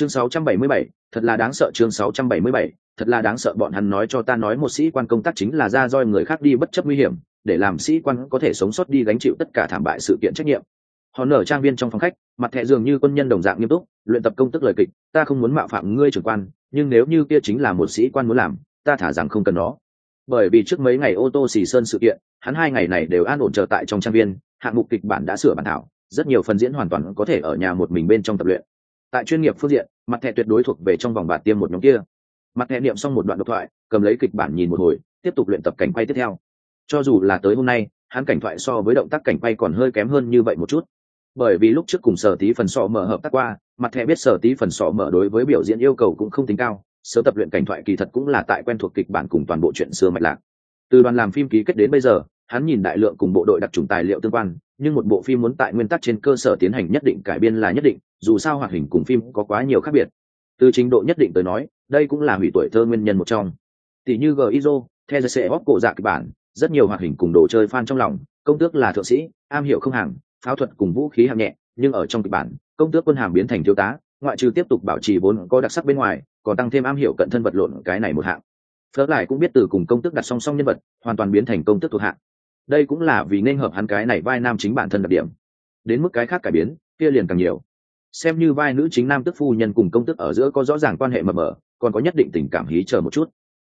chương 677, thật là đáng sợ chương 677, thật là đáng sợ. Bọn hắn nói cho ta nói một sĩ quan công tác chính là ra roi người khác đi bất chấp nguy hiểm để làm sĩ quan có thể sống sót đi gánh chịu tất cả thảm bại sự kiện trách nhiệm. Họ nở trang viên trong phòng khách mặt thẻ dường như quân nhân đồng dạng nghiêm túc luyện tập công tức lời kịch ta không muốn mạo phạm ngươi trưởng quan nhưng nếu như kia chính là một sĩ quan muốn làm ta thả rằng không cần nó. Bởi vì trước mấy ngày ô tô xì sơn sự kiện hắn hai ngày này đều an ổn chờ tại trong trang viên hạng mục kịch bản đã sửa bản thảo rất nhiều phần diễn hoàn toàn có thể ở nhà một mình bên trong tập luyện tại chuyên nghiệp phương diện, mặt thẻ tuyệt đối thuộc về trong vòng bản tiêm một nhóm kia. Mặt thẻ niệm xong một đoạn độc thoại, cầm lấy kịch bản nhìn một hồi, tiếp tục luyện tập cảnh quay tiếp theo. Cho dù là tới hôm nay, hắn cảnh thoại so với động tác cảnh quay còn hơi kém hơn như vậy một chút. Bởi vì lúc trước cùng sở tí phần sọ mở hợp tác qua, mặt thẻ biết sở tí phần sọ mở đối với biểu diễn yêu cầu cũng không tính cao. Sớm tập luyện cảnh thoại kỳ thật cũng là tại quen thuộc kịch bản cùng toàn bộ chuyện xưa mạch lạc. Từ đoàn làm phim ký kết đến bây giờ hắn nhìn đại lượng cùng bộ đội đặc trùng tài liệu tương quan, nhưng một bộ phim muốn tại nguyên tắc trên cơ sở tiến hành nhất định cải biên là nhất định, dù sao hoạt hình cùng phim có quá nhiều khác biệt. Từ trình độ nhất định tới nói, đây cũng là hủy tuổi thơ nguyên nhân một trong. Tỷ như gizo theo sẽ bóp cổ dạ kịch bản, rất nhiều hoạt hình cùng đồ chơi fan trong lòng, công tước là thượng sĩ, am hiểu không hàng pháo thuật cùng vũ khí hạng nhẹ, nhưng ở trong kịch bản, công tước quân hàm biến thành thiếu tá, ngoại trừ tiếp tục bảo trì vốn có đặc sắc bên ngoài, còn tăng thêm am hiểu cận thân vật lộn cái này một hạng. Phớt lại cũng biết từ cùng công tước đặt song song nhân vật, hoàn toàn biến thành công tước thuộc hạng đây cũng là vì nên hợp hắn cái này vai nam chính bản thân đặc điểm. Đến mức cái khác cải biến, kia liền càng nhiều. Xem như vai nữ chính nam tức phu nhân cùng công tức ở giữa có rõ ràng quan hệ mờ mờ, còn có nhất định tình cảm hí chờ một chút.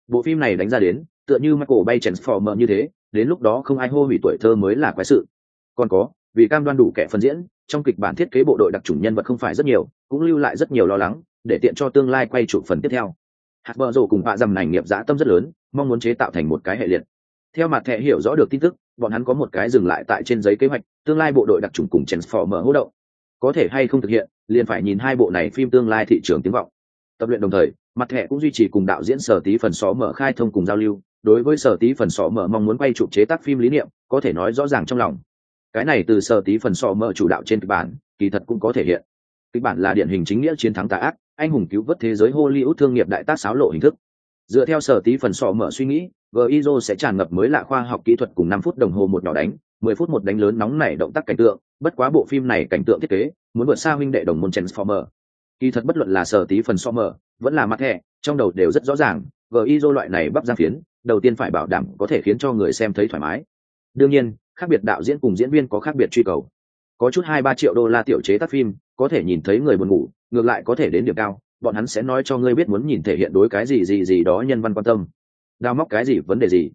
Bộ phim này đánh ra đến, tựa như michael bay transformer như thế, đến lúc đó không ai hô hủy tuổi thơ mới là quái sự. Còn có, vì cam đoan đủ kẻ phân diễn, trong kịch bản thiết kế bộ đội đặc trùng nhân vật không phải rất nhiều, cũng lưu lại rất nhiều lo lắng, để tiện cho tương lai quay chụp phần tiếp theo. Hạt bờ rổ cùng bạ dầm này nghiệp dã tâm rất lớn, mong muốn chế tạo thành một cái hệ liệt theo mặt thẻ hiểu rõ được tin tức, bọn hắn có một cái dừng lại tại trên giấy kế hoạch, tương lai bộ đội đặc trùng cùng transformer hỗ động. Có thể hay không thực hiện, liền phải nhìn hai bộ này phim tương lai thị trường tiếng vọng. Tập luyện đồng thời, mặt thẻ cũng duy trì cùng đạo diễn sở tí phần xó mở khai thông cùng giao lưu. Đối với sở tí phần xó mở mong muốn quay chụp chế tác phim lý niệm, có thể nói rõ ràng trong lòng. Cái này từ sở tí phần xó mở chủ đạo trên kịch bản, kỳ thật cũng có thể hiện. Kịch bản là điển hình chính nghĩa chiến thắng tà ác, anh hùng cứu vớt thế giới hollywood thương nghiệp đại tác xáo lộ hình thức. Dựa theo sở tí phần xó mở suy nghĩ gizo sẽ tràn ngập mới lạ khoa học kỹ thuật cùng năm phút đồng hồ một nhỏ đánh, mười phút một đánh lớn nóng nảy động tác cảnh tượng, bất quá bộ phim này cảnh tượng thiết kế, muốn vượt xa huynh đệ đồng môn transformer. Kỳ thật bất luận là sở tí phần so mở vẫn là mặt thẻ trong đầu đều rất rõ ràng gizo loại này bắp giang phiến, đầu tiên phải bảo đảm có thể khiến cho người xem thấy thoải mái. Đương nhiên, khác biệt đạo diễn cùng diễn viên có khác biệt truy cầu. Có chút hai ba triệu đô la tiểu chế tác phim, có thể nhìn thấy người buồn ngủ, ngược lại có thể đến điểm cao, bọn hắn sẽ nói cho ngươi biết muốn nhìn thể hiện đối cái gì gì gì đó nhân văn quan tâm đào móc cái gì vấn đề gì?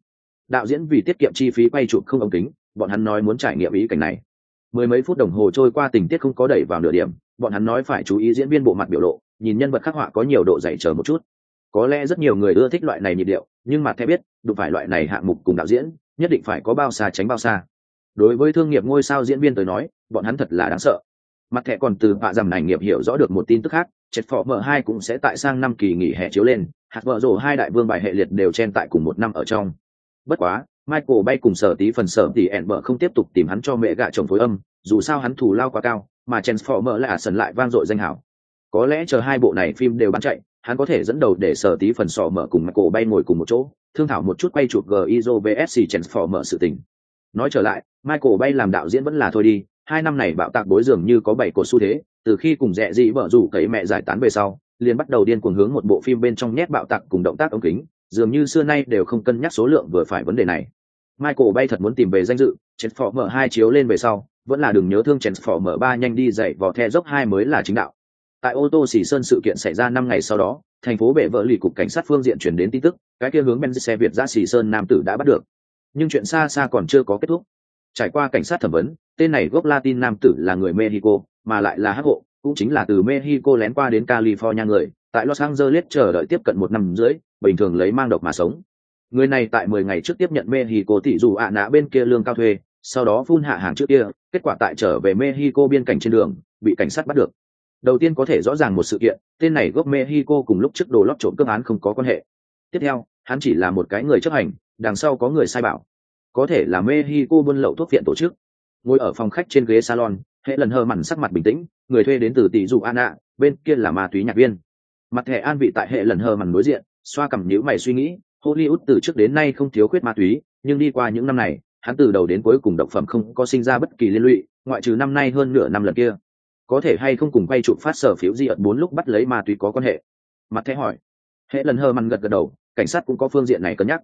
Đạo diễn vì tiết kiệm chi phí quay chụp không ống kính, bọn hắn nói muốn trải nghiệm ý cảnh này. Mười mấy phút đồng hồ trôi qua tình tiết không có đẩy vào nửa điểm, bọn hắn nói phải chú ý diễn viên bộ mặt biểu lộ, nhìn nhân vật khắc họa có nhiều độ dày chờ một chút. Có lẽ rất nhiều người ưa thích loại này nhịp điệu, nhưng mà theo biết, đụng phải loại này hạng mục cùng đạo diễn, nhất định phải có bao xa tránh bao xa. Đối với thương nghiệp ngôi sao diễn viên tới nói, bọn hắn thật là đáng sợ mặt thẻ còn từ bạ giảm ảnh nghiệp hiểu rõ được một tin tức khác, chết phỏ mở hai cũng sẽ tại sang năm kỳ nghỉ hè chiếu lên, hạt vợ rổ hai đại vương bài hệ liệt đều chen tại cùng một năm ở trong. Bất quá, michael bay cùng sở tí phần sở tỉ ẹn bờ không tiếp tục tìm hắn cho mẹ gạ chồng phối âm, dù sao hắn thủ lao quá cao, mà transformer lại à sần lại vang dội danh hảo. Có lẽ chờ hai bộ này phim đều bán chạy, hắn có thể dẫn đầu để sở tí phần sò mở cùng michael bay ngồi cùng một chỗ, thương thảo một chút quay chụp gizo vsc mở sự tình. Nói trở lại, michael bay làm đạo diễn vẫn là thôi đi hai năm này bạo tạc bối dường như có bảy cột xu thế, từ khi cùng rẽ dị vợ rủ cấy mẹ giải tán về sau, liền bắt đầu điên cuồng hướng một bộ phim bên trong nhét bạo tạc cùng động tác ống kính, dường như xưa nay đều không cân nhắc số lượng vừa phải vấn đề này. Michael bay thật muốn tìm về danh dự, transformer hai chiếu lên về sau, vẫn là đừng nhớ thương transformer ba nhanh đi dậy vò the dốc hai mới là chính đạo. Tại ô tô xỉ sơn sự kiện xảy ra năm ngày sau đó, thành phố bệ vợ lì cục cảnh sát phương diện chuyển đến tin tức, cái kia hướng ben xe việt ra xỉ sơn nam tử đã bắt được. Nhưng chuyện xa xa còn chưa có kết thúc trải qua cảnh sát thẩm vấn, tên này gốc latin nam tử là người mexico, mà lại là hắc hộ, cũng chính là từ mexico lén qua đến california người, tại los angeles chờ đợi tiếp cận một năm rưỡi, bình thường lấy mang độc mà sống. Người này tại mười ngày trước tiếp nhận mexico tỷ dù ạ nã bên kia lương cao thuê, sau đó phun hạ hàng trước kia, kết quả tại trở về mexico biên cảnh trên đường, bị cảnh sát bắt được. Đầu tiên có thể rõ ràng một sự kiện, tên này gốc mexico cùng lúc trước đồ lót trộm cướp án không có quan hệ. Tiếp theo, hắn chỉ là một cái người chấp hành, đằng sau có người sai bảo có thể là mexico buôn lậu thuốc viện tổ chức. Ngồi ở phòng khách trên ghế salon, hệ lần hờ mặn sắc mặt bình tĩnh, người thuê đến từ tỷ dụ an ạ bên kia là ma túy nhạc viên. Mặt thẻ an vị tại hệ lần hờ mặn đối diện, xoa cầm nhữ mày suy nghĩ, hollywood từ trước đến nay không thiếu khuyết ma túy, nhưng đi qua những năm này, hắn từ đầu đến cuối cùng độc phẩm không có sinh ra bất kỳ liên lụy, ngoại trừ năm nay hơn nửa năm lần kia. Có thể hay không cùng quay chụp phát sở phiếu di ở bốn lúc bắt lấy ma túy có quan hệ? Mặt thẻ hỏi. Hệ lần hờ mặn gật gật đầu, cảnh sát cũng có phương diện này cân nhắc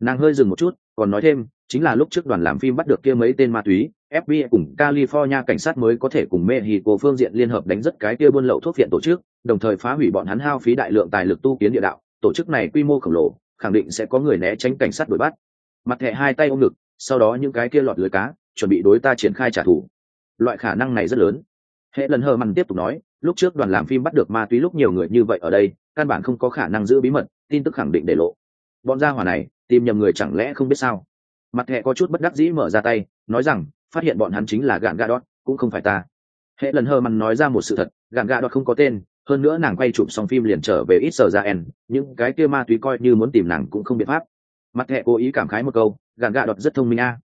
nàng hơi dừng một chút còn nói thêm chính là lúc trước đoàn làm phim bắt được kia mấy tên ma túy FBI cùng California cảnh sát mới có thể cùng Mexico phương diện liên hợp đánh rất cái kia buôn lậu thuốc viện tổ chức, đồng thời phá hủy bọn hắn hao phí đại lượng tài lực tu kiến địa đạo, tổ chức này quy mô khổng lồ, khẳng định sẽ có người né tránh cảnh sát đuổi bắt. Mặt thẻ hai tay ôm ngực, sau đó những cái kia lọt lưới cá, chuẩn bị đối ta triển khai trả thù. Loại khả năng này rất lớn. Hệ lần hờ mằn tiếp tục nói, lúc trước đoàn làm phim bắt được ma túy lúc nhiều người như vậy ở đây, căn bản không có khả năng giữ bí mật, tin tức khẳng định để lộ. Bọn gia hỏa này, tìm nhầm người chẳng lẽ không biết sao? Mặt hệ có chút bất đắc dĩ mở ra tay, nói rằng, phát hiện bọn hắn chính là gạn gà đót cũng không phải ta. Hệ lần hơ mằn nói ra một sự thật gạn gà đót không có tên hơn nữa nàng quay chụp xong phim liền trở về ít sở ra en những cái kia ma túy coi như muốn tìm nàng cũng không biện pháp. Mặt hệ cố ý cảm khái một câu gạn gà đót rất thông minh a. À.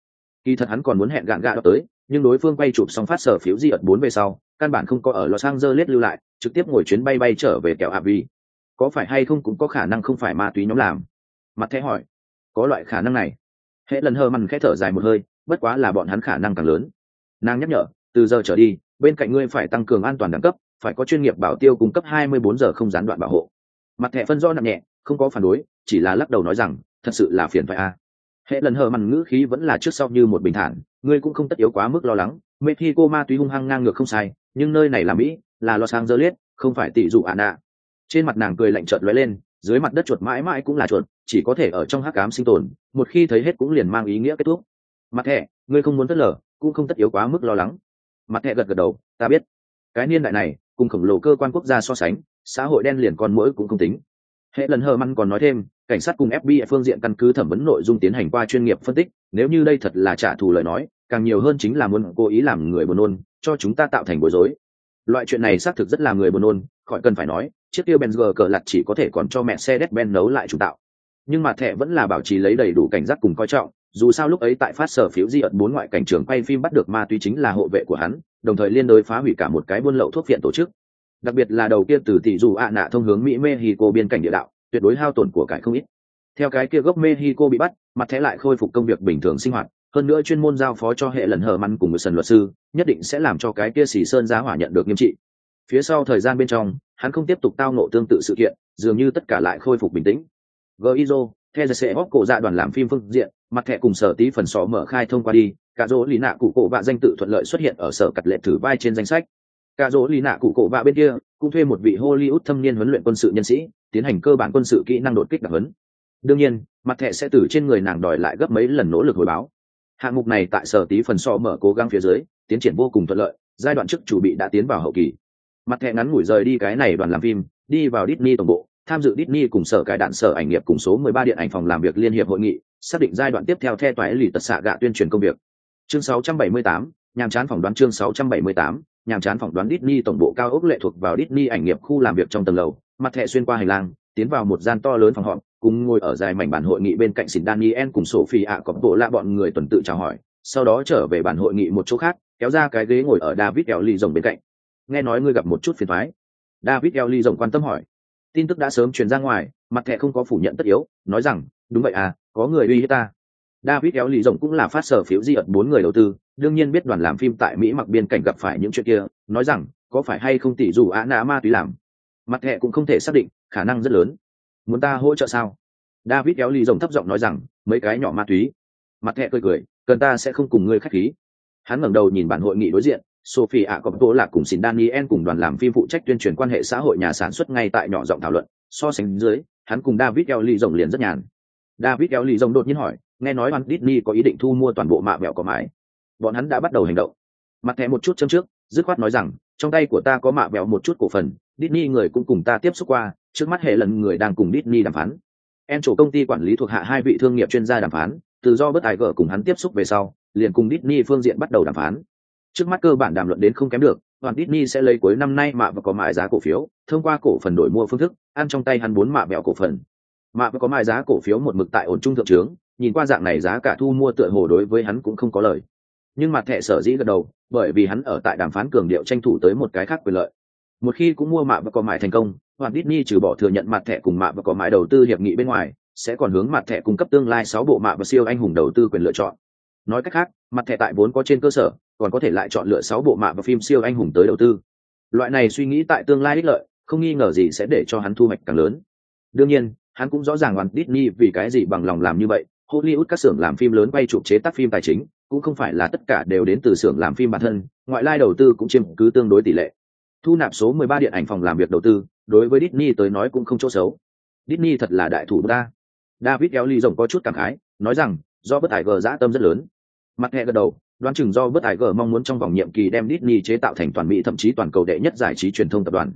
kỳ thật hắn còn muốn hẹn gạn gà đót tới nhưng đối phương quay chụp xong phát sở phiếu di ợt bốn về sau căn bản không có ở los angeles lưu lại trực tiếp ngồi chuyến bay bay trở về kẹo hạ vi có phải hay không cũng có khả năng không phải ma túy nhóm làm? Mặt thẻ hỏi có loại khả năng này. Hệ lần hờ mằn khẽ thở dài một hơi bất quá là bọn hắn khả năng càng lớn. Nàng nhắc nhở từ giờ trở đi bên cạnh ngươi phải tăng cường an toàn đẳng cấp phải có chuyên nghiệp bảo tiêu cung cấp 24 giờ không gián đoạn bảo hộ. Mặt thẻ phân do nặng nhẹ không có phản đối chỉ là lắc đầu nói rằng thật sự là phiền phải a. Hệ lần hờ mằn ngữ khí vẫn là trước sau như một bình thản ngươi cũng không tất yếu quá mức lo lắng. Mexico ma túy hung hăng ngang ngược không sai nhưng nơi này là mỹ là lo sang dơ liết, không phải tỷ dụ ả nạ trên mặt nàng cười lạnh trợn lóe lên dưới mặt đất chuột mãi mãi cũng là chuột, chỉ có thể ở trong hắc cám sinh tồn, một khi thấy hết cũng liền mang ý nghĩa kết thúc. Mặt thẻ, ngươi không muốn thất lờ, cũng không tất yếu quá mức lo lắng. Mặt thẻ gật gật đầu, ta biết. Cái niên đại này, cùng khổng lồ cơ quan quốc gia so sánh, xã hội đen liền con mỗi cũng không tính. Hệ lần hờ măn còn nói thêm, cảnh sát cùng fbi phương diện căn cứ thẩm vấn nội dung tiến hành qua chuyên nghiệp phân tích, nếu như đây thật là trả thù lời nói, càng nhiều hơn chính là muốn cố ý làm người buồn nôn, cho chúng ta tạo thành bối rối. Loại chuyện này xác thực rất là người buồn nôn, khỏi cần phải nói chiếc tiêu benz cờ lặt chỉ có thể còn cho mẹ xe đét ben nấu lại chủ tạo. Nhưng mà thẻ vẫn là bảo trì lấy đầy đủ cảnh giác cùng coi trọng, dù sao lúc ấy tại phát sở phiếu di ẩn bốn ngoại cảnh trường quay phim bắt được ma túy chính là hộ vệ của hắn, đồng thời liên đối phá hủy cả một cái buôn lậu thuốc viện tổ chức. Đặc biệt là đầu kia từ tỷ dù ạ nạ thông hướng mỹ mexico biên cảnh địa đạo, tuyệt đối hao tổn của cải không ít. Theo cái kia gốc mexico bị bắt, mặt thẻ lại khôi phục công việc bình thường sinh hoạt, hơn nữa chuyên môn giao phó cho hệ lần hờ măn cùng người sần luật sư, nhất định sẽ làm cho cái kia xì sơn giá hỏa nhận được nghiêm trị. Phía sau thời gian bên trong hắn không tiếp tục tao nộ tương tự sự kiện, dường như tất cả lại khôi phục bình tĩnh. Gizo theo giờ sẽ góp cổ dạ đoàn làm phim phương diện, mặt thẻ cùng sở tí phần xó mở khai thông qua đi, cả dỗ lì nạ cụ cổ vạ danh tự thuận lợi xuất hiện ở sở cặt lệ thử vai trên danh sách. Cả dỗ lì nạ cụ cổ vạ bên kia, cũng thuê một vị hollywood thâm niên huấn luyện quân sự nhân sĩ, tiến hành cơ bản quân sự kỹ năng đột kích đặc huấn. Đương nhiên, mặt thẻ sẽ từ trên người nàng đòi lại gấp mấy lần nỗ lực hồi báo. Hạng mục này tại sở tí phần so mở cố gắng phía dưới, tiến triển vô cùng thuận lợi, giai đoạn trước chủ bị đã tiến vào hậu kỳ mặt thẻ ngắn ngủi rời đi cái này đoàn làm phim đi vào Disney tổng bộ tham dự Disney cùng sở cái đạn sở ảnh nghiệp cùng số 13 điện ảnh phòng làm việc liên hiệp hội nghị, xác định giai đoạn tiếp theo theo toái lì tật xạ gạ tuyên truyền công việc. Chương 678, nhàm chán phỏng đoán chương 678, nhàm chán phỏng đoán Disney tổng bộ cao ốc lệ thuộc vào Disney ảnh nghiệp khu làm việc trong tầng lầu, mặt thẻ xuyên qua hành lang, tiến vào một gian to lớn phòng họp, cùng ngồi ở dài mảnh bàn hội nghị bên cạnh xỉn Daniel cùng Sophie ạ có bộ lạ bọn người tuần tự chào hỏi, sau đó trở về bàn hội nghị một chỗ khác, kéo ra cái ghế ngồi ở David Kelly rồng bên cạnh. Nghe nói ngươi gặp một chút phiền toái. David Ellie rồng quan tâm hỏi. Tin tức đã sớm truyền ra ngoài, mặt thẻ không có phủ nhận tất yếu, nói rằng, đúng vậy à có người uy hiếp ta. David eo rộng cũng là phát sở phiếu di ẩn bốn người đầu tư, đương nhiên biết đoàn làm phim tại mỹ mặc biên cảnh gặp phải những chuyện kia, nói rằng, có phải hay không tỷ dù á nã ma túy làm? Mặt thẻ cũng không thể xác định, khả năng rất lớn. Muốn ta hỗ trợ sao? David éo ly rộng thấp giọng nói rằng, mấy cái nhỏ ma túy mặt thẹ cười cười, cần ta sẽ không cùng ngươi khách khí. Hắn ngẩng đầu nhìn bản hội nghị đối diện Sophie ạ có tố là cùng xin Daniel cùng đoàn làm phim phụ trách tuyên truyền quan hệ xã hội nhà sản xuất ngay tại nhỏ giọng thảo luận, so sánh dưới, hắn cùng David Kelly rồng liền rất nhàn. David Kelly rồng đột nhiên hỏi, nghe nói Walt Disney có ý định thu mua toàn bộ mạ mẹo có mái. Bọn hắn đã bắt đầu hành động. Mặt thẻ một chút châm trước, dứt khoát nói rằng, trong tay của ta có mạ mẹo một chút cổ phần, Disney người cũng cùng ta tiếp xúc qua, trước mắt hệ lần người đang cùng Disney đàm phán. En chủ công ty quản lý thuộc hạ hai vị thương nghiệp chuyên gia đàm phán, từ do bất tài gở cùng hắn tiếp xúc về sau, liền cùng Disney phương diện bắt đầu đàm phán trước mắt cơ bản đàm luận đến không kém được đoàn Disney sẽ lấy cuối năm nay mạ và có mại giá cổ phiếu, thông qua cổ phần đổi mua phương thức, ăn trong tay hắn bốn mạ bẹo cổ phần. Mạ và có mại giá cổ phiếu một mực tại ổn trung thượng trướng, nhìn qua dạng này giá cả thu mua tựa hồ đối với hắn cũng không có lời nhưng mặt thẻ sở dĩ gật đầu, bởi vì hắn ở tại đàm phán cường điệu tranh thủ tới một cái khác quyền lợi. Một khi cũng mua mạ và có mại thành công hoàn Disney trừ bỏ thừa nhận mặt thẻ cùng mạ và có mại đầu tư hiệp nghị bên ngoài, sẽ còn hướng mặt thẻ cung cấp tương lai sáu bộ mạ và siêu anh hùng đầu tư quyền lựa chọn. Nói cách khác, mặt thẻ tại vốn có trên cơ sở còn có thể lại chọn lựa sáu bộ mạ và phim siêu anh hùng tới đầu tư. Loại này suy nghĩ tại tương lai ích lợi, không nghi ngờ gì sẽ để cho hắn thu hoạch càng lớn. Đương nhiên, hắn cũng rõ ràng hoàn Disney vì cái gì bằng lòng làm như vậy. Hollywood các xưởng làm phim lớn quay chụp chế tác phim tài chính, cũng không phải là tất cả đều đến từ xưởng làm phim bản thân, ngoại lai đầu tư cũng chiếm cứ tương đối tỷ lệ. Thu nạp số 13 điện ảnh phòng làm việc đầu tư, đối với Disney tới nói cũng không chỗ xấu. Disney thật là đại thủ ta David Kelly rồng có chút cảm khái, nói rằng, do bất tài gờ dã tâm rất lớn. Mặt nghe gật đầu đoán chừng do bất ải gờ mong muốn trong vòng nhiệm kỳ đem Disney chế tạo thành toàn mỹ, thậm chí toàn cầu đệ nhất giải trí truyền thông tập đoàn.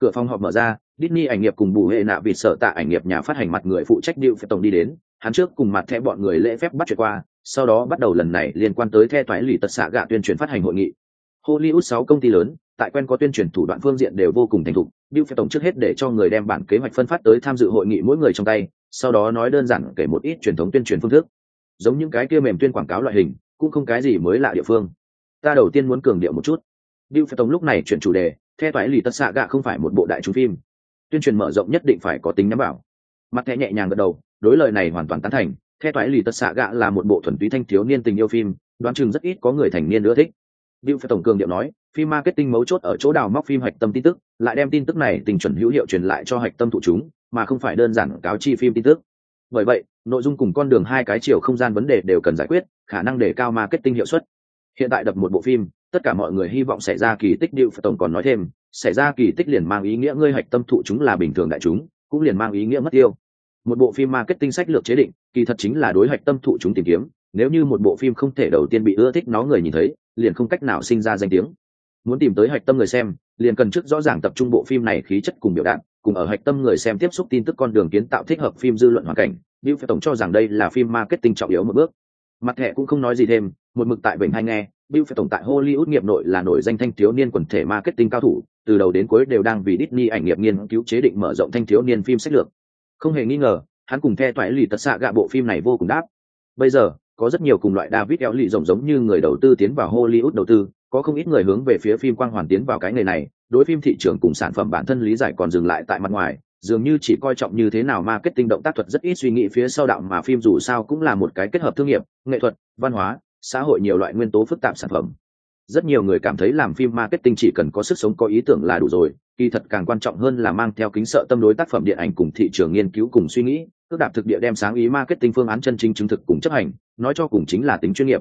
Cửa phòng họp mở ra, Disney ảnh nghiệp cùng bù hệ nạ vịt sợ tạ ảnh nghiệp nhà phát hành mặt người phụ trách điệu phải tổng đi đến, hắn trước cùng mặt thẻ bọn người lễ phép bắt chuyện qua, sau đó bắt đầu lần này liên quan tới the toái lì tật xạ gạ tuyên truyền phát hành hội nghị. Hollywood sáu công ty lớn, tại quen có tuyên truyền thủ đoạn phương diện đều vô cùng thành thục bill phải tổng trước hết để cho người đem bản kế hoạch phân phát tới tham dự hội nghị mỗi người trong tay, sau đó nói đơn giản kể một ít truyền thống tuyên truyền phương thức. Giống những cái kia mềm tuyên quảng cáo loại hình cũng không cái gì mới lạ địa phương. Ta đầu tiên muốn cường điệu một chút. Bill phải tổng lúc này chuyển chủ đề theo toái lì tất xạ gạ không phải một bộ đại chúng phim. Tuyên truyền mở rộng nhất định phải có tính nhắm bảo mặt thẻ nhẹ nhàng gật đầu đối lời này hoàn toàn tán thành. Theo toái lì tất xạ gạ là một bộ thuần túy thanh thiếu niên tình yêu phim đoán chừng rất ít có người thành niên nữa thích. Bill phải tổng cường điệu nói, phim marketing mấu chốt ở chỗ đào móc phim hạch tâm tin tức, lại đem tin tức này tình chuẩn hữu hiệu truyền lại cho hạch tâm thụ chúng, mà không phải đơn giản cáo chi phim tin tức. Bởi vậy, nội dung cùng con đường hai cái chiều không gian vấn đề đều cần giải quyết, khả năng để cao marketing hiệu suất. Hiện tại đập một bộ phim, tất cả mọi người hy vọng xảy ra kỳ tích điệu phải tổng còn nói thêm, xảy ra kỳ tích liền mang ý nghĩa ngươi hạch tâm thụ chúng là bình thường đại chúng, cũng liền mang ý nghĩa mất tiêu. Một bộ phim marketing sách lược chế định, kỳ thật chính là đối hạch tâm thụ chúng tìm kiếm, nếu như một bộ phim không thể đầu tiên bị ưa thích nó người nhìn thấy liền không cách nào sinh ra danh tiếng muốn tìm tới hạch tâm người xem liền cần trước rõ ràng tập trung bộ phim này khí chất cùng biểu đạt cùng ở hạch tâm người xem tiếp xúc tin tức con đường kiến tạo thích hợp phim dư luận hoàn cảnh Bill phải tổng cho rằng đây là phim marketing trọng yếu một bước mặt thẻ cũng không nói gì thêm một mực tại bệnh hay nghe Bill phải tổng tại Hollywood nghiệp nội là nổi danh thanh thiếu niên quần thể marketing cao thủ từ đầu đến cuối đều đang vì Disney ảnh nghiệp nghiên cứu chế định mở rộng thanh thiếu niên phim sách lược. Không hề nghi ngờ hắn cùng the toại lì tật xạ gạ bộ phim này vô cùng đáp. Bây giờ có rất nhiều cùng loại David eo lì rộng giống như người đầu tư tiến vào Hollywood đầu tư, có không ít người hướng về phía phim quang hoàn tiến vào cái nghề này, đối phim thị trường cùng sản phẩm bản thân lý giải còn dừng lại tại mặt ngoài, dường như chỉ coi trọng như thế nào marketing động tác thuật rất ít suy nghĩ phía sau đạo mà phim dù sao cũng là một cái kết hợp thương nghiệp, nghệ thuật, văn hóa, xã hội nhiều loại nguyên tố phức tạp sản phẩm. Rất nhiều người cảm thấy làm phim marketing chỉ cần có sức sống có ý tưởng là đủ rồi, kỳ thật càng quan trọng hơn là mang theo kính sợ tâm đối tác phẩm điện ảnh cùng thị trường nghiên cứu cùng suy nghĩ, tức đạp thực địa đem sáng ý marketing phương án chân chính chứng thực cùng chấp hành nói cho cùng chính là tính chuyên nghiệp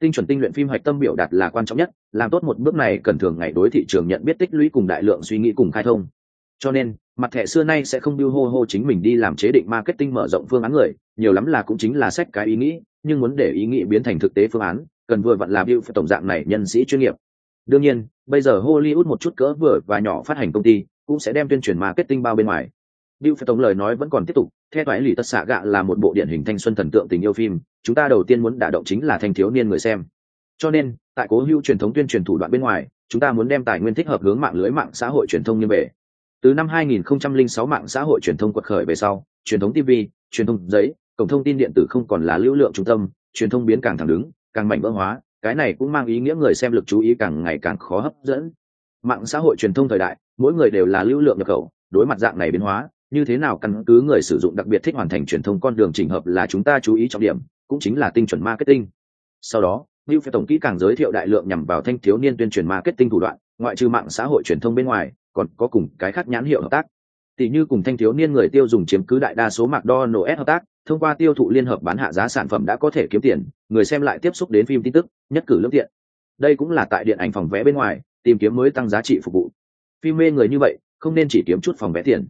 tinh chuẩn tinh luyện phim hoạch tâm biểu đạt là quan trọng nhất làm tốt một bước này cần thường ngày đối thị trường nhận biết tích lũy cùng đại lượng suy nghĩ cùng khai thông cho nên mặt thẻ xưa nay sẽ không biêu hô hô chính mình đi làm chế định marketing mở rộng phương án người nhiều lắm là cũng chính là xét cái ý nghĩ nhưng muốn để ý nghĩ biến thành thực tế phương án cần vừa vặn làm biêu phải tổng dạng này nhân sĩ chuyên nghiệp đương nhiên bây giờ hollywood một chút cỡ vừa và nhỏ phát hành công ty cũng sẽ đem tuyên truyền marketing bao bên ngoài Bill phải tổng lời nói vẫn còn tiếp tục, theo toái lì tất xạ gạ là một bộ điển hình thanh xuân thần tượng tình yêu phim, chúng ta đầu tiên muốn đả động chính là thanh thiếu niên người xem. Cho nên, tại cố hữu truyền thống tuyên truyền thủ đoạn bên ngoài, chúng ta muốn đem tài nguyên thích hợp hướng mạng lưới mạng xã hội truyền thông như về. Từ năm 2006 mạng xã hội truyền thông quật khởi về sau, truyền thống TV, truyền thông giấy, cổng thông tin điện tử không còn là lưu lượng trung tâm, truyền thông biến càng thẳng đứng, càng mạnh vỡ hóa, cái này cũng mang ý nghĩa người xem lực chú ý càng ngày càng khó hấp dẫn. Mạng xã hội truyền thông thời đại, mỗi người đều là lưu lượng nhập khẩu, đối mặt dạng này biến hóa, như thế nào căn cứ người sử dụng đặc biệt thích hoàn thành truyền thông con đường chỉnh hợp là chúng ta chú ý trọng điểm cũng chính là tinh chuẩn marketing sau đó New phải tổng kỹ càng giới thiệu đại lượng nhằm vào thanh thiếu niên tuyên truyền marketing thủ đoạn ngoại trừ mạng xã hội truyền thông bên ngoài còn có cùng cái khác nhãn hiệu hợp tác. Tỷ như cùng thanh thiếu niên người tiêu dùng chiếm cứ đại đa số McDonald's hợp tác, thông qua tiêu thụ liên hợp bán hạ giá sản phẩm đã có thể kiếm tiền, người xem lại tiếp xúc đến phim tin tức, nhất cử lương tiện. Đây cũng là tại điện ảnh phòng vé bên ngoài, tìm kiếm mới tăng giá trị phục vụ. Phim mê người như vậy, không nên chỉ kiếm chút phòng vé tiền.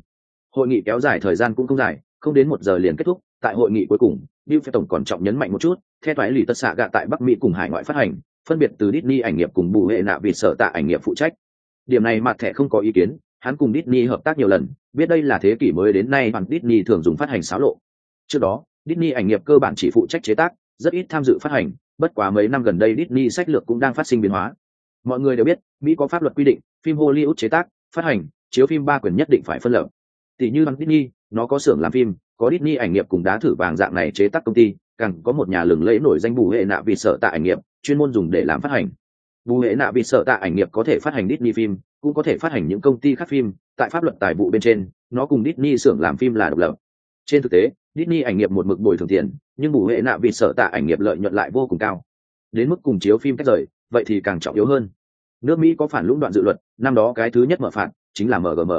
Hội nghị kéo dài thời gian cũng không dài, không đến một giờ liền kết thúc, tại hội nghị cuối cùng, bill phe tổng còn trọng nhấn mạnh một chút theo toái lì tất xạ gạ tại bắc mỹ cùng hải ngoại phát hành, phân biệt từ Disney ảnh nghiệp cùng bù hệ nạ vì sở tạ ảnh nghiệp phụ trách điểm này mặt thẻ không có ý kiến hắn cùng Disney hợp tác nhiều lần biết đây là thế kỷ mới đến nay bằng Disney thường dùng phát hành xáo lộ. Trước đó Disney ảnh nghiệp cơ bản chỉ phụ trách chế tác rất ít tham dự phát hành bất quá mấy năm gần đây Disney sách lược cũng đang phát sinh biến hóa. Mọi người đều biết mỹ có pháp luật quy định phim hollywood chế tác phát hành chiếu phim ba quyền nhất định phải phân lập. Tỷ như bằng Disney, nó có xưởng làm phim, có Disney ảnh nghiệp cùng đá thử vàng dạng này chế tác công ty, càng có một nhà lừng lẫy nổi danh bù hệ nạ vì sợ tại ảnh nghiệp, chuyên môn dùng để làm phát hành. Bù hệ nạ vì sợ tạ ảnh nghiệp có thể phát hành Disney phim, cũng có thể phát hành những công ty khác phim, tại pháp luật tài vụ bên trên, nó cùng Disney xưởng làm phim là độc lập. Trên thực tế, Disney ảnh nghiệp một mực bồi thường tiền, nhưng bù hệ nạ vì sợ tạ ảnh nghiệp lợi nhuận lại vô cùng cao. Đến mức cùng chiếu phim cách rời, vậy thì càng trọng yếu hơn. nước mỹ có phản lũng đoạn dự luật năm đó cái thứ nhất mở phạt chính là mgm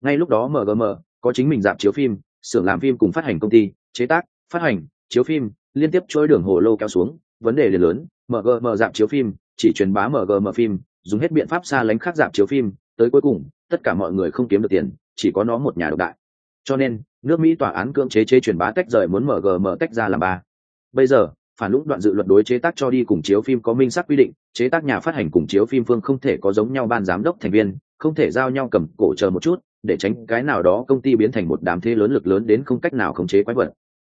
ngay lúc đó mgm có chính mình dạp chiếu phim xưởng làm phim cùng phát hành công ty chế tác phát hành chiếu phim liên tiếp chuỗi đường hồ lô kéo xuống vấn đề liền lớn mgm dạp chiếu phim chỉ truyền bá mgm phim, dùng hết biện pháp xa lánh khác giảm chiếu phim, tới cuối cùng, tất cả mọi người không kiếm được tiền, chỉ có nó một nhà độc đại. Cho nên, nước mỹ tòa án cưỡng chế chế truyền bá tách rời muốn mgm tách ra làm ba. Bây giờ, phản lũng đoạn dự luật đối chế tác cho đi cùng chiếu phim có minh xác quy định, chế tác nhà phát hành cùng chiếu phim phương không thể có giống nhau ban giám đốc thành viên, không thể giao nhau cầm cổ chờ một chút, để tránh cái nào đó công ty biến thành một đám thế lớn lực lớn đến không cách nào khống chế quái vật.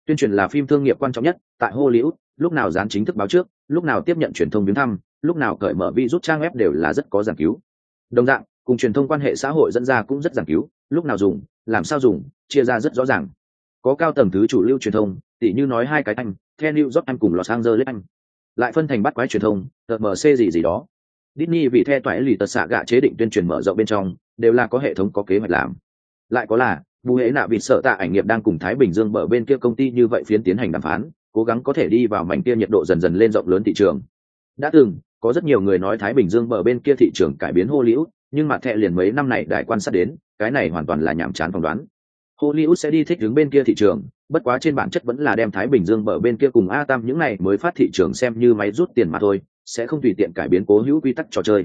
Tuyên truyền là phim thương nghiệp quan trọng nhất tại hollywood, lúc nào dán chính thức báo trước, lúc nào tiếp nhận truyền thông viếng thăm lúc nào cởi mở vi rút trang web đều là rất có giảng cứu. Đồng dạng, cùng truyền thông quan hệ xã hội dẫn ra cũng rất giảng cứu, lúc nào dùng, làm sao dùng, chia ra rất rõ ràng. Có cao tầng thứ chủ lưu truyền thông, tỉ như nói hai cái anh theo new york anh cùng los angeles anh lại phân thành bắt quái truyền thông, tờ mc gì gì đó. Disney vì theo toại lì tật xạ gạ chế định tuyên truyền mở rộng bên trong, đều là có hệ thống có kế hoạch làm. Lại có là, bù hễ nạ vịt sợ tạ ảnh nghiệp đang cùng thái bình dương bờ bên kia công ty như vậy phiến tiến hành đàm phán, cố gắng có thể đi vào mảnh kia nhiệt độ dần dần lên rộng lớn thị trường. Đã từng có rất nhiều người nói thái bình dương bờ bên kia thị trường cải biến hô liễu nhưng mà thẹ liền mấy năm này đại quan sát đến cái này hoàn toàn là nhảm chán phỏng đoán. Hollywood sẽ đi thích đứng bên kia thị trường bất quá trên bản chất vẫn là đem thái bình dương bờ bên kia cùng a tam những này mới phát thị trường xem như máy rút tiền mà thôi sẽ không tùy tiện cải biến cố hữu quy tắc trò chơi.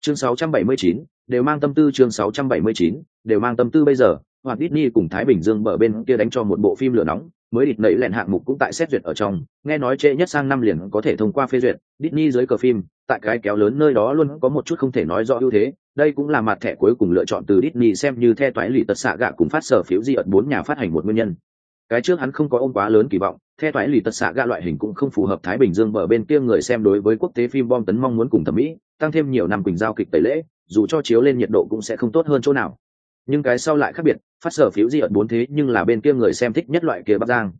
Chương 679, đều mang tâm tư chương 679, đều mang tâm tư bây giờ hoặc Disney cùng Thái Bình Dương bờ bên kia đánh cho một bộ phim lửa nóng, mới địt nảy lẹn hạng mục cũng tại xét duyệt ở trong, nghe nói trễ nhất sang năm liền có thể thông qua phê duyệt, Disney dưới cờ phim, tại cái kéo lớn nơi đó luôn có một chút không thể nói rõ ưu thế, đây cũng là mặt thẻ cuối cùng lựa chọn từ Disney xem như theo toái lì tật xạ gạ cùng phát sở phiếu di ẩn bốn nhà phát hành một nguyên nhân. Cái trước hắn không có ôm quá lớn kỳ vọng, theo toái lì tật xạ gạ loại hình cũng không phù hợp Thái Bình Dương bờ bên kia người xem đối với quốc tế phim bom tấn mong muốn cùng thẩm mỹ, tăng thêm nhiều năm quỳnh giao kịch tẩy lễ, dù cho chiếu lên nhiệt độ cũng sẽ không tốt hơn chỗ nào nhưng cái sau lại khác biệt phát sở phiếu di ẩn bốn thế nhưng là bên kia người xem thích nhất loại kia bắc giang.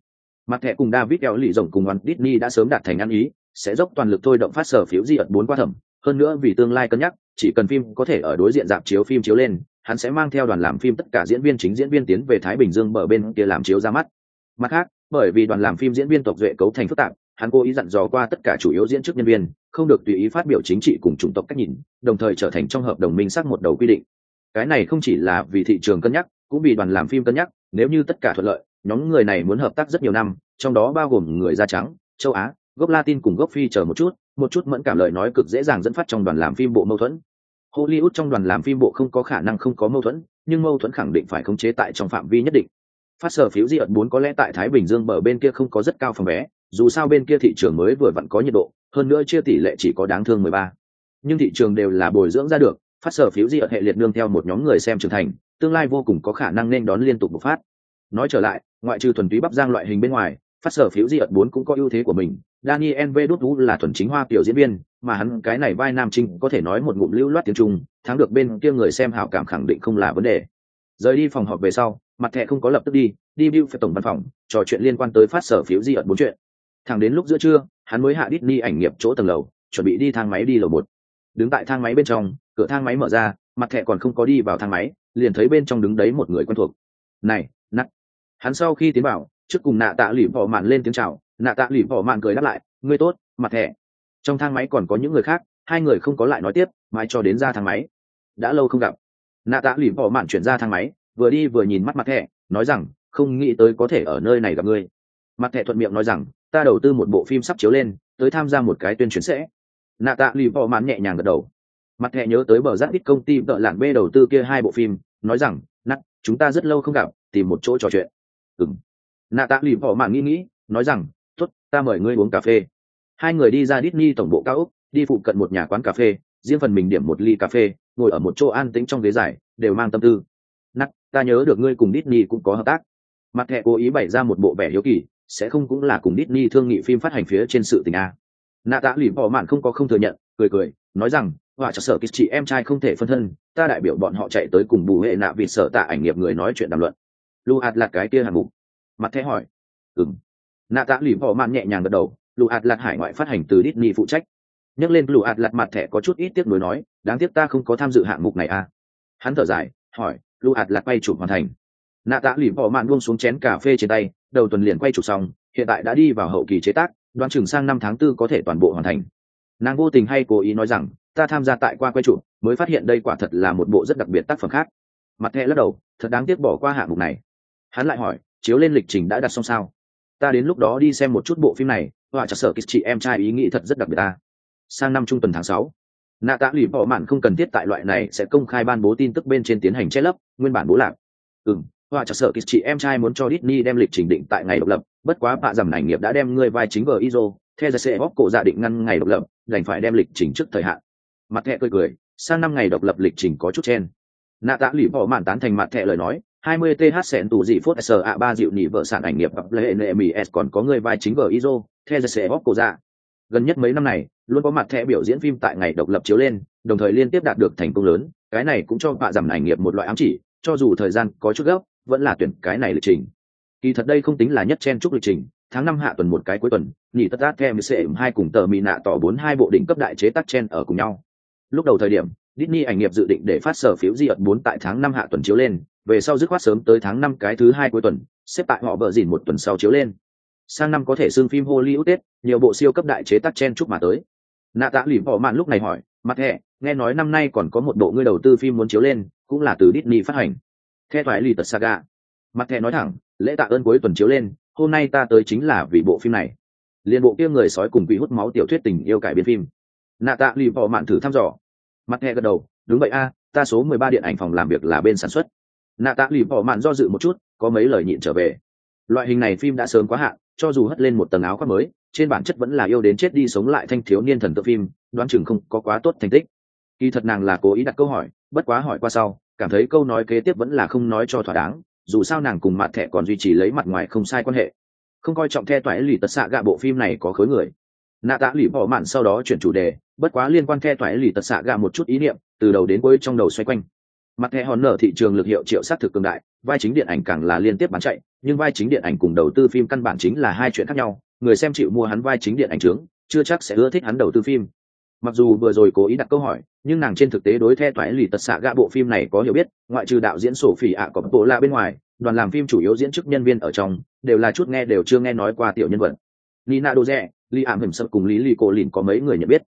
Mặt thẻ cùng david eo lì rồng cùng đoàn disney đã sớm đạt thành ăn ý, sẽ dốc toàn lực thôi động phát sở phiếu di ẩn bốn qua thẩm. Hơn nữa vì tương lai cân nhắc, chỉ cần phim có thể ở đối diện dạp chiếu phim chiếu lên, hắn sẽ mang theo đoàn làm phim tất cả diễn viên chính diễn viên tiến về thái bình dương bờ bên kia làm chiếu ra mắt. Mặt khác, bởi vì đoàn làm phim diễn viên tộc duệ cấu thành phức tạp, hắn cố ý dặn dò qua tất cả chủ yếu diễn chức nhân viên, không được tùy ý phát biểu chính trị cùng chủng tộc cách nhìn, đồng thời trở thành trong hợp đồng minh xác một đầu quy định. Cái này không chỉ là vì thị trường cân nhắc cũng vì đoàn làm phim cân nhắc, nếu như tất cả thuận lợi, nhóm người này muốn hợp tác rất nhiều năm, trong đó bao gồm người da trắng, châu á, gốc latin cùng gốc phi chờ một chút một chút mẫn cảm lời nói cực dễ dàng dẫn phát trong đoàn làm phim bộ mâu thuẫn. Hollywood trong đoàn làm phim bộ không có khả năng không có mâu thuẫn, nhưng mâu thuẫn khẳng định phải khống chế tại trong phạm vi nhất định. Phát sở phiếu di ẩn bốn có lẽ tại thái bình dương bờ bên kia không có rất cao phòng vé, dù sao bên kia thị trường mới vừa vặn có nhiệt độ, hơn nữa chia tỷ lệ chỉ có đáng thương mười ba. Nhưng thị trường đều là bồi dưỡng ra được, phát sở phiếu di ẩn hệ liệt nương theo một nhóm người xem trưởng thành tương lai vô cùng có khả năng nên đón liên tục bộc phát. Nói trở lại, ngoại trừ thuần túy bắp giang loại hình bên ngoài, phát sở phiếu di ợt bốn cũng có ưu thế của mình. Daniel v là thuần chính hoa kiểu diễn viên, mà hắn cái này vai nam chính có thể nói một ngụm lưu loát tiếng trung, thắng được bên kia người xem hảo cảm khẳng định không là vấn đề. Rời đi phòng họp về sau, mặt thẻ không có lập tức đi đi view phải tổng văn phòng, trò chuyện liên quan tới phát sở phiếu di ợt bốn chuyện. Thẳng đến lúc giữa trưa, hắn mới hạ Disney ảnh nghiệp chỗ tầng lầu, chuẩn bị đi thang máy đi lầu một. Đứng tại thang máy bên trong, cửa thang máy mở ra, mặt thẻ còn không có đi vào thang máy liền thấy bên trong đứng đấy một người quen thuộc. Này nắt hắn sau khi tiến vào, trước cùng nạ tạ lỉ vỏ mạn lên tiếng chào. Nạ tạ lỉ vỏ mạn cười đáp lại, ngươi tốt, mặt thẻ. Trong thang máy còn có những người khác, hai người không có lại nói tiếp, mãi cho đến ra thang máy. Đã lâu không gặp. Nạ tạ lỉ vỏ mạn chuyển ra thang máy, vừa đi vừa nhìn mắt mặt thẻ, nói rằng, không nghĩ tới có thể ở nơi này gặp ngươi. Mặt thẻ thuận miệng nói rằng, ta đầu tư một bộ phim sắp chiếu lên, tới tham gia một cái tuyên truyền sẽ. Nạ tạ lì vò mạn nhẹ nhàng gật đầu mặt thẹ nhớ tới bờ rác ít công ty vợ lạn bê đầu tư kia hai bộ phim, nói rằng nắt chúng ta rất lâu không gặp, tìm một chỗ trò chuyện. Ừng nạ tạ lì bỏ mạn nghĩ nghĩ, nói rằng, tốt, ta mời ngươi uống cà phê. Hai người đi ra Disney tổng bộ cao úc đi phụ cận một nhà quán cà phê, riêng phần mình điểm một ly cà phê, ngồi ở một chỗ an tĩnh trong ghế dài, đều mang tâm tư. Nắt ta nhớ được ngươi cùng Disney cũng có hợp tác. Mặt thẹ cố ý bày ra một bộ vẻ hiếu kỳ, sẽ không cũng là cùng Disney thương nghị phim phát hành phía trên sự tình a. Nạ tạ lì bỏ mạn không có không thừa nhận, cười cười, nói rằng họa cho sở kích chị em trai không thể phân thân, ta đại biểu bọn họ chạy tới cùng bù hệ nạ vì sợ tạ ảnh nghiệp người nói chuyện đàm luận. Lu hạt là cái kia hạng mục. Mặt thế hỏi. Ừng nạ tạ lì bỏ mạn nhẹ nhàng gật đầu, lu hạt lạt hải ngoại phát hành từ Disney phụ trách. Nhắc lên lu hạt lạt mặt thẻ có chút ít tiếc nuối nói, đáng tiếc ta không có tham dự hạng mục này à. Hắn thở dài, hỏi, lu hạt lạt quay chụp hoàn thành. Nạ tạ lì bỏ mạn buông xuống chén cà phê trên tay, đầu tuần liền quay chụp xong, hiện tại đã đi vào hậu kỳ chế tác, đoán chừng sang năm tháng tư có thể toàn bộ hoàn thành. Nàng vô tình hay cố ý nói rằng ta tham gia tại qua quay chụp mới phát hiện đây quả thật là một bộ rất đặc biệt tác phẩm khác. Mặt thẹ lắc đầu, thật đáng tiếc bỏ qua hạng mục này. Hắn lại hỏi, chiếu lên lịch trình đã đặt xong sao? Ta đến lúc đó đi xem một chút bộ phim này, họa chặt sở kích chị em trai ý nghĩ thật rất đặc biệt ta. Sang năm trung tuần tháng sáu, nạ tạ lụy bỏ mạn không cần thiết tại loại này sẽ công khai ban bố tin tức bên trên tiến hành che lấp, nguyên bản bố lạc. Ừ m họa chặt sợ kịch chị em trai muốn cho Disney đem lịch trình định tại ngày độc lập, bất quá bạ giảm ảnh nghiệp đã đem người vai chính vờ iso theo giờ sẽ bóp cổ giả định ngăn ngày độc lập, đành phải đem lịch trình trước thời hạn mặt thẹ cười cười, sang năm ngày độc lập lịch trình có chút chen. Nạ tạ lụy bỏ mạn tán thành mặt thẹ lời nói 20 th sẹn tù dị phốt s a ba dịu nhị vợ sản ảnh nghiệp gặp lệ nệ mỹ s còn có người vai chính vợ iso theo giờ sẽ bóp cổ ra gần nhất mấy năm này, luôn có mặt thẻ biểu diễn phim tại ngày độc lập chiếu lên, đồng thời liên tiếp đạt được thành công lớn, cái này cũng cho vạ giảm ảnh nghiệp một loại ám chỉ, cho dù thời gian có chút gấp, vẫn là tuyển cái này lịch trình. Kỳ thật đây không tính là nhất chen chúc lịch trình, tháng năm hạ tuần một cái cuối tuần nhị tất giác kem sẽ hai cùng tờ mỹ nạ tỏ bốn hai bộ đỉnh cấp đại chế tác chen ở cùng nhau lúc đầu thời điểm, Disney ảnh nghiệp dự định để phát sở phiếu di ật bốn tại tháng năm hạ tuần chiếu lên, về sau dứt khoát sớm tới tháng năm cái thứ hai cuối tuần, xếp tại họ vợ dìn một tuần sau chiếu lên. Sang năm có thể xương phim hollywood tết, nhiều bộ siêu cấp đại chế tác chen chúc mà tới. Nạ tạ lỉm bỏ mạn lúc này hỏi, mặt hẹ, nghe nói năm nay còn có một bộ ngươi đầu tư phim muốn chiếu lên, cũng là từ Disney phát hành. Theo thoại lì tật saga. Mặt hẹ nói thẳng, lễ tạ ơn cuối tuần chiếu lên, hôm nay ta tới chính là vì bộ phim này. Liên bộ kia người sói cùng quỷ hút máu tiểu thuyết tình yêu cải biên phim nạ tạ lì bỏ mạn thử thăm dò. Mặt nghe gật đầu, đúng vậy a, ta số mười ba điện ảnh phòng làm việc là bên sản xuất. Nạ tạ lì bỏ mạn do dự một chút, có mấy lời nhịn trở về. Loại hình này phim đã sớm quá hạn, cho dù hất lên một tầng áo khoác mới, trên bản chất vẫn là yêu đến chết đi sống lại thanh thiếu niên thần tượng phim, đoán chừng không có quá tốt thành tích. Kỳ thật nàng là cố ý đặt câu hỏi, bất quá hỏi qua sau, cảm thấy câu nói kế tiếp vẫn là không nói cho thỏa đáng, dù sao nàng cùng mặt thẻ còn duy trì lấy mặt ngoài không sai quan hệ. Không coi trọng the toái lì tật xạ gạ bộ phim này có khối người nạ tạ lì bỏ mạn sau đó chuyển chủ đề, bất quá liên quan the toại lì tật xạ gạ một chút ý niệm, từ đầu đến cuối trong đầu xoay quanh. Mặt thẻ hòn nở thị trường lực hiệu triệu sát thực cường đại, vai chính điện ảnh càng là liên tiếp bán chạy, nhưng vai chính điện ảnh cùng đầu tư phim căn bản chính là hai chuyện khác nhau, người xem chịu mua hắn vai chính điện ảnh trướng, chưa chắc sẽ ưa thích hắn đầu tư phim. Mặc dù vừa rồi cố ý đặt câu hỏi, nhưng nàng trên thực tế đối theo thoái lì tật xạ gạ bộ phim này có hiểu biết, ngoại trừ đạo diễn sổ phỉ ạ có bộ la bên ngoài, đoàn làm phim chủ yếu diễn chức nhân viên ở trong, đều là chút nghe đều chưa nghe nói qua tiểu nhân vật. Nina doze li ảm hiểm sập cùng lý Lì cô lìn có mấy người nhận biết.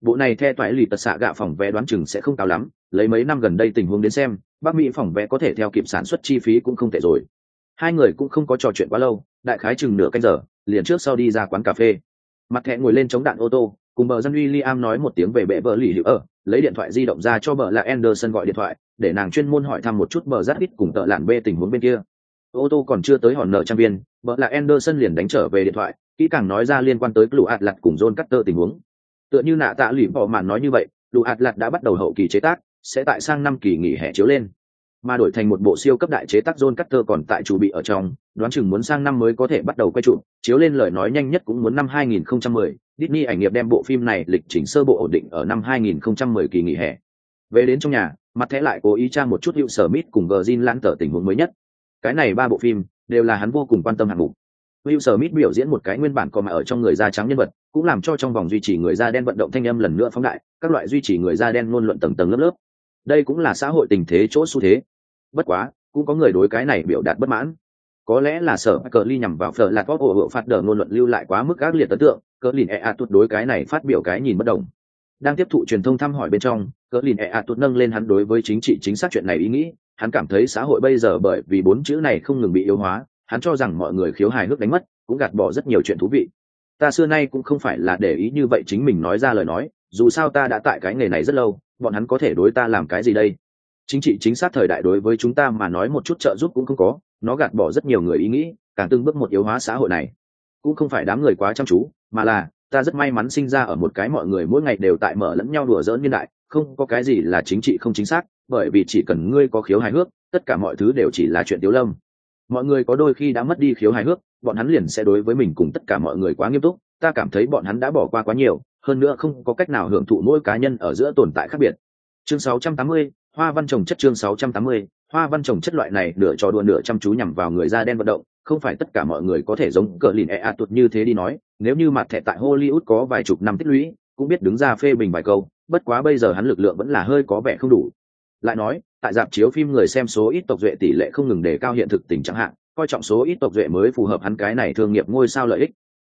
Bộ này theo toại lì tật xạ gạ phòng vé đoán chừng sẽ không cao lắm, lấy mấy năm gần đây tình huống đến xem bắc mỹ phòng vé có thể theo kịp sản xuất chi phí cũng không tệ rồi. Hai người cũng không có trò chuyện quá lâu, đại khái chừng nửa canh giờ, liền trước sau đi ra quán cà phê. Mặt thẹ ngồi lên chống đạn ô tô, cùng bờ dân uy liam nói một tiếng về bệ vợ lì hữu ở, lấy điện thoại di động ra cho bờ là anderson gọi điện thoại, để nàng chuyên môn hỏi thăm một chút bờ rát ít cùng tợ lạn bê tình huống bên kia. Ô tô còn chưa tới hòn nợ trang viên, bờ là anderson liền đánh trở về điện thoại kỹ càng nói ra liên quan tới lũ hạt lặt cùng john cutter tình huống tựa như nạ tạ lụy bỏ màn nói như vậy lũ hạt lặt đã bắt đầu hậu kỳ chế tác sẽ tại sang năm kỳ nghỉ hè chiếu lên mà đổi thành một bộ siêu cấp đại chế tác John Cutter còn tại chủ bị ở trong, đoán chừng muốn sang năm mới có thể bắt đầu quay trụ, chiếu lên lời nói nhanh nhất cũng muốn năm 2010, Disney ảnh nghiệp đem bộ phim này lịch trình sơ bộ ổn định ở năm 2010 kỳ nghỉ hè. Về đến trong nhà, mặt thẻ lại cố ý tra một chút hiệu sở mít cùng Virgin lãng tờ tình huống mới nhất. Cái này ba bộ phim đều là hắn vô cùng quan tâm hạng mục. Will Smith biểu diễn một cái nguyên bản có mà ở trong người da trắng nhân vật, cũng làm cho trong vòng duy trì người da đen vận động thanh âm lần nữa phóng đại, các loại duy trì người da đen ngôn luận tầng tầng lớp lớp. Đây cũng là xã hội tình thế chỗ xu thế. Bất quá cũng có người đối cái này biểu đạt bất mãn. Có lẽ là sở cờ ly nhằm vào phở là có ổ hộ phạt đờ ngôn luận lưu lại quá mức ác liệt ấn tượng cờ lìn ea tuột đối cái này phát biểu cái nhìn bất đồng. Đang tiếp thụ truyền thông thăm hỏi bên trong cờ lìn ea tuột nâng lên hắn đối với chính trị chính xác chuyện này ý nghĩ hắn cảm thấy xã hội bây giờ bởi vì bốn chữ này không ngừng bị yếu hóa hắn cho rằng mọi người khiếu hài hước đánh mất, cũng gạt bỏ rất nhiều chuyện thú vị. Ta xưa nay cũng không phải là để ý như vậy chính mình nói ra lời nói, dù sao ta đã tại cái nghề này rất lâu, bọn hắn có thể đối ta làm cái gì đây? Chính trị chính xác thời đại đối với chúng ta mà nói một chút trợ giúp cũng không có, nó gạt bỏ rất nhiều người ý nghĩ, càng từng bước một yếu hóa xã hội này. Cũng không phải đám người quá chăm chú, mà là, ta rất may mắn sinh ra ở một cái mọi người mỗi ngày đều tại mở lẫn nhau đùa dỡn niên đại, không có cái gì là chính trị không chính xác, bởi vì chỉ cần ngươi có khiếu hài hước, tất cả mọi thứ đều chỉ là chuyện tiếu lâm mọi người có đôi khi đã mất đi khiếu hài hước bọn hắn liền sẽ đối với mình cùng tất cả mọi người quá nghiêm túc. Ta cảm thấy bọn hắn đã bỏ qua quá nhiều hơn nữa không có cách nào hưởng thụ mỗi cá nhân ở giữa tồn tại khác biệt. Chương 680, hoa văn trồng chất chương 680, hoa văn trồng chất loại này nửa trò đùa nửa chăm chú nhằm vào người da đen vận động không phải tất cả mọi người có thể giống cờ lìn e a tuột như thế đi nói nếu như mặt thẻ tại hollywood có vài chục năm tích lũy cũng biết đứng ra phê bình vài câu bất quá bây giờ hắn lực lượng vẫn là hơi có vẻ không đủ lại nói, tại dạp chiếu phim người xem số ít tộc duệ tỷ lệ không ngừng đề cao hiện thực tình trạng hạn coi trọng số ít tộc duệ mới phù hợp hắn cái này thương nghiệp ngôi sao lợi ích.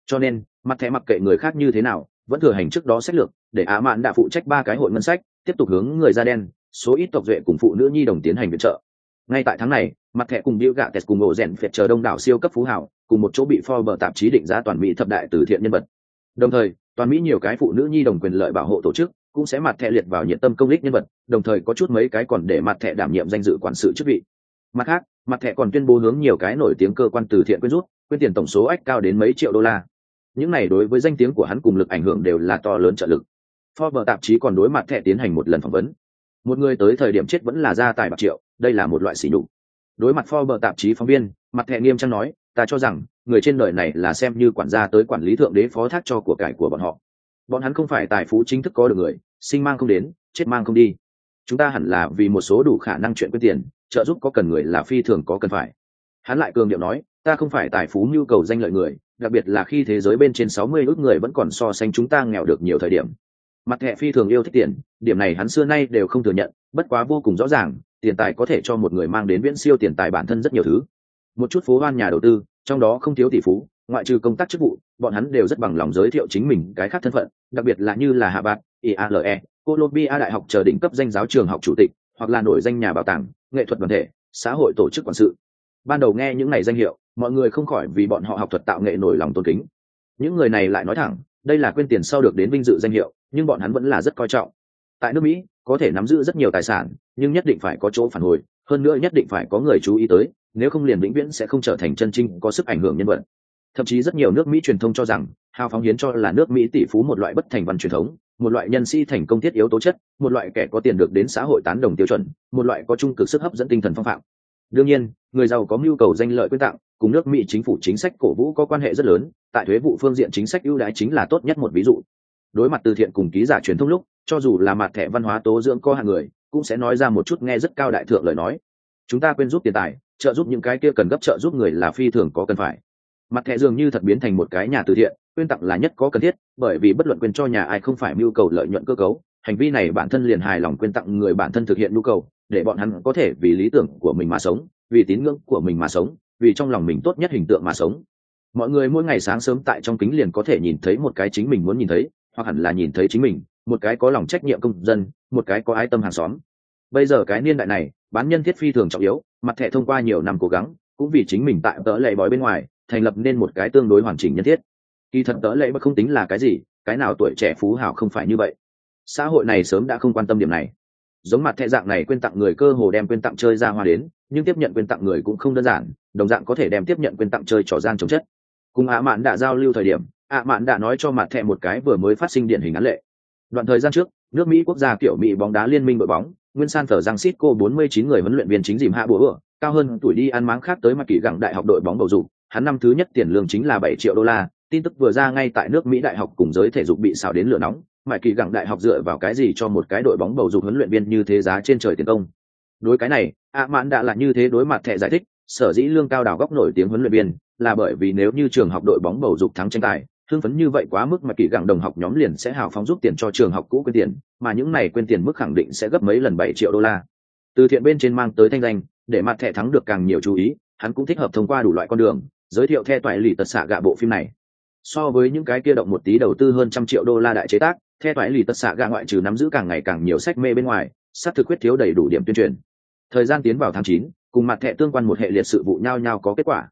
Cho nên, mặt thẻ mặc kệ người khác như thế nào, vẫn thừa hành trước đó sách lược, để á mạn đã phụ trách ba cái hội ngân sách, tiếp tục hướng người da đen, số ít tộc duệ cùng phụ nữ nhi đồng tiến hành viện trợ. Ngay tại tháng này, mặt thẻ cùng điệu gạ tes cùng ổ rèn phệt chờ đông đảo siêu cấp phú hảo, cùng một chỗ bị Forbes tạp chí định giá toàn mỹ thập đại từ thiện nhân vật. Đồng thời, toàn mỹ nhiều cái phụ nữ nhi đồng quyền lợi bảo hộ tổ chức cũng sẽ mặt thẻ liệt vào nhiệt tâm công lý nhân vật, đồng thời có chút mấy cái còn để mặt thẻ đảm nhiệm danh dự quản sự chức vị. Mặt khác, mặt thẻ còn tuyên bố hướng nhiều cái nổi tiếng cơ quan từ thiện quyên rút, quyên tiền tổng số ách cao đến mấy triệu đô la. Những này đối với danh tiếng của hắn cùng lực ảnh hưởng đều là to lớn trợ lực. Forbes tạp chí còn đối mặt thẻ tiến hành một lần phỏng vấn. Một người tới thời điểm chết vẫn là gia tài bạc triệu, đây là một loại sỉ nhục. Đối mặt Forbes tạp chí phóng viên, mặt thẻ nghiêm trang nói, ta cho rằng, người trên đời này là xem như quản gia tới quản lý thượng đế phó thác cho của cải của bọn họ bọn hắn không phải tài phú chính thức có được người, sinh mang không đến, chết mang không đi. Chúng ta hẳn là vì một số đủ khả năng chuyện quyết tiền, trợ giúp có cần người là phi thường có cần phải. Hắn lại cường điệu nói, ta không phải tài phú nhu cầu danh lợi người, đặc biệt là khi thế giới bên trên sáu mươi ước người vẫn còn so sánh chúng ta nghèo được nhiều thời điểm. Mặt thẻ phi thường yêu thích tiền, điểm này hắn xưa nay đều không thừa nhận, bất quá vô cùng rõ ràng, tiền tài có thể cho một người mang đến viễn siêu tiền tài bản thân rất nhiều thứ. Một chút phố hoan nhà đầu tư, trong đó không thiếu tỷ phú, ngoại trừ công tác chức vụ bọn hắn đều rất bằng lòng giới thiệu chính mình cái khác thân phận, đặc biệt là như là hạ bạc iale colombia đại học chờ đỉnh cấp danh giáo trường học chủ tịch, hoặc là nổi danh nhà bảo tàng, nghệ thuật đoàn thể, xã hội tổ chức quản sự. Ban đầu nghe những này danh hiệu, mọi người không khỏi vì bọn họ học thuật tạo nghệ nổi lòng tôn kính. Những người này lại nói thẳng, đây là quên tiền sau được đến vinh dự danh hiệu, nhưng bọn hắn vẫn là rất coi trọng. Tại nước mỹ, có thể nắm giữ rất nhiều tài sản, nhưng nhất định phải có chỗ phản hồi, hơn nữa nhất định phải có người chú ý tới, nếu không liền vĩnh viễn sẽ không trở thành chân chính có sức ảnh hưởng nhân vật thậm chí rất nhiều nước mỹ truyền thông cho rằng, hào phóng hiến cho là nước mỹ tỷ phú một loại bất thành văn truyền thống, một loại nhân sĩ thành công thiết yếu tố chất, một loại kẻ có tiền được đến xã hội tán đồng tiêu chuẩn, một loại có trung cực sức hấp dẫn tinh thần phong phạm. Đương nhiên, người giàu có nhu cầu danh lợi quyên tặng cùng nước mỹ chính phủ chính sách cổ vũ có quan hệ rất lớn, tại thuế vụ phương diện chính sách ưu đãi chính là tốt nhất một ví dụ. Đối mặt từ thiện cùng ký giả truyền thông lúc, cho dù là mặt thẻ văn hóa tố dưỡng có hàng người, cũng sẽ nói ra một chút nghe rất cao đại thượng lời nói. Chúng ta quên giúp tiền tài, trợ giúp những cái kia cần gấp trợ giúp người là phi thường có cần phải mặt thẻ dường như thật biến thành một cái nhà từ thiện, quyên tặng là nhất có cần thiết, bởi vì bất luận quyền cho nhà ai không phải mưu cầu lợi nhuận cơ cấu, hành vi này bản thân liền hài lòng quyên tặng người bản thân thực hiện nhu cầu, để bọn hắn có thể vì lý tưởng của mình mà sống, vì tín ngưỡng của mình mà sống, vì trong lòng mình tốt nhất hình tượng mà sống. Mọi người mỗi ngày sáng sớm tại trong kính liền có thể nhìn thấy một cái chính mình muốn nhìn thấy, hoặc hẳn là nhìn thấy chính mình, một cái có lòng trách nhiệm công dân, một cái có ái tâm hàng xóm. Bây giờ cái niên đại này, bán nhân thiết phi thường trọng yếu, mặt thẻ thông qua nhiều năm cố gắng cũng vì chính mình tại tớ lệ bói bên ngoài, thành lập nên một cái tương đối hoàn chỉnh nhân thiết. Kỳ thật tớ lệ bất không tính là cái gì, cái nào tuổi trẻ phú hảo không phải như vậy. Xã hội này sớm đã không quan tâm điểm này. Giống mặt thẹ dạng này quên tặng người cơ hồ đem quên tặng chơi ra hoa đến, nhưng tiếp nhận quên tặng người cũng không đơn giản, đồng dạng có thể đem tiếp nhận quên tặng chơi trò gian chống chất. Cùng ạ mạn đã giao lưu thời điểm, ạ mạn đã nói cho mặt thẹ một cái vừa mới phát sinh điển hình án lệ. Đoạn thời gian trước, nước mỹ quốc gia kiểu mỹ bóng đá liên minh đội bóng nguyên san thờ giang xít cô 49 người huấn luyện viên chính dìm hạ búa ửa cao hơn tuổi đi ăn máng khác tới mặt kỳ gặng đại học đội bóng bầu dục. Hắn năm thứ nhất tiền lương chính là 7 triệu đô la, tin tức vừa ra ngay tại nước mỹ đại học cùng giới thể dục bị xào đến lửa nóng. Mãi kỳ gặng đại học dựa vào cái gì cho một cái đội bóng bầu dục huấn luyện viên như thế giá trên trời tiền công? Đối cái này ạ mạn đã là như thế đối mặt thẻ giải thích, sở dĩ lương cao đào góc nổi tiếng huấn luyện viên là bởi vì nếu như trường học đội bóng bầu dục thắng tranh tài thương phấn như vậy quá mức mà kỳ gặng đồng học nhóm liền sẽ hào phóng giúp tiền cho trường học cũ quên tiền, mà những này quên tiền mức khẳng định sẽ gấp mấy lần bảy triệu đô la. Từ thiện bên trên mang tới thanh danh, để mặt thẻ thắng được càng nhiều chú ý, hắn cũng thích hợp thông qua đủ loại con đường, giới thiệu theo toại lì tật xạ gạ bộ phim này. So với những cái kia động một tí đầu tư hơn trăm triệu đô la đại chế tác theo toại lì tật xạ gạ ngoại trừ nắm giữ càng ngày càng nhiều sách mê bên ngoài sát thực quyết thiếu đầy đủ điểm tuyên truyền. Thời gian tiến vào tháng chín, cùng mặt thẻ tương quan một hệ liệt sự vụ nhau nhau có kết quả.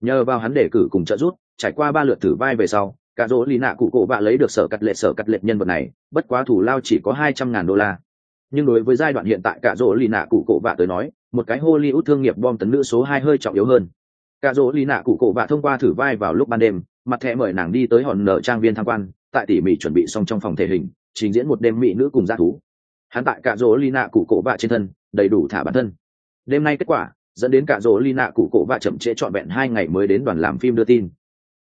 Nhờ vào hắn đề cử cùng trợ giúp, trải qua ba lượt thử vai về sau cả dỗ lì nạ cụ cổ bạ lấy được sở cắt lệ sở cắt lệ nhân vật này, bất quá thủ lao chỉ có hai trăm ngàn đô la. Nhưng đối với giai đoạn hiện tại, cả dỗ lì nạ cụ cổ bạ tới nói, một cái hollywood thương nghiệp bom tấn nữ số hai hơi trọng yếu hơn. Cả dỗ lì nạ cụ cổ bạ thông qua thử vai vào lúc ban đêm, mặt thẻ mời nàng đi tới hòn nở trang viên tham quan, tại tỉ mỉ chuẩn bị xong trong phòng thể hình, trình diễn một đêm mỹ nữ cùng g thú. Hắn tại cả dỗ lì nạ cụ cổ bạ trên thân, đầy đủ thả bản thân. Đêm nay kết quả, dẫn đến cả dỗ lì nạ cụ cổ bạ chậm trễ trọn vẹn hai ngày mới đến đoàn làm phim đưa tin.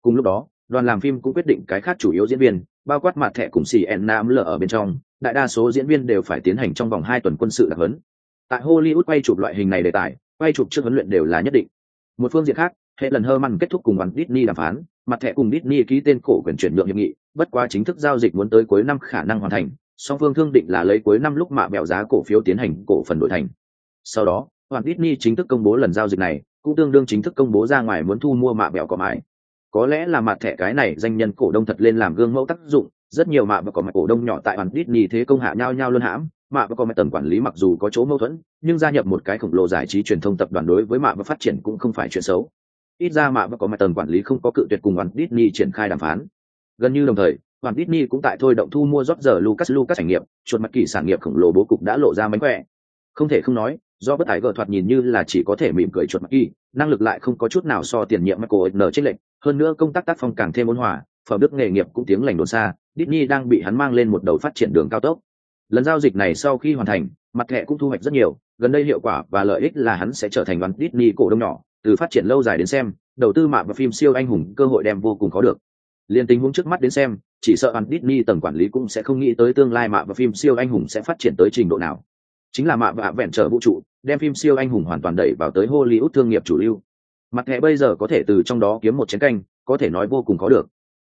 Cùng lúc đó đoàn làm phim cũng quyết định cái khác chủ yếu diễn viên, bao quát mặt thẻ cùng xì en nam lở ở bên trong, đại đa số diễn viên đều phải tiến hành trong vòng hai tuần quân sự đặc huấn. Tại hollywood quay chụp loại hình này đề tài, quay chụp trước huấn luyện đều là nhất định. Một phương diện khác, hệ lần hơ măn kết thúc cùng đoàn Disney đàm phán, mặt thẻ cùng Disney ký tên cổ quyền chuyển nhượng hiệp nghị, bất quá chính thức giao dịch muốn tới cuối năm khả năng hoàn thành, song phương thương định là lấy cuối năm lúc mạ bẹo giá cổ phiếu tiến hành cổ phần đổi thành. Sau đó đoàn Disney chính thức công bố lần giao dịch này, cũng tương đương chính thức công bố ra ngoài muốn thu mua mạ bẹo cỏ mãi có lẽ là mặt thẻ cái này danh nhân cổ đông thật lên làm gương mẫu tác dụng, rất nhiều mạ và có mặt cổ đông nhỏ tại hoàn Disney thế công hạ nhau nhau luôn hãm, mạ và có mặt tần quản lý mặc dù có chỗ mâu thuẫn, nhưng gia nhập một cái khổng lồ giải trí truyền thông tập đoàn đối với mạ và phát triển cũng không phải chuyện xấu. Ít ra mạ và có mặt tần quản lý không có cự tuyệt cùng hoàn Disney triển khai đàm phán. Gần như đồng thời hoàn Disney cũng tại thôi động thu mua rót giờ Lucas Lucas trải nghiệm, chuột mặt kỳ sản nghiệp khổng lồ bố cục đã lộ ra mánh khỏe không thể không nói, do bất tài gờ thoạt nhìn như là chỉ có thể mỉm cười chuột mặc kỳ, năng lực lại không có chút nào so tiền nhiệm Michael N trên lệnh hơn nữa công tác tác phong càng thêm ôn hòa, phẩm đức nghề nghiệp cũng tiếng lành đồn xa, Disney đang bị hắn mang lên một đầu phát triển đường cao tốc. Lần giao dịch này sau khi hoàn thành, mặt thẻ cũng thu hoạch rất nhiều, gần đây hiệu quả và lợi ích là hắn sẽ trở thành đoàn Disney cổ đông nhỏ, từ phát triển lâu dài đến xem, đầu tư mạng và phim siêu anh hùng cơ hội đem vô cùng khó được. Liên tình huống trước mắt đến xem, chỉ sợ đoàn Disney tầng quản lý cũng sẽ không nghĩ tới tương lai mạng và phim siêu anh hùng sẽ phát triển tới trình độ nào chính là mạ vạ vẹn trở vũ trụ, đem phim siêu anh hùng hoàn toàn đẩy vào tới Hollywood thương nghiệp chủ lưu. Mặt thẻ bây giờ có thể từ trong đó kiếm một chén canh, có thể nói vô cùng có được.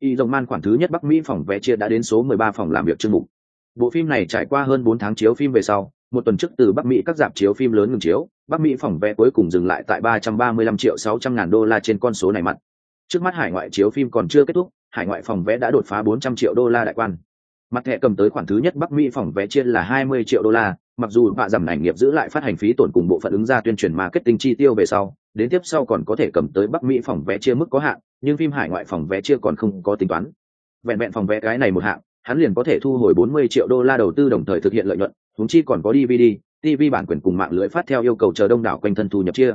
Y dòng man khoản thứ nhất bắc mỹ phòng vé chia đã đến số 13 phòng làm việc chương mục. Bộ phim này trải qua hơn 4 tháng chiếu phim về sau, một tuần trước từ bắc mỹ các dạp chiếu phim lớn ngừng chiếu, bắc mỹ phòng vé cuối cùng dừng lại tại 335 triệu 600 ngàn đô la trên con số này mặt. Trước mắt hải ngoại chiếu phim còn chưa kết thúc, hải ngoại phòng vé đã đột phá 400 triệu đô la đại quan. Mặt thẻ cầm tới khoản thứ nhất bắc mỹ phòng vé chia là 20 triệu đô la mặc dù bạ giảm ảnh nghiệp giữ lại phát hành phí tổn cùng bộ phận ứng ra tuyên truyền marketing chi tiêu về sau, đến tiếp sau còn có thể cầm tới bắc mỹ phòng vé chia mức có hạn, nhưng phim hải ngoại phòng vé chia còn không có tính toán. Vẹn vẹn phòng vé cái này một hạng, hắn liền có thể thu hồi 40 triệu đô la đầu tư đồng thời thực hiện lợi nhuận thúng chi còn có dvd tv bản quyền cùng mạng lưới phát theo yêu cầu chờ đông đảo quanh thân thu nhập chia.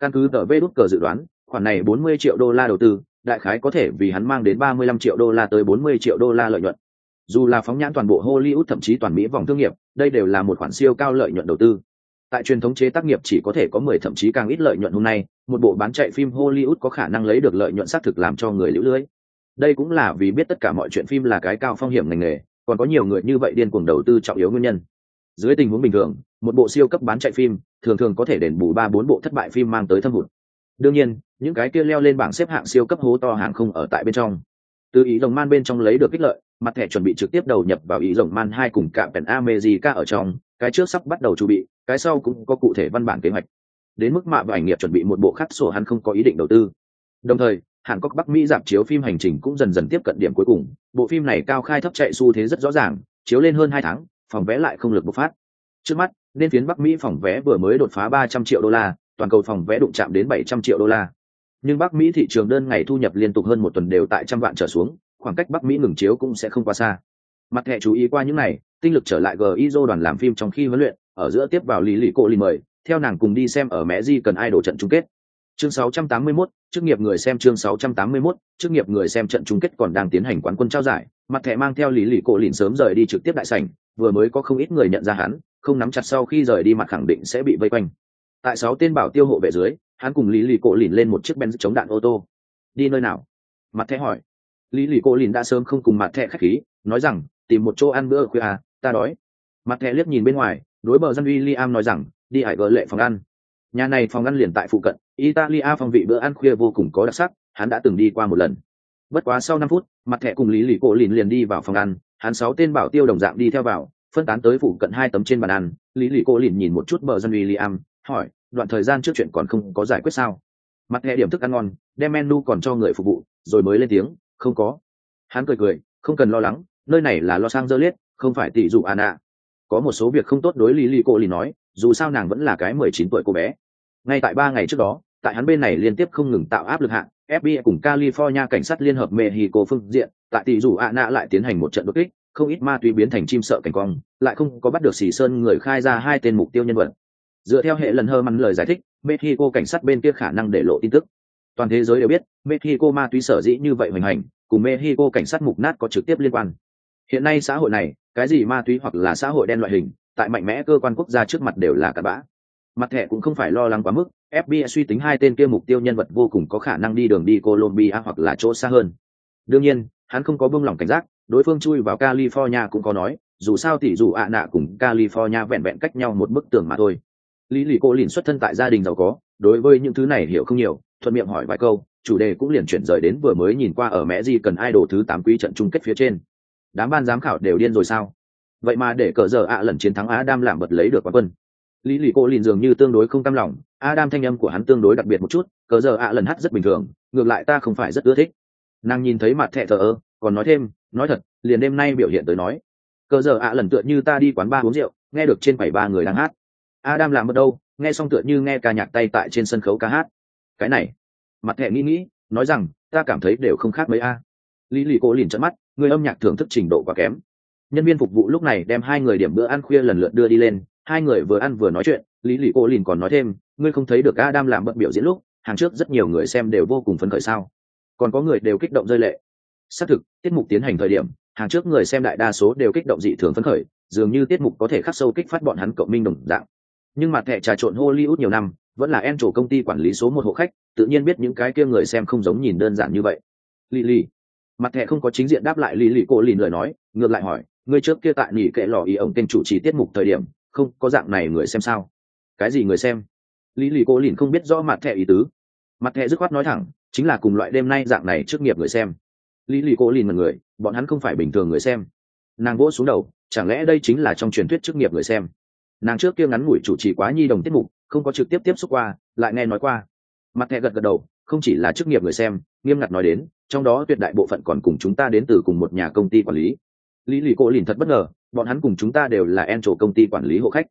Căn cứ tờ vê đút cờ dự đoán, khoản này 40 triệu đô la đầu tư, đại khái có thể vì hắn mang đến 35 triệu đô la tới 40 triệu đô la lợi nhuận dù là phóng nhãn toàn bộ hollywood, thậm chí toàn mỹ vòng thương nghiệp, đây đều là một khoản siêu cao lợi nhuận đầu tư. Tại truyền thống chế tác nghiệp chỉ có thể có mười, thậm chí càng ít lợi nhuận hôm nay, một bộ bán chạy phim hollywood có khả năng lấy được lợi nhuận xác thực làm cho người lũ lưới. Đây cũng là vì biết tất cả mọi chuyện phim là cái cao phong hiểm ngành nghề, còn có nhiều người như vậy điên cuồng đầu tư trọng yếu nguyên nhân. Dưới tình huống bình thường, một bộ siêu cấp bán chạy phim thường thường có thể đền bù ba, bốn bộ thất bại phim mang tới thâm hụt. Đương nhiên, những cái kia leo lên bảng xếp hạng siêu cấp hố to hàng không ở tại bên trong. Từ ý đồng man bên trong lấy được kích lợi mặt thẻ chuẩn bị trực tiếp đầu nhập vào ý rồng man hai cùng cạm pèn America ở trong, cái trước sắp bắt đầu chuẩn bị, cái sau cũng có cụ thể văn bản kế hoạch. Đến mức mạ và ảnh nghiệp chuẩn bị một bộ khác sổ hắn không có ý định đầu tư. Đồng thời, hàn quốc bắc mỹ giảm chiếu phim hành trình cũng dần dần tiếp cận điểm cuối cùng. Bộ phim này cao khai thấp chạy xu thế rất rõ ràng, chiếu lên hơn hai tháng, phòng vé lại không lực bộc phát. Trước mắt, nên phiến bắc mỹ phòng vé vừa mới đột phá ba trăm triệu đô la, toàn cầu phòng vé đụng chạm đến bảy trăm triệu đô la. Nhưng bắc mỹ thị trường đơn ngày thu nhập liên tục hơn một tuần đều tại trăm vạn trở xuống khoảng cách bắc mỹ ngừng chiếu cũng sẽ không quá xa. Mặt hệ chú ý qua những này tinh lực trở lại gizo đoàn làm phim trong khi huấn luyện ở giữa tiếp vào lý lì cô lì mời theo nàng cùng đi xem ở mẹ di cần ai đổ trận chung kết. Chương 681, chức nghiệp người xem chương 681, chức nghiệp người xem trận chung kết còn đang tiến hành quán quân trao giải. Mặt thẻ mang theo lý lì cổ lìn sớm rời đi trực tiếp đại sảnh vừa mới có không ít người nhận ra hắn không nắm chặt sau khi rời đi mặt khẳng định sẽ bị vây quanh. Tại sáu tên bảo tiêu hộ vệ dưới hắn cùng lý lì cổ lìn lên một chiếc benz chống đạn ô tô. Đi nơi nào? Mặt thẻ hỏi lý lì cô lìn đã sớm không cùng mặt Thẹ khách khí, nói rằng, tìm một chỗ ăn bữa khuya à ta đói. Mặt Thẹ liếc nhìn bên ngoài, đối bờ dân uy liam nói rằng, đi hải gỡ lệ phòng ăn. Nhà này phòng ăn liền tại phụ cận, italia phong vị bữa ăn khuya vô cùng có đặc sắc, hắn đã từng đi qua một lần. Bất quá sau năm phút, mặt Thẹ cùng lý lì cô lìn liền đi vào phòng ăn, hắn sáu tên bảo tiêu đồng dạng đi theo vào, phân tán tới phụ cận hai tấm trên bàn ăn. Lý lì cô lìn nhìn một chút bờ dân uy liam hỏi, đoạn thời gian trước chuyện còn không có giải quyết sao? Mặt Thẹ điểm thức ăn ngon, đem menu còn cho người phục vụ, rồi mới lên tiếng không có. Hắn cười cười, không cần lo lắng, nơi này là lo sang dơ liết không phải tỷ dụ an ạ có một số việc không tốt đối lý lì cô lì nói, dù sao nàng vẫn là cái mười chín tuổi cô bé. Ngay tại ba ngày trước đó, tại hắn bên này liên tiếp không ngừng tạo áp lực hạng fbi cùng california cảnh sát liên hợp mexico phương diện, tại tỷ dụ ạ nạ lại tiến hành một trận đột kích, không ít ma túy biến thành chim sợ cảnh quang, lại không có bắt được xì sơn người khai ra hai tên mục tiêu nhân vật. Dựa theo hệ lần hơ mắn lời giải thích, mexico cảnh sát bên kia khả năng để lộ tin tức toàn thế giới đều biết, mexico ma túy sở dĩ như vậy hoành hành, cùng mexico cảnh sát mục nát có trực tiếp liên quan. Hiện nay xã hội này, cái gì ma túy hoặc là xã hội đen loại hình, tại mạnh mẽ cơ quan quốc gia trước mặt đều là cặn bã. Mặt thẻ cũng không phải lo lắng quá mức fbi suy tính hai tên kia mục tiêu nhân vật vô cùng có khả năng đi đường đi colombia hoặc là chỗ xa hơn. Đương nhiên, hắn không có buông lỏng cảnh giác, đối phương chui vào california cũng có nói, dù sao thì dù ạ nạ cùng california vẹn vẹn cách nhau một bức tường mà thôi. Lý lì cô lìn xuất thân tại gia đình giàu có, đối với những thứ này hiểu không nhiều thuận miệng hỏi vài câu, chủ đề cũng liền chuyển rời đến vừa mới nhìn qua ở mẹ di cần ai đồ thứ tám quý trận chung kết phía trên. Đám ban giám khảo đều điên rồi sao? Vậy mà để cờ giờ ạ lần chiến thắng adam làm bật lấy được quán quân. Lý lì cô liền dường như tương đối không cam lòng, adam thanh âm của hắn tương đối đặc biệt một chút, cờ giờ ạ lần hát rất bình thường, ngược lại ta không phải rất ưa thích. Nàng nhìn thấy mặt thẹ thờ ơ, còn nói thêm, nói thật, liền đêm nay biểu hiện tới nói, cờ giờ ạ lần tựa như ta đi quán ba uống rượu, nghe được trên bảy ba người đang hát. Adam làm ở đâu, nghe xong tựa như nghe ca nhạc tay tại trên sân khấu ca hát cái này, mặt thẹ nghĩ nghĩ, nói rằng, ta cảm thấy đều không khác mấy a. Lý lì cô liền trận mắt, người âm nhạc thưởng thức trình độ quá kém. Nhân viên phục vụ lúc này đem hai người điểm bữa ăn khuya lần lượt đưa đi lên, hai người vừa ăn vừa nói chuyện, lý lì cô liền còn nói thêm, ngươi không thấy được adam làm bận biểu diễn lúc, hàng trước rất nhiều người xem đều vô cùng phấn khởi sao? Còn có người đều kích động rơi lệ. Xác thực, tiết mục tiến hành thời điểm, hàng trước người xem đại đa số đều kích động dị thường phấn khởi, dường như tiết mục có thể khắc sâu kích phát bọn hắn cộng minh đồng dạng. Nhưng mặt thẻ trà trộn hollywood nhiều năm vẫn là en chủ công ty quản lý số một hộ khách, tự nhiên biết những cái kia người xem không giống nhìn đơn giản như vậy. Lì lì. Mặt thẻ không có chính diện đáp lại lì lì cô lìn lời nói, ngược lại hỏi người trước kia tại nỉ kệ lò ý ổng tên chủ trì tiết mục thời điểm, không có dạng này người xem sao? Cái gì người xem? Lì lì cô lìn không biết rõ mặt thẻ ý tứ. Mặt thẻ dứt khoát nói thẳng, chính là cùng loại đêm nay dạng này trước nghiệp người xem. Lì lì cô lìn một người, bọn hắn không phải bình thường người xem. Nàng vỗ xuống đầu, chẳng lẽ đây chính là trong truyền thuyết chức nghiệp người xem? Nàng trước kia ngắn ngủi chủ trì quá nhi đồng tiết mục không có trực tiếp tiếp xúc qua, lại nghe nói qua. Mặt thẹ gật gật đầu, không chỉ là chức nghiệp người xem, nghiêm ngặt nói đến, trong đó tuyệt đại bộ phận còn cùng chúng ta đến từ cùng một nhà công ty quản lý. Lý lì cô lìn thật bất ngờ, bọn hắn cùng chúng ta đều là en trổ công ty quản lý hộ khách.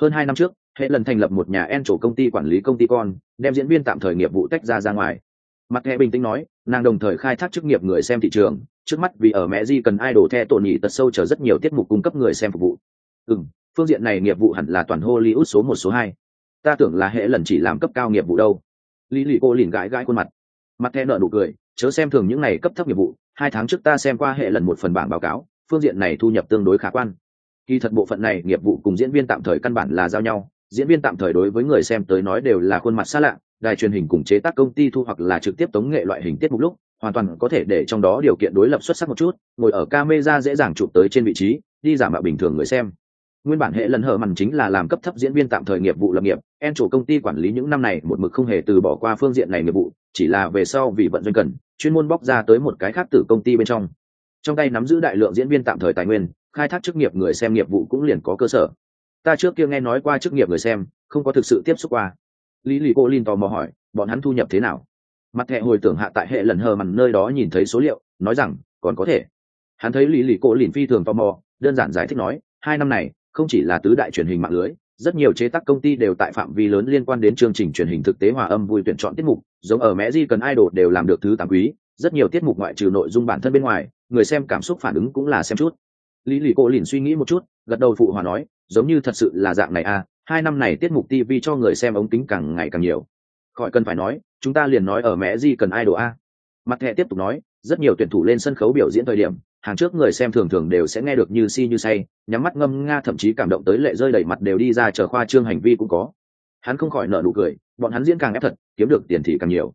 Hơn hai năm trước, hệ lần thành lập một nhà en trổ công ty quản lý công ty con, đem diễn viên tạm thời nghiệp vụ tách ra ra ngoài. Mặt hệ bình tĩnh nói, nàng đồng thời khai thác chức nghiệp người xem thị trường, trước mắt vì ở mẹ di cần idol theo tổ nhị tật sâu chờ rất nhiều tiết mục cung cấp người xem phục vụ. Ừ phương diện này nghiệp vụ hẳn là toàn hollywood số một, số hai ta tưởng là hệ lần chỉ làm cấp cao nghiệp vụ đâu. Lý lì cô liền gãi gãi khuôn mặt. Mặt thẹn nợ nụ cười, chớ xem thường những này cấp thấp nghiệp vụ, hai tháng trước ta xem qua hệ lần một phần bảng báo cáo, phương diện này thu nhập tương đối khả quan. Kỳ thật bộ phận này nghiệp vụ cùng diễn viên tạm thời căn bản là giao nhau, diễn viên tạm thời đối với người xem tới nói đều là khuôn mặt xa lạ, đài truyền hình cùng chế tác công ty thu hoặc là trực tiếp tống nghệ loại hình tiết mục lúc, hoàn toàn có thể để trong đó điều kiện đối lập xuất sắc một chút, ngồi ở camera dễ dàng chụp tới trên vị trí, đi giả mạo bình thường người xem nguyên bản hệ lần hở mằn chính là làm cấp thấp diễn viên tạm thời nghiệp vụ lập nghiệp, en chủ công ty quản lý những năm này một mực không hề từ bỏ qua phương diện này nghiệp vụ, chỉ là về sau vì vận doanh cần, chuyên môn bóc ra tới một cái khác từ công ty bên trong. Trong tay nắm giữ đại lượng diễn viên tạm thời tài nguyên, khai thác chức nghiệp người xem nghiệp vụ cũng liền có cơ sở. Ta trước kia nghe nói qua chức nghiệp người xem, không có thực sự tiếp xúc qua. Lý lì cô linh tò mò hỏi, bọn hắn thu nhập thế nào? Mặt thẹ hồi tưởng hạ tại hệ lần hờ mằn nơi đó nhìn thấy số liệu, nói rằng, còn có thể. Hắn thấy lý lì cô lìn phi thường tò mò, đơn giản giải thích nói, hai năm này không chỉ là tứ đại truyền hình mạng lưới, rất nhiều chế tác công ty đều tại phạm vi lớn liên quan đến chương trình truyền hình thực tế hòa âm vui tuyển chọn tiết mục, giống ở mẹ di cần idol đều làm được thứ tám quý, rất nhiều tiết mục ngoại trừ nội dung bản thân bên ngoài, người xem cảm xúc phản ứng cũng là xem chút. Lý lì cô lìn suy nghĩ một chút, gật đầu phụ hòa nói, giống như thật sự là dạng này à hai năm này tiết mục tv cho người xem ống kính càng ngày càng nhiều. Khỏi cần phải nói, chúng ta liền nói ở mẹ di cần idol a. Mặt thẻ tiếp tục nói, rất nhiều tuyển thủ lên sân khấu biểu diễn thời điểm hàng trước người xem thường thường đều sẽ nghe được như si như say, nhắm mắt ngâm nga thậm chí cảm động tới lệ rơi đầy mặt đều đi ra chờ khoa trương hành vi cũng có. Hắn không khỏi nợ nụ cười, bọn hắn diễn càng ép thật, kiếm được tiền thì càng nhiều.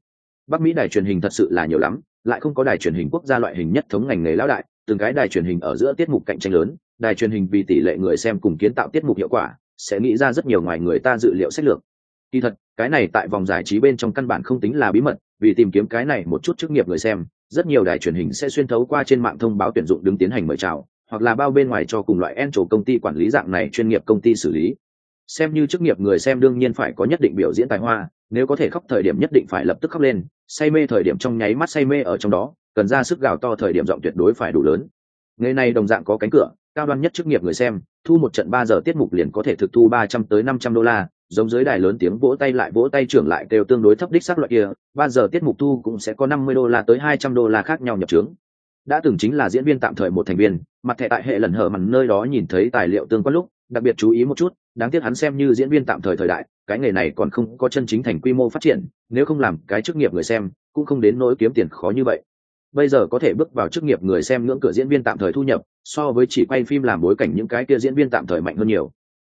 Bắc mỹ đài truyền hình thật sự là nhiều lắm, lại không có đài truyền hình quốc gia loại hình nhất thống ngành nghề lão đại, từng cái đài truyền hình ở giữa tiết mục cạnh tranh lớn, đài truyền hình vì tỷ lệ người xem cùng kiến tạo tiết mục hiệu quả, sẽ nghĩ ra rất nhiều ngoài người ta dự liệu sách lược. Kỳ thật, cái này tại vòng giải trí bên trong căn bản không tính là bí mật, vì tìm kiếm cái này một chút chức nghiệp người xem rất nhiều đài truyền hình sẽ xuyên thấu qua trên mạng thông báo tuyển dụng đứng tiến hành mời chào, hoặc là bao bên ngoài cho cùng loại en trổ công ty quản lý dạng này chuyên nghiệp công ty xử lý. Xem như chức nghiệp người xem đương nhiên phải có nhất định biểu diễn tài hoa, nếu có thể khóc thời điểm nhất định phải lập tức khóc lên, say mê thời điểm trong nháy mắt say mê ở trong đó, cần ra sức gào to thời điểm giọng tuyệt đối phải đủ lớn nghề này đồng dạng có cánh cửa, cao đoan nhất chức nghiệp người xem, thu một trận ba giờ tiết mục liền có thể thực thu ba trăm tới năm trăm đô la, giống dưới đài lớn tiếng vỗ tay lại vỗ tay trưởng lại đều tương đối thấp đích xác loại kia, ba giờ tiết mục thu cũng sẽ có năm mươi đô la tới hai trăm đô la khác nhau nhập trướng. Đã từng chính là diễn viên tạm thời một thành viên, mặt thẻ tại hệ lần hở mặn nơi đó nhìn thấy tài liệu tương quan lúc, đặc biệt chú ý một chút, đáng tiếc hắn xem như diễn viên tạm thời thời đại, cái nghề này còn không có chân chính thành quy mô phát triển, nếu không làm cái chức nghiệp người xem, cũng không đến nỗi kiếm tiền khó như vậy bây giờ có thể bước vào chức nghiệp người xem ngưỡng cửa diễn viên tạm thời thu nhập, so với chỉ quay phim làm bối cảnh những cái kia diễn viên tạm thời mạnh hơn nhiều.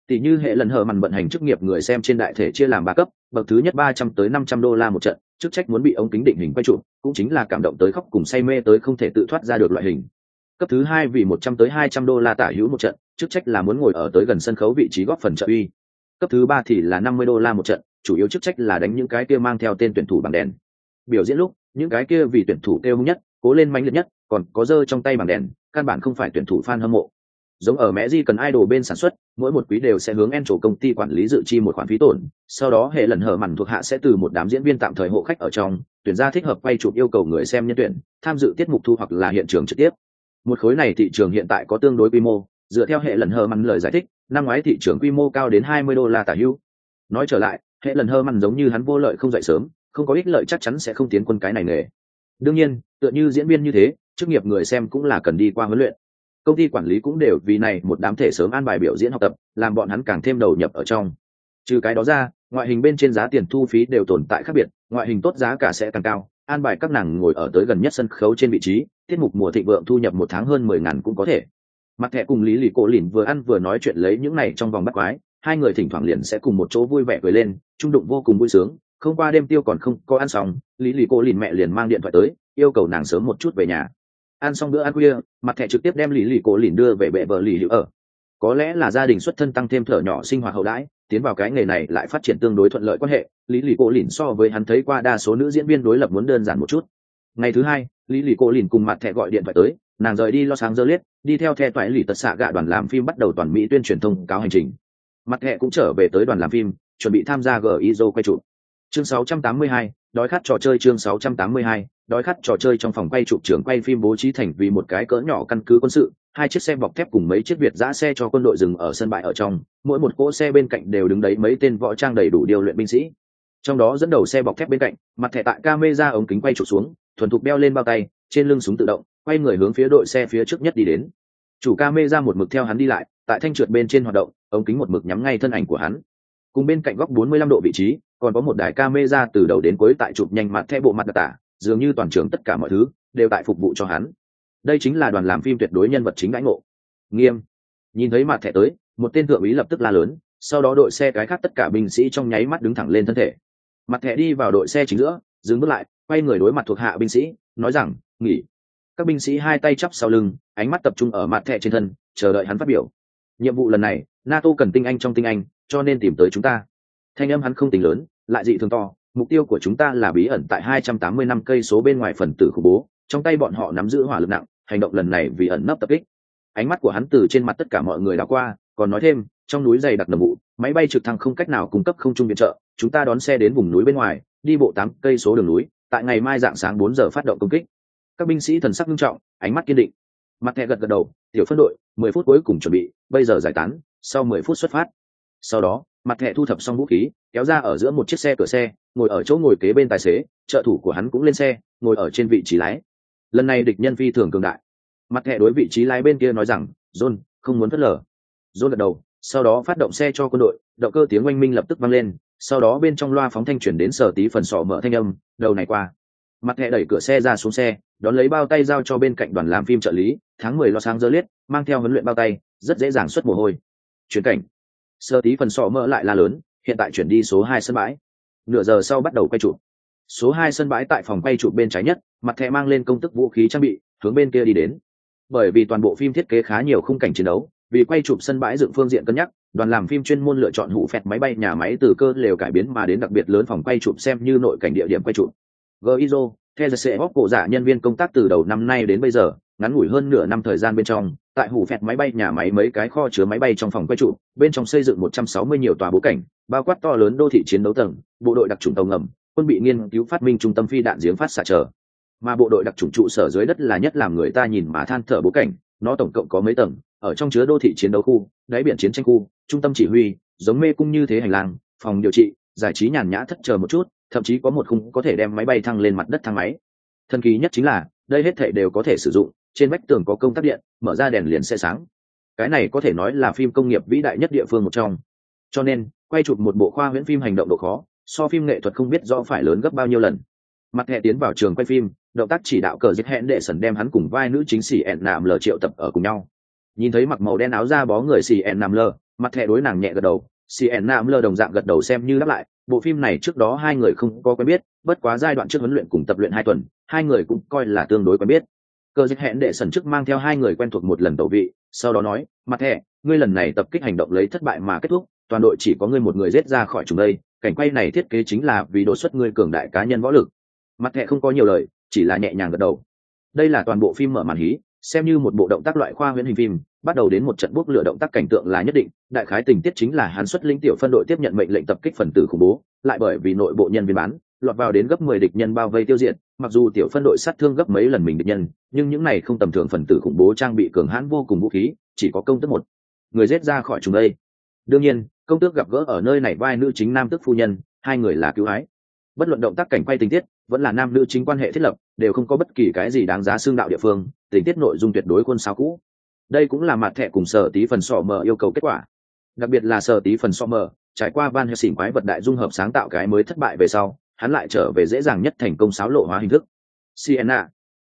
Tỷ như hệ lần hờ màn vận hành chức nghiệp người xem trên đại thể chia làm ba cấp, bậc thứ nhất ba trăm tới năm trăm đô la một trận, chức trách muốn bị ống kính định hình quay trụ, cũng chính là cảm động tới khóc cùng say mê tới không thể tự thoát ra được loại hình. Cấp thứ hai vì một trăm tới hai trăm đô la tả hữu một trận, chức trách là muốn ngồi ở tới gần sân khấu vị trí góp phần trợ uy. Cấp thứ ba thì là năm mươi đô la một trận, chủ yếu chức trách là đánh những cái kia mang theo tên tuyển thủ bằng đèn. Biểu diễn lúc những cái kia vì tuyển thủ kêu nhất, cố lên mạnh liệt nhất, còn có dơ trong tay bằng đèn, căn bản không phải tuyển thủ fan hâm mộ. Giống ở mẹ di cần idol bên sản xuất, mỗi một quý đều sẽ hướng en trổ công ty quản lý dự chi một khoản phí tổn, sau đó hệ lần hở mặn thuộc hạ sẽ từ một đám diễn viên tạm thời hộ khách ở trong, tuyển ra thích hợp quay chụp yêu cầu người xem nhân tuyển, tham dự tiết mục thu hoặc là hiện trường trực tiếp. Một khối này thị trường hiện tại có tương đối quy mô, dựa theo hệ lần hơ mặn lời giải thích, năm ngoái thị trường quy mô cao đến 20 đô la tả hưu. Nói trở lại, hệ lần hơ mặn giống như hắn vô lợi không dậy sớm không có ích lợi chắc chắn sẽ không tiến quân cái này nghề. Đương nhiên, tựa như diễn viên như thế, chức nghiệp người xem cũng là cần đi qua huấn luyện. Công ty quản lý cũng đều vì này một đám thể sớm an bài biểu diễn học tập, làm bọn hắn càng thêm đầu nhập ở trong. Trừ cái đó ra, ngoại hình bên trên giá tiền thu phí đều tồn tại khác biệt, ngoại hình tốt giá cả sẽ càng cao, an bài các nàng ngồi ở tới gần nhất sân khấu trên vị trí, tiết mục mùa thịnh vượng thu nhập một tháng hơn mười ngàn cũng có thể. Mặt thẻ cùng lý lì cổ lìn vừa ăn vừa nói chuyện lấy những này trong vòng bắt quái, hai người thỉnh thoảng liền sẽ cùng một chỗ vui vẻ cười lên, trung đụng vô cùng vui sướng không qua đêm tiêu còn không có ăn xong, lý lì cô lìn mẹ liền mang điện thoại tới, yêu cầu nàng sớm một chút về nhà. Ăn xong bữa ăn khuya, mặt thẻ trực tiếp đem lý lì cô lìn đưa về bệ vợ lì hữu ở. Có lẽ là gia đình xuất thân tăng thêm thở nhỏ sinh hoạt hậu đãi, tiến vào cái nghề này lại phát triển tương đối thuận lợi quan hệ, lý lì cô lìn so với hắn thấy qua đa số nữ diễn viên đối lập muốn đơn giản một chút. Ngày thứ hai, lý lì cô lìn cùng mặt thẻ gọi điện thoại tới, nàng rời đi lo sáng dơ liết đi theo the toại lì tật xạ gạ đoàn làm phim bắt đầu toàn mỹ tuyên truyền thông cáo hành trình. Mặt thẻ cũng trở về tới đoàn làm phim, chuẩn bị tham gia gizo quay chụp chương 682, đói khát trò chơi chương 682, đói khát trò chơi trong phòng quay chụp trưởng quay phim bố trí thành vì một cái cỡ nhỏ căn cứ quân sự. Hai chiếc xe bọc thép cùng mấy chiếc việt giã xe cho quân đội dừng ở sân bãi ở trong. Mỗi một cỗ xe bên cạnh đều đứng đấy mấy tên võ trang đầy đủ điều luyện binh sĩ. Trong đó dẫn đầu xe bọc thép bên cạnh mặt thẻ tại camera ống kính quay chụp xuống thuần thục đeo lên bao tay trên lưng súng tự động quay người hướng phía đội xe phía trước nhất đi đến. Chủ camera một mực theo hắn đi lại tại thanh trượt bên trên hoạt động ống kính một mực nhắm ngay thân ảnh của hắn. Cùng bên cạnh góc 45 độ vị trí còn có một đài camera từ đầu đến cuối tại chụp nhanh mặt theo bộ mặt đặc tả, dường như toàn trường tất cả mọi thứ đều tại phục vụ cho hắn. Đây chính là đoàn làm phim tuyệt đối nhân vật chính đãi ngộ. Nghiêm. Nhìn thấy mặt thẻ tới, một tên thượng úy lập tức la lớn, sau đó đội xe cái khác tất cả binh sĩ trong nháy mắt đứng thẳng lên thân thể. Mặt thẻ đi vào đội xe chính giữa, dừng bước lại, quay người đối mặt thuộc hạ binh sĩ, nói rằng, nghỉ. Các binh sĩ hai tay chắp sau lưng, ánh mắt tập trung ở mặt thẻ trên thân, chờ đợi hắn phát biểu. Nhiệm vụ lần này, nato cần tinh anh trong tinh anh, cho nên tìm tới chúng ta. Thanh âm hắn không tính lớn lại dị thường to, mục tiêu của chúng ta là bí ẩn tại 280 năm cây số bên ngoài phần tử khủng bố, trong tay bọn họ nắm giữ hỏa lực nặng, hành động lần này vì ẩn nấp tập kích. Ánh mắt của hắn từ trên mặt tất cả mọi người đã qua, còn nói thêm, trong núi dày đặc nầm vụ, máy bay trực thăng không cách nào cung cấp không trung viện trợ, chúng ta đón xe đến vùng núi bên ngoài, đi bộ tám cây số đường núi, tại ngày mai dạng sáng bốn giờ phát động công kích. Các binh sĩ thần sắc nghiêm trọng, ánh mắt kiên định. Mặt thẹ gật gật đầu, tiểu phân đội, mười phút cuối cùng chuẩn bị, bây giờ giải tán, sau mười phút xuất phát. Sau đó mặt hệ thu thập xong vũ khí, kéo ra ở giữa một chiếc xe cửa xe, ngồi ở chỗ ngồi kế bên tài xế, trợ thủ của hắn cũng lên xe, ngồi ở trên vị trí lái. Lần này địch nhân phi thường cường đại. Mặt hệ đối vị trí lái bên kia nói rằng, john, không muốn phớt lờ. John gật đầu, sau đó phát động xe cho quân đội, động cơ tiếng oanh minh lập tức vang lên, sau đó bên trong loa phóng thanh chuyển đến sở tí phần sọ mở thanh âm, đầu này qua. Mặt hệ đẩy cửa xe ra xuống xe, đón lấy bao tay giao cho bên cạnh đoàn làm phim trợ lý, tháng mười lo sáng dơ liết, mang theo huấn luyện bao tay, rất dễ dàng xuất mồ hôi. Chuyển cảnh sơ tí phần sọ mỡ lại là lớn, hiện tại chuyển đi số hai sân bãi. Nửa giờ sau bắt đầu quay chụp. Số hai sân bãi tại phòng quay chụp bên trái nhất, mặt thẻ mang lên công tức vũ khí trang bị, hướng bên kia đi đến. Bởi vì toàn bộ phim thiết kế khá nhiều khung cảnh chiến đấu, vì quay chụp sân bãi dựng phương diện cân nhắc, đoàn làm phim chuyên môn lựa chọn hụ phẹt máy bay nhà máy từ cơ lều cải biến mà đến đặc biệt lớn phòng quay chụp xem như nội cảnh địa điểm quay chụp. Gizo theo sẽ bóc cổ giả nhân viên công tác từ đầu năm nay đến bây giờ, ngắn ngủi hơn nửa năm thời gian bên trong tại hủ phẹt máy bay, nhà máy mấy cái kho chứa máy bay trong phòng quay trụ, bên trong xây dựng 160 nhiều tòa bố cảnh, bao quát to lớn đô thị chiến đấu tầng, bộ đội đặc trùng tàu ngầm, quân bị nghiên cứu phát minh trung tâm phi đạn giếng phát xạ trở. Mà bộ đội đặc trùng trụ sở dưới đất là nhất làm người ta nhìn mà than thở bố cảnh, nó tổng cộng có mấy tầng, ở trong chứa đô thị chiến đấu khu, đáy biển chiến tranh khu, trung tâm chỉ huy, giống mê cung như thế hành lang, phòng điều trị, giải trí nhàn nhã thất chờ một chút, thậm chí có một khung có thể đem máy bay thăng lên mặt đất thang máy. Thần kỳ nhất chính là đây hết thảy đều có thể sử dụng, trên vách tường có công tắc điện, mở ra đèn liền sẽ sáng. Cái này có thể nói là phim công nghiệp vĩ đại nhất địa phương một trong. Cho nên, quay chụp một bộ khoa huyễn phim hành động độ khó, so phim nghệ thuật không biết rõ phải lớn gấp bao nhiêu lần. Mặt hệ tiến vào trường quay phim, động tác chỉ đạo cờ giết hẹn để sần đem hắn cùng vai nữ chính xì ẹn nạm lờ triệu tập ở cùng nhau. Nhìn thấy mặc màu đen áo da bó người xì ẹn nạm lờ, mặt hệ đối nàng nhẹ gật đầu cn nam lơ đồng dạng gật đầu xem như đáp lại. Bộ phim này trước đó hai người không có quen biết, bất quá giai đoạn trước huấn luyện cùng tập luyện hai tuần, hai người cũng coi là tương đối quen biết. Cơ dịch hẹn đệ sần trước mang theo hai người quen thuộc một lần tẩu vị, sau đó nói, mặt thẻ, ngươi lần này tập kích hành động lấy thất bại mà kết thúc, toàn đội chỉ có ngươi một người rết ra khỏi chúng đây, cảnh quay này thiết kế chính là vì đột xuất ngươi cường đại cá nhân võ lực. Mặt thẻ không có nhiều lời, chỉ là nhẹ nhàng gật đầu. Đây là toàn bộ phim mở màn hí xem như một bộ động tác loại khoa huyễn hình phim, bắt đầu đến một trận bốc lửa động tác cảnh tượng là nhất định, đại khái tình tiết chính là hắn xuất linh tiểu phân đội tiếp nhận mệnh lệnh tập kích phần tử khủng bố, lại bởi vì nội bộ nhân viên bán, lọt vào đến gấp mười địch nhân bao vây tiêu diệt, mặc dù tiểu phân đội sát thương gấp mấy lần mình địch nhân, nhưng những này không tầm thường phần tử khủng bố trang bị cường hãn vô cùng vũ khí, chỉ có công tức một. Người giết ra khỏi chúng đây. Đương nhiên, công tước gặp gỡ ở nơi này vai nữ chính nam tức phu nhân, hai người là cứu ái bất luận động tác cảnh quay tình tiết, vẫn là nam nữ chính quan hệ thiết lập, đều không có bất kỳ cái gì đáng giá xương đạo địa phương tình tiết nội dung tuyệt đối quân sao cũ. Đây cũng là mặt thẻ cùng sở tí phần sọ mờ yêu cầu kết quả. Đặc biệt là sở tí phần sọ mờ, trải qua van helsing quái vật đại dung hợp sáng tạo cái mới thất bại về sau, hắn lại trở về dễ dàng nhất thành công sáo lộ hóa hình thức. Sienna.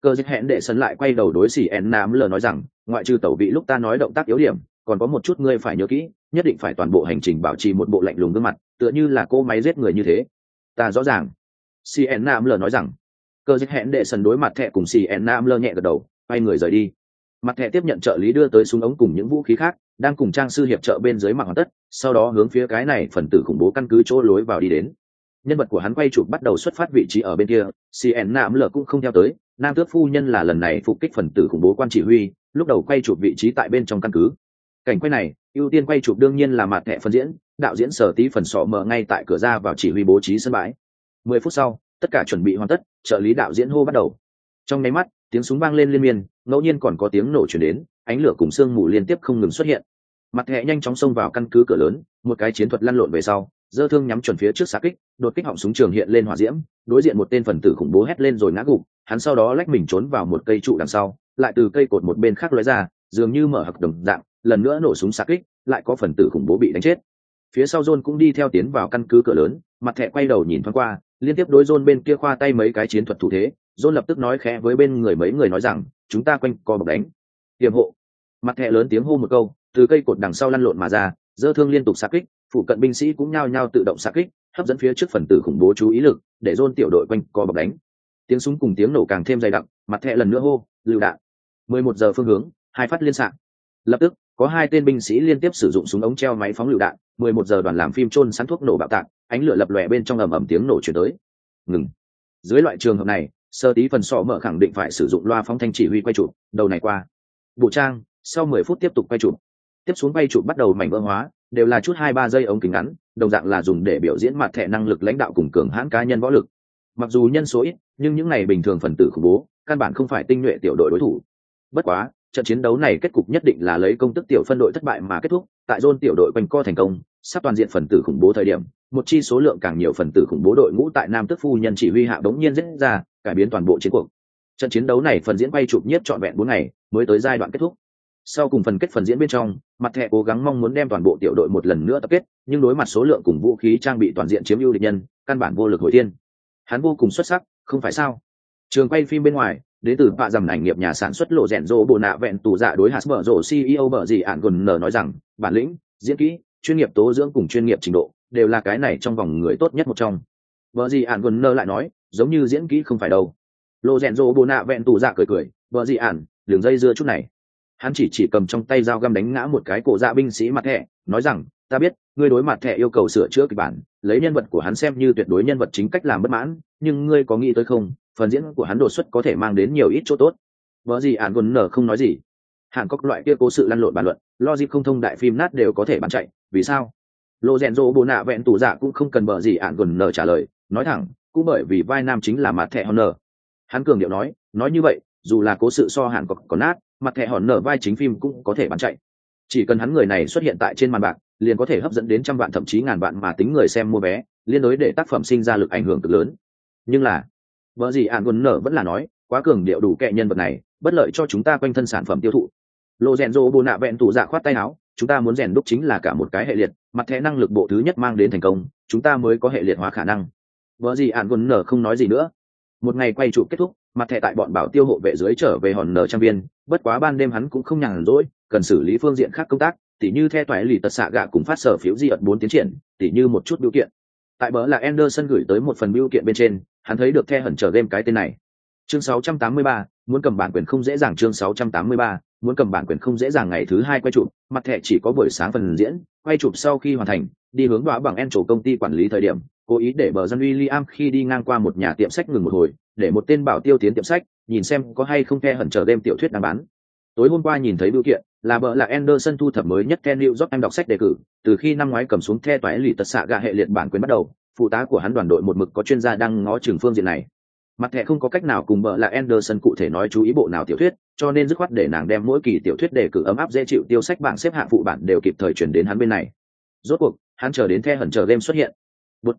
Cơ dịch hẹn để sân lại quay đầu đối sienna lờ nói rằng, ngoại trừ tẩu vị lúc ta nói động tác yếu điểm, còn có một chút ngươi phải nhớ kỹ, nhất định phải toàn bộ hành trình bảo trì một bộ lạnh lùng gương mặt, tựa như là cô máy giết người như thế. Ta rõ ràng. Cn lờ nói rằng, cơ dịch hẹn đệ sần đối mặt thẹ cùng cn lờ nhẹ gật đầu quay người rời đi. Mặt thẻ tiếp nhận trợ lý đưa tới súng ống cùng những vũ khí khác, đang cùng trang sư hiệp trợ bên dưới mặt hoàn tất, sau đó hướng phía cái này phần tử khủng bố căn cứ chỗ lối vào đi đến. Nhân vật của hắn quay chụp bắt đầu xuất phát vị trí ở bên kia cn nạm lờ cũng không theo tới, nam tước phu nhân là lần này phục kích phần tử khủng bố quan chỉ huy, lúc đầu quay chụp vị trí tại bên trong căn cứ. Cảnh quay này, ưu tiên quay chụp đương nhiên là mặt thẻ phân diễn, đạo diễn sở tí phần sọ mở ngay tại cửa ra vào chỉ huy bố trí sân bãi. Mười phút sau, tất cả chuẩn bị hoàn tất, trợ lý đạo diễn hô bắt đầu. Trong nháy mắt tiếng súng vang lên liên miên, ngẫu nhiên còn có tiếng nổ chuyển đến, ánh lửa cùng sương mù liên tiếp không ngừng xuất hiện. Mặt hệ nhanh chóng xông vào căn cứ cửa lớn, một cái chiến thuật lăn lộn về sau, dơ thương nhắm chuẩn phía trước xa kích, đột kích họng súng trường hiện lên hỏa diễm, đối diện một tên phần tử khủng bố hét lên rồi ngã gục, hắn sau đó lách mình trốn vào một cây trụ đằng sau, lại từ cây cột một bên khác lóe ra, dường như mở hợp đồng dạng, lần nữa nổ súng xa kích, lại có phần tử khủng bố bị đánh chết. Phía sau john cũng đi theo tiến vào căn cứ cửa lớn, mặt thẹ quay đầu nhìn thoáng qua, liên tiếp đối john bên kia khoa tay mấy cái chiến thuật thủ thế john lập tức nói khẽ với bên người mấy người nói rằng, chúng ta quanh co bọc đánh. Tiềm hộ. Mặt thẻ lớn tiếng hô một câu, từ cây cột đằng sau lăn lộn mà ra, dơ thương liên tục xa kích, phụ cận binh sĩ cũng nhao nhao tự động xa kích, hấp dẫn phía trước phần tử khủng bố chú ý lực, để dôn tiểu đội quanh co bọc đánh. Tiếng súng cùng tiếng nổ càng thêm dày đặc, mặt thẹ lần nữa hô, lựu đạn. Mười một giờ phương hướng, hai phát liên sạc lập tức, có hai tên binh sĩ liên tiếp sử dụng súng ống treo máy phóng lựu đạn, mười một giờ đoàn làm phim trôn sắn thuốc nổ bạo tạc, ánh lửa lập lòe bên trong ầm ầm tiếng nổ chuyển tới. Ngừng. Dưới loại trường hợp này sơ tí phần sọ mở khẳng định phải sử dụng loa phóng thanh chỉ huy quay chụp, đầu này qua. Bộ trang, sau mười phút tiếp tục quay chụp. Tiếp xuống quay chụp bắt đầu mảnh vỡ hóa, đều là chút hai ba giây ống kính ngắn, đồng dạng là dùng để biểu diễn mặt thẻ năng lực lãnh đạo cùng cường hãn cá nhân võ lực. Mặc dù nhân số ít, nhưng những này bình thường phần tử khủng bố, căn bản không phải tinh nhuệ tiểu đội đối thủ. Bất quá, trận chiến đấu này kết cục nhất định là lấy công tức tiểu phân đội thất bại mà kết thúc, tại zone tiểu đội quanh co thành công, sắp toàn diện phần tử khủng bố thời điểm, một chi số lượng càng nhiều phần tử khủng bố đội ngũ tại nam tức phu nhân chỉ huy hạ đống nhiên diễn ra cải biến toàn bộ chiến cuộc. Trận chiến đấu này phần diễn quay chụp nhất trọn vẹn bốn ngày, mới tới giai đoạn kết thúc. Sau cùng phần kết phần diễn bên trong, mặt thẻ cố gắng mong muốn đem toàn bộ tiểu đội một lần nữa tập kết, nhưng đối mặt số lượng cùng vũ khí trang bị toàn diện chiếm ưu địch nhân, căn bản vô lực hồi thiên. Hắn vô cùng xuất sắc, không phải sao? Trường quay phim bên ngoài, đến từ bạ dầm ảnh nghiệp nhà sản xuất lộ rèn rô bộ nạ vẹn tù dạ đối hạt mở rổ ceo bở gì ạn gần nở nói rằng, bản lĩnh, diễn kỹ, chuyên nghiệp tố dưỡng cùng chuyên nghiệp trình độ đều là cái này trong vòng người tốt nhất một trong. Vợ gì ạn gần nơ lại nói giống như diễn kỹ không phải đâu. Lộ rèn rô bồ nạ vẹn tù dạ cười cười vợ gì ản, đường dây dưa chút này. Hắn chỉ chỉ cầm trong tay dao găm đánh ngã một cái cổ dạ binh sĩ mặt thẻ nói rằng ta biết ngươi đối mặt thẻ yêu cầu sửa chữa kịch bản lấy nhân vật của hắn xem như tuyệt đối nhân vật chính cách làm bất mãn nhưng ngươi có nghĩ tới không phần diễn của hắn đột xuất có thể mang đến nhiều ít chỗ tốt. Vợ gì ản gần nở không nói gì. Hàn cốc loại kia cố sự lăn lộn bàn luận logic không thông đại phim nát đều có thể bán chạy vì sao? Lộ rèn rô bồ nạ vẹn tủ dạ cũng không cần bờ gì ản gần nở trả lời nói thẳng cũng bởi vì vai nam chính là mặt thẻ honor hắn cường điệu nói nói như vậy, dù là cố sự so hàn cốc còn nát mặt thẻ hòn nở vai chính phim cũng có thể bán chạy. Chỉ cần hắn người này xuất hiện tại trên màn bạc, liền có thể hấp dẫn đến trăm vạn thậm chí ngàn vạn mà tính người xem mua vé, liên đối để tác phẩm sinh ra lực ảnh hưởng cực lớn. Nhưng là, vợ gì ạn quân nở vẫn là nói, quá cường điệu đủ kệ nhân vật này, bất lợi cho chúng ta quanh thân sản phẩm tiêu thụ. Lộ rèn rô bồ nạ vẹn tủ dạ khoát tay áo, chúng ta muốn rèn đúc chính là cả một cái hệ liệt mặt thẻ năng lực bộ thứ nhất mang đến thành công, chúng ta mới có hệ liệt hóa khả năng vợ gì ạn quân nở không nói gì nữa. Một ngày quay trụ kết thúc, mặt thẻ tại bọn bảo tiêu hộ vệ dưới trở về hòn nở trang viên, bất quá ban đêm hắn cũng không nhàn rỗi, cần xử lý phương diện khác công tác, tỉ như theo toại lì tật xạ gạ cùng phát sở phiếu di ật bốn tiến triển, tỉ như một chút biểu kiện. Tại bờ là Anderson gửi tới một phần biểu kiện bên trên, hắn thấy được the hẩn trở game cái tên này chương 683, muốn cầm bản quyền không dễ dàng chương 683, muốn cầm bản quyền không dễ dàng ngày thứ hai quay chụp mặt thẻ chỉ có buổi sáng phần diễn quay chụp sau khi hoàn thành đi hướng đoá bằng en chỗ công ty quản lý thời điểm cố ý để bờ dân William khi đi ngang qua một nhà tiệm sách ngừng một hồi để một tên bảo tiêu tiến tiệm sách nhìn xem có hay không the hẩn chờ đêm tiểu thuyết đang bán tối hôm qua nhìn thấy biểu kiện là vợ là Anderson thu thập mới nhất The New York em đọc sách đề cử, từ khi năm ngoái cầm xuống the toái lì tật xạ gạ hệ liệt bản quyền bắt đầu, phụ tá của hắn đoàn đội một mực có chuyên gia đang ngó chừng phương diện này mặt thẻ không có cách nào cùng bợ là anderson cụ thể nói chú ý bộ nào tiểu thuyết cho nên dứt khoát để nàng đem mỗi kỳ tiểu thuyết đề cử ấm áp dễ chịu tiêu sách bảng xếp hạng phụ bản đều kịp thời chuyển đến hắn bên này. Rốt cuộc hắn chờ đến the hẩn chờ game xuất hiện. Một,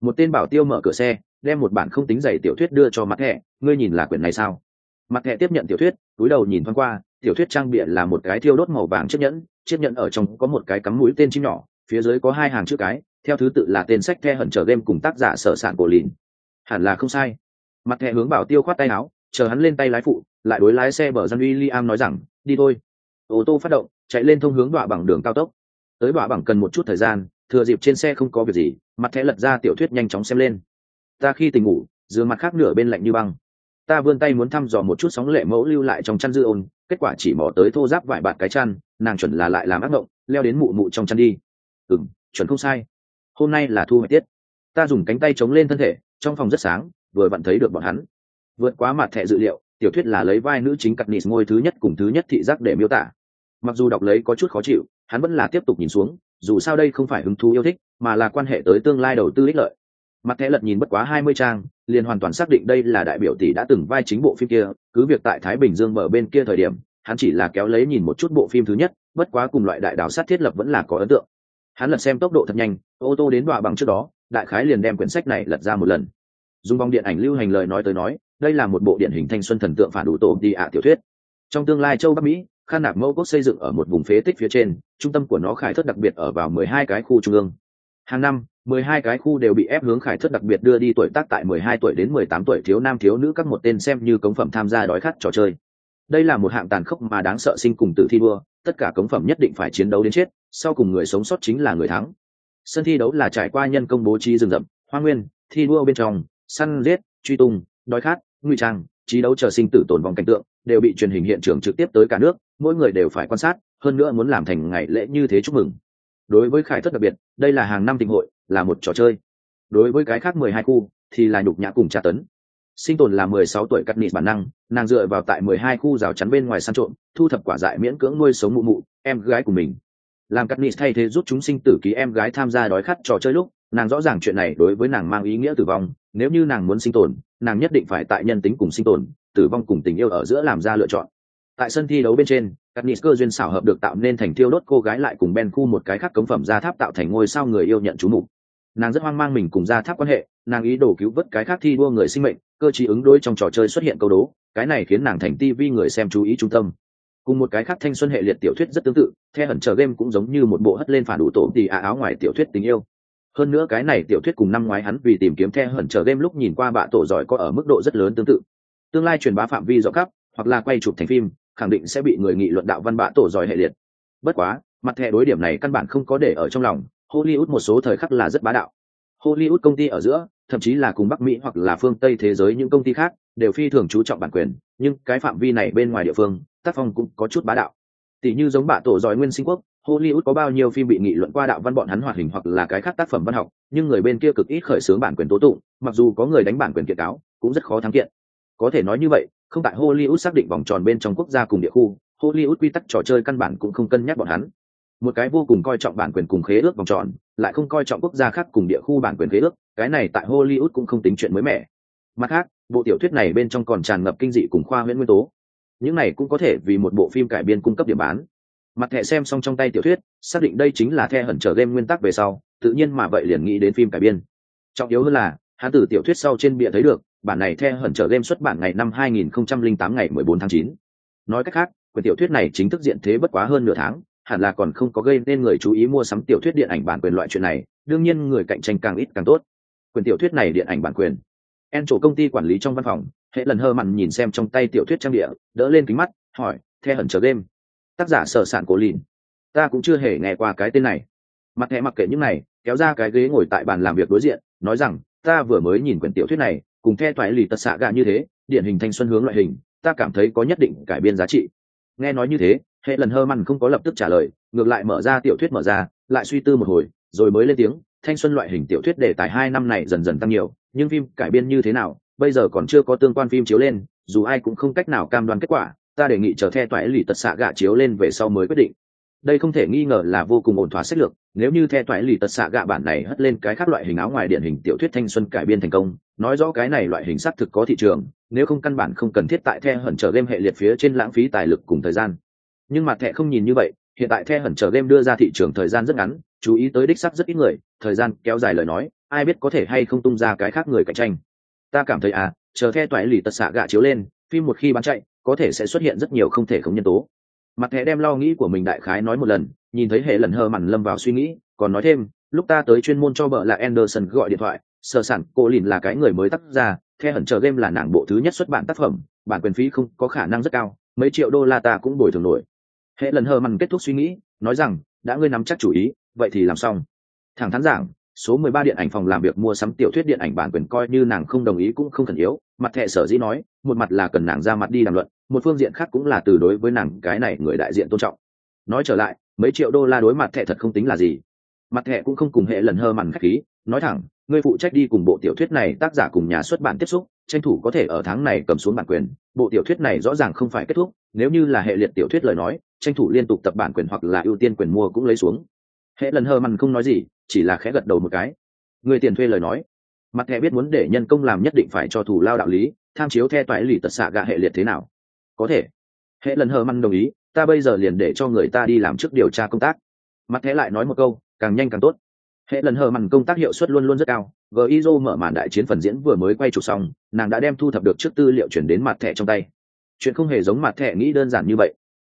một tên bảo tiêu mở cửa xe đem một bản không tính dày tiểu thuyết đưa cho mặt thẻ ngươi nhìn là quyển này sao? Mặt thẻ tiếp nhận tiểu thuyết túi đầu nhìn thoáng qua tiểu thuyết trang bìa là một cái thiêu đốt màu vàng chiếc nhẫn chiếc nhẫn ở trong có một cái cắm mũi tên chim nhỏ phía dưới có hai hàng chữ cái theo thứ tự là tên sách the hẩn chờ game cùng tác giả sở sản cổ lìn. Hẳn là không sai mặt thẻ hướng bảo tiêu khoát tay áo, chờ hắn lên tay lái phụ, lại đối lái xe bờ dân uy liam nói rằng, đi thôi. Ô tô phát động, chạy lên thông hướng đọa bằng đường cao tốc. Tới đọa bằng cần một chút thời gian, thừa dịp trên xe không có việc gì, mặt thẻ lật ra tiểu thuyết nhanh chóng xem lên. Ta khi tỉnh ngủ, giường mặt khác nửa bên lạnh như băng. Ta vươn tay muốn thăm dò một chút sóng lệ mẫu lưu lại trong chăn dư ôn, kết quả chỉ mò tới thô giáp vải bạt cái chăn, nàng chuẩn là lại làm ác mộng, leo đến mụ mụ trong chăn đi. Ừng chuẩn không sai. Hôm nay là thu hoạch tiết. Ta dùng cánh tay chống lên thân thể, trong phòng rất sáng vừa vặn thấy được bọn hắn. Vượt quá mặt thẻ dự liệu, tiểu thuyết là lấy vai nữ chính cặp nịt ngôi thứ nhất cùng thứ nhất thị giác để miêu tả. Mặc dù đọc lấy có chút khó chịu, hắn vẫn là tiếp tục nhìn xuống, dù sao đây không phải hứng thú yêu thích, mà là quan hệ tới tương lai đầu tư ích lợi. Mặt thẻ lật nhìn bất quá hai mươi trang, liền hoàn toàn xác định đây là đại biểu tỷ đã từng vai chính bộ phim kia, cứ việc tại thái bình dương mở bên kia thời điểm, hắn chỉ là kéo lấy nhìn một chút bộ phim thứ nhất, bất quá cùng loại đại đào sát thiết lập vẫn là có ấn tượng. Hắn lật xem tốc độ thật nhanh, ô tô đến đọa bằng trước đó, đại khái liền đem quyển sách này lật ra một lần dùng vòng điện ảnh lưu hành lời nói tới nói, đây là một bộ điện hình thanh xuân thần tượng phản đủ tổ đi ạ tiểu thuyết. Trong tương lai châu bắc mỹ, khan nạp mẫu quốc xây dựng ở một vùng phế tích phía trên, trung tâm của nó khải thất đặc biệt ở vào mười hai cái khu trung ương. Hàng năm, mười hai cái khu đều bị ép hướng khải thất đặc biệt đưa đi tuổi tác tại mười hai tuổi đến mười tám tuổi thiếu nam thiếu nữ các một tên xem như cống phẩm tham gia đói khát trò chơi. Đây là một hạng tàn khốc mà đáng sợ sinh cùng tử thi đua, tất cả cống phẩm nhất định phải chiến đấu đến chết, sau cùng người sống sót chính là người thắng. Sân thi đấu là trải qua nhân công bố trí rừng rậm, hoa nguyên, thi đua bên trong săn giết, truy tung, đói khát nguy trang, trí đấu chờ sinh tử tồn vong cảnh tượng đều bị truyền hình hiện trường trực tiếp tới cả nước, mỗi người đều phải quan sát, hơn nữa muốn làm thành ngày lễ như thế chúc mừng. Đối với khải thất đặc biệt, đây là hàng năm tình hội, là một trò chơi. Đối với cái khác mười hai khu, thì là nhục nhã cùng tra tấn. Sinh tồn là mười sáu tuổi cắt nịt bản năng, nàng dựa vào tại mười hai khu rào chắn bên ngoài săn trộm, thu thập quả dại miễn cưỡng nuôi sống mụ mụ, em gái của mình. Làm cắt nịt thay thế giúp chúng sinh tử ký em gái tham gia đói khát trò chơi lúc nàng rõ ràng chuyện này đối với nàng mang ý nghĩa tử vong, nếu như nàng muốn sinh tồn, nàng nhất định phải tại nhân tính cùng sinh tồn, tử vong cùng tình yêu ở giữa làm ra lựa chọn. Tại sân thi đấu bên trên, các nít cơ duyên xảo hợp được tạo nên thành thiêu đốt cô gái lại cùng ben khu một cái khác cống phẩm ra tháp tạo thành ngôi sao người yêu nhận chú mục. Nàng rất hoang mang mình cùng ra tháp quan hệ, nàng ý đồ cứu vớt cái khác thi đua người sinh mệnh, cơ chí ứng đối trong trò chơi xuất hiện câu đố, cái này khiến nàng thành tivi người xem chú ý trung tâm. Cùng một cái khác thanh xuân hệ liệt tiểu thuyết rất tương tự theo hẩn chờ game cũng giống như một bộ hất lên phản đủ tổ tì à áo ngoài tiểu thuyết tình yêu hơn nữa cái này tiểu thuyết cùng năm ngoái hắn vì tìm kiếm the hẩn chờ game lúc nhìn qua bạ tổ giỏi có ở mức độ rất lớn tương tự. Tương lai truyền bá phạm vi rộng khắp, hoặc là quay chụp thành phim, khẳng định sẽ bị người nghị luận đạo văn bạ tổ giỏi hệ liệt. Bất quá, mặt thẻ đối điểm này căn bản không có để ở trong lòng, hollywood một số thời khắc là rất bá đạo. Hollywood công ty ở giữa, thậm chí là cùng bắc mỹ hoặc là phương tây thế giới những công ty khác, đều phi thường chú trọng bản quyền, nhưng cái phạm vi này bên ngoài địa phương, tác phong cũng có chút bá đạo tỷ như giống bạ tổ giỏi nguyên sinh quốc Hollywood có bao nhiêu phim bị nghị luận qua đạo văn bọn hắn hoạt hình hoặc là cái khác tác phẩm văn học, nhưng người bên kia cực ít khởi xướng bản quyền tố tụng, mặc dù có người đánh bản quyền kiện cáo, cũng rất khó thắng kiện. Có thể nói như vậy, không tại Hollywood xác định vòng tròn bên trong quốc gia cùng địa khu, Hollywood quy tắc trò chơi căn bản cũng không cân nhắc bọn hắn. Một cái vô cùng coi trọng bản quyền cùng khế ước vòng tròn, lại không coi trọng quốc gia khác cùng địa khu bản quyền khế ước, cái này tại Hollywood cũng không tính chuyện mới mẻ. Mặt khác, bộ tiểu thuyết này bên trong còn tràn ngập kinh dị cùng khoa huyễn nguyên tố. Những này cũng có thể vì một bộ phim cải biên cung cấp điểm bán. Mặt thẻ xem xong trong tay tiểu thuyết, xác định đây chính là the hẩn trở game nguyên tắc về sau, tự nhiên mà vậy liền nghĩ đến phim cải biên. Trọng yếu hơn là, hắn từ tiểu thuyết sau trên bìa thấy được, bản này the hẩn trở game xuất bản ngày năm 2008 ngày 14 tháng 9. nói cách khác, quyển tiểu thuyết này chính thức diện thế bất quá hơn nửa tháng, hẳn là còn không có gây nên người chú ý mua sắm tiểu thuyết điện ảnh bản quyền loại chuyện này, đương nhiên người cạnh tranh càng ít càng tốt. Quyển tiểu thuyết này điện ảnh bản quyền. En chủ công ty quản lý trong văn phòng hệ lần hơ mặn nhìn xem trong tay tiểu thuyết trang địa, đỡ lên kính mắt, hỏi the hẩn chờ game? Tác giả sở sản cổ lìn. Ta cũng chưa hề nghe qua cái tên này. Mặt thẻ mặc kệ những này, kéo ra cái ghế ngồi tại bàn làm việc đối diện, nói rằng, ta vừa mới nhìn quyển tiểu thuyết này, cùng the thoại lì tật xạ gà như thế, điển hình thanh xuân hướng loại hình, ta cảm thấy có nhất định cải biên giá trị. Nghe nói như thế, hệ lần hơ măn không có lập tức trả lời, ngược lại mở ra tiểu thuyết mở ra, lại suy tư một hồi, rồi mới lên tiếng, thanh xuân loại hình tiểu thuyết đề tài hai năm này dần dần tăng nhiều, nhưng phim cải biên như thế nào bây giờ còn chưa có tương quan phim chiếu lên, dù ai cũng không cách nào cam đoan kết quả, ta đề nghị chờ the toại lì tật xạ gạ chiếu lên về sau mới quyết định. Đây không thể nghi ngờ là vô cùng ổn thỏa sách lược, nếu như the toại lì tật xạ gạ bản này hất lên cái khác loại hình áo ngoài điển hình tiểu thuyết thanh xuân cải biên thành công, nói rõ cái này loại hình xác thực có thị trường, nếu không căn bản không cần thiết tại the hẩn trở game hệ liệt phía trên lãng phí tài lực cùng thời gian. Nhưng mặt thẻ không nhìn như vậy, hiện tại the hẩn trở game đưa ra thị trường thời gian rất ngắn, chú ý tới đích sắc rất ít người, thời gian kéo dài lời nói, ai biết có thể hay không tung ra cái khác người cạnh tranh ta cảm thấy à chờ the toại lì tật xạ gạ chiếu lên, phim một khi bán chạy, có thể sẽ xuất hiện rất nhiều không thể không nhân tố. Mặt thẻ đem lo nghĩ của mình đại khái nói một lần, nhìn thấy hệ lần hơ mằn lâm vào suy nghĩ, còn nói thêm, lúc ta tới chuyên môn cho vợ là anderson gọi điện thoại, sở sản cô lìn là cái người mới tác ra the hẩn chờ game là nàng bộ thứ nhất xuất bản tác phẩm, bản quyền phí không có khả năng rất cao, mấy triệu đô la ta cũng bồi thường nổi. Hệ lần hờ mằn kết thúc suy nghĩ, nói rằng, đã ngươi nắm chắc chủ ý, vậy thì làm xong. Thẳng thắn giảng số mười ba điện ảnh phòng làm việc mua sắm tiểu thuyết điện ảnh bản quyền coi như nàng không đồng ý cũng không thần yếu. Mặt thẻ sở dĩ nói, một mặt là cần nàng ra mặt đi đàm luận, một phương diện khác cũng là từ đối với nàng cái này người đại diện tôn trọng. Nói trở lại, mấy triệu đô la đối mặt thẻ thật không tính là gì. Mặt thẻ cũng không cùng hệ lần hơ màn khách khí, nói thẳng, ngươi phụ trách đi cùng bộ tiểu thuyết này, tác giả cùng nhà xuất bản tiếp xúc, tranh thủ có thể ở tháng này cầm xuống bản quyền, bộ tiểu thuyết này rõ ràng không phải kết thúc, nếu như là hệ liệt tiểu thuyết lời nói, tranh thủ liên tục tập bản quyền hoặc là ưu tiên quyền mua cũng lấy xuống. Hệ lần hơ màn không nói gì chỉ là khẽ gật đầu một cái. Người tiền thuê lời nói. Mặt thẻ biết muốn để nhân công làm nhất định phải cho thủ lao đạo lý, tham chiếu theo toại lì tật xạ gạ hệ liệt thế nào. Có thể. Hệ lần hờ măn đồng ý, ta bây giờ liền để cho người ta đi làm trước điều tra công tác. Mặt thẻ lại nói một câu, càng nhanh càng tốt. Hệ lần hờ mằn công tác hiệu suất luôn luôn rất cao gizo mở màn đại chiến phần diễn vừa mới quay chụp xong, nàng đã đem thu thập được trước tư liệu chuyển đến mặt thẻ trong tay. Chuyện không hề giống mặt thẻ nghĩ đơn giản như vậy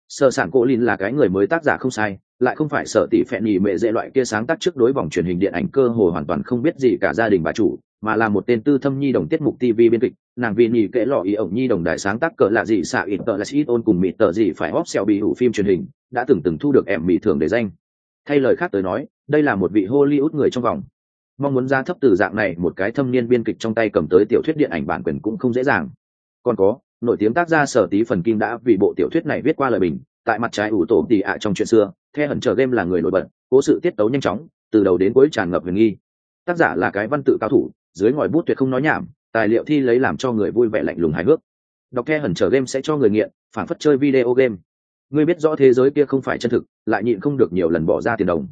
sở sản cổ lin là cái người mới tác giả không sai, lại không phải sở tỷ phẹn nhì mệ dễ loại kia sáng tác trước đối vòng truyền hình điện ảnh cơ hồ hoàn toàn không biết gì cả gia đình bà chủ, mà là một tên tư thâm nhi đồng tiết mục tv biên kịch. Nàng vì nhì kể lọ ý ổng nhi đồng đại sáng tác cỡ là gì xạ ít tờ là ít ôn cùng mịt tờ gì phải óp xẹo bị hủ phim truyền hình, đã từng từng thu được em mỹ thưởng để danh. Thay lời khác tới nói, đây là một vị hollywood người trong vòng. Mong muốn ra thấp từ dạng này, một cái thâm niên biên kịch trong tay cầm tới tiểu thuyết điện ảnh bản quyền cũng không dễ dàng. Còn có nổi tiếng tác gia sở tí phần kim đã vì bộ tiểu thuyết này viết qua lời bình, tại mặt trái ủ tổ tỉ ạ trong chuyện xưa, the hận chờ game là người nổi bật, cố sự tiết tấu nhanh chóng, từ đầu đến cuối tràn ngập huyền nghi. Tác giả là cái văn tự cao thủ, dưới ngòi bút tuyệt không nói nhảm, tài liệu thi lấy làm cho người vui vẻ lạnh lùng hài hước. Đọc the hận chờ game sẽ cho người nghiện, phản phất chơi video game. Ngươi biết rõ thế giới kia không phải chân thực, lại nhịn không được nhiều lần bỏ ra tiền đồng.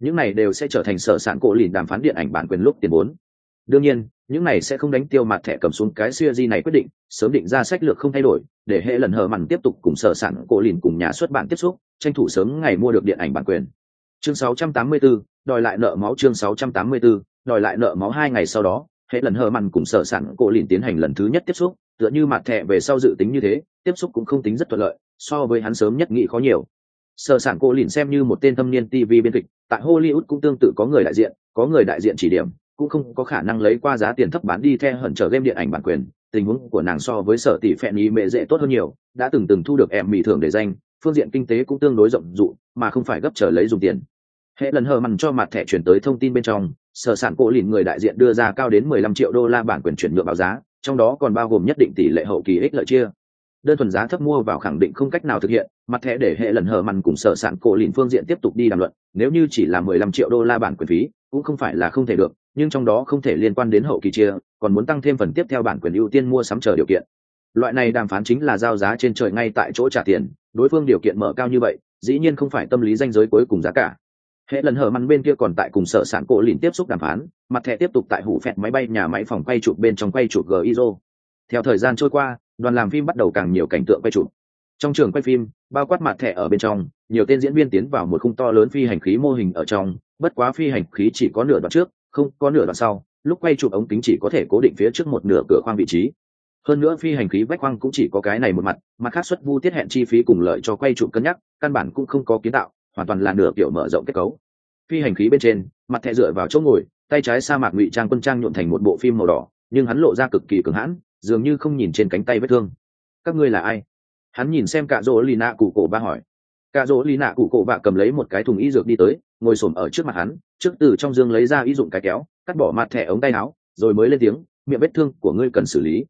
Những này đều sẽ trở thành sở sản cổ lìn đàm phán điện ảnh bản quyền lúc tiền vốn đương nhiên những này sẽ không đánh tiêu mặt thẻ cầm xuống cái siêu di này quyết định sớm định ra sách lược không thay đổi để hệ lần hờ mằn tiếp tục cùng sở sản cổ lìn cùng nhà xuất bản tiếp xúc tranh thủ sớm ngày mua được điện ảnh bản quyền. Chương 684, đòi lại nợ máu chương 684, đòi lại nợ máu hai ngày sau đó hệ lần hờ mằn cùng sở sản cổ lìn tiến hành lần thứ nhất tiếp xúc tựa như mặt thẻ về sau dự tính như thế tiếp xúc cũng không tính rất thuận lợi so với hắn sớm nhất nghĩ khó nhiều. Sở sản cổ lìn xem như một tên thâm niên tv biên kịch tại hollywood cũng tương tự có người đại diện có người đại diện chỉ điểm cũng không có khả năng lấy qua giá tiền thấp bán đi theo hận trở game điện ảnh bản quyền, tình huống của nàng so với sở tỷ phẹn ý mệ dễ tốt hơn nhiều, đã từng từng thu được em mỹ thưởng để danh, phương diện kinh tế cũng tương đối rộng dụ mà không phải gấp trở lấy dùng tiền. Hệ lần hờ mằn cho mặt thẻ chuyển tới thông tin bên trong, sở sản cổ lìn người đại diện đưa ra cao đến 15 triệu đô la bản quyền chuyển nhượng báo giá, trong đó còn bao gồm nhất định tỷ lệ hậu kỳ ích lợi chia. Đơn thuần giá thấp mua vào khẳng định không cách nào thực hiện, mặt thẻ để hệ lần hờ mằn cùng sở sản cổ lìn phương diện tiếp tục đi đàm luận, nếu như chỉ là 15 triệu đô la bản quyền phí cũng không phải là không thể được, nhưng trong đó không thể liên quan đến hậu kỳ chia, còn muốn tăng thêm phần tiếp theo bản quyền ưu tiên mua sắm chờ điều kiện. Loại này đàm phán chính là giao giá trên trời ngay tại chỗ trả tiền, đối phương điều kiện mở cao như vậy, dĩ nhiên không phải tâm lý danh giới cuối cùng giá cả. Hệ lần hở măn bên kia còn tại cùng sở sản cổ lìn tiếp xúc đàm phán, mặt thẻ tiếp tục tại hủ phẹt máy bay nhà máy phòng quay chụp bên trong quay chụp gizo theo thời gian trôi qua, đoàn làm phim bắt đầu càng nhiều cảnh tượng quay chụp. Trong trường quay phim, bao quát mặt thẻ ở bên trong, nhiều tên diễn viên tiến vào một khung to lớn phi hành khí mô hình ở trong bất quá phi hành khí chỉ có nửa đoạn trước, không có nửa đoạn sau, lúc quay chụp ống kính chỉ có thể cố định phía trước một nửa cửa khoang vị trí. Hơn nữa phi hành khí vách khoang cũng chỉ có cái này một mặt mặt khác xuất vu tiết hẹn chi phí cùng lợi cho quay chụp cân nhắc, căn bản cũng không có kiến tạo, hoàn toàn là nửa kiểu mở rộng kết cấu. Phi hành khí bên trên, mặt thẹ dựa vào chỗ ngồi, tay trái sa mạc ngụy trang quân trang nhuộm thành một bộ phim màu đỏ, nhưng hắn lộ ra cực kỳ cường hãn, dường như không nhìn trên cánh tay vết thương. Các ngươi là ai? Hắn nhìn xem cạ rỗ lì nạ cụ cổ ba hỏi cạ rỗ lý nạ cụ cổ bạ cầm lấy một cái thùng y dược đi tới, ngồi xổm ở trước mặt hắn, trước từ trong dương lấy ra y dụng cái kéo, cắt bỏ mặt thẻ ống tay áo, rồi mới lên tiếng, miệng vết thương của ngươi cần xử lý.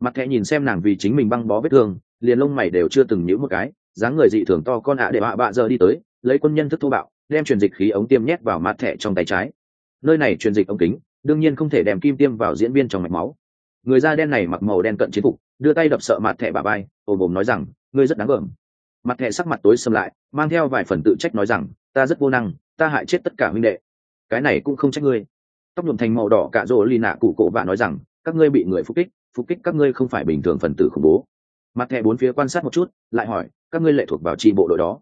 Mặt thẻ nhìn xem nàng vì chính mình băng bó vết thương, liền lông mày đều chưa từng nhíu một cái, dáng người dị thường to con ạ để bạ bạ giờ đi tới, lấy quân nhân thức thô bạo, đem truyền dịch khí ống tiêm nhét vào mặt thẻ trong tay trái. Nơi này truyền dịch ống kính, đương nhiên không thể đem kim tiêm vào diễn viên trong mạch máu. Người da đen này mặc màu đen cận chiến phục, đưa tay đập sợ mặt thẻ bà bay, ồm ồm nói rằng, ngươi rất đáng gờm mặt hệ sắc mặt tối xâm lại, mang theo vài phần tự trách nói rằng, ta rất vô năng, ta hại chết tất cả huynh đệ. Cái này cũng không trách ngươi. Tóc nhuộm thành màu đỏ cả rỗ lì nạ cụ cổ vạ nói rằng, các ngươi bị người phục kích phục kích các ngươi không phải bình thường phần tử khủng bố. Mặt hệ bốn phía quan sát một chút, lại hỏi, các ngươi lệ thuộc vào tri bộ đội đó?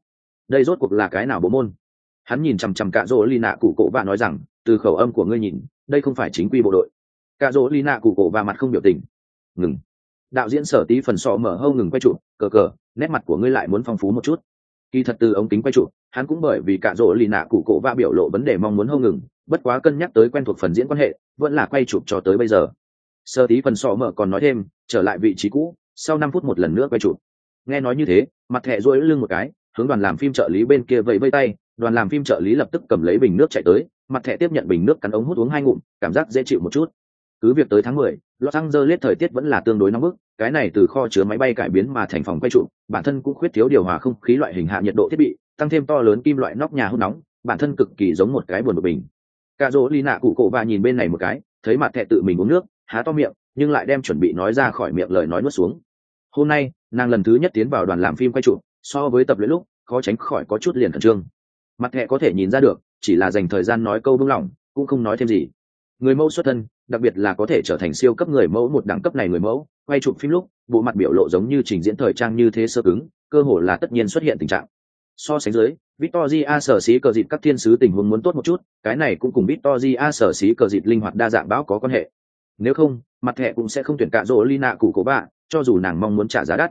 Đây rốt cuộc là cái nào bộ môn? Hắn nhìn chằm chằm cạ rỗ ly nạ cụ cổ và nói rằng, từ khẩu âm của ngươi nhìn, đây không phải chính quy bộ đội. Cạ rỗ ly nạ cụ cổ và mặt không biểu tình. Ngừng. Đạo diễn sở tí phần sọ mở hâu ngừng quay trụ, cờ cờ nét mặt của ngươi lại muốn phong phú một chút. Kỳ thật từ ống kính quay trụ hắn cũng bởi vì cạ rỗ lì nạ cụ cổ và biểu lộ vấn đề mong muốn hâu ngừng bất quá cân nhắc tới quen thuộc phần diễn quan hệ vẫn là quay chụp cho tới bây giờ. Sơ tí phần sọ mở còn nói thêm trở lại vị trí cũ sau năm phút một lần nữa quay chụp. Nghe nói như thế mặt thẹ rỗi lưng một cái hướng đoàn làm phim trợ lý bên kia vẫy vây tay đoàn làm phim trợ lý lập tức cầm lấy bình nước chạy tới mặt thẹ tiếp nhận bình nước cắn ống hút uống hai ngụm cảm giác dễ chịu một chút. Cứ việc tới tháng mười, Los Angeles thời tiết vẫn là tương đối nóng bức, cái này từ kho chứa máy bay cải biến mà thành phòng quay trụ, bản thân cũng khuyết thiếu điều hòa không khí loại hình hạ nhiệt độ thiết bị, tăng thêm to lớn kim loại nóc nhà hút nóng, bản thân cực kỳ giống một cái buồn bực bình. cà rỗ ly nạ cụ cổ và nhìn bên này một cái, thấy mặt thẹ tự mình uống nước, há to miệng, nhưng lại đem chuẩn bị nói ra khỏi miệng lời nói nuốt xuống. Hôm nay, nàng lần thứ nhất tiến vào đoàn làm phim quay trụ, so với tập luyện lúc, khó tránh khỏi có chút liền khẩn trương mặt thẹ có thể nhìn ra được chỉ là dành thời gian nói câu vững lòng cũng không nói thêm gì người mẫu xuất thân, đặc biệt là có thể trở thành siêu cấp người mẫu một đẳng cấp này người mẫu, quay chụp phim lúc, bộ mặt biểu lộ giống như trình diễn thời trang như thế sơ cứng, cơ hồ là tất nhiên xuất hiện tình trạng. So sánh dưới, victoria sở xí cờ dịt các thiên sứ tình huống muốn tốt một chút, cái này cũng cùng victoria sở xí cờ dịt linh hoạt đa dạng báo có quan hệ. Nếu không, mặt thẻ cũng sẽ không tuyển cạ rỗ lina cụ cổ bạ, cho dù nàng mong muốn trả giá đắt.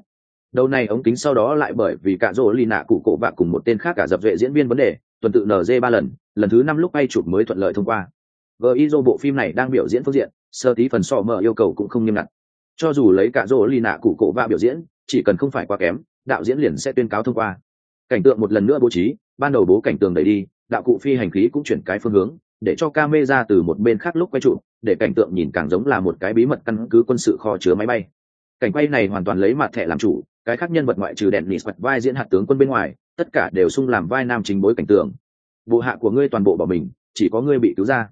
Đầu này ống kính sau đó lại bởi vì cạ rỗ lì nạ cụ cổ bạ cùng một tên khác cả dập vệ diễn viên vấn đề, tuần tự nz ba lần lần thứ năm lúc bay chụp mới thuận lợi thông qua gizo bộ phim này đang biểu diễn phương diện, sơ tí phần sò mở yêu cầu cũng không nghiêm ngặt. Cho dù lấy cả rỗ lì nạ cụ cổ và biểu diễn, chỉ cần không phải quá kém, đạo diễn liền sẽ tuyên cáo thông qua. Cảnh tượng một lần nữa bố trí, ban đầu bố cảnh tường đẩy đi, đạo cụ phi hành khí cũng chuyển cái phương hướng, để cho camera từ một bên khác lúc quay trụ, để cảnh tượng nhìn càng giống là một cái bí mật căn cứ quân sự kho chứa máy bay. Cảnh quay này hoàn toàn lấy mặt thẻ làm chủ, cái khác nhân vật ngoại trừ đèn nịt vai diễn hạt tướng quân bên ngoài, tất cả đều sung làm vai nam chính bối cảnh tượng. Bộ hạ của ngươi toàn bộ bỏ mình, chỉ có ngươi bị cứu ra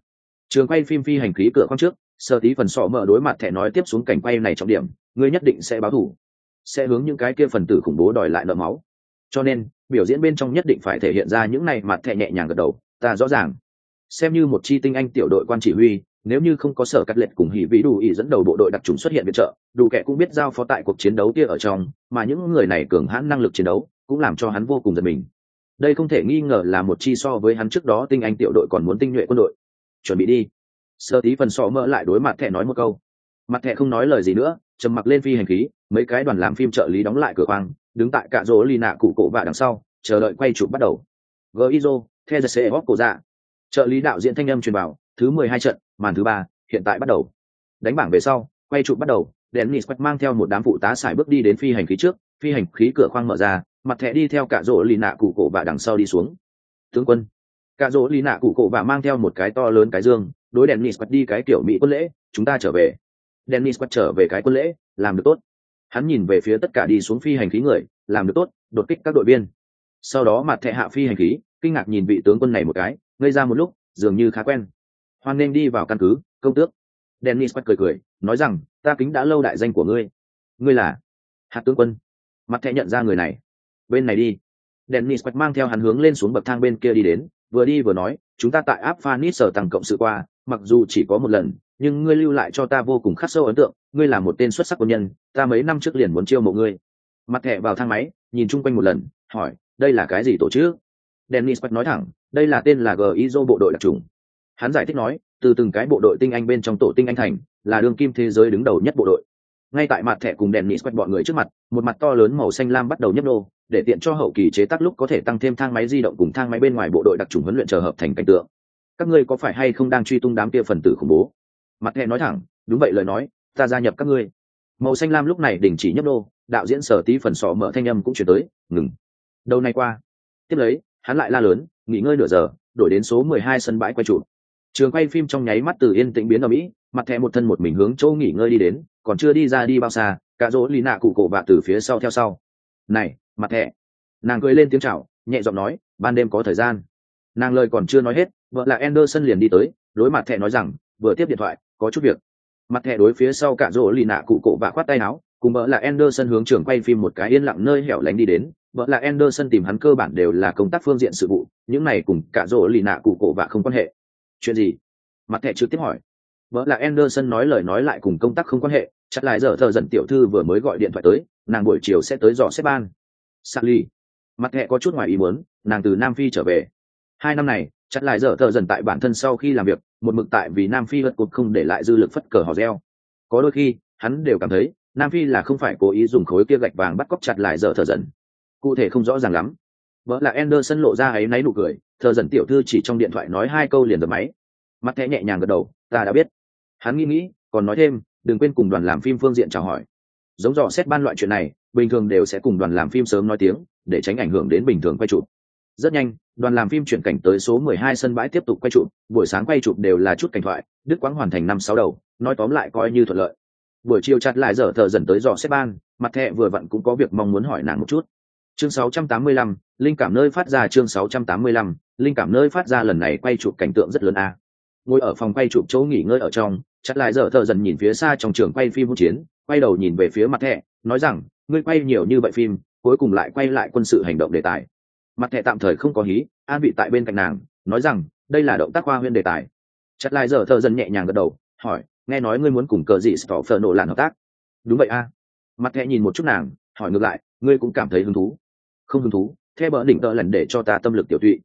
trường quay phim phi hành khí cửa khoang trước sơ tí phần sọ mở đối mặt thẻ nói tiếp xuống cảnh quay này trọng điểm, ngươi nhất định sẽ báo thủ. Sẽ hướng những cái kia phần tử khủng bố đòi lại nợ máu. Cho nên, biểu diễn bên trong nhất định phải thể hiện ra những này mặt thẻ nhẹ nhàng gật đầu, ta rõ ràng. Xem như một chi tinh anh tiểu đội quan chỉ huy, nếu như không có sở cắt lệch cùng hỉ vĩ đủ ý dẫn đầu bộ đội đặc trùng xuất hiện viện trợ, đủ kẻ cũng biết giao phó tại cuộc chiến đấu kia ở trong, mà những người này cường hãn năng lực chiến đấu, cũng làm cho hắn vô cùng giật mình. Đây không thể nghi ngờ là một chi so với hắn trước đó tinh anh tiểu đội còn muốn tinh nhuệ quân đội chuẩn bị đi. Sơ tí phần sọ mỡ lại đối mặt thẻ nói một câu. Mặt thẻ không nói lời gì nữa, trầm mặc lên phi hành khí, mấy cái đoàn làm phim trợ lý đóng lại cửa khoang, đứng tại cạ rỗ lì nạ cụ cổ và đằng sau, chờ đợi quay chụp bắt đầu. Gizo theo giờ góp cổ dạ. Trợ lý đạo diễn thanh âm truyền bảo thứ mười hai trận, màn thứ ba, hiện tại bắt đầu. Đánh bảng về sau, quay chụp bắt đầu, dennis quét mang theo một đám phụ tá xài bước đi đến phi hành khí trước, phi hành khí cửa khoang mở ra, mặt thẻ đi theo cả rỗ lì nạ cụ cổ và đằng sau đi xuống. Tướng quân cả rỗ lì nạ cụ cổ và mang theo một cái to lớn cái dương, đối dennis quét đi cái kiểu mỹ quân lễ, chúng ta trở về. Đèn nis quật trở về cái quân lễ, làm được tốt. Hắn nhìn về phía tất cả đi xuống phi hành khí người, làm được tốt, đột kích các đội viên. Sau đó mặt thệ hạ phi hành khí, kinh ngạc nhìn vị tướng quân này một cái, ngây ra một lúc, dường như khá quen. Hoan nên đi vào căn cứ, công tước. Dennis quét cười cười, nói rằng, ta kính đã lâu đại danh của ngươi. Ngươi là? Hạt tướng quân. Mặt thệ nhận ra người này. Bên này đi. Dennis quét mang theo hắn hướng lên xuống bậc thang bên kia đi đến vừa đi vừa nói, chúng ta tại áp phanis sở tăng cộng sự qua, mặc dù chỉ có một lần, nhưng ngươi lưu lại cho ta vô cùng khắc sâu ấn tượng, ngươi là một tên xuất sắc quân nhân, ta mấy năm trước liền muốn chiêu mộ ngươi. Mặt thẻ vào thang máy, nhìn chung quanh một lần, hỏi, đây là cái gì tổ chức? Dennis quét nói thẳng, đây là tên là gizo bộ đội đặc trùng. Hắn giải thích nói, từ từng cái bộ đội tinh anh bên trong tổ tinh anh thành, là đường kim thế giới đứng đầu nhất bộ đội. Ngay tại mặt thẻ cùng đèn mỹ quét bọn người trước mặt, một mặt to lớn màu xanh lam bắt đầu nhấp nô để tiện cho hậu kỳ chế tác lúc có thể tăng thêm thang máy di động cùng thang máy bên ngoài bộ đội đặc trùng huấn luyện chờ hợp thành cảnh tượng. Các ngươi có phải hay không đang truy tung đám kia phần tử khủng bố? Mặt thẻ nói thẳng đúng vậy lời nói ta gia nhập các ngươi. Màu xanh lam lúc này đình chỉ nhấp đô, đạo diễn sở tí phần sọ mở thanh âm cũng chuyển tới ngừng. Đầu này qua? Tiếp lấy hắn lại la lớn nghỉ ngơi nửa giờ đổi đến số mười hai sân bãi quay trụ trường quay phim trong nháy mắt từ yên tĩnh biến ở mỹ mặt thẻ một thân một mình hướng chỗ nghỉ ngơi đi đến còn chưa đi ra đi bao xa cả dỗ lì nạ cụ cổ vạ từ phía sau theo sau. Này mặt thẻ nàng cười lên tiếng chào, nhẹ giọng nói, ban đêm có thời gian. Nàng lời còn chưa nói hết, vợ là anderson liền đi tới, đối mặt thẻ nói rằng, vừa tiếp điện thoại, có chút việc. Mặt thẻ đối phía sau cả rỗ lì nạ cụ cộ vạ khoát tay áo, cùng vợ là anderson hướng trường quay phim một cái yên lặng nơi hẻo lánh đi đến. Vợ là anderson tìm hắn cơ bản đều là công tác phương diện sự vụ, những này cùng cả rỗ lì nạ cụ cộ vạ không quan hệ. Chuyện gì? Mặt thẻ trực tiếp hỏi. Vợ là anderson nói lời nói lại cùng công tác không quan hệ chắc lại giờ thợ dần tiểu thư vừa mới gọi điện thoại tới, nàng buổi chiều sẽ tới dò xếp ban sally mặt hệ có chút ngoài ý muốn, nàng từ nam phi trở về. Hai năm này, chặt lại giờ thợ dần tại bản thân sau khi làm việc, một mực tại vì nam phi lật cột không để lại dư lực phất cờ hò reo. Có đôi khi, hắn đều cảm thấy, nam phi là không phải cố ý dùng khối kia gạch vàng bắt cóc chặt lại giờ thợ dần. Cụ thể không rõ ràng lắm. Vợ là anderson lộ ra ấy náy nụ cười, thợ dần tiểu thư chỉ trong điện thoại nói hai câu liền dập máy. Mặt thẻ nhẹ nhàng gật đầu, ta đã biết. Hắn nghĩ nghĩ, còn nói thêm, đừng quên cùng đoàn làm phim phương diện chào hỏi giống dò xét ban loại chuyện này bình thường đều sẽ cùng đoàn làm phim sớm nói tiếng để tránh ảnh hưởng đến bình thường quay chụp. Rất nhanh đoàn làm phim chuyển cảnh tới số 12 sân bãi tiếp tục quay chụp buổi sáng quay chụp đều là chút cảnh thoại đức quãng hoàn thành năm sáu đầu nói tóm lại coi như thuận lợi. Buổi chiều chặt lại giờ thợ dần tới dò xếp ban mặt thẹ vừa vặn cũng có việc mong muốn hỏi nàng một chút. Chương 685, linh cảm nơi phát ra chương 685, linh cảm nơi phát ra lần này quay chụp cảnh tượng rất lớn a. Ngồi ở phòng quay chụp chỗ nghỉ ngơi ở trong chặt lại giờ thợ dần nhìn phía xa trong trường quay phim hỗn chiến quay đầu nhìn về phía mặt thẻ, nói rằng, ngươi quay nhiều như vậy phim, cuối cùng lại quay lại quân sự hành động đề tài. Mặt thẻ tạm thời không có hí, an vị tại bên cạnh nàng, nói rằng, đây là động tác khoa huyên đề tài. Chặt lại giờ thợ dần nhẹ nhàng gật đầu, hỏi, nghe nói ngươi muốn cùng cờ gì stop phở nổ làn hợp tác? Đúng vậy a. Mặt thẻ nhìn một chút nàng, hỏi ngược lại, ngươi cũng cảm thấy hứng thú? Không hứng thú theo bỡ đỉnh tợ lần để cho ta tâm lực tiểu tụy.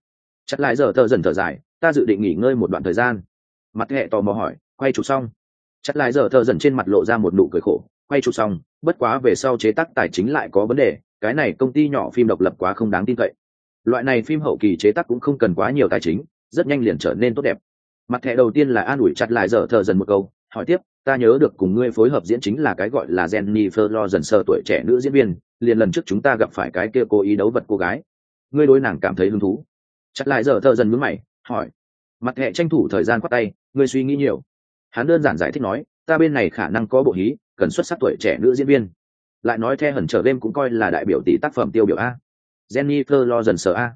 Chặt lại giờ thợ dần thở dài, ta dự định nghỉ ngơi một đoạn thời gian. Mặt thẻ tò mò hỏi, quay chụp xong? Chặt lại giờ thợ dần trên mặt lộ ra một nụ cười khổ quay chụp xong, bất quá về sau chế tác tài chính lại có vấn đề, cái này công ty nhỏ phim độc lập quá không đáng tin cậy. Loại này phim hậu kỳ chế tác cũng không cần quá nhiều tài chính, rất nhanh liền trở nên tốt đẹp. Mặt thẻ đầu tiên là an ủi chặt lại dở thờ dần một câu, hỏi tiếp, ta nhớ được cùng ngươi phối hợp diễn chính là cái gọi là Jennifer Lo dần sơ tuổi trẻ nữ diễn viên, liền lần trước chúng ta gặp phải cái kia cố ý đấu vật cô gái. Ngươi đối nàng cảm thấy hứng thú. Chặt lại dở thờ dần mướn mày, hỏi, mặt thẻ tranh thủ thời gian khoát tay, ngươi suy nghĩ nhiều. Hắn đơn giản giải thích nói, ta bên này khả năng có bộ hí cần xuất sắc tuổi trẻ nữ diễn viên. Lại nói the hẩn trở game cũng coi là đại biểu tỷ tác phẩm tiêu biểu a. Jennifer lo dần sợ a.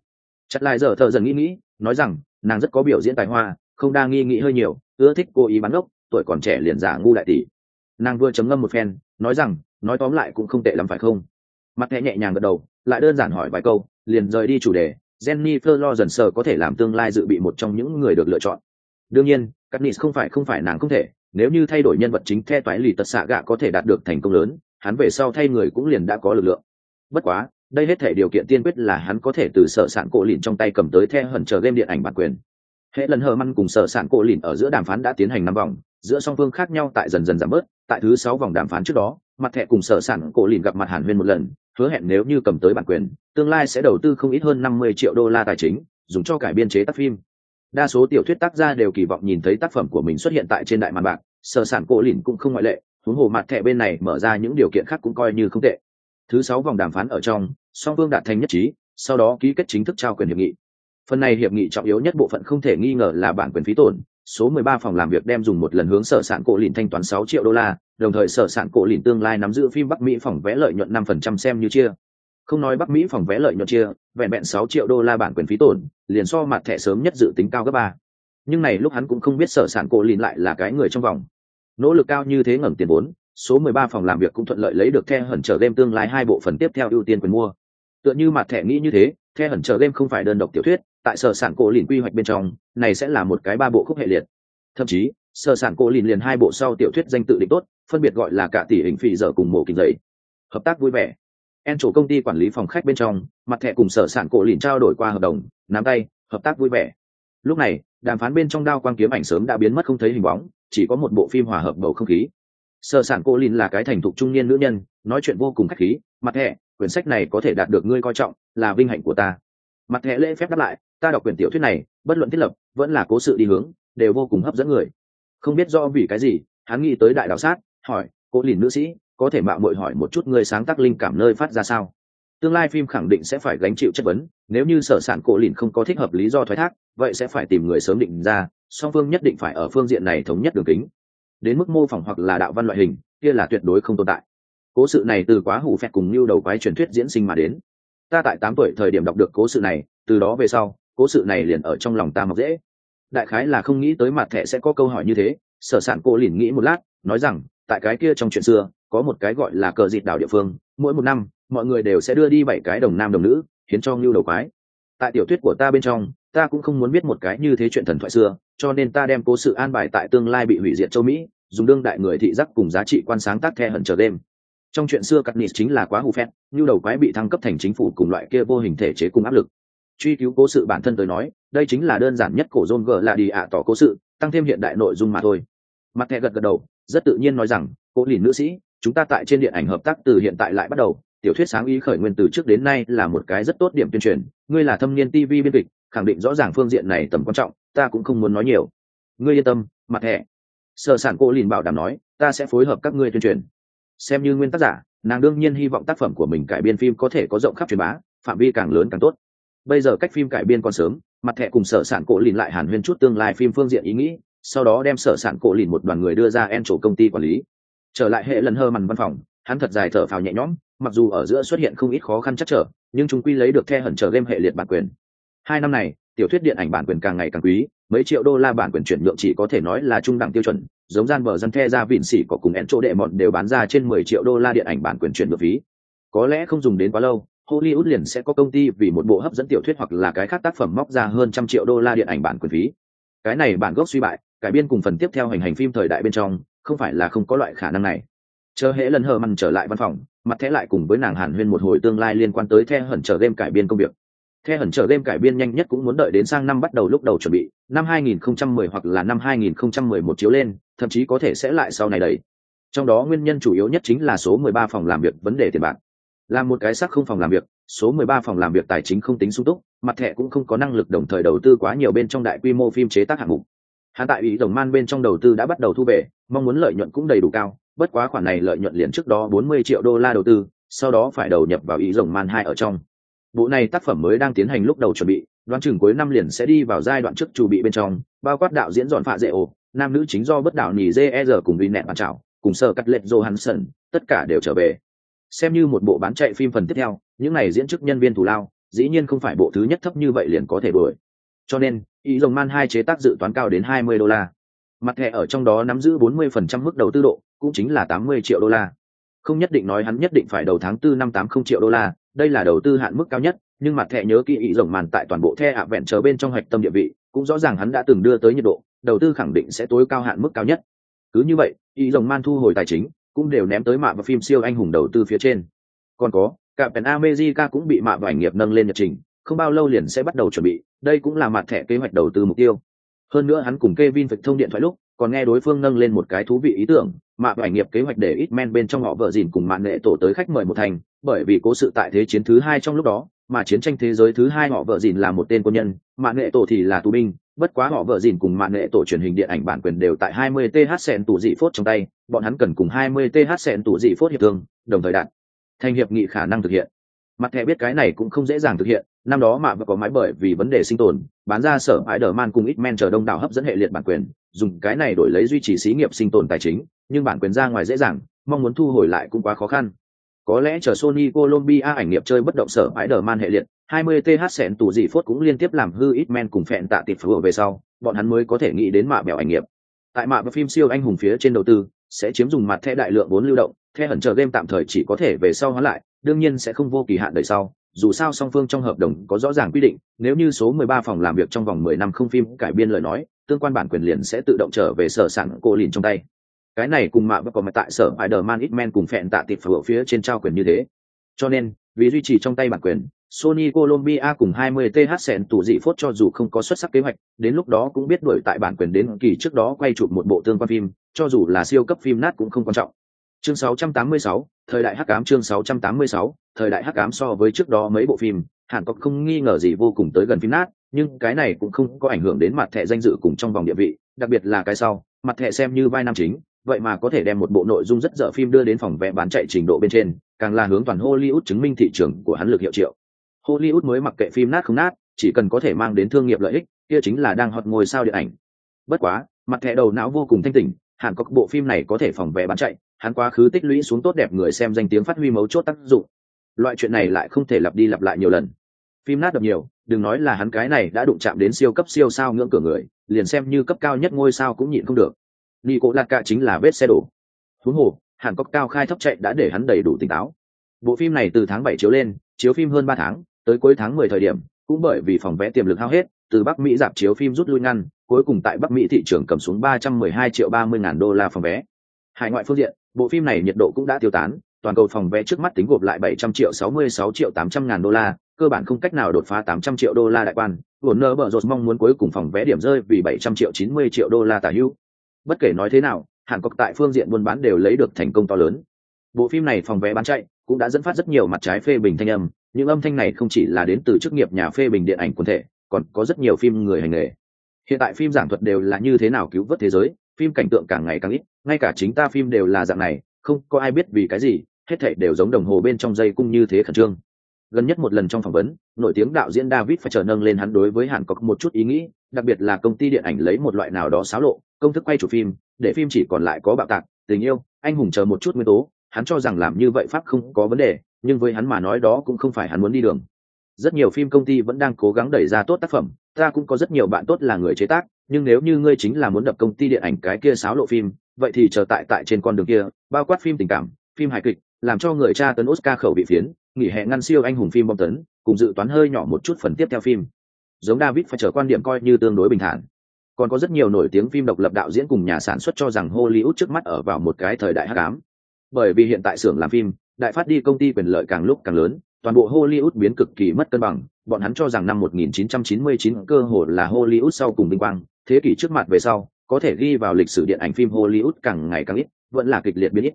Chặt lại giờ thợ dần nghĩ nghĩ, nói rằng, nàng rất có biểu diễn tài hoa, không đa nghi nghĩ hơi nhiều, ưa thích cô ý bán gốc tuổi còn trẻ liền giả ngu đại tỷ. Nàng vừa chấm ngâm một phen, nói rằng, nói tóm lại cũng không tệ lắm phải không? Mặt nhẹ nhẹ nhàng gật đầu, lại đơn giản hỏi vài câu, liền rời đi chủ đề. Jennifer lo dần sợ có thể làm tương lai dự bị một trong những người được lựa chọn. Đương nhiên, Katniss không phải không phải nàng không thể nếu như thay đổi nhân vật chính theo toái lì tật xạ gạ có thể đạt được thành công lớn, hắn về sau thay người cũng liền đã có lực lượng. Bất quá, đây hết thể điều kiện tiên quyết là hắn có thể từ sở sản cổ lìn trong tay cầm tới theo hận chờ game điện ảnh bản quyền. Hệ lần hờ măn cùng sở sản cổ lìn ở giữa đàm phán đã tiến hành năm vòng, giữa song phương khác nhau tại dần dần giảm bớt, tại thứ sáu vòng đàm phán trước đó, mặt thẻ cùng sở sản cổ lìn gặp mặt hàn huyên một lần, hứa hẹn nếu như cầm tới bản quyền, tương lai sẽ đầu tư không ít hơn năm mươi triệu đô la tài chính, dùng cho cải biên chế tác phim đa số tiểu thuyết tác gia đều kỳ vọng nhìn thấy tác phẩm của mình xuất hiện tại trên đại màn bạc, sở sản cổ lìn cũng không ngoại lệ, huống hồ mặt thẻ bên này mở ra những điều kiện khác cũng coi như không tệ. Thứ sáu vòng đàm phán ở trong, song phương đạt thành nhất trí, sau đó ký kết chính thức trao quyền hiệp nghị. Phần này hiệp nghị trọng yếu nhất bộ phận không thể nghi ngờ là bản quyền phí tổn, số 13 phòng làm việc đem dùng một lần hướng sở sản cổ lìn thanh toán 6 triệu đô la, đồng thời sở sản cổ lìn tương lai nắm giữ phim bắc mỹ phòng vẽ lợi nhuận 5% xem như chia không nói bắc mỹ phòng vé lợi nhuận chia vẹn vẹn sáu triệu đô la bản quyền phí tổn liền so mặt thẻ sớm nhất dự tính cao gấp ba nhưng này lúc hắn cũng không biết sở sản cổ lìn lại là cái người trong vòng nỗ lực cao như thế ngẩng tiền vốn số 13 phòng làm việc cũng thuận lợi lấy được The hẩn trở game tương lai hai bộ phần tiếp theo ưu tiên quyền mua. Tựa như mặt thẻ nghĩ như thế, The hẩn trở game không phải đơn độc tiểu thuyết, tại sở sản cổ lìn quy hoạch bên trong, này sẽ là một cái ba bộ khúc hệ liệt. Thậm chí, sở sản cổ lìn liền hai bộ sau tiểu thuyết danh tự định tốt, phân biệt gọi là cả tỷ hình phỉ giờ cùng mổ kinh dậy. Hợp tác vui vẻ. En chủ công ty quản lý phòng khách bên trong, mặt thẻ cùng sở sản cổ lìn trao đổi qua hợp đồng, nắm tay, hợp tác vui vẻ. Lúc này, đàm phán bên trong đao quang kiếm ảnh sớm đã biến mất không thấy hình bóng, chỉ có một bộ phim hòa hợp bầu không khí. Sở sản cô lìn là cái thành thục trung niên nữ nhân nói chuyện vô cùng khách khí mặt thẻ quyển sách này có thể đạt được ngươi coi trọng là vinh hạnh của ta. Mặt thẻ lễ phép đáp lại ta đọc quyển tiểu thuyết này bất luận thiết lập vẫn là cố sự đi hướng đều vô cùng hấp dẫn người. Không biết do vì cái gì hắn nghĩ tới đại đạo sát hỏi cô lìn nữ sĩ có thể mạo muội hỏi một chút người sáng tác linh cảm nơi phát ra sao? Tương lai phim khẳng định sẽ phải gánh chịu chất vấn, nếu như sở sản cổ lìn không có thích hợp lý do thoái thác, vậy sẽ phải tìm người sớm định ra, song phương nhất định phải ở phương diện này thống nhất đường kính. Đến mức mô phỏng hoặc là đạo văn loại hình, kia là tuyệt đối không tồn tại. Cố sự này từ quá hủ phẹt cùng như đầu quái truyền thuyết diễn sinh mà đến. Ta tại tám tuổi thời điểm đọc được cố sự này, từ đó về sau, cố sự này liền ở trong lòng ta mọc dễ. Đại khái là không nghĩ tới mặt thẻ sẽ có câu hỏi như thế, sở sản cô lìn nghĩ một lát, nói rằng, tại cái kia trong chuyện xưa có một cái gọi là cờ dịt đảo địa phương, mỗi một năm, mọi người đều sẽ đưa đi bảy cái đồng nam đồng nữ, khiến cho ngưu đầu quái. Tại tiểu thuyết của ta bên trong, ta cũng không muốn biết một cái như thế chuyện thần thoại xưa, cho nên ta đem cố sự an bài tại tương lai bị hủy diệt châu mỹ, dùng đương đại người thị giác cùng giá trị quan sáng tác the hận chờ đêm. Trong chuyện xưa cắt nịt chính là quá hù phét như đầu quái bị thăng cấp thành chính phủ cùng loại kia vô hình thể chế cùng áp lực. Truy cứu cố sự bản thân tới nói, đây chính là đơn giản nhất cổ john g là đi ạ tỏ cố sự, tăng thêm hiện đại nội dung mà thôi. Mặt thẻ gật gật đầu, rất tự nhiên nói rằng, cố lìn nữ sĩ chúng ta tại trên điện ảnh hợp tác từ hiện tại lại bắt đầu, tiểu thuyết sáng ý khởi nguyên từ trước đến nay là một cái rất tốt điểm tuyên truyền, ngươi là thâm niên tv biên kịch, khẳng định rõ ràng phương diện này tầm quan trọng, ta cũng không muốn nói nhiều. Ngươi yên tâm, mặt thẻ sở sản cô lìn bảo đảm nói, ta sẽ phối hợp các ngươi tuyên truyền. Xem như nguyên tác giả, nàng đương nhiên hy vọng tác phẩm của mình cải biên phim có thể có rộng khắp truyền bá, phạm vi càng lớn càng tốt. Bây giờ cách phim cải biên còn sớm, mặt thẻ cùng sở sản cổ lìn lại hàn huyên chút tương lai phim phương diện ý nghĩ, sau đó đem sở sản cổ lìn một đoàn người đưa ra en chỗ công ty quản lý trở lại hệ lần hơ mằn văn phòng, hắn thật dài thở phào nhẹ nhõm, mặc dù ở giữa xuất hiện không ít khó khăn chắc trở, nhưng chúng quy lấy được the hẩn trở game hệ liệt bản quyền. Hai năm này, tiểu thuyết điện ảnh bản quyền càng ngày càng quý, mấy triệu đô la bản quyền chuyển nhượng chỉ có thể nói là trung đẳng tiêu chuẩn, giống gian bờ dân the ra vịn xỉ có cùng én chỗ đệ mọn đều bán ra trên mười triệu đô la điện ảnh bản quyền chuyển nhượng phí. Có lẽ không dùng đến quá lâu, hollywood liền sẽ có công ty vì một bộ hấp dẫn tiểu thuyết hoặc là cái khác tác phẩm móc ra hơn trăm triệu đô la điện ảnh bản quyền phí. Cái này bản gốc suy bại, cải biên cùng phần tiếp theo hành hành phim thời đại bên trong không phải là không có loại khả năng này. Chờ hễ lần hờ mằn trở lại văn phòng, mặt thẻ lại cùng với nàng hàn huyên một hồi tương lai liên quan tới the hẩn chờ game cải biên công việc. The hẩn chờ game cải biên nhanh nhất cũng muốn đợi đến sang năm bắt đầu lúc đầu chuẩn bị, năm 2010 hoặc là năm 2011 chiếu lên, thậm chí có thể sẽ lại sau này đấy trong đó nguyên nhân chủ yếu nhất chính là số 13 phòng làm việc vấn đề tiền bạc. Là một cái xác không phòng làm việc, số 13 phòng làm việc tài chính không tính sung túc, mặt thẻ cũng không có năng lực đồng thời đầu tư quá nhiều bên trong đại quy mô phim chế tác hạng mục hắn tại ý đồng man bên trong đầu tư đã bắt đầu thu về, mong muốn lợi nhuận cũng đầy đủ cao, bất quá khoản này lợi nhuận liền trước đó 40 triệu đô la đầu tư, sau đó phải đầu nhập vào ý rồng man hai ở trong. Bộ này tác phẩm mới đang tiến hành lúc đầu chuẩn bị, đoán chừng cuối năm liền sẽ đi vào giai đoạn trước chuẩn bị bên trong, bao quát đạo diễn dọn phạ dễ ồ, nam nữ chính do bất đạo nhì dê e cùng vì nẹt bàn trào cùng sơ cắt lệch johansson, tất cả đều trở về. Xem như một bộ bán chạy phim phần tiếp theo, những này diễn chức nhân viên thù lao, dĩ nhiên không phải bộ thứ nhất thấp như vậy liền có thể đuổi cho nên, ý rồng man hai chế tác dự toán cao đến 20 đô la. Mặt thẻ ở trong đó nắm giữ 40% mức đầu tư độ, cũng chính là 80 triệu đô la. Không nhất định nói hắn nhất định phải đầu tháng tư năm 80 triệu đô la, đây là đầu tư hạn mức cao nhất, nhưng mặt thẻ nhớ kỹ ý rồng màn tại toàn bộ the ạ vẹn chờ bên trong hoạch tâm địa vị, cũng rõ ràng hắn đã từng đưa tới nhiệt độ, đầu tư khẳng định sẽ tối cao hạn mức cao nhất. Cứ như vậy, ý rồng man thu hồi tài chính, cũng đều ném tới mạ và phim siêu anh hùng đầu tư phía trên. Còn có cả pen america cũng bị mạ và ảnh nghiệp nâng lên nhật trình không bao lâu liền sẽ bắt đầu chuẩn bị, đây cũng là mặt thẻ kế hoạch đầu tư mục tiêu. Hơn nữa hắn cùng Kevin việc thông điện thoại lúc, còn nghe đối phương nâng lên một cái thú vị ý tưởng, mà và ảnh nghiệp kế hoạch để ít men bên trong họ vợ dìn cùng mạng nghệ tổ tới khách mời một thành, bởi vì cố sự tại thế chiến thứ hai trong lúc đó, mà chiến tranh thế giới thứ hai họ vợ dìn là một tên quân nhân, mạng nghệ tổ thì là tù binh, bất quá họ vợ dìn cùng mạng nghệ tổ truyền hình điện ảnh bản quyền đều tại 20 th sen tủ dị phốt trong tay, bọn hắn cần cùng 20 th sen tủ dị phốt hiệp thương, đồng thời đạt thành hiệp nghị khả năng thực hiện. Mặt thẻ biết cái này cũng không dễ dàng thực hiện năm đó mạ và có máy bởi vì vấn đề sinh tồn, bán ra sở hãi đờ man cùng ít men chờ đông đảo hấp dẫn hệ liệt bản quyền, dùng cái này đổi lấy duy trì xí nghiệp sinh tồn tài chính, nhưng bản quyền ra ngoài dễ dàng, mong muốn thu hồi lại cũng quá khó khăn. Có lẽ chờ Sony Colombia ảnh nghiệp chơi bất động sở bãi đờ man hệ liệt 20 th sẹn tù dị phốt cũng liên tiếp làm hư ít men cùng phẹn tạ tiệp phù về sau, bọn hắn mới có thể nghĩ đến mạ bèo ảnh nghiệp. Tại mạ và phim siêu anh hùng phía trên đầu tư, sẽ chiếm dùng mặt thẻ đại lượng vốn lưu động, thẻ hẩn chờ game tạm thời chỉ có thể về sau hóa lại, đương nhiên sẽ không vô kỳ hạn đời sau dù sao song phương trong hợp đồng có rõ ràng quy định nếu như số 13 phòng làm việc trong vòng 10 năm không phim cải biên lời nói tương quan bản quyền liền sẽ tự động trở về sở sản cô lìn trong tay cái này cùng mạ và còn tại sở Spider-Man X-Men cùng phẹn tạ tịt phở phía trên trao quyền như thế cho nên vì duy trì trong tay bản quyền Sony Colombia cùng 20 TH sẹn tủ dị phốt cho dù không có xuất sắc kế hoạch, đến lúc đó cũng biết đuổi tại bản quyền đến kỳ trước đó quay chụp một bộ tương quan phim, cho dù là siêu cấp phim nát cũng không quan trọng. Chương 686, thời đại hắc ám chương 686, thời đại hắc ám so với trước đó mấy bộ phim, hẳn có không nghi ngờ gì vô cùng tới gần phim nát, nhưng cái này cũng không có ảnh hưởng đến mặt thẻ danh dự cùng trong vòng địa vị, đặc biệt là cái sau, mặt thẻ xem như vai nam chính, vậy mà có thể đem một bộ nội dung rất dở phim đưa đến phòng vé bán chạy trình độ bên trên, càng là hướng toàn Hollywood chứng minh thị trường của hắn lực hiệu triệu. Hollywood mới mặc kệ phim nát không nát, chỉ cần có thể mang đến thương nghiệp lợi ích, kia chính là đang hot ngôi sao điện ảnh. Bất quá, mặt thẻ đầu não vô cùng thanh tỉnh, hẳn có bộ phim này có thể phòng vé bán chạy, hắn quá khứ tích lũy xuống tốt đẹp người xem danh tiếng phát huy mấu chốt tác dụng. Loại chuyện này lại không thể lặp đi lặp lại nhiều lần. Phim nát đập nhiều, đừng nói là hắn cái này đã đụng chạm đến siêu cấp siêu sao ngưỡng cửa người, liền xem như cấp cao nhất ngôi sao cũng nhịn không được nghi cố lạc cạ chính là vết xe đổ huống hồ hàn cốc cao khai thấp chạy đã để hắn đầy đủ tỉnh táo bộ phim này từ tháng bảy chiếu lên chiếu phim hơn ba tháng tới cuối tháng mười thời điểm cũng bởi vì phòng vẽ tiềm lực hao hết từ bắc mỹ giảm chiếu phim rút lui ngăn cuối cùng tại bắc mỹ thị trường cầm xuống ba trăm mười hai triệu ba mươi ngàn đô la phòng vé hải ngoại phương diện bộ phim này nhiệt độ cũng đã tiêu tán, toàn cầu phòng vé trước mắt tính gộp lại bảy trăm triệu sáu mươi sáu triệu tám trăm ngàn đô la, cơ bản không cách nào đột phá tám trăm triệu đô la đại quan. Vốn nơ bở rột mong muốn cuối cùng phòng vé điểm rơi vì bảy trăm triệu chín mươi triệu đô la tả hữu. Bất kể nói thế nào, hàn quốc tại phương diện buôn bán đều lấy được thành công to lớn. Bộ phim này phòng vé bán chạy cũng đã dẫn phát rất nhiều mặt trái phê bình thanh âm, những âm thanh này không chỉ là đến từ chức nghiệp nhà phê bình điện ảnh quần thể, còn có rất nhiều phim người hành nghề. Hiện tại phim giảng thuật đều là như thế nào cứu vớt thế giới phim cảnh tượng càng ngày càng ít, ngay cả chính ta phim đều là dạng này, không có ai biết vì cái gì, hết thảy đều giống đồng hồ bên trong dây cung như thế khẩn trương. Gần nhất một lần trong phỏng vấn, nổi tiếng đạo diễn david phải trở nâng lên hắn đối với hàn cọc một chút ý nghĩ, đặc biệt là công ty điện ảnh lấy một loại nào đó xáo lộ, công thức quay chủ phim, để phim chỉ còn lại có bạo tạc, tình yêu, anh hùng chờ một chút nguyên tố, hắn cho rằng làm như vậy pháp không có vấn đề, nhưng với hắn mà nói đó cũng không phải hắn muốn đi đường. Rất nhiều phim công ty vẫn đang cố gắng đẩy ra tốt tác phẩm, ta cũng có rất nhiều bạn tốt là người chế tác nhưng nếu như ngươi chính là muốn đập công ty điện ảnh cái kia sáo lộ phim, vậy thì chờ tại tại trên con đường kia, bao quát phim tình cảm, phim hài kịch, làm cho người cha tấn oscar khẩu bị phiến, nghỉ hè ngăn siêu anh hùng phim bom tấn, cùng dự toán hơi nhỏ một chút phần tiếp theo phim. Giống david phải trở quan điểm coi như tương đối bình thản. Còn có rất nhiều nổi tiếng phim độc lập đạo diễn cùng nhà sản xuất cho rằng hollywood trước mắt ở vào một cái thời đại hắc ám. Bởi vì hiện tại xưởng làm phim, đại phát đi công ty quyền lợi càng lúc càng lớn, toàn bộ hollywood biến cực kỳ mất cân bằng, bọn hắn cho rằng năm 1999 cơ hội là hollywood sau cùng vinh quang thế kỷ trước mặt về sau, có thể ghi vào lịch sử điện ảnh phim hollywood càng ngày càng ít, vẫn là kịch liệt biến ít.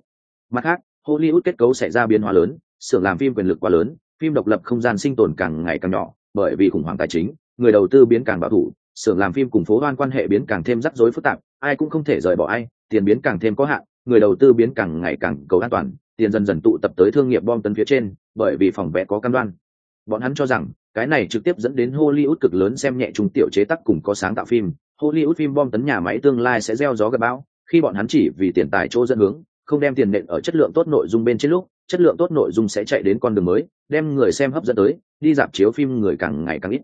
Mặt khác, hollywood kết cấu xảy ra biến hóa lớn, xưởng làm phim quyền lực quá lớn, phim độc lập không gian sinh tồn càng ngày càng nhỏ, bởi vì khủng hoảng tài chính, người đầu tư biến càng bảo thủ, xưởng làm phim cùng phố hoan quan hệ biến càng thêm rắc rối phức tạp, ai cũng không thể rời bỏ ai, tiền biến càng thêm có hạn, người đầu tư biến càng ngày càng cầu an toàn, tiền dần dần tụ tập tới thương nghiệp bom tấn phía trên, bởi vì phòng vẽ có cam đoan. Bọn hắn cho rằng, cái này trực tiếp dẫn đến hollywood cực lớn xem nhẹ chúng tiểu chế tác cùng có sáng tạo phim hollywood phim bom tấn nhà máy tương lai sẽ gieo gió gặp bão, khi bọn hắn chỉ vì tiền tài chỗ dẫn hướng, không đem tiền nện ở chất lượng tốt nội dung bên trên lúc, chất lượng tốt nội dung sẽ chạy đến con đường mới, đem người xem hấp dẫn tới, đi dạp chiếu phim người càng ngày càng ít.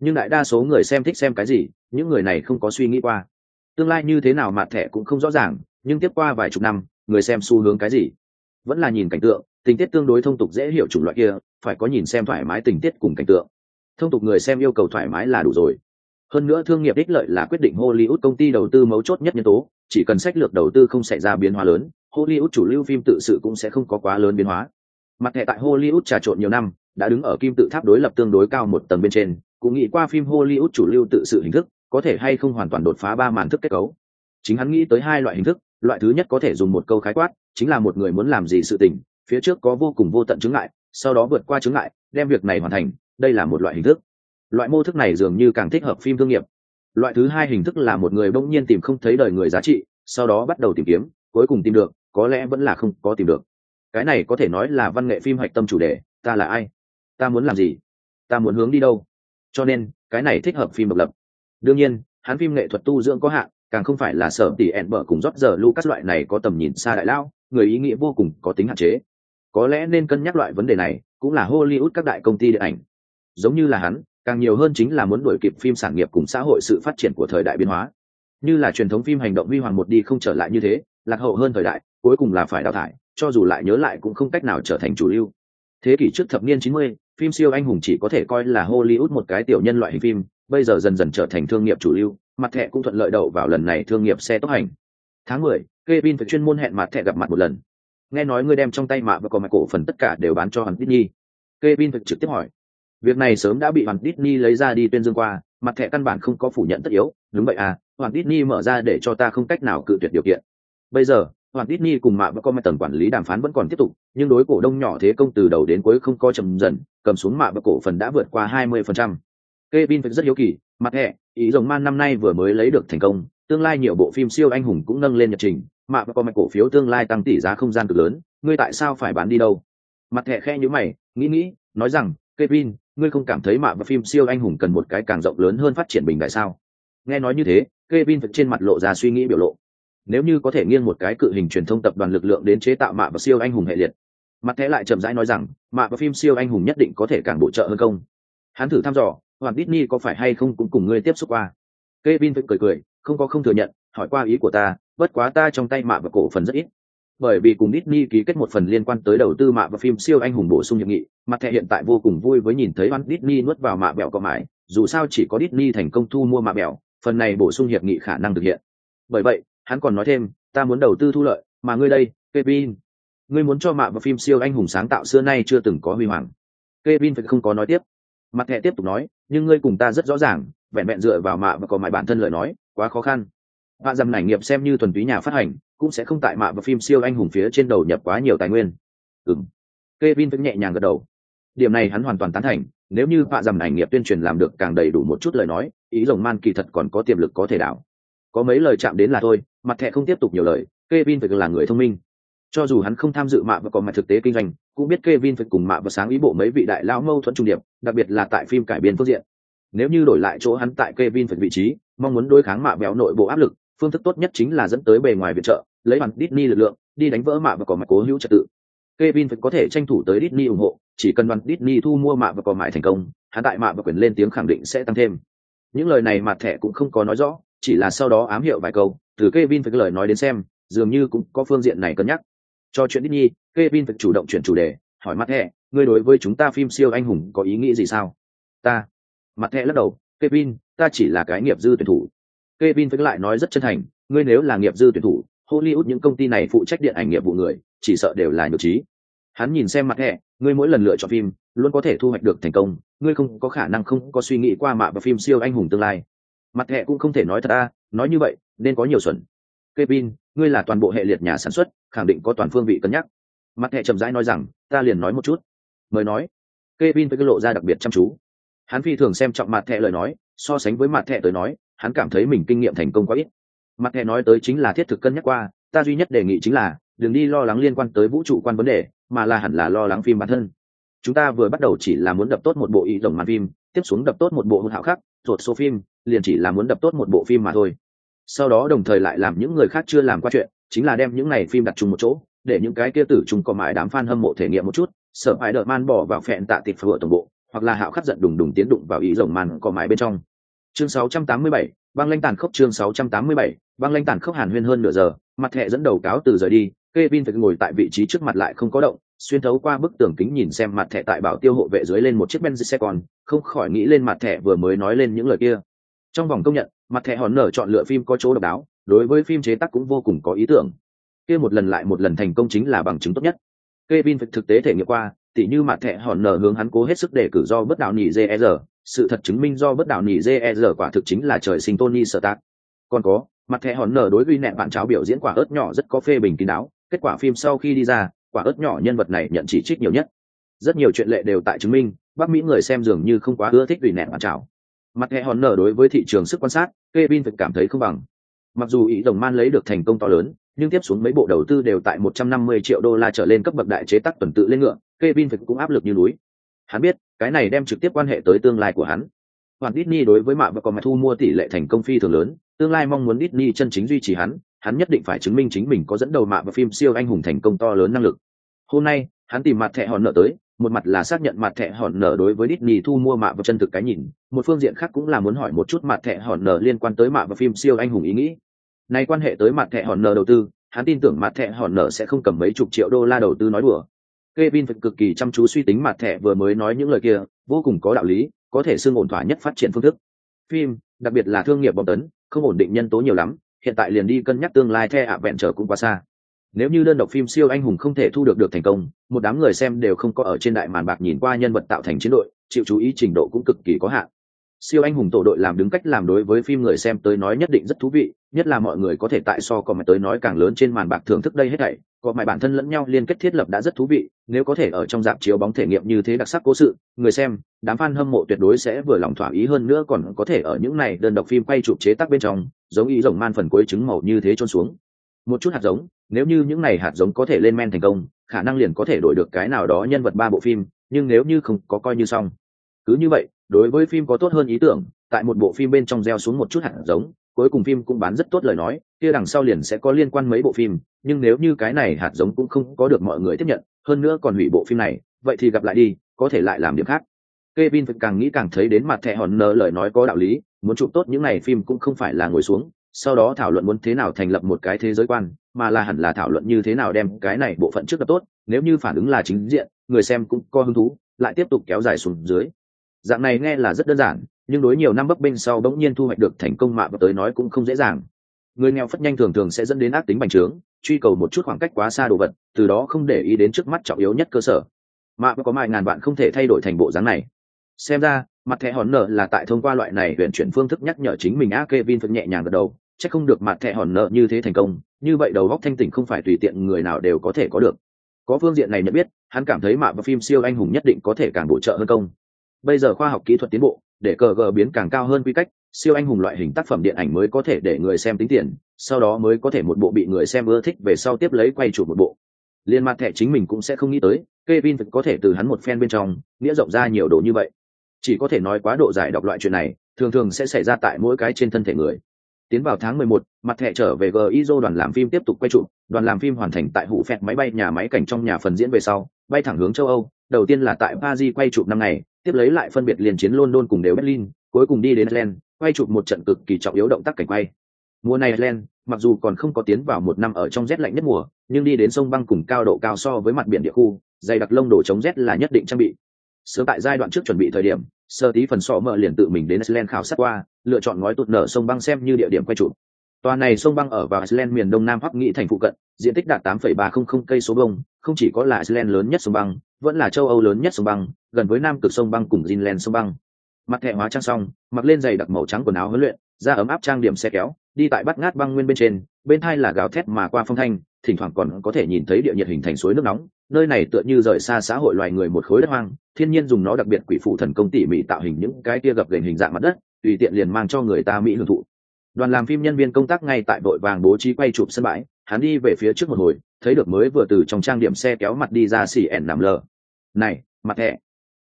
Nhưng đại đa số người xem thích xem cái gì, những người này không có suy nghĩ qua. Tương lai như thế nào mà thẻ cũng không rõ ràng, nhưng tiếp qua vài chục năm, người xem xu hướng cái gì? Vẫn là nhìn cảnh tượng, tình tiết tương đối thông tục dễ hiểu chủng loại kia, phải có nhìn xem thoải mái tình tiết cùng cảnh tượng. Thông tục người xem yêu cầu thoải mái là đủ rồi hơn nữa thương nghiệp ích lợi là quyết định hollywood công ty đầu tư mấu chốt nhất nhân tố, chỉ cần sách lược đầu tư không xảy ra biến hóa lớn, hollywood chủ lưu phim tự sự cũng sẽ không có quá lớn biến hóa. Mặt hệ tại hollywood trà trộn nhiều năm, đã đứng ở kim tự tháp đối lập tương đối cao một tầng bên trên, cũng nghĩ qua phim hollywood chủ lưu tự sự hình thức, có thể hay không hoàn toàn đột phá ba màn thức kết cấu. Chính hắn nghĩ tới hai loại hình thức, loại thứ nhất có thể dùng một câu khái quát, chính là một người muốn làm gì sự tình, phía trước có vô cùng vô tận chứng ngại, sau đó vượt qua chứng ngại, đem việc này hoàn thành, đây là một loại hình thức loại mô thức này dường như càng thích hợp phim thương nghiệp. Loại thứ hai hình thức là một người bỗng nhiên tìm không thấy đời người giá trị, sau đó bắt đầu tìm kiếm, cuối cùng tìm được, có lẽ vẫn là không có tìm được. Cái này có thể nói là văn nghệ phim hạch tâm chủ đề, ta là ai? Ta muốn làm gì? Ta muốn hướng đi đâu? Cho nên, cái này thích hợp phim độc lập. Đương nhiên, hắn phim nghệ thuật tu dưỡng có hạn, càng không phải là sở tỷ ẹn bở cùng rót giờ lucas loại này có tầm nhìn xa đại lao người ý nghĩa vô cùng, có tính hạn chế. Có lẽ nên cân nhắc loại vấn đề này, cũng là hollywood các đại công ty điện ảnh. Giống như là hắn càng nhiều hơn chính là muốn đuổi kịp phim sản nghiệp cùng xã hội sự phát triển của thời đại biến hóa. Như là truyền thống phim hành động vi hoàng một đi không trở lại như thế lạc hậu hơn thời đại cuối cùng là phải đào thải cho dù lại nhớ lại cũng không cách nào trở thành chủ lưu. Thế kỷ trước thập niên 90, phim siêu anh hùng chỉ có thể coi là hollywood một cái tiểu nhân loại hình phim bây giờ dần dần trở thành thương nghiệp chủ lưu mặt thẻ cũng thuận lợi đậu vào lần này thương nghiệp xe tốc hành. Tháng 10, Kevin phải chuyên môn hẹn mặt thẻ gặp mặt một lần. Nghe nói ngươi đem trong tay mạ và có mạch cổ phần tất cả đều bán cho hắn Disney. Kevin thực trực tiếp hỏi việc này sớm đã bị Hoàng Disney lấy ra đi tuyên dương qua mặt thẻ căn bản không có phủ nhận tất yếu đúng vậy à Hoàng Disney mở ra để cho ta không cách nào cự tuyệt điều kiện bây giờ Hoàng Disney cùng mạ và Comet tầng quản lý đàm phán vẫn còn tiếp tục, nhưng đối cổ đông nhỏ thế công từ đầu đến cuối không có chầm dần, cầm xuống mạ và cổ phần đã vượt qua 20%. Kevin rất hiếu kỳ, mặt hệ, ý rồng man năm nay vừa mới lấy được thành công, tương lai nhiều bộ phim siêu anh hùng cũng nâng lên nhật trình, mạ và Mạch cổ phiếu tương lai tăng tỷ giá không gian cực lớn, ngươi tại sao phải bán đi đâu? Mặt hệ khe như mày, nghĩ nghĩ, nói rằng, Kevin, ngươi không cảm thấy mạ và phim siêu anh hùng cần một cái càng rộng lớn hơn phát triển bình đại sao? Nghe nói như thế, Kevin trên mặt lộ ra suy nghĩ biểu lộ. Nếu như có thể nghiêng một cái cự hình truyền thông tập đoàn lực lượng đến chế tạo mạ và siêu anh hùng hệ liệt. Mặt thế lại chậm rãi nói rằng mạ và phim siêu anh hùng nhất định có thể càng bổ trợ hơn công hắn thử thăm dò hoàng Disney có phải hay không cũng cùng ngươi tiếp xúc qua. Kevin cười cười không có không thừa nhận hỏi qua ý của ta bất quá ta trong tay mạ và cổ phần rất ít bởi vì cùng Disney ký kết một phần liên quan tới đầu tư mạ và phim siêu anh hùng bổ sung hiệp nghị mặt thẻ hiện tại vô cùng vui với nhìn thấy Walt Disney nuốt vào mạ bẹo có mãi dù sao chỉ có Disney thành công thu mua mạ bẹo, phần này bổ sung hiệp nghị khả năng thực hiện. Bởi vậy, hắn còn nói thêm, ta muốn đầu tư thu lợi, mà ngươi đây, Kevin, ngươi muốn cho mạ và phim siêu anh hùng sáng tạo xưa nay chưa từng có huy hoàng. Kevin phải không có nói tiếp. Mặt thẻ tiếp tục nói, nhưng ngươi cùng ta rất rõ ràng, vẹn vẹn dựa vào mạ và có mãi bản thân lời nói, quá khó khăn mạ dầm nảy nghiệp xem như thuần túy nhà phát hành, cũng sẽ không tại mạ và phim siêu anh hùng phía trên đầu nhập quá nhiều tài nguyên. Ừm. Kevin vẫn nhẹ nhàng gật đầu. Điểm này hắn hoàn toàn tán thành, nếu như mạ dầm ảnh nghiệp tuyên truyền làm được càng đầy đủ một chút lời nói ý rồng man kỳ thật còn có tiềm lực có thể đảo có mấy lời chạm đến là thôi mặt thẻ không tiếp tục nhiều lời Kevin phải là người thông minh cho dù hắn không tham dự mạ và còn mặt thực tế kinh doanh cũng biết Kevin phải cùng mạ và sáng ý bộ mấy vị đại lão mâu thuẫn trung điệp đặc biệt là tại phim cải biên phương diện nếu như đổi lại chỗ hắn tại Kevin phải vị trí mong muốn đối kháng mạ béo nội bộ áp lực phương thức tốt nhất chính là dẫn tới bề ngoài viện trợ lấy bằng Disney lực lượng đi đánh vỡ mạ và cỏ mặt cố hữu trật tự Kevin phải có thể tranh thủ tới Disney ủng hộ, chỉ cần đoàn Disney thu mua mạ và cỏ mại thành công, hắn tại mạ và quyền lên tiếng khẳng định sẽ tăng thêm. Những lời này mặt thẻ cũng không có nói rõ, chỉ là sau đó ám hiệu vài câu, từ Kevin phải lời nói đến xem, dường như cũng có phương diện này cân nhắc. Cho chuyện Disney, Kevin phải chủ động chuyển chủ đề, hỏi mặt thẻ, ngươi đối với chúng ta phim siêu anh hùng có ý nghĩ gì sao? Ta. Mặt thẻ lắc đầu, Kevin, ta chỉ là cái nghiệp dư tuyển thủ. Kevin phải lại nói rất chân thành, ngươi nếu là nghiệp dư tuyển thủ, Hollywood những công ty này phụ trách điện ảnh nghiệp vụ người, chỉ sợ đều là nhược trí hắn nhìn xem mặt hệ ngươi mỗi lần lựa chọn phim luôn có thể thu hoạch được thành công ngươi không có khả năng không có suy nghĩ qua mạ và phim siêu anh hùng tương lai mặt hệ cũng không thể nói thật a nói như vậy nên có nhiều xuẩn Kevin, ngươi là toàn bộ hệ liệt nhà sản xuất, khẳng định có toàn phương vị cân nhắc. Mặt hệ chậm rãi nói rằng, ta liền nói một chút. Mời nói. Kevin với cái lộ ra đặc biệt chăm chú. Hắn phi thường xem trọng mặt hệ lời nói, so sánh với mặt hệ tới nói, hắn cảm thấy mình kinh nghiệm thành công quá ít. Mặt hệ nói tới chính là thiết thực cân nhắc qua, ta duy nhất đề nghị chính là, đừng đi lo lắng liên quan tới vũ trụ quan vấn đề, mà là hẳn là lo lắng phim bản thân. Chúng ta vừa bắt đầu chỉ là muốn đập tốt một bộ ý rồng màn phim tiếp xuống đập tốt một bộ hôn hạo khác ruột số phim liền chỉ là muốn đập tốt một bộ phim mà thôi. Sau đó đồng thời lại làm những người khác chưa làm qua chuyện chính là đem những này phim đặt chung một chỗ để những cái kia tử chung có mãi đám fan hâm mộ thể nghiệm một chút sợ phải đợi man bỏ vào phẹn tạ tịt phở tổng bộ hoặc là hạo khắc giận đùng đùng tiến đụng vào ý rồng màn có mãi bên trong chương 687, băng lãnh tàn khốc chương 687, băng lãnh tàn khốc hàn huyên hơn nửa giờ mặt thẻ dẫn đầu cáo từ rời đi Kevin phải ngồi tại vị trí trước mặt lại không có động, xuyên thấu qua bức tường kính nhìn xem mặt thẻ tại bảo tiêu hộ vệ dưới lên một chiếc Benz xe con, không khỏi nghĩ lên mặt thẻ vừa mới nói lên những lời kia. Trong vòng công nhận, mặt thẻ hòn nở chọn lựa phim có chỗ độc đáo, đối với phim chế tác cũng vô cùng có ý tưởng. Kia một lần lại một lần thành công chính là bằng chứng tốt nhất. Kevin phải thực tế thể nghiệm qua, tỉ như mặt thẻ hòn nở hướng hắn cố hết sức để cử do bất đạo nhị JR, sự thật chứng minh do bất đạo nỉ JR e quả thực chính là trời sinh Tony Stark. Còn có, mặt thẻ hòn nở đối với nẹn bạn cháo biểu diễn quả ớt nhỏ rất có phê bình kín đáo, kết quả phim sau khi đi ra quả ớt nhỏ nhân vật này nhận chỉ trích nhiều nhất. Rất nhiều chuyện lệ đều tại chứng minh bắc mỹ người xem dường như không quá ưa thích vì nẹn bạn cháo. Mặt hệ hòn nở đối với thị trường sức quan sát Kevin phải cảm thấy không bằng. Mặc dù ý đồng man lấy được thành công to lớn nhưng tiếp xuống mấy bộ đầu tư đều tại 150 triệu đô la trở lên cấp bậc đại chế tác tuần tự lên ngựa Kevin phải cũng áp lực như núi hắn biết cái này đem trực tiếp quan hệ tới tương lai của hắn. Hoàn Disney đối với mạng và còn mạch thu mua tỷ lệ thành công phi thường lớn, tương lai mong muốn Disney chân chính duy trì hắn, hắn nhất định phải chứng minh chính mình có dẫn đầu mạ và phim siêu anh hùng thành công to lớn năng lực. Hôm nay hắn tìm mặt thẻ hòn nợ tới một mặt là xác nhận mặt thẻ hòn nợ đối với Disney thu mua mạ và chân thực cái nhìn một phương diện khác cũng là muốn hỏi một chút mặt thẻ hòn nợ liên quan tới mạ và phim siêu anh hùng ý nghĩ. Này quan hệ tới mặt thẻ hòn nợ đầu tư hắn tin tưởng mặt thẻ hòn nợ sẽ không cầm mấy chục triệu đô la đầu tư nói đùa. Kevin phải cực kỳ chăm chú suy tính mặt thẻ vừa mới nói những lời kia, vô cùng có đạo lý, có thể xương ổn thỏa nhất phát triển phương thức. Phim, đặc biệt là thương nghiệp bóng tấn, không ổn định nhân tố nhiều lắm, hiện tại liền đi cân nhắc tương lai the Adventure vẹn trở cũng quá xa. Nếu như đơn độc phim siêu anh hùng không thể thu được được thành công, một đám người xem đều không có ở trên đại màn bạc nhìn qua nhân vật tạo thành chiến đội, chịu chú ý trình độ cũng cực kỳ có hạn. Siêu anh hùng tổ đội làm đứng cách làm đối với phim người xem tới nói nhất định rất thú vị, nhất là mọi người có thể tại so còn mày tới nói càng lớn trên màn bạc thưởng thức đây hết thảy có mại bản thân lẫn nhau liên kết thiết lập đã rất thú vị, nếu có thể ở trong dạp chiếu bóng thể nghiệm như thế đặc sắc cố sự, người xem, đám fan hâm mộ tuyệt đối sẽ vừa lòng thỏa ý hơn nữa còn có thể ở những này đơn độc phim quay chụp chế tác bên trong, giống ý rồng man phần cuối trứng màu như thế trôn xuống. Một chút hạt giống, nếu như những này hạt giống có thể lên men thành công, khả năng liền có thể đổi được cái nào đó nhân vật ba bộ phim, nhưng nếu như không có coi như xong. Cứ như vậy, đối với phim có tốt hơn ý tưởng, tại một bộ phim bên trong gieo xuống một chút hạt giống cuối cùng phim cũng bán rất tốt lời nói kia đằng sau liền sẽ có liên quan mấy bộ phim nhưng nếu như cái này hạt giống cũng không có được mọi người tiếp nhận hơn nữa còn hủy bộ phim này vậy thì gặp lại đi có thể lại làm điểm khác Kevin càng nghĩ càng thấy đến mặt thẻ hòn nở lời nói có đạo lý, muốn chụp tốt những này phim cũng không phải là ngồi xuống, sau đó thảo luận muốn thế nào thành lập một cái thế giới quan, mà là hẳn là thảo luận như thế nào đem cái này bộ phận trước đập tốt, nếu như phản ứng là chính diện, người xem cũng có hứng thú, lại tiếp tục kéo dài xuống dưới. Dạng này nghe là rất đơn giản, nhưng đối nhiều năm bấp bênh sau bỗng nhiên thu hoạch được thành công mạ và tới nói cũng không dễ dàng. Người nghèo phất nhanh thường thường sẽ dẫn đến ác tính bành trướng, truy cầu một chút khoảng cách quá xa đồ vật, từ đó không để ý đến trước mắt trọng yếu nhất cơ sở. Mạ có mai ngàn bạn không thể thay đổi thành bộ dáng này. Xem ra, mặt thẻ hòn nợ là tại thông qua loại này huyện chuyển phương thức nhắc nhở chính mình, a, Kevin, thật nhẹ nhàng gật đầu, chắc không được mặt thẻ hòn nợ như thế thành công, như vậy đầu góc thanh tỉnh không phải tùy tiện người nào đều có thể có được. Có phương diện này nhận biết, hắn cảm thấy mạ và phim siêu anh hùng nhất định có thể càng bổ trợ hơn công. Bây giờ khoa học kỹ thuật tiến bộ để cờ gờ biến càng cao hơn quy cách siêu anh hùng loại hình tác phẩm điện ảnh mới có thể để người xem tính tiền sau đó mới có thể một bộ bị người xem ưa thích về sau tiếp lấy quay chụp một bộ. Liên mặt thẻ chính mình cũng sẽ không nghĩ tới Kevin có thể từ hắn một fan bên trong nghĩa rộng ra nhiều đồ như vậy. Chỉ có thể nói quá độ giải đọc loại chuyện này thường thường sẽ xảy ra tại mỗi cái trên thân thể người. Tiến vào tháng 11, mặt thẻ trở về gizo đoàn làm phim tiếp tục quay trụ đoàn làm phim hoàn thành tại hụ phẹt máy bay nhà máy cảnh trong nhà phần diễn về sau bay thẳng hướng châu âu đầu tiên là tại paris quay chụp năm ngày tiếp lấy lại phân biệt liền chiến london cùng đều berlin, cuối cùng đi đến ireland quay chụp một trận cực kỳ trọng yếu động tác cảnh quay. Mùa này ireland mặc dù còn không có tiến vào một năm ở trong rét lạnh nhất mùa, nhưng đi đến sông băng cùng cao độ cao so với mặt biển địa khu, dày đặc lông đồ chống rét là nhất định trang bị. Sớm tại giai đoạn trước chuẩn bị thời điểm sơ tí phần sọ mở liền tự mình đến iceland khảo sát qua, lựa chọn ngói tụt nở sông băng xem như địa điểm quay chụp. Toàn này sông băng ở vào iceland miền đông nam hoắc nghị thành phụ cận diện tích đạt 8,300 cây số bông không chỉ có là iceland lớn nhất sông băng vẫn là châu âu lớn nhất sông băng gần với nam cực sông băng cùng greenland sông băng. Mặt thẻ hóa trang xong mặc lên giày đặc màu trắng quần áo huấn luyện da ấm áp trang điểm xe kéo đi tại bắt ngát băng nguyên bên trên bên thai là gào thét mà qua phong thanh thỉnh thoảng còn có thể nhìn thấy địa nhiệt hình thành suối nước nóng nơi này tựa như rời xa xã hội loài người một khối đất hoang thiên nhiên dùng nó đặc biệt quỷ phụ thần công tỉ mỉ tạo hình những cái kia gập gành hình dạng mặt đất tùy tiện liền mang cho người ta mỹ hưởng thụ. Đoàn làm phim nhân viên công tác ngay tại đội vàng bố trí quay chụp sân bãi hắn đi về phía trước một hồi, thấy được mới vừa từ trong trang điểm xe kéo mặt đi ra xì ẻn nằm lờ này, mặt thẹ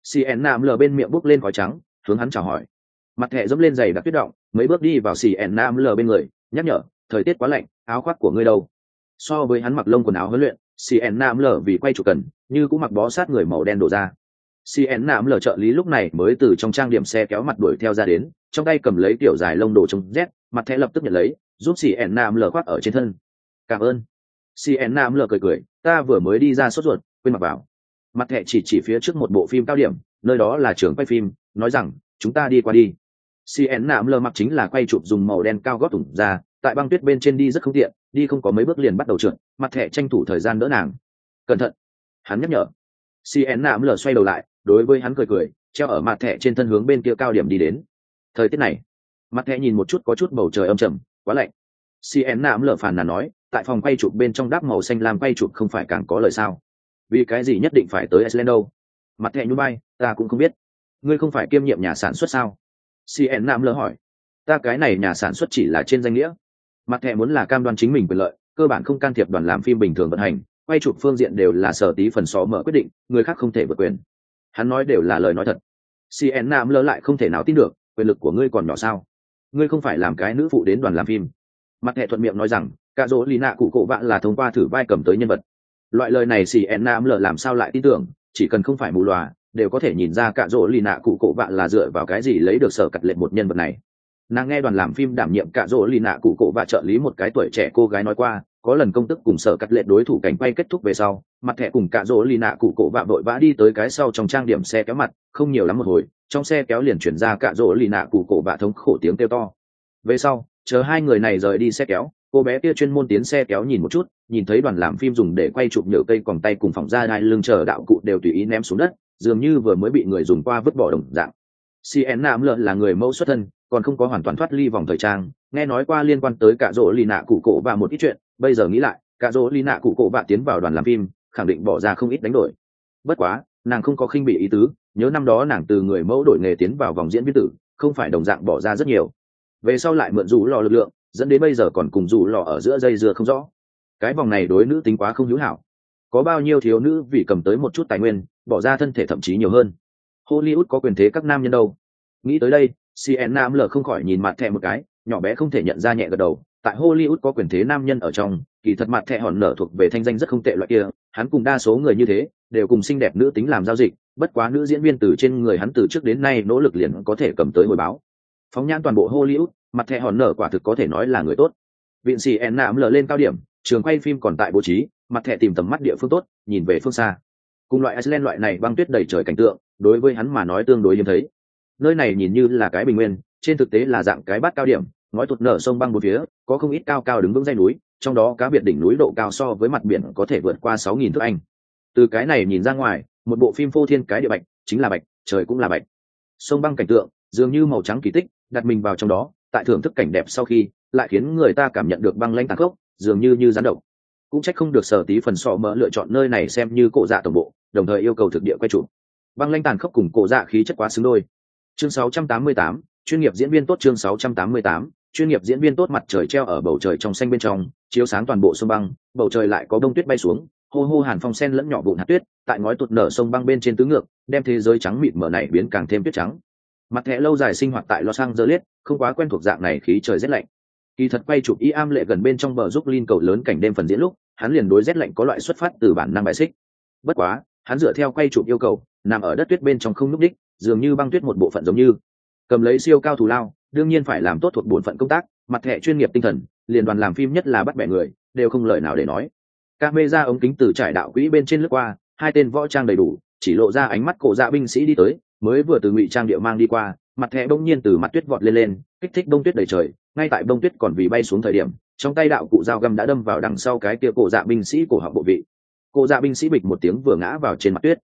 xì ẻn nằm lờ bên miệng bốc lên khói trắng, hướng hắn chào hỏi. Mặt thẹ dẫm lên giày đặc tuyết động mấy bước đi vào xì ẻn nằm lờ bên người, nhắc nhở, thời tiết quá lạnh, áo khoác của ngươi đâu? So với hắn mặc lông quần áo huấn luyện cn nam lờ vì quay chủ cần, như cũng mặc bó sát người màu đen đổ ra. Cn nam lờ trợ lý lúc này mới từ trong trang điểm xe kéo mặt đuổi theo ra đến, trong tay cầm lấy kiểu dài lông đồ trông rét, mặt thẻ lập tức nhận lấy, giúp cn nam lờ khoác ở trên thân cảm ơn. Cn nam lờ cười cười, ta vừa mới đi ra sốt ruột, quên mặc vào. Mặt thẹ chỉ chỉ phía trước một bộ phim cao điểm, nơi đó là trường quay phim, nói rằng, chúng ta đi qua đi. Cn nam lờ mặc chính là quay chụp dùng màu đen cao gót thủng ra, tại băng tuyết bên trên đi rất không tiện, đi không có mấy bước liền bắt đầu trượt, mặt thẻ tranh thủ thời gian đỡ nàng. Cẩn thận. Hắn nhắc nhở. Cn nạm lờ xoay đầu lại, đối với hắn cười cười, treo ở mặt thẻ trên thân hướng bên kia cao điểm đi đến. Thời tiết này, mặt thẻ nhìn một chút có chút bầu trời âm trầm, quá lạnh cn nạm lở phàn nàn nói, tại phòng quay chụp bên trong đáp màu xanh làm quay chụp không phải càng có lời sao? Vì cái gì nhất định phải tới iceland đâu? Mặt thẹn như bay, ta cũng không biết. Ngươi không phải kiêm nhiệm nhà sản xuất sao? Cn nạm lở hỏi. Ta cái này nhà sản xuất chỉ là trên danh nghĩa. Mặt thẻ muốn là cam đoan chính mình quyền lợi, cơ bản không can thiệp đoàn làm phim bình thường vận hành, quay chụp phương diện đều là sở tí phần xó mở quyết định, người khác không thể vượt quyền. Hắn nói đều là lời nói thật. Cn nam lở lại không thể nào tin được, quyền lực của ngươi còn nhỏ sao? Ngươi không phải làm cái nữ phụ đến đoàn làm phim mặt hệ thuận miệng nói rằng, cả dỗ lì nạ cụ cổ vạ là thông qua thử vai cầm tới nhân vật. Loại lời này cn nam lờ làm sao lại tin tưởng, chỉ cần không phải mù lòa đều có thể nhìn ra cả dỗ lì nạ cụ cổ vạ là dựa vào cái gì lấy được sở cặt lệ một nhân vật này. Nàng nghe đoàn làm phim đảm nhiệm cả rỗ lì nạ cụ cổ và trợ lý một cái tuổi trẻ cô gái nói qua, có lần công tức cùng sở cắt lệ đối thủ cảnh quay kết thúc về sau mặt thẻ cùng cả rỗ lì nạ cụ cổ vạ vội vã đi tới cái sau trong trang điểm xe kéo mặt, không nhiều lắm một hồi, trong xe kéo liền chuyển ra cả rỗ lì nạ cụ cổ vạ thống khổ tiếng kêu to. Về sau chờ hai người này rời đi xe kéo, cô bé kia chuyên môn tiến xe kéo nhìn một chút, nhìn thấy đoàn làm phim dùng để quay chụp nhựa cây còn tay cùng phòng ra đai lưng chờ đạo cụ đều tùy ý ném xuống đất, dường như vừa mới bị người dùng qua vứt bỏ đồng dạng. Cn nam lợn là người mẫu xuất thân, còn không có hoàn toàn thoát ly vòng thời trang, nghe nói qua liên quan tới cả rỗ lì nạ cụ cổ và một ít chuyện, bây giờ nghĩ lại cả rỗ lì nạ cụ cổ và tiến vào đoàn làm phim, khẳng định bỏ ra không ít đánh đổi. Bất quá, nàng không có khinh bị ý tứ, nhớ năm đó nàng từ người mẫu đổi nghề tiến vào vòng diễn viên tử, không phải đồng dạng bỏ ra rất nhiều về sau lại mượn rủ lò lực lượng, dẫn đến bây giờ còn cùng rủ lò ở giữa dây dưa không rõ. Cái vòng này đối nữ tính quá không hữu hảo. Có bao nhiêu thiếu nữ vì cầm tới một chút tài nguyên, bỏ ra thân thể thậm chí nhiều hơn. Hollywood có quyền thế các nam nhân đâu? Nghĩ tới đây cn nam lờ không khỏi nhìn mặt thẹ một cái, nhỏ bé không thể nhận ra nhẹ gật đầu. Tại hollywood có quyền thế nam nhân ở trong, kỳ thật mặt thẹ hòn nở thuộc về thanh danh rất không tệ loại kia, hắn cùng đa số người như thế, đều cùng xinh đẹp nữ tính làm giao dịch, bất quá nữ diễn viên từ trên người hắn từ trước đến nay nỗ lực liền có thể cầm tới hồi báo phóng nhãn toàn bộ hollywood, mặt thẻ hòn nở quả thực có thể nói là người tốt. Viện sĩ cn nam lờ lên cao điểm, trường quay phim còn tại bố trí, mặt thẻ tìm tầm mắt địa phương tốt, nhìn về phương xa. Cùng loại iceland loại này băng tuyết đầy trời cảnh tượng, đối với hắn mà nói tương đối hiếm thấy. Nơi này nhìn như là cái bình nguyên, trên thực tế là dạng cái bát cao điểm, ngói tụt nở sông băng một phía, có không ít cao cao đứng vững dây núi, trong đó cá biệt đỉnh núi độ cao so với mặt biển có thể vượt qua sáu nghìn thước anh. Từ cái này nhìn ra ngoài, một bộ phim phô thiên cái địa bạch, chính là bạch, trời cũng là bạch. Sông băng cảnh tượng, dường như màu trắng kỳ tích đặt mình vào trong đó tại thưởng thức cảnh đẹp sau khi lại khiến người ta cảm nhận được băng lanh tàn khốc dường như như rắn động cũng trách không được sở tí phần sọ mỡ lựa chọn nơi này xem như cổ dạ tổng bộ đồng thời yêu cầu thực địa quay trụ băng lanh tàn khốc cùng cổ dạ khí chất quá xứng đôi. Chương 688, chuyên nghiệp diễn viên tốt chương 688, chuyên nghiệp diễn viên tốt mặt trời treo ở bầu trời trong xanh bên trong chiếu sáng toàn bộ sông băng bầu trời lại có đông tuyết bay xuống hô hô hàn phong sen lẫn nhỏ vụn hạt tuyết tại ngói tụt nở sông băng bên trên tứ ngược đem thế giới trắng mịt mở này biến càng thêm tuyết trắng mặt thẻ lâu dài sinh hoạt tại los angeles, không quá quen thuộc dạng này khí trời rét lạnh. Kỳ thật quay chụp y am lệ gần bên trong bờ giúp linh cầu lớn cảnh đêm phần diễn lúc, hắn liền đối rét lạnh có loại xuất phát từ bản năng bài xích. Bất quá, hắn dựa theo quay chụp yêu cầu, nằm ở đất tuyết bên trong không n ú c đích, dường như băng tuyết một bộ phận giống như. Cầm lấy siêu cao thù lao, đương nhiên phải làm tốt thuộc bổn phận công tác, mặt thẻ chuyên nghiệp tinh thần, liền đoàn làm phim nhất là bắt bẻ người, đều không lời nào để nói. Ca mê ra ống kính từ trải đạo quỹ bên trên lướt qua, hai tên võ trang đầy đủ, chỉ lộ ra ánh mắt cổ dạ binh sĩ đi tới mới vừa từ ngụy trang địa mang đi qua, mặt thẻ bỗng nhiên từ mặt tuyết vọt lên lên, kích thích bông tuyết đầy trời, ngay tại bông tuyết còn vì bay xuống thời điểm, trong tay đạo cụ dao găm đã đâm vào đằng sau cái kia cổ dạ binh sĩ cổ họng bộ vị. Cổ dạ binh sĩ bịch một tiếng vừa ngã vào trên mặt tuyết.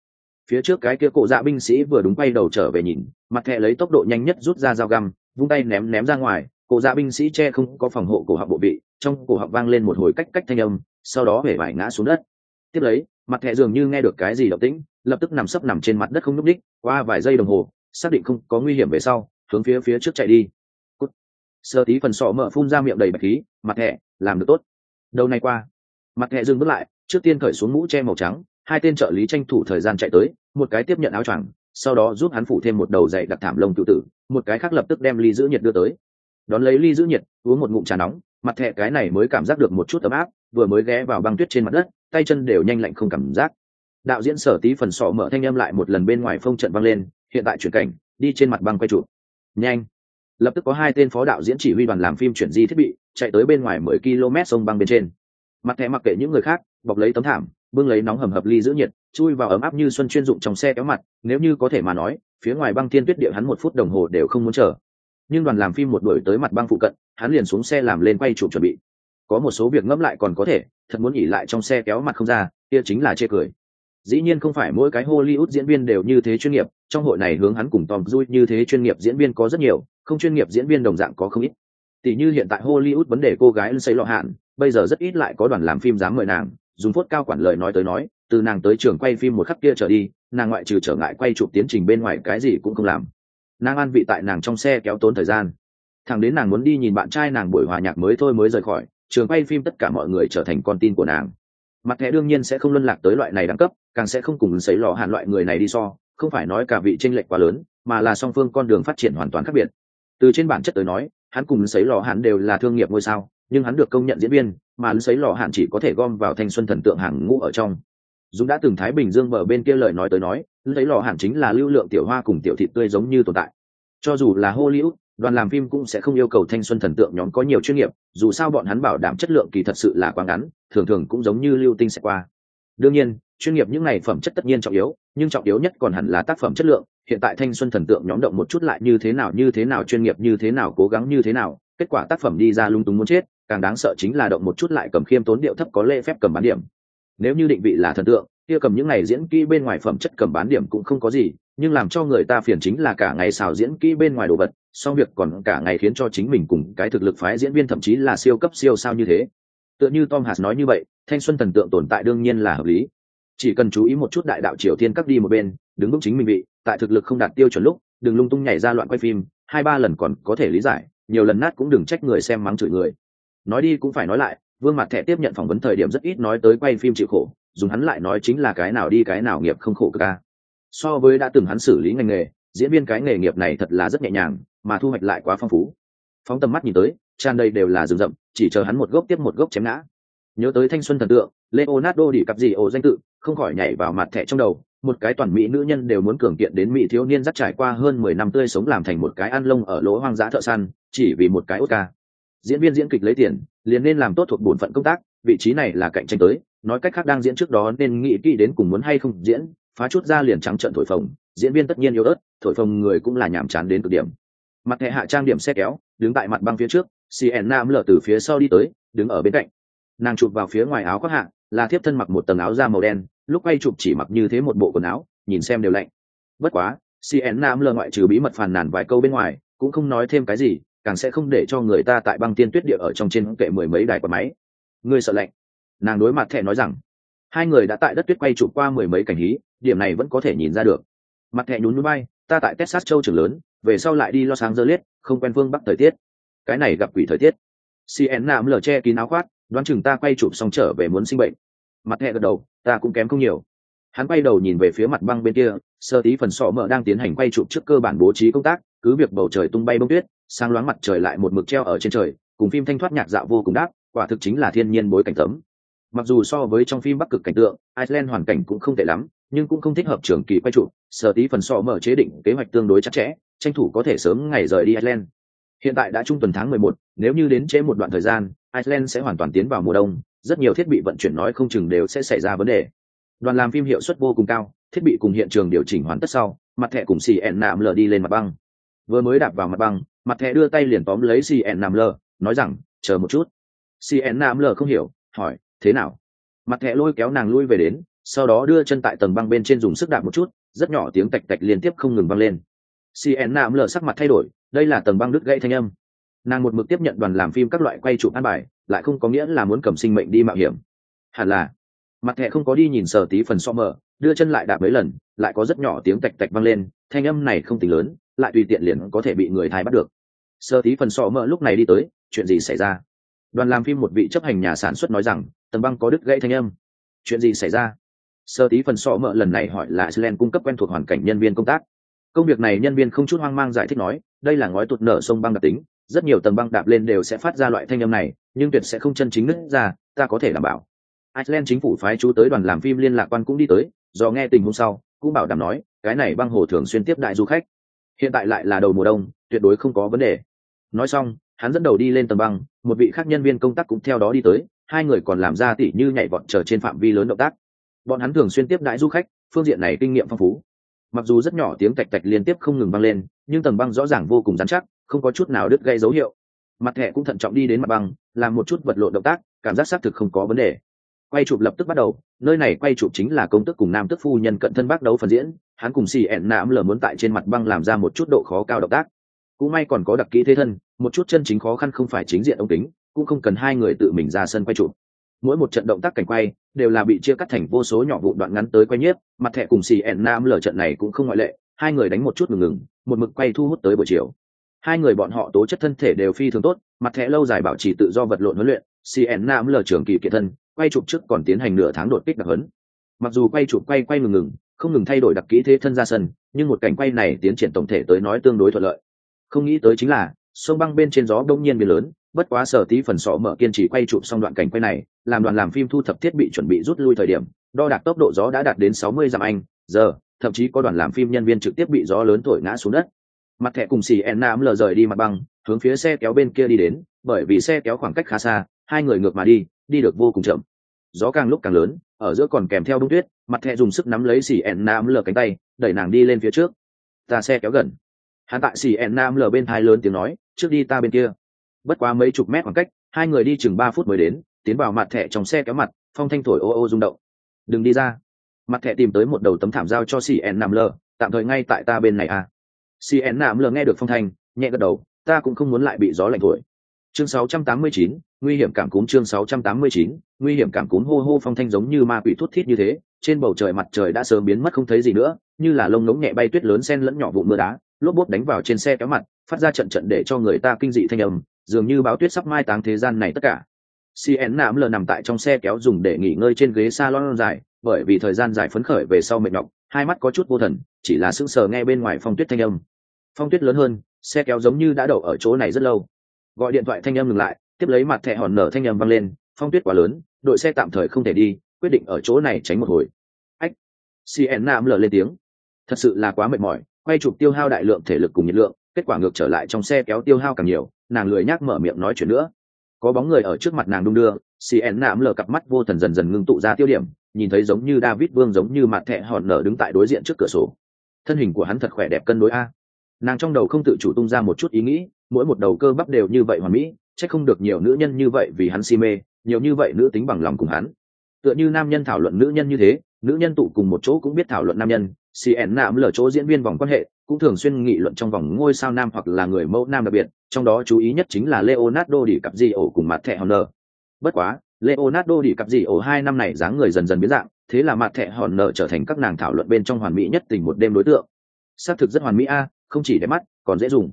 Phía trước cái kia cổ dạ binh sĩ vừa đúng bay đầu trở về nhìn, mặt thẻ lấy tốc độ nhanh nhất rút ra dao găm, vung tay ném ném ra ngoài, cổ dạ binh sĩ che không có phòng hộ cổ họng bộ vị, trong cổ họng vang lên một hồi cách cách thanh âm, sau đó hể vải ngã xuống đất. Tiếp lấy, mặt thẻ dường như nghe được cái gì động tĩnh lập tức nằm sấp nằm trên mặt đất không nhúc ních qua vài giây đồng hồ, xác định không có nguy hiểm về sau, hướng phía phía trước chạy đi. Cút. sơ tí phần sọ mở phun ra miệng đầy bạch khí, mặt thẻ làm được tốt. Đầu này qua? Mặt thẻ dừng bước lại, trước tiên cởi xuống mũ che màu trắng, hai tên trợ lý tranh thủ thời gian chạy tới, một cái tiếp nhận áo choàng, sau đó giúp hắn phủ thêm một đầu dày đặc thảm lông tự tử, một cái khác lập tức đem ly giữ nhiệt đưa tới. Đón lấy ly giữ nhiệt, uống một ngụm trà nóng, mặt thẻ cái này mới cảm giác được một chút ấm áp, vừa mới ghé vào băng tuyết trên mặt đất, tay chân đều nhanh lạnh không cảm giác đạo diễn sở tí phần sọ mở thanh âm lại một lần bên ngoài phong trận băng lên, hiện tại chuyển cảnh, đi trên mặt băng quay trụ nhanh. Lập tức có hai tên phó đạo diễn chỉ huy đoàn làm phim chuyển di thiết bị, chạy tới bên ngoài mười km sông băng bên trên. Mặt thẻ mặc kệ những người khác, bọc lấy tấm thảm, bưng lấy nóng hầm hập ly giữ nhiệt, chui vào ấm áp như xuân chuyên dụng trong xe kéo mặt, nếu như có thể mà nói, phía ngoài băng thiên tuyết địa hắn một phút đồng hồ đều không muốn chờ. Nhưng đoàn làm phim một đuổi tới mặt băng phụ cận, hắn liền xuống xe làm lên quay chụp chuẩn bị. Có một số việc ngẫm lại còn có thể, thật muốn nghỉ lại trong xe kéo mặt không ra, kia chính là chê cười dĩ nhiên không phải mỗi cái hollywood diễn viên đều như thế chuyên nghiệp, trong hội này hướng hắn cùng tom Cruise như thế chuyên nghiệp diễn viên có rất nhiều, không chuyên nghiệp diễn viên đồng dạng có không ít. Tỷ như hiện tại hollywood vấn đề cô gái xây lọ hạn bây giờ rất ít lại có đoàn làm phim dám mời nàng, dùng phốt cao quản lời nói tới nói, từ nàng tới trường quay phim một khắc kia trở đi, nàng ngoại trừ trở ngại quay chụp tiến trình bên ngoài cái gì cũng không làm. Nàng an vị tại nàng trong xe kéo tốn thời gian. Thằng đến nàng muốn đi nhìn bạn trai nàng buổi hòa nhạc mới thôi mới rời khỏi, trường quay phim tất cả mọi người trở thành con tin của nàng. Mặt thẻ đương nhiên sẽ không luân lạc tới loại này đẳng cấp càng sẽ không cùng xấy lò hạn loại người này đi so, không phải nói cả vị tranh lệch quá lớn, mà là song phương con đường phát triển hoàn toàn khác biệt. Từ trên bản chất tới nói, hắn cùng xấy lò hạn đều là thương nghiệp ngôi sao, nhưng hắn được công nhận diễn viên, mà xấy lò hạn chỉ có thể gom vào thanh xuân thần tượng hàng ngũ ở trong. Dũng đã từng thái bình dương bờ bên kia lời nói tới nói, xấy lò hạn chính là lưu lượng tiểu hoa cùng tiểu thị tươi giống như tồn tại. Cho dù là hollywood, đoàn làm phim cũng sẽ không yêu cầu thanh xuân thần tượng nhóm có nhiều chuyên nghiệp, dù sao bọn hắn bảo đảm chất lượng kỳ thật sự là quá ngắn, thường thường cũng giống như lưu tinh sẽ qua. Đương nhiên chuyên nghiệp những này phẩm chất tất nhiên trọng yếu, nhưng trọng yếu nhất còn hẳn là tác phẩm chất lượng. Hiện tại thanh xuân thần tượng nhóm động một chút lại như thế nào, như thế nào, chuyên nghiệp như thế nào, cố gắng như thế nào, kết quả tác phẩm đi ra lung tung muốn chết, càng đáng sợ chính là động một chút lại cầm khiêm tốn điệu thấp có lễ phép cầm bán điểm. Nếu như định vị là thần tượng, kia cầm những ngày diễn kỹ bên ngoài phẩm chất cầm bán điểm cũng không có gì, nhưng làm cho người ta phiền chính là cả ngày xào diễn kỹ bên ngoài đồ vật sau việc còn cả ngày khiến cho chính mình cùng cái thực lực phái diễn viên thậm chí là siêu cấp siêu sao như thế. Tựa như tom hạt nói như vậy, thanh xuân thần tượng tồn tại đương nhiên là hợp lý chỉ cần chú ý một chút đại đạo triều tiên cắt đi một bên, đứng vững chính mình vị, tại thực lực không đạt tiêu chuẩn lúc, đừng lung tung nhảy ra loạn quay phim, hai ba lần còn có thể lý giải, nhiều lần nát cũng đừng trách người xem mắng chửi người. Nói đi cũng phải nói lại, vương mặt thẻ tiếp nhận phỏng vấn thời điểm rất ít nói tới quay phim chịu khổ, dùng hắn lại nói chính là cái nào đi cái nào nghiệp không khổ cơ ca so với đã từng hắn xử lý ngành nghề, diễn viên cái nghề nghiệp này thật là rất nhẹ nhàng, mà thu hoạch lại quá phong phú. Phóng tầm mắt nhìn tới, tràn đầy đều là rừng rậm, chỉ chờ hắn một gốc tiếp một gốc chém ngã nhớ tới thanh xuân thần tượng, leonardo đi cặp gì ổ danh tự, không khỏi nhảy vào mặt thẻ trong đầu. Một cái toàn mỹ nữ nhân đều muốn cường kiện đến mỹ thiếu niên dắt trải qua hơn mười năm tươi sống làm thành một cái ăn lông ở lỗ hoang dã thợ săn, chỉ vì một cái oscar. Diễn viên diễn kịch lấy tiền, liền nên làm tốt thuộc bổn phận công tác, vị trí này là cạnh tranh tới, nói cách khác đang diễn trước đó nên nghĩ kỹ đến cùng muốn hay không diễn, phá chút ra liền trắng trận thổi phồng, diễn viên tất nhiên yếu ớt, thổi phồng người cũng là nhàm chán đến cực điểm. Mặt thẻ hạ trang điểm xe kéo, đứng tại mặt băng phía trước cn nam lở từ phía sau đi tới, đứng ở bên cạnh nàng chụp vào phía ngoài áo khoác hạ, là thiếp thân mặc một tầng áo da màu đen, lúc quay chụp chỉ mặc như thế một bộ quần áo, nhìn xem đều lạnh. Bất quá cn nam lờ ngoại trừ bí mật phàn nàn vài câu bên ngoài, cũng không nói thêm cái gì, càng sẽ không để cho người ta tại băng tiên tuyết địa ở trong trên kệ mười mấy đài quạt máy. Ngươi sợ lạnh. Nàng đối mặt thẹ nói rằng, hai người đã tại đất tuyết quay chụp qua mười mấy cảnh hí, điểm này vẫn có thể nhìn ra được. Mặt thẹ nhún núi bay ta tại texas châu trường lớn, về sau lại đi lo sáng dơ liết không quen phương bắc thời tiết. Cái này gặp quỷ thời tiết. Cn nam lờ che kín áo khoác đoán chừng ta quay chụp xong trở về muốn sinh bệnh. Mặt hẹ gật đầu ta cũng kém không nhiều. Hắn quay đầu nhìn về phía mặt băng bên kia sơ tí phần sọ mỡ đang tiến hành quay chụp trước cơ bản bố trí công tác cứ việc bầu trời tung bay bông tuyết sang loáng mặt trời lại một mực treo ở trên trời cùng phim thanh thoát nhạc dạo vô cùng đáp quả thực chính là thiên nhiên bối cảnh tấm. Mặc dù so với trong phim bắc cực cảnh tượng iceland hoàn cảnh cũng không tệ lắm nhưng cũng không thích hợp trường kỳ quay chụp sở tí phần sọ mở chế định kế hoạch tương đối chặt chẽ tranh thủ có thể sớm ngày rời đi iceland. Hiện tại đã trung tuần tháng 11, nếu như đến chế một đoạn thời gian iceland sẽ hoàn toàn tiến vào mùa đông, rất nhiều thiết bị vận chuyển nói không chừng đều sẽ xảy ra vấn đề. Đoàn làm phim hiệu suất vô cùng cao, thiết bị cùng hiện trường điều chỉnh hoàn tất sau, mặt thẻ cùng xì ẹn nạm lờ đi lên mặt băng. Vừa mới đạp vào mặt băng, mặt thẻ đưa tay liền tóm lấy xì ẹn nạm lờ, nói rằng, chờ một chút. Xì ẹn nạm lờ không hiểu, hỏi, thế nào? Mặt thẻ lôi kéo nàng lui về đến, sau đó đưa chân tại tầng băng bên trên dùng sức đạp một chút, rất nhỏ tiếng tạch tạch liên tiếp không ngừng vang lên. Cn nạm lờ sắc mặt thay đổi, đây là tầng băng đứt gãy thanh âm nàng một mực tiếp nhận đoàn làm phim các loại quay chụp an bài, lại không có nghĩa là muốn cầm sinh mệnh đi mạo hiểm. Hẳn là, mặt thẹ không có đi nhìn sờ tí phần so mở đưa chân lại đạp mấy lần, lại có rất nhỏ tiếng tạch tạch vang lên, thanh âm này không tính lớn, lại tùy tiện liền có thể bị người thai bắt được. Sơ tí phần so mở lúc này đi tới, chuyện gì xảy ra? Đoàn làm phim một vị chấp hành nhà sản xuất nói rằng, tầng băng có đứt gãy thanh âm. Chuyện gì xảy ra? Sơ tí phần so mở lần này hỏi là iceland cung cấp quen thuộc hoàn cảnh nhân viên công tác. Công việc này nhân viên không chút hoang mang giải thích nói, đây là ngói tụt nở sông băng đặc tính rất nhiều tầng băng đạp lên đều sẽ phát ra loại thanh âm này, nhưng tuyệt sẽ không chân chính nứt ra, ta có thể đảm bảo. Iceland chính phủ phái chú tới đoàn làm phim liên lạc quan cũng đi tới, do nghe tình hôm sau, cũng bảo đảm nói, cái này băng hồ thường xuyên tiếp đại du khách. Hiện tại lại là đầu mùa đông, tuyệt đối không có vấn đề. Nói xong, hắn dẫn đầu đi lên tầng băng, một vị khác nhân viên công tác cũng theo đó đi tới, hai người còn làm ra tỉ như nhảy vọt trở trên phạm vi lớn động tác. Bọn hắn thường xuyên tiếp đãi du khách, phương diện này kinh nghiệm phong phú. Mặc dù rất nhỏ tiếng tạch tạch liên tiếp không ngừng băng lên, nhưng tầng băng rõ ràng vô cùng dán chắc không có chút nào đứt gây dấu hiệu. Mặt thẻ cũng thận trọng đi đến mặt băng, làm một chút vật lộn động tác, cảm giác xác thực không có vấn đề. Quay chụp lập tức bắt đầu, nơi này quay chụp chính là công tức cùng nam tức phu nhân cận thân bác đấu phần diễn, hắn cùng xì ẹn nạm lờ muốn tại trên mặt băng làm ra một chút độ khó cao động tác. Cũng may còn có đặc kỹ thế thân, một chút chân chính khó khăn không phải chính diện ống kính, cũng không cần hai người tự mình ra sân quay chụp. Mỗi một trận động tác cảnh quay, đều là bị chia cắt thành vô số nhỏ vụ đoạn ngắn tới quay nhiếp, mặt thẻ cùng xì ẹn nam lờ trận này cũng không ngoại lệ, hai người đánh một chút ngừng ngừng, một mực quay thu hút tới buổi chiều hai người bọn họ tố chất thân thể đều phi thường tốt, mặt thẻ lâu dài bảo trì tự do vật lộn huấn luyện cn nam lờ trường kỳ kiệt thân, quay chụp trước còn tiến hành nửa tháng đột kích đặc hấn mặc dù quay chụp quay quay ngừng ngừng, không ngừng thay đổi đặc kỹ thế thân ra sân, nhưng một cảnh quay này tiến triển tổng thể tới nói tương đối thuận lợi. Không nghĩ tới chính là, sông băng bên trên gió đông nhiên biến lớn, bất quá sở tí phần sọ mở kiên trì quay chụp xong đoạn cảnh quay này, làm đoàn làm phim thu thập thiết bị chuẩn bị rút lui thời điểm, đo đạc tốc độ gió đã đạt đến 60 dặm anh, giờ, thậm chí có đoàn làm phim nhân viên trực tiếp bị gió lớn thổi ngã xuống đất mặt thẻ cùng xì en nam lờ rời đi mặt băng, hướng phía xe kéo bên kia đi đến, bởi vì xe kéo khoảng cách khá xa, hai người ngược mà đi đi được vô cùng chậm. Gió càng lúc càng lớn, ở giữa còn kèm theo bông tuyết, mặt thẻ dùng sức nắm lấy xì en nam lờ cánh tay, đẩy nàng đi lên phía trước. Ta xe kéo gần. Hắn tại xì en nam lờ bên hai lớn tiếng nói, trước đi ta bên kia. Bất quá mấy chục mét khoảng cách, hai người đi chừng ba phút mới đến, tiến vào mặt thẻ trong xe kéo mặt, phong thanh thổi ô ô rung động. Đừng đi ra. Mặt thẻ tìm tới một đầu tấm thảm giao cho cn nam lờ tạm thời ngay tại ta bên này à cn nạm lờ nghe được phong thanh nhẹ gật đầu ta cũng không muốn lại bị gió lạnh thổi. Chương 689, nguy hiểm cảm cúm chương 689, nguy hiểm cảm cúm hô hô phong thanh giống như ma quỷ thút thít như thế trên bầu trời mặt trời đã sớm biến mất không thấy gì nữa như là lông ngống nhẹ bay tuyết lớn sen lẫn nhỏ vụn mưa đá lốp bốt đánh vào trên xe kéo mặt phát ra trận trận để cho người ta kinh dị thanh âm dường như báo tuyết sắp mai táng thế gian này tất cả. Cn nạm lờ nằm tại trong xe kéo dùng để nghỉ ngơi trên ghế salon dài bởi vì thời gian dài phấn khởi về sau mệt nhọc hai mắt có chút vô thần chỉ là sững sờ nghe bên ngoài phong tuyết thanh âm. Phong tuyết lớn hơn, xe kéo giống như đã đậu ở chỗ này rất lâu. Gọi điện thoại thanh âm ngừng lại, tiếp lấy mặt thẻ hòn nở thanh âm vang lên, phong tuyết quá lớn, đội xe tạm thời không thể đi, quyết định ở chỗ này tránh một hồi. Ách cn nam lờ lên tiếng. Thật sự là quá mệt mỏi, quay chụp tiêu hao đại lượng thể lực cùng nhiệt lượng, kết quả ngược trở lại trong xe kéo tiêu hao càng nhiều, nàng lười nhác mở miệng nói chuyện nữa. Có bóng người ở trước mặt nàng đung đưa cn nạm lờ cặp mắt vô thần dần dần ngưng tụ ra tiêu điểm, nhìn thấy giống như david vương giống như mặt thẹ hòn nở đứng tại đối diện trước cửa sổ thân hình của hắn thật khỏe đẹp cân đối a. Nàng trong đầu không tự chủ tung ra một chút ý nghĩ, mỗi một đầu cơ bắp đều như vậy hoàn mỹ c h ắ c không được nhiều nữ nhân như vậy vì hắn si mê, nhiều như vậy nữ tính bằng lòng cùng hắn. Tựa như nam nhân thảo luận nữ nhân như thế, nữ nhân tụ cùng một chỗ cũng biết thảo luận nam nhân. Cn nạm lở chỗ diễn viên vòng quan hệ, cũng thường xuyên nghị luận trong vòng ngôi sao nam hoặc là người mẫu nam đặc biệt, trong đó chú ý nhất chính là leonardo đi cặp di ổ cùng mặt thẻ honor bất quá, leonardo đi cặp di ổ hai năm này dáng người dần dần biến dạng thế là mặt thẻ hòn nở trở thành các nàng thảo luận bên trong hoàn mỹ nhất tình một đêm đối tượng. Xác thực rất hoàn mỹ a à, không chỉ đẹp mắt, còn dễ dùng.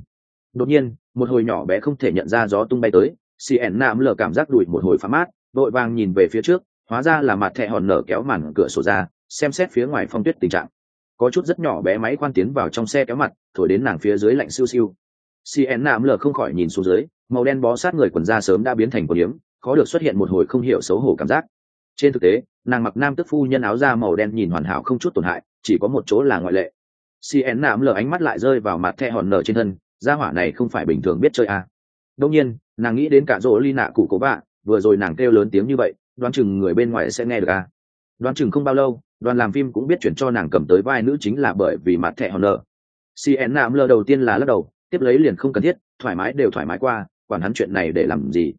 Đột nhiên, một hồi nhỏ bé không thể nhận ra gió tung bay tới cn nam lờ cảm giác đùi một hồi phá mát vội vàng nhìn về phía trước, hóa ra là mặt thẻ hòn nở kéo màn cửa sổ ra, xem xét phía ngoài phong tuyết tình trạng. Có chút rất nhỏ bé máy quan tiến vào trong xe kéo mặt, thổi đến nàng phía dưới lạnh siêu siêu. Cn nam lờ không khỏi nhìn xuống dưới, màu đen bó sát người quần da sớm đã biến thành quần hiếm khó được xuất hiện một hồi không hiểu xấu hổ cảm giác trên thực tế, nàng mặc nam tức phu nhân áo da màu đen nhìn hoàn hảo không chút tổn hại, chỉ có một chỗ là ngoại lệ cn nạm lờ ánh mắt lại rơi vào mặt thẹ hòn nở trên thân, gia hỏa này không phải bình thường biết chơi à. đông nhiên, nàng nghĩ đến cả rỗ ly nạ cụ cố vạ, vừa rồi nàng kêu lớn tiếng như vậy, đoán chừng người bên ngoài sẽ nghe được à. đoán chừng không bao lâu, đoàn làm phim cũng biết chuyển cho nàng cầm tới vai nữ chính là bởi vì mặt thẹ hòn nở cn nạm lờ đầu tiên là lắc đầu, tiếp lấy liền không cần thiết, thoải mái đều thoải mái qua, quản hắn chuyện này để làm gì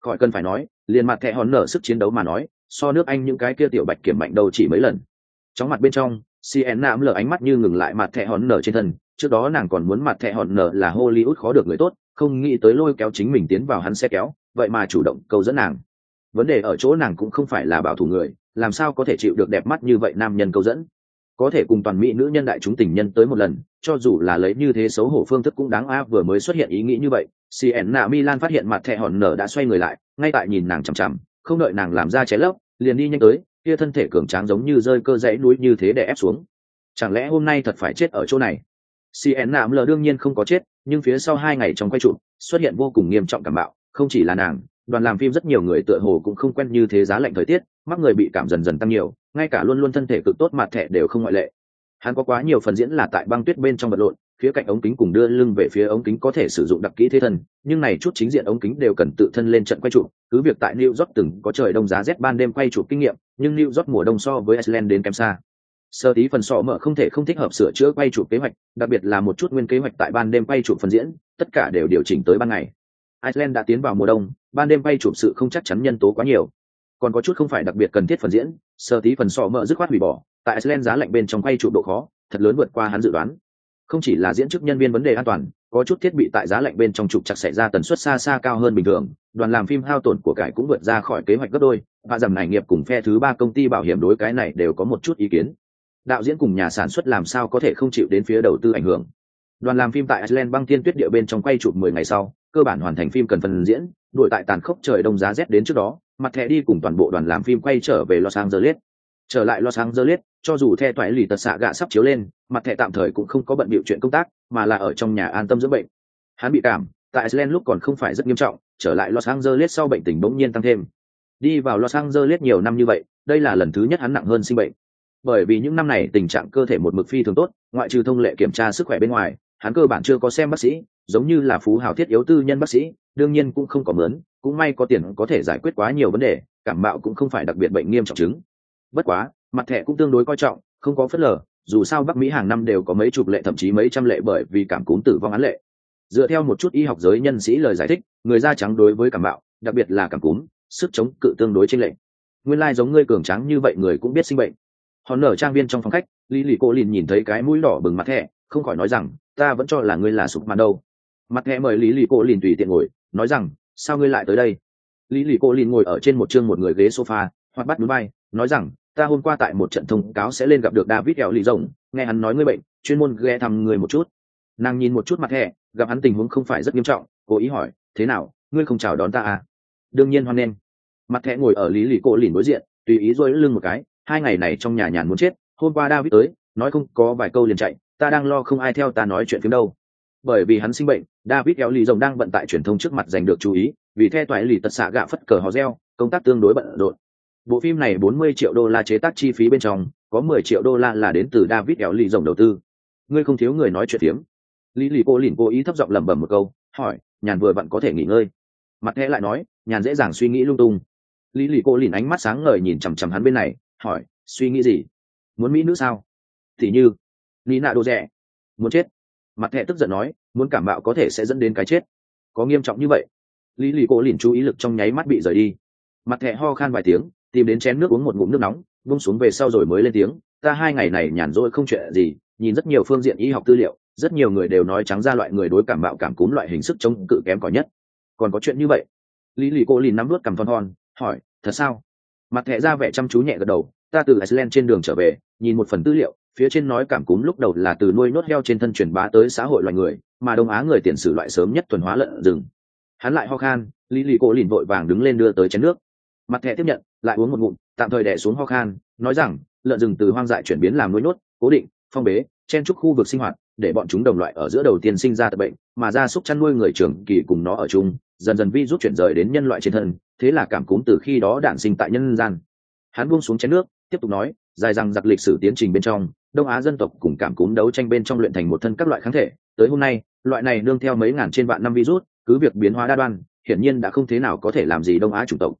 khỏi cần phải nói, liền mặt thẹ hòn nở sức chiến đấu mà nói so nước anh những cái kia tiểu bạch kiểm mạnh đầu chỉ mấy lần. Chóng mặt bên trong cn nạm lờ ánh mắt như ngừng lại mặt thẹ hòn nở trên thân, trước đó nàng còn muốn mặt thẹ hòn nở là hollywood khó được người tốt, không nghĩ tới lôi kéo chính mình tiến vào hắn xe kéo, vậy mà chủ động câu dẫn nàng. Vấn đề ở chỗ nàng cũng không phải là bảo thủ người, làm sao có thể chịu được đẹp mắt như vậy nam nhân câu dẫn? Có thể cùng toàn mỹ nữ nhân đại chúng tình nhân tới một lần, cho dù là lấy như thế xấu hổ phương thức cũng đáng a vừa mới xuất hiện ý nghĩ như vậy. Cn nạ milan phát hiện mặt thẹ hòn nở đã xoay người lại, ngay tại nhìn nàng chằm chằm không đợi nàng làm ra cháy lốc, liền đi nhanh tới, kia thân thể cường tráng giống như rơi cơ dãy núi như thế để ép xuống. Chẳng lẽ hôm nay thật phải chết ở chỗ này? Cn nạm lờ đương nhiên không có chết, nhưng phía sau hai ngày trong quay trụ xuất hiện vô cùng nghiêm trọng cảm bạo. Không chỉ là nàng, đoàn làm phim rất nhiều người tựa hồ cũng không quen như thế giá lạnh thời tiết mắc người bị cảm dần dần tăng nhiều, ngay cả luôn luôn thân thể cực tốt mặt thẻ đều không ngoại lệ. Hắn có quá nhiều phần diễn là tại băng tuyết bên trong vật lộn phía cạnh ống kính cùng đưa lưng về phía ống kính có thể sử dụng đặc kỹ thế thân, nhưng này chút chính diện ống kính đều cần tự thân lên trận quay chụp. Cứ việc tại new york từng có trời đông giá rét ban đêm quay chụp kinh nghiệm, nhưng new york mùa đông so với iceland đến kém xa. Sơ tí phần sọ mở không thể không thích hợp sửa chữa quay chụp kế hoạch, đặc biệt là một chút nguyên kế hoạch tại ban đêm quay chụp phần diễn, tất cả đều điều chỉnh tới ban ngày. Iceland đã tiến vào mùa đông, ban đêm quay chụp sự không chắc chắn nhân tố quá nhiều. Còn có chút không phải đặc biệt cần thiết phần diễn, sơ tí phần sọ mở dứt khoát hủy bỏ, tại iceland giá lạnh bên trong quay chụp độ khó, thật lớn vượt qua hắn dự đoán không chỉ là diễn chức nhân viên vấn đề an toàn, có chút thiết bị tại giá lạnh bên trong trục chặt xảy ra tần suất xa xa cao hơn bình thường, đoàn làm phim hao tổn của cải cũng vượt ra khỏi kế hoạch gấp đôi, và giảm này nghiệp cùng phe thứ ba công ty bảo hiểm đối cái này đều có một chút ý kiến. Đạo diễn cùng nhà sản xuất làm sao có thể không chịu đến phía đầu tư ảnh hưởng. Đoàn làm phim tại iceland băng tiên tuyết địa bên trong quay chụp mười ngày sau, cơ bản hoàn thành phim cần phần diễn, đuổi tại tàn khốc trời đông giá rét đến trước đó, mặt thẻ đi cùng toàn bộ đoàn làm phim quay trở về los angeles. Trở lại los angeles cho dù the toại lì tật xạ gạ sắp chiếu lên, mặt thẻ tạm thời cũng không có bận bịu chuyện công tác, mà là ở trong nhà an tâm dưỡng bệnh. Hắn bị cảm, tại iceland lúc còn không phải rất nghiêm trọng, trở lại los angeles sau bệnh tình bỗng nhiên tăng thêm. Đi vào los angeles nhiều năm như vậy, đây là lần thứ nhất hắn nặng hơn sinh bệnh. Bởi vì những năm này tình trạng cơ thể một mực phi thường tốt, ngoại trừ thông lệ kiểm tra sức khỏe bên ngoài, hắn cơ bản chưa có xem bác sĩ, giống như là phú hào thiết yếu tư nhân bác sĩ, đương nhiên cũng không có mướn cũng may có tiền có thể giải quyết quá nhiều vấn đề, cảm mạo cũng không phải đặc biệt bệnh nghiêm trọng chứng. Bất quá mặt thẻ cũng tương đối coi trọng, không có phớt lờ, dù sao bắc mỹ hàng năm đều có mấy chục lệ, thậm chí mấy trăm lệ bởi vì cảm cúm tử vong án lệ. Dựa theo một chút y học giới nhân sĩ lời giải thích, người da trắng đối với cảm bạo, đặc biệt là cảm cúm, sức chống cự tương đối trên lệ nguyên lai giống ngươi cường tráng như vậy người cũng biết sinh bệnh. Hòn nở trang viên trong phòng khách, lý lì cô lìn nhìn thấy cái mũi đỏ bừng mặt thẻ, không khỏi nói rằng, ta vẫn cho là ngươi là sụp màn đâu. Mặt thẻ mời lý lì cô lìn tùy tiện ngồi, nói rằng, sao ngươi lại tới đây? Lý lì cô lìn ngồi ở trên một chương một người ghế sofa hoặc bắt núi bay, nói rằng ta hôm qua tại một trận thông cáo sẽ lên gặp được david eo lì rồng, nghe hắn nói ngươi bệnh, chuyên môn ghé thăm người một chút. Nàng nhìn một chút mặt thẻ gặp hắn tình huống không phải rất nghiêm trọng, cố ý hỏi, thế nào, ngươi không chào đón ta à? Đương nhiên hoan nghênh. Mặt thẻ ngồi ở lý lì cổ lìn đối diện, tùy ý dôi lưng một cái, hai ngày này trong nhà nhàn muốn chết, hôm qua david tới, nói không có vài câu liền chạy, ta đang lo không ai theo ta nói chuyện phim đâu. Bởi vì hắn sinh bệnh, david eo lì rồng đang bận tại truyền thông trước mặt giành được chú ý, vì theo toại lì tật xạ gạ phất cờ hò reo, công tác tương đối bận rộn bộ phim này 40 triệu đô la chế tác chi phí bên trong, có 10 triệu đô la là đến từ david éo lì rồng đầu tư. Ngươi không thiếu người nói chuyện tiếm lý lì cô lìn cố ý thấp giọng lẩm bẩm một câu, hỏi, nhàn vừa vặn có thể nghỉ ngơi. Mặt thẻ lại nói, nhàn dễ dàng suy nghĩ lung tung. Lý lì cô lìn ánh mắt sáng ngời nhìn chằm chằm hắn bên này, hỏi, suy nghĩ gì? Muốn mỹ nữ sao? Thì như lý nạ đồ rẻ muốn chết. Mặt thẹ tức giận nói, muốn cảm bạo có thể sẽ dẫn đến cái chết. Có nghiêm trọng như vậy. Lý lì cô lìn chú ý lực trong nháy mắt bị rời đi. Mặt thẹ ho khan vài tiếng tìm đến chén nước uống một ngụm nước nóng bung xuống về sau rồi mới lên tiếng, ta hai ngày này nhàn rỗi không chuyện gì, nhìn rất nhiều phương diện y học tư liệu, rất nhiều người đều nói trắng ra loại người đối cảm bạo cảm cúm loại hình sức chống cự kém cỏi nhất. Còn có chuyện như vậy? Lý lì cô liền nắm vớt cầm thon thon, hỏi, thật sao? Mặt thẹ ra vẻ chăm chú nhẹ gật đầu, ta từ iceland trên đường trở về, nhìn một phần tư liệu, phía trên nói cảm cúm lúc đầu là từ nuôi nốt heo trên thân truyền bá tới xã hội loài người, mà đông á người tiền sử loại sớm nhất thuần hóa lợn rừng. Hắn lại ho khan, lý lì cô liền vội vàng đứng lên đưa tới chén nước mặt thẻ tiếp nhận, lại uống một ngụm, tạm thời đẻ xuống ho khan, nói rằng, lợn rừng từ hoang dại chuyển biến làm nuôi nhốt, cố định, phong bế, chen trúc khu vực sinh hoạt, để bọn chúng đồng loại ở giữa đầu tiên sinh ra tập bệnh, mà gia súc chăn nuôi người trưởng kỳ cùng nó ở chung, dần dần vi rút chuyển rời đến nhân loại trên thân, thế là cảm cúm từ khi đó đản sinh tại nhân gian. Hắn buông xuống chén nước, tiếp tục nói, dài rằng giặc lịch sử tiến trình bên trong, đông á dân tộc cùng cảm cúm đấu tranh bên trong luyện thành một thân các loại kháng thể, tới hôm nay, loại này nương theo mấy ngàn trên vạn năm virus cứ việc biến hóa đa đoan, hiển nhiên đã không thế nào có thể làm gì đông á chủng tộc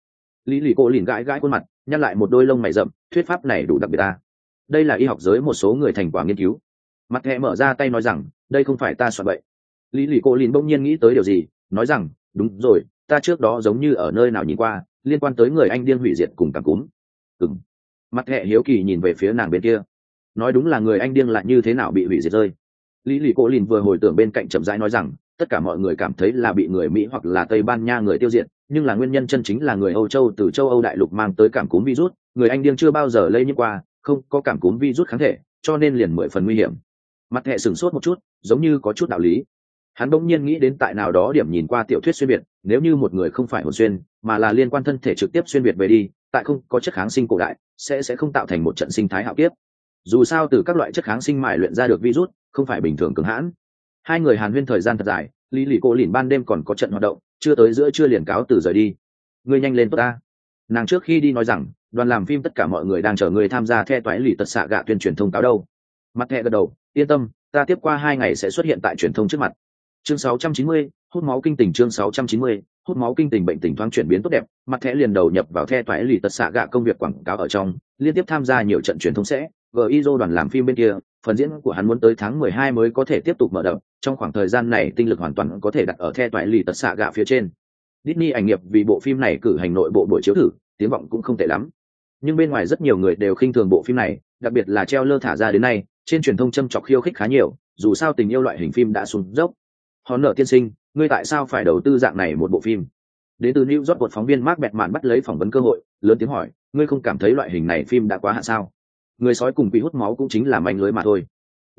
lý lì cô liền gãi gãi khuôn mặt, nhăn lại một đôi lông mày rậm, thuyết pháp này đủ đặc biệt ta. Đây là y học giới một số người thành quả nghiên cứu. Mặt hẹ mở ra tay nói rằng, đây không phải ta soạn bậy. Lý lì cô liền bỗng nhiên nghĩ tới điều gì, nói rằng, đúng rồi, ta trước đó giống như ở nơi nào nhìn qua, liên quan tới người anh điên hủy diệt cùng cảm cúm. Ừng mặt hẹ hiếu kỳ nhìn về phía nàng bên kia. Nói đúng là người anh điên lại như thế nào bị hủy diệt rơi. Lý lì cô liền vừa hồi tưởng bên cạnh chậm rãi nói rằng, tất cả mọi người cảm thấy là bị người mỹ hoặc là tây ban nha người tiêu diệt nhưng là nguyên nhân chân chính là người âu châu từ châu âu đại lục mang tới cảm cúm virus, người anh điên chưa bao giờ lây nhiễm qua, không có cảm cúm virus kháng thể, cho nên liền mười phần nguy hiểm. Mặt hệ sửng sốt một chút, giống như có chút đạo lý. Hắn bỗng nhiên nghĩ đến tại nào đó điểm nhìn qua tiểu thuyết xuyên việt, nếu như một người không phải hồn xuyên, mà là liên quan thân thể trực tiếp xuyên việt về đi, tại không có chất kháng sinh cổ đại, sẽ sẽ không tạo thành một trận sinh thái hạo kiếp. Dù sao từ các loại chất kháng sinh mài luyện ra được virus, không phải bình thường cường hãn. Hai người hàn huyên thời gian thật dài, lý Lị cô lìn ban đêm còn có trận hoạt động chưa tới giữa chưa liền cáo từ rời đi. Ngươi nhanh lên tốt ta. Nàng trước khi đi nói rằng đoàn làm phim tất cả mọi người đang chờ người tham gia theo toái lì tật xạ gạ tuyên truyền thông cáo đâu. Mặt thẹ gật đầu yên tâm ta tiếp qua hai ngày sẽ xuất hiện tại truyền thông trước mặt. Chương 690, hút máu kinh tình chương 690, hút máu kinh tình bệnh tình thoáng chuyển biến tốt đẹp mặt thẻ liền đầu nhập vào the toái lì tật xạ gạ công việc quảng cáo ở trong liên tiếp tham gia nhiều trận truyền thông sẽ gizo đoàn làm phim bên kia phần diễn của hắn muốn tới tháng 12 mới có thể tiếp tục mở đầu trong khoảng thời gian này tinh lực hoàn toàn có thể đặt ở the toại lì tật xạ gạ phía trên. Disney ảnh nghiệp vì bộ phim này cử hành nội bộ buổi chiếu thử, tiếng vọng cũng không tệ lắm. Nhưng bên ngoài rất nhiều người đều khinh thường bộ phim này, đặc biệt là treo lơ thả ra đến nay, trên truyền thông châm chọc khiêu khích khá nhiều, dù sao tình yêu loại hình phim đã xuống dốc. Hòn nợ tiên sinh, ngươi tại sao phải đầu tư dạng này một bộ phim? Đến từ new york một phóng viên mark bẹt mạn bắt lấy phỏng vấn cơ hội, lớn tiếng hỏi, ngươi không cảm thấy loại hình này phim đã quá hạ sao? Người sói cùng bị hút máu cũng chính là manh lưới mà thôi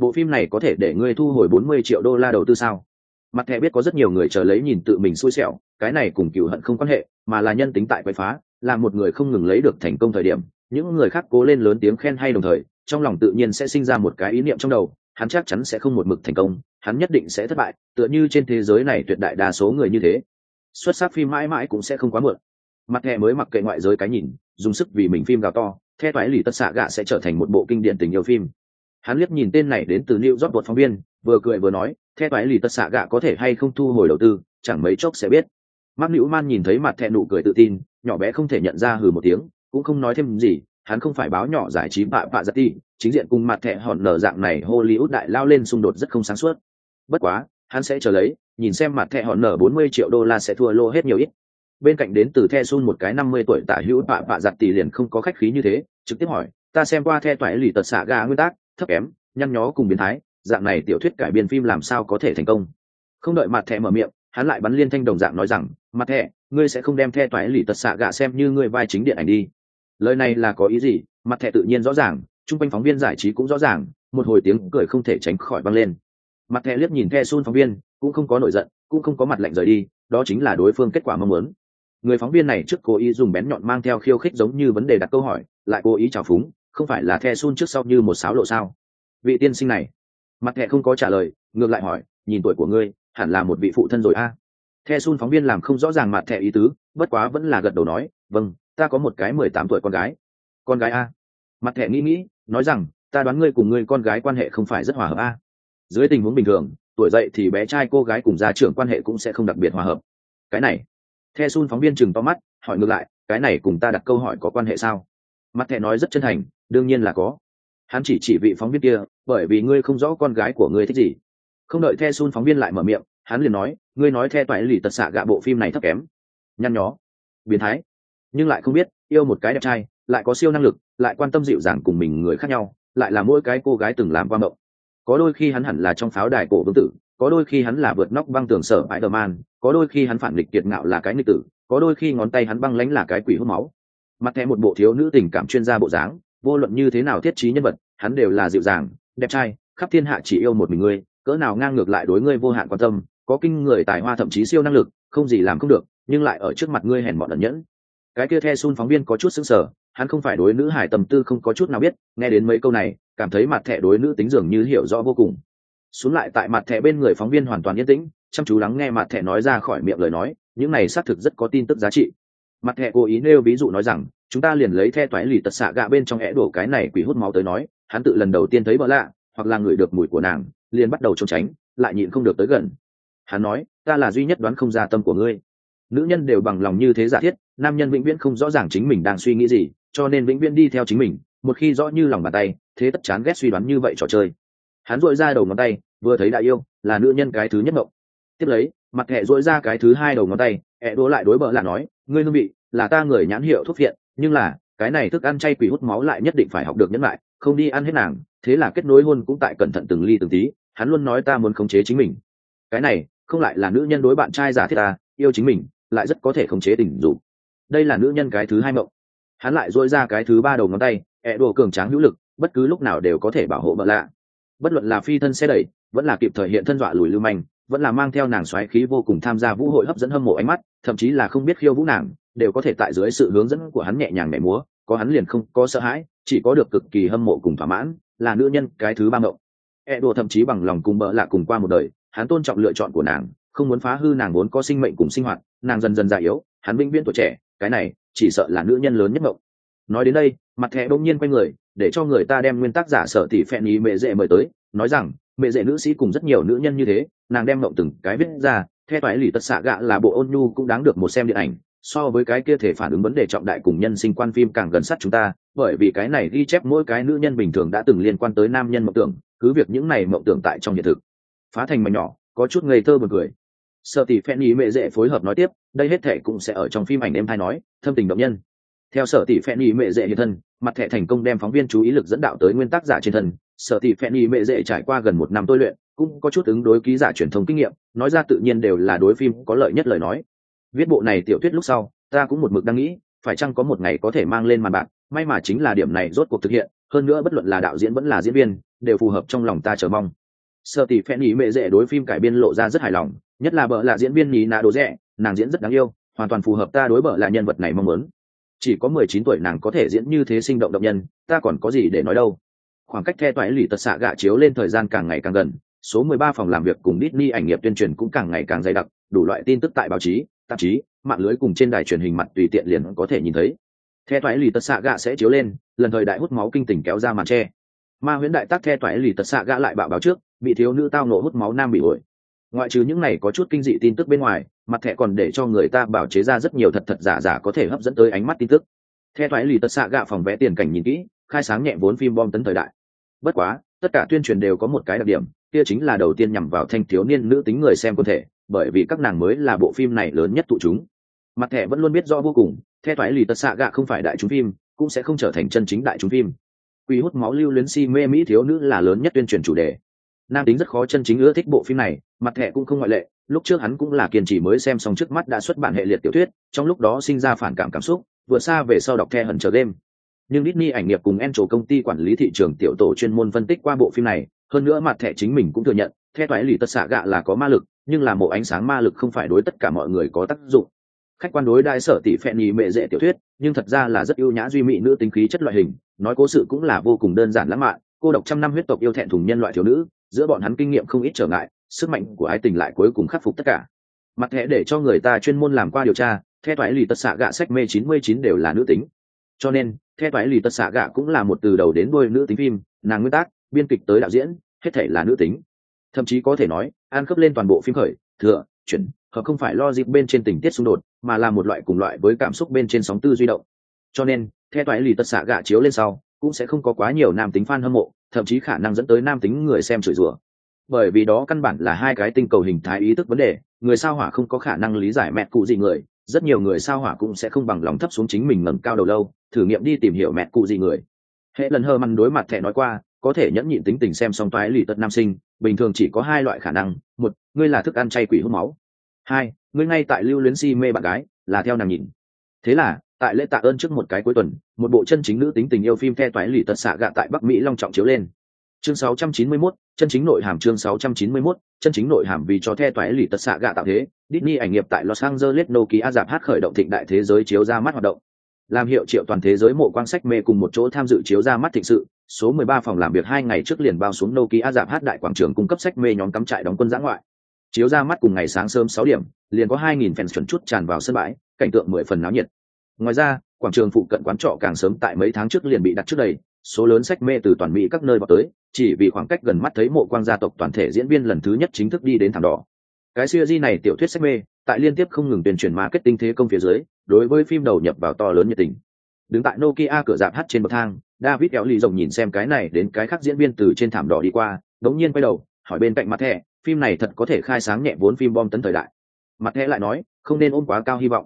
bộ phim này có thể để ngươi thu hồi 40 triệu đô la đầu tư sao? Mặt thẻ biết có rất nhiều người chờ lấy nhìn tự mình xui xẻo, cái này cùng cựu hận không quan hệ, mà là nhân tính tại quậy phá, là một người không ngừng lấy được thành công thời điểm. Những người khác cố lên lớn tiếng khen hay đồng thời, trong lòng tự nhiên sẽ sinh ra một cái ý niệm trong đầu, hắn chắc chắn sẽ không một mực thành công, hắn nhất định sẽ thất bại, tựa như trên thế giới này tuyệt đại đa số người như thế. Xuất sắc phim mãi mãi cũng sẽ không quá muộn. Mặt thẻ mới mặc kệ ngoại giới cái nhìn, dùng sức vì mình phim gào to theo toái lì tất xạ gạ sẽ trở thành một bộ kinh điển tình yêu phim hắn liếc nhìn tên này đến từ new york một phóng viên vừa cười vừa nói theo toái lì tất xạ gạ có thể hay không thu hồi đầu tư chẳng mấy chốc sẽ biết Mark Man nhìn thấy mặt thẻ nụ cười tự tin, nhỏ bé không thể nhận ra hừ một tiếng, cũng không nói thêm gì, hắn không phải báo nhỏ giải trí bạ bạ giật ti, chính diện cùng mặt thẻ hòn nở dạng này Hollywood đại lao lên xung đột rất không sáng suốt. Bất quá, hắn sẽ chờ lấy, nhìn xem mặt thẻ hòn nở 40 triệu đô la sẽ thua lô hết nhiều ít. Bên cạnh đến từ The Sun một cái 50 tuổi tả hữu bạ bạ giặt tỷ liền không có khách khí như thế, trực tiếp hỏi, ta xem qua The toại lì tật xạ gà nguyên tắc, thấp kém, nhăn nhó cùng biến thái, dạng này tiểu thuyết cải biên phim làm sao có thể thành công. Không đợi mặt thẻ mở miệng, hắn lại bắn liên thanh đồng dạng nói rằng, mặt thẻ, ngươi sẽ không đem The toái lì tật xạ gạ xem như ngươi vai chính điện ảnh đi. Lời này là có ý gì? Mặt thẻ tự nhiên rõ ràng, chung quanh phóng viên giải trí cũng rõ ràng một hồi tiếng cười không thể tránh khỏi băng lên mặt thẻ liếc nhìn the sun phóng viên cũng không có nổi giận cũng không có mặt lạnh rời đi đó chính là đối phương kết quả mong muốn người phóng viên này trước cố ý dùng bén nhọn mang theo khiêu khích giống như vấn đề đặt câu hỏi lại cố ý trào phúng không phải là the sun trước sau như một sáo lộ sao? Vị tiên sinh này. Mặt thẻ không có trả lời, ngược lại hỏi, nhìn tuổi của ngươi, hẳn là một vị phụ thân rồi a. À? the sun phóng viên làm không rõ ràng mặt thẻ ý tứ, bất quá vẫn là gật đầu nói vâng ta có một cái mười tám tuổi con gái. Con gái a? Mặt thẻ nghĩ nghĩ, nói rằng, ta đoán ngươi cùng ngươi con gái quan hệ không phải rất hòa hợp a. Dưới tình huống bình thường, tuổi dậy thì bé trai cô gái cùng gia trưởng quan hệ cũng sẽ không đặc biệt hòa hợp. Cái này. The sun phóng viên chừng to mắt, hỏi ngược lại, cái này cùng ta đặt câu hỏi có quan hệ sao? Mặt thẻ nói rất chân thành đương nhiên là có. Hắn chỉ chỉ vị phóng viên kia, bởi vì ngươi không rõ con gái của ngươi thích gì. Không đợi the sun phóng viên lại mở miệng, hắn liền nói, ngươi nói the toại lì tật xạ gạ bộ phim này thấp kém. Nhăn nhó. Biến thái. Nhưng lại không biết, yêu một cái đẹp trai, lại có siêu năng lực, lại quan tâm dịu dàng cùng mình người khác nhau, lại là mỗi cái cô gái từng làm qua mộng. Có đôi khi hắn hẳn là trong pháo đài cổ vương tử, có đôi khi hắn là vượt nóc băng tường sở bãi đờ man có đôi khi hắn phản nghịch kiệt ngạo là cái nghịch tử, có đôi khi ngón tay hắn băng lánh là cái quỷ hút máu. Mặt thẻ một bộ thiếu nữ tình cảm chuyên gia bộ dáng vô luận như thế nào thiết trí nhân vật, hắn đều là dịu dàng, đẹp trai, khắp thiên hạ chỉ yêu một mình ngươi, cỡ nào ngang ngược lại đối ngươi vô hạn quan tâm, có kinh người tài hoa thậm chí siêu năng lực, không gì làm không được, nhưng lại ở trước mặt ngươi hèn mọn ẩn nhẫn. Cái kia the sun phóng viên có chút xứng sờ, hắn không phải đối nữ hải tầm tư không có chút nào biết, nghe đến mấy câu này, cảm thấy mặt thẻ đối nữ tính dường như hiểu rõ vô cùng. Xuống lại tại mặt thẻ bên người phóng viên hoàn toàn yên tĩnh, chăm chú lắng nghe mặt thẻ nói ra khỏi miệng lời nói, những này xác thực rất có tin tức giá trị. Mặt thẻ cố ý nêu ví dụ nói rằng chúng ta liền lấy the toái lì tật xạ gạ bên trong é đổ cái này quỷ hút máu tới nói, hắn tự lần đầu tiên thấy bỡ lạ, hoặc là người được mùi của nàng, liền bắt đầu trốn tránh, lại nhịn không được tới gần. Hắn nói, ta là duy nhất đoán không ra tâm của ngươi. Nữ nhân đều bằng lòng như thế giả thiết, nam nhân vĩnh viễn không rõ ràng chính mình đang suy nghĩ gì, cho nên vĩnh viễn đi theo chính mình, một khi rõ như lòng bàn tay, thế tất chán ghét suy đoán như vậy trò chơi. Hắn dội ra đầu ngón tay, vừa thấy đại yêu, là nữ nhân cái thứ nhất mộng. Tiếp lấy, mặt hẹ dội ra cái thứ hai đầu ngón tay hẹ đỗ lại đối bợ là nói, ngươi hương vị, là ta người nhãn hiệu thuốc viện nhưng là, cái này thức ăn chay quỷ hút máu lại nhất định phải học được nhẫn lại, không đi ăn hết nàng, thế là kết nối hôn cũng tại cẩn thận từng ly từng tí, hắn luôn nói ta muốn khống chế chính mình. Cái này, không lại là nữ nhân đối bạn trai giả thiết ta, yêu chính mình, lại rất có thể khống chế tình dục. Đây là nữ nhân cái thứ hai mộng. Hắn lại dội ra cái thứ ba đầu ngón tay ẹ đồ cường tráng hữu lực, bất cứ lúc nào đều có thể bảo hộ vợ lạ. Bất luận là phi thân xe đẩy, vẫn là kịp thời hiện thân dọa lùi lưu manh, vẫn là mang theo nàng xoáy khí vô cùng tham gia vũ hội hấp dẫn hâm mộ ánh mắt, thậm chí là không biết khiêu vũ nàng đều có thể tại dưới sự hướng dẫn của hắn nhẹ nhàng nhảy múa, có hắn liền không có sợ hãi, chỉ có được cực kỳ hâm mộ cùng thỏa mãn, là nữ nhân cái thứ ba ngộng e đùa thậm chí bằng lòng cùng bỡ lạ cùng qua một đời, hắn tôn trọng lựa chọn của nàng, không muốn phá hư nàng vốn có sinh mệnh cùng sinh hoạt, nàng dần dần già yếu, hắn vĩnh viễn tuổi trẻ, cái này chỉ sợ là nữ nhân lớn nhất ngộng nói đến đây, mặt thẻ đông nhiên quay người, để cho người ta đem nguyên tác giả sở tỷ phệ ý mẹ dễ mời tới, nói rằng, mẹ dễ nữ sĩ cùng rất nhiều nữ nhân như thế, nàng đem ngộng từng cái viết ra theo toái lì tất xạ gạ là bộ ôn nhu cũng đáng được một xem điện ảnh so với cái kia thể phản ứng vấn đề trọng đại cùng nhân sinh quan phim càng gần sát chúng ta, bởi vì cái này ghi chép mỗi cái nữ nhân bình thường đã từng liên quan tới nam nhân mộng tưởng, cứ việc những này mộng tưởng tại trong hiện thực. Phá thành mảnh nhỏ, có chút ngây thơ một cười. Sợ tỷ phen ý mẹ dễ phối hợp nói tiếp, đây hết thể cũng sẽ ở trong phim ảnh em thay nói, thâm tình động nhân. Theo sở tỷ phen ý mẹ dễ hiện thân, mặt thẻ thành công đem phóng viên chú ý lực dẫn đạo tới nguyên tắc giả trên thân. Sở tỷ phen ý mẹ dễ trải qua gần một năm tôi luyện, cũng có chút ứng đối ký giả truyền thông kinh nghiệm, nói ra tự nhiên đều là đối phim có lợi nhất lời nói viết bộ này tiểu thuyết lúc sau, ta cũng một mực đang nghĩ, phải chăng có một ngày có thể mang lên màn bạc, may mà chính là điểm này rốt cuộc thực hiện, hơn nữa bất luận là đạo diễn vẫn là diễn viên, đều phù hợp trong lòng ta chờ mong. Sợ tỷ phen ý mẹ dễ đối phim cải biên lộ ra rất hài lòng, nhất là bợ là diễn viên nhí nạ đồ rẻ nàng diễn rất đáng yêu, hoàn toàn phù hợp ta đối bợ là nhân vật này mong muốn. Chỉ có mười chín tuổi nàng có thể diễn như thế sinh động động nhân, ta còn có gì để nói đâu. Khoảng cách the toái lì tật xạ gạ chiếu lên thời gian càng ngày càng gần, số mười ba phòng làm việc cùng Disney ảnh nghiệp tuyên truyền cũng càng ngày càng dày đặc, đủ loại tin tức tại báo chí tạp chí, mạng lưới cùng trên đài truyền hình mặt tùy tiện liền có thể nhìn thấy. The thoái lì tật xạ gạ sẽ chiếu lên, lần thời đại hút máu kinh tỉnh kéo ra màn tre. Ma huyễn đại tác the thoái lì tật xạ gạ lại bạo báo trước, bị thiếu nữ tao nổ hút máu nam bị ổi. Ngoại trừ những này có chút kinh dị tin tức bên ngoài, mặt thẻ còn để cho người ta bảo chế ra rất nhiều thật thật giả giả có thể hấp dẫn tới ánh mắt tin tức. Theo thoái lì tật xạ gạ phòng vẽ tiền cảnh nhìn kỹ, khai sáng nhẹ vốn phim bom tấn thời đại. Bất quá, tất cả tuyên truyền đều có một cái đặc điểm, kia chính là đầu tiên nhằm vào thanh thiếu niên nữ tính người xem quân thể bởi vì các nàng mới là bộ phim này lớn nhất tụ chúng. Mặt thẻ vẫn luôn biết rõ vô cùng theo thoái lì tật xạ gạ không phải đại chúng phim cũng sẽ không trở thành chân chính đại chúng phim. Quy hút máu lưu luyến si mê mỹ thiếu nữ là lớn nhất tuyên truyền chủ đề. Nam tính rất khó chân chính ưa thích bộ phim này mặt thẻ cũng không ngoại lệ lúc trước hắn cũng là kiên trì mới xem xong trước mắt đã xuất bản hệ liệt tiểu thuyết trong lúc đó sinh ra phản cảm cảm xúc vừa xa về sau đọc the hận chờ game. Nhưng Disney ảnh nghiệp cùng Encho công ty quản lý thị trường tiểu tổ chuyên môn phân tích qua bộ phim này, hơn nữa mặt thẻ chính mình cũng thừa nhận, theo toái lì tất xạ gạ là có ma lực, nhưng là một ánh sáng ma lực không phải đối tất cả mọi người có tác dụng. Khách quan đối đại sở tỷ phẹn nhì mẹ dễ tiểu thuyết, nhưng thật ra là rất ưu nhã duy mỹ nữ tính khí chất loại hình, nói cố sự cũng là vô cùng đơn giản lãng mạn, cô độc trăm năm huyết tộc yêu thẹn thùng nhân loại thiếu nữ, giữa bọn hắn kinh nghiệm không ít trở ngại, sức mạnh của ái tình lại cuối cùng khắc phục tất cả. Mặt thẻ để cho người ta chuyên môn làm qua điều tra theo toái lì tật xạ gạ sách mê chín mươi chín đều là nữ tính. Cho nên theo toái lì tật xạ gạ cũng là một từ đầu đến đuôi nữ tính phim nàng nguyên tác biên kịch tới đạo diễn hết thể là nữ tính. Thậm chí có thể nói an khớp lên toàn bộ phim khởi, thừa, chuyển, hợp không phải lo dịp bên trên tình tiết xung đột, mà là một loại cùng loại với cảm xúc bên trên sóng tư duy động. Cho nên theo toái lì tật xạ gạ chiếu lên sau, cũng sẽ không có quá nhiều nam tính fan hâm mộ, thậm chí khả năng dẫn tới nam tính người xem chửi rủa. Bởi vì đó căn bản là hai cái tinh cầu hình thái ý thức vấn đề, người sao hỏa không có khả năng lý giải mẹ cụ gì người, rất nhiều người sao hỏa cũng sẽ không bằng lòng thấp xuống chính mình ngẩng cao đầu lâu, thử nghiệm đi tìm hiểu mẹ cụ gì người. Hệ lần hơ măn đối mặt thẹ nói qua, có thể nhẫn nhịn tính tình xem xong toái lì tật nam sinh bình thường chỉ có hai loại khả năng một ngươi là thức ăn chay quỷ hút máu. Hai ngươi ngay tại lưu luyến si mê bạn gái là theo nàng nhìn. Thế là tại lễ tạ ơn trước một cái cuối tuần một bộ chân chính nữ tính tình yêu phim the toái lì tật xạ gạ tại bắc mỹ long trọng chiếu lên. Chương 691, chân chính nội hàm chương 691, chân chính nội hàm vì cho the toái lì tật xạ gạ tạo thế Disney ảnh nghiệp tại Los Angeles Nokia giảm hát khởi động thịnh đại thế giới chiếu ra mắt hoạt động. Làm hiệu triệu toàn thế giới mộ quang sách mê cùng một chỗ tham dự chiếu ra mắt thịnh sự số 13 phòng làm việc hai ngày trước liền bao xuống Nokia giảm hát đại quảng trường cung cấp sách mê nhóm cắm trại đóng quân giã ngoại. Chiếu ra mắt cùng ngày sáng sớm 6 điểm, liền có 2000 fans chuẩn chút tràn vào sân bãi, cảnh tượng mười phần náo nhiệt. Ngoài ra, quảng trường phụ cận quán trọ càng sớm tại mấy tháng trước liền bị đặt trước đầy, số lớn sách mê từ toàn mỹ các nơi vào tới, chỉ vì khoảng cách gần mắt thấy mộ quang gia tộc toàn thể diễn viên lần thứ nhất chính thức đi đến thảm đỏ. Cái series này tiểu thuyết sách mê, tại liên tiếp không ngừng tuyên truyền marketing thế công phía dưới, đối với phim đầu nhập vào to lớn nhiệt tình. Đứng tại nokia cửa dạp hát trên bậc thang david kéo lì rồng nhìn xem cái này đến cái khác diễn viên từ trên thảm đỏ đi qua, đống nhiên quay đầu, hỏi bên cạnh mặt thẻ phim này thật có thể khai sáng nhẹ vốn phim bom tấn thời đại. Mặt thẻ lại nói, không nên ôm quá cao hy vọng.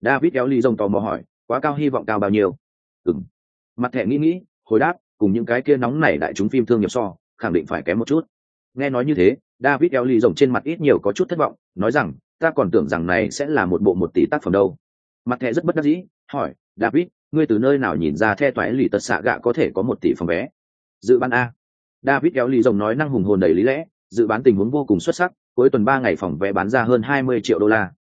David kéo lì rồng tò mò hỏi, quá cao hy vọng cao bao nhiêu? Ừng mặt thẻ nghĩ nghĩ, hồi đáp, cùng những cái kia nóng này đại chúng phim thương nghiệp so, khẳng định phải kém một chút. Nghe nói như thế, david eo lì rồng trên mặt ít nhiều có chút thất vọng, nói rằng, ta còn tưởng rằng này sẽ là một bộ một tỷ tác phẩm đâu. Mặt thẻ rất bất đắc dĩ, hỏi, david ngươi từ nơi nào nhìn ra the toái lì tật xạ gạ có thể có một tỷ phòng vé? Dự bán a. David kéo lì rồng nói năng hùng hồn đầy lý lẽ, dự bán tình huống vô cùng xuất sắc, cuối tuần ba ngày phòng vé bán ra hơn hai mươi triệu đô la.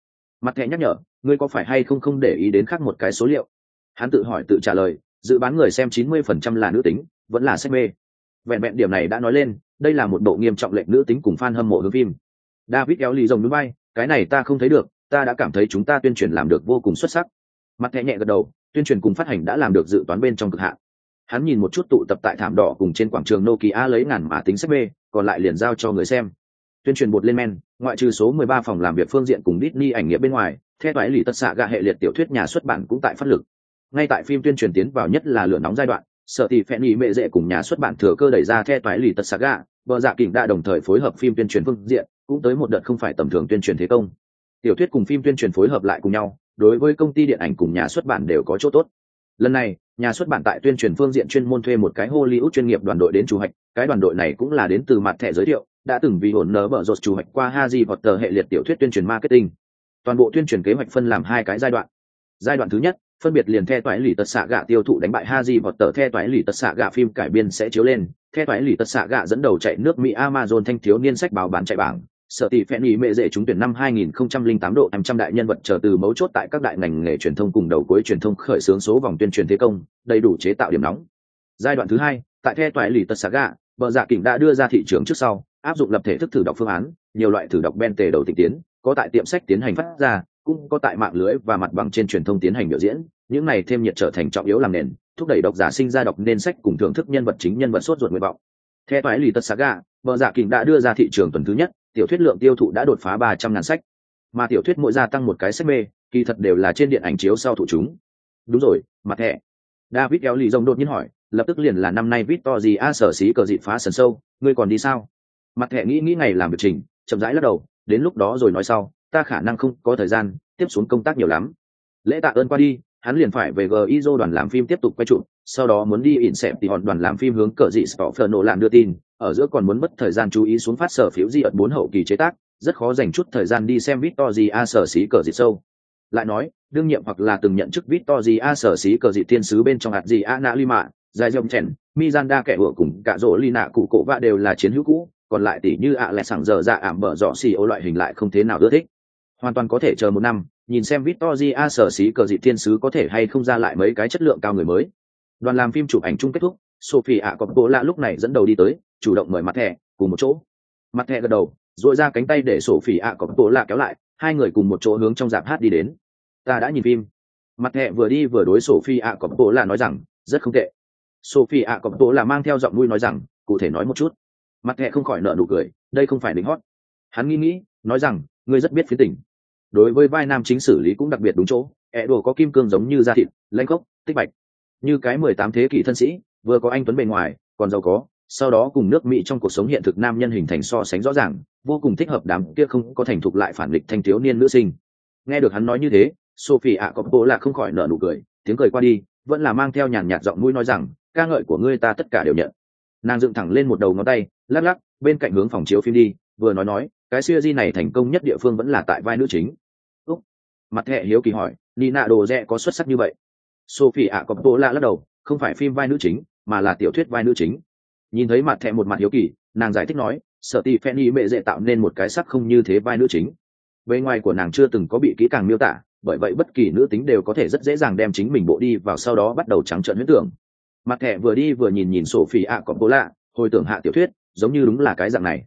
Mặt thẻ nhắc nhở, ngươi có phải hay không không để ý đến khác một cái số liệu? Hắn tự hỏi tự trả lời, dự bán người xem chín mươi phần trăm là nữ tính, vẫn là sách mê. Vẹn vẹn điểm này đã nói lên, đây là một bộ nghiêm trọng lệnh nữ tính cùng fan hâm mộ hướng phim. David kéo lì rồng núi bay, cái này ta không thấy được, ta đã cảm thấy chúng ta tuyên truyền làm được vô cùng xuất sắc mặt thẻ nhẹ gật đầu, tuyên truyền cùng phát hành đã làm được dự toán bên trong cực hạn. Hắn nhìn một chút tụ tập tại thảm đỏ cùng trên quảng trường nokia lấy ngàn mã tính sách mê còn lại liền giao cho người xem. Tuyên truyền bột lên men, ngoại trừ số 13 phòng làm việc phương diện cùng Disney ảnh nghiệp bên ngoài, theo toái lì tất xạ gạ hệ liệt tiểu thuyết nhà xuất bản cũng tại phát lực. Ngay tại phim tuyên truyền tiến vào nhất là lửa nóng giai đoạn sợ tỷ phẹn ý mệ dễ cùng nhà xuất bản thừa cơ đẩy ra theo toái lì tất xạ gạ vợ dạ kỉnh đã đồng thời phối hợp phim tuyên truyền phương diện, cũng tới một đợt không phải tầm thường tuyên truyền thế công. Tiểu thuyết cùng phim tuyên truyền phối hợp lại cùng nhau đối với công ty điện ảnh cùng nhà xuất bản đều có chỗ tốt. Lần này nhà xuất bản tại tuyên truyền phương diện chuyên môn thuê một cái hollywood chuyên nghiệp đoàn đội đến chủ hạch cái đoàn đội này cũng là đến từ mặt thẻ giới thiệu đã từng vì hồn nở bở rột chủ hạch qua haji potter hệ liệt tiểu thuyết tuyên truyền marketing. Toàn bộ tuyên truyền kế hoạch phân làm hai cái giai đoạn. Giai đoạn thứ nhất phân biệt liền theo toái lì tật xạ gạ tiêu thụ đánh bại Haji vọt tờ theo toái lì tật xạ gạ phim cải biên sẽ chiếu lên, theo toái lì tật xạ gạ dẫn đầu chạy nước Mỹ Amazon thanh thiếu niên sách báo bán chạy bảng. Sở tỷ phèn ý mệ dễ trúng tuyển năm 2008 độ 500 đại nhân vật trở từ mấu chốt tại các đại ngành nghề truyền thông cùng đầu cuối truyền thông khởi xướng số vòng tuyên truyền thế công, đầy đủ chế tạo điểm nóng. Giai đoạn thứ hai, tại theo toại lì tật xà gạ, bờ dạ kỉnh đã đưa ra thị trường trước sau, áp dụng lập thể thức thử đọc phương án, nhiều loại thử đọc ben tề đầu tịch tiến, có tại tiệm sách tiến hành phát ra, cũng có tại mạng lưới và mặt bằng trên truyền thông tiến hành biểu diễn những này thêm nhiệt trở thành trọng yếu làm nền thúc đẩy độc giả sinh ra đọc nên sách cùng thưởng thức nhân vật chính nhân vật sốt ruột nguyện vọng theo toái lì tật tất gà vợ dạ kình đã đưa ra thị trường tuần thứ nhất tiểu thuyết lượng tiêu thụ đã đột phá ba trăm ngàn sách. Mà tiểu thuyết mỗi gia tăng một cái sách mê, kỳ thật đều là trên điện ảnh chiếu sau thủ chúng. Đúng rồi, mặt thẻ david kéo lì rồng đột nhiên hỏi, lập tức liền là năm nay vít to gì a sở xí cờ dịt phá sần sâu, ngươi còn đi sao? Mặt thẻ nghĩ nghĩ ngày làm việc trình, chậm rãi lắc đầu, đến lúc đó rồi nói sau, ta khả năng không có thời gian, tiếp xuống công tác nhiều lắm. Lễ tạ ơn qua đi, hắn liền phải về gizo đoàn làm phim tiếp tục quay trụ sau đó muốn đi ỉn xẹp thì hòn đoàn làm phim hướng cờ dị stoffer nổ làm đưa tin ở giữa còn muốn mất thời gian chú ý xuống phát sở phiếu di ẩn bốn hậu kỳ chế tác, rất khó dành chút thời gian đi xem Victor gì a sở xí cờ dị sâu. Lại nói, đương nhiệm hoặc là từng nhận chức Victor gì a sở xí cờ dị thiên sứ bên trong hạt gì a na lima dài dòng chèn mizanda kẻ vợ cùng cả rỗ lina cụ cổ vạ đều là chiến hữu cũ, còn lại tỷ như ạ à lẹ sảng giờ dạ ảm bở dọ xì ô loại hình lại không thế nào ưa thích. Hoàn toàn có thể chờ một năm, nhìn xem Victoria sở xí cờ dị thiên sứ có thể hay không ra lại mấy cái chất lượng cao người mới. Đoàn làm phim chụp ảnh chung kết thúc sophie ạ cọp bộ lạ lúc này dẫn đầu đi tới, chủ động mời mặt thẻ, cùng một chỗ. Mặt thẻ gật đầu dội ra cánh tay để sophie ạ cọp bộ lạ kéo lại, hai người cùng một chỗ hướng trong dạp hát đi đến. Ta đã nhìn phim. Mặt thẻ vừa đi vừa đối sophie ạ cọp bộ lạ nói rằng, rất không tệ. Sophie ạ cọp bộ lạ mang theo giọng nuôi nói rằng, cụ thể nói một chút. Mặt thẻ không khỏi nợ nụ cười, đây không phải đính hót hắn nghĩ nghĩ, nói rằng, ngươi rất biết phiến tình đối với vai nam chính xử lý cũng đặc biệt đúng chỗ, ẹ đồ có kim cương giống như da thịt, lanh gốc tích bạch. Như cái mười tám thế kỷ thân sĩ vừa có anh tuấn bề ngoài, còn giàu có, sau đó cùng nước mỹ trong cuộc sống hiện thực nam nhân hình thành so sánh rõ ràng, vô cùng thích hợp đám kia không có thành thục lại phản lịch thanh thiếu niên nữ sinh. Nghe được hắn nói như thế, sophie ạ có bố là không khỏi nở nụ cười, tiếng cười qua đi, vẫn là mang theo nhàn nhạt giọng mũi nói rằng, ca ngợi của ngươi ta tất cả đều nhận. Nàng dựng thẳng lên một đầu ngón tay, lắc lắc, bên cạnh hướng phòng chiếu phim đi, vừa nói nói, cái siêu di này thành công nhất địa phương vẫn là tại vai nữ chính. Úc. Mặt hệ hiếu kỳ hỏi, nina đồ rẽ có xuất sắc như vậy? Sophie ạ có bố là lắc đầu, không phải phim vai nữ chính mà là tiểu thuyết vai nữ chính. Nhìn thấy mặt thẹ một mặt hiếu kỳ, nàng giải thích nói, sợ ti phen y mệ dễ tạo nên một cái sắc không như thế vai nữ chính. Bề ngoài của nàng chưa từng có bị kỹ càng miêu tả, bởi vậy bất kỳ nữ tính đều có thể rất dễ dàng đem chính mình bộ đi vào sau đó bắt đầu trắng trợn huyết tưởng. Mặt thẻ vừa đi vừa nhìn nhìn sophie ạ cọp bố lạ hồi tưởng hạ tiểu thuyết, giống như đúng là cái dạng này.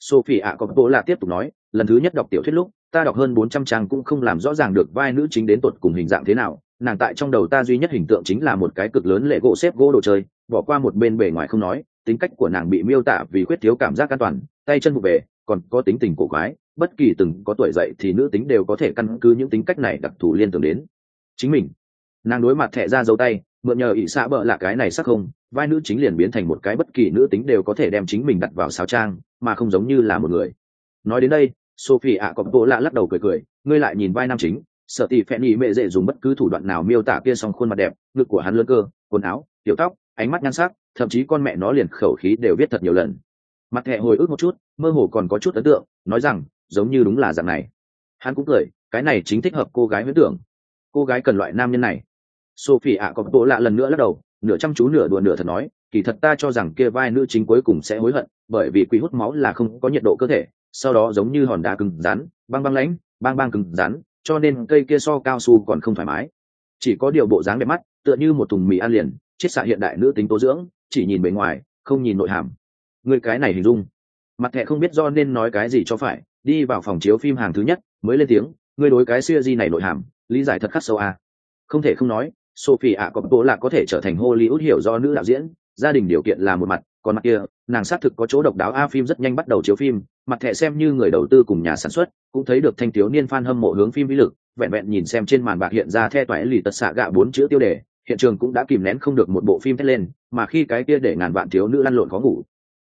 Sophie ạ cọp bố lạ tiếp tục nói, lần thứ nhất đọc tiểu thuyết lúc, ta đọc hơn bốn trăm trang cũng không làm rõ ràng được vai nữ chính đến tột cùng hình dạng thế nào, nàng tại trong đầu ta duy nhất hình tượng chính là một cái cực lớn lệ gỗ xếp gỗ đồ chơi bỏ qua một bên bề ngoài không nói, tính cách của nàng bị miêu tả vì khuyết thiếu cảm giác an toàn, tay chân vụ về, còn có tính tình cổ quái, bất kỳ từng có tuổi dậy thì nữ tính đều có thể căn cứ những tính cách này đặc thù liên tưởng đến. Chính mình. Nàng đối mặt thẹ ra dấu tay, mượn nhờ ỷ xạ bợ là cái này sắc không, vai nữ chính liền biến thành một cái bất kỳ nữ tính đều có thể đem chính mình đặt vào sáo trang, mà không giống như là một người. Nói đến đây, sophie ạ cọp bộ lạ lắc đầu cười cười, ngươi lại nhìn vai nam chính, sợ tỷ phẹn nhị mệ dễ dùng bất cứ thủ đoạn nào miêu tả kia xong khuôn mặt đẹp, ngực của hắn lớn cơ, quần áo, tiểu tóc ánh mắt nhan sắc, thậm chí con mẹ nó liền khẩu khí đều viết thật nhiều lần. Mặt thẹ hồi ức một chút, mơ hồ còn có chút ấn tượng, nói rằng, giống như đúng là dạng này. Hắn cũng cười, cái này chính thích hợp cô gái huyễn tưởng. Cô gái cần loại nam nhân này. Sophie ạ, có bộ lạ lần nữa lắc đầu, nửa chăm chú nửa đùa nửa thật nói, kỳ thật ta cho rằng kia vai nữ chính cuối cùng sẽ hối hận, bởi vì quỷ hút máu là không có nhiệt độ cơ thể, sau đó giống như hòn đá cứng rắn, băng băng lãnh băng băng cứng rắn, cho nên cây kia so cao su còn không thoải mái. Chỉ có điều bộ dáng đẹp mắt, tựa như một thùng mì ăn liền chiết xạ hiện đại nữ tính tố dưỡng, chỉ nhìn bề ngoài, không nhìn nội hàm. Người cái này hình dung. Mặt thẹ không biết do nên nói cái gì cho phải, đi vào phòng chiếu phim hàng thứ nhất, mới lên tiếng người đối cái siêu di này nội hàm, lý giải thật khắc sâu à. không thể không nói sophie ạ có bố là có thể trở thành hollywood hiểu do nữ đạo diễn, gia đình điều kiện là một mặt, còn mặt kia, nàng xác thực có chỗ độc đáo. A phim rất nhanh bắt đầu chiếu phim, mặt thẻ xem như người đầu tư cùng nhà sản xuất, cũng thấy được thanh thiếu niên fan hâm mộ hướng phim vĩ lực, vẹn vẹn nhìn xem trên màn bạc hiện ra the toại lì tật xạ gạ bốn chữ tiêu đề hiện trường cũng đã kìm nén không được một bộ phim thét lên, mà khi cái kia để ngàn vạn thiếu nữ lăn lộn khó ngủ,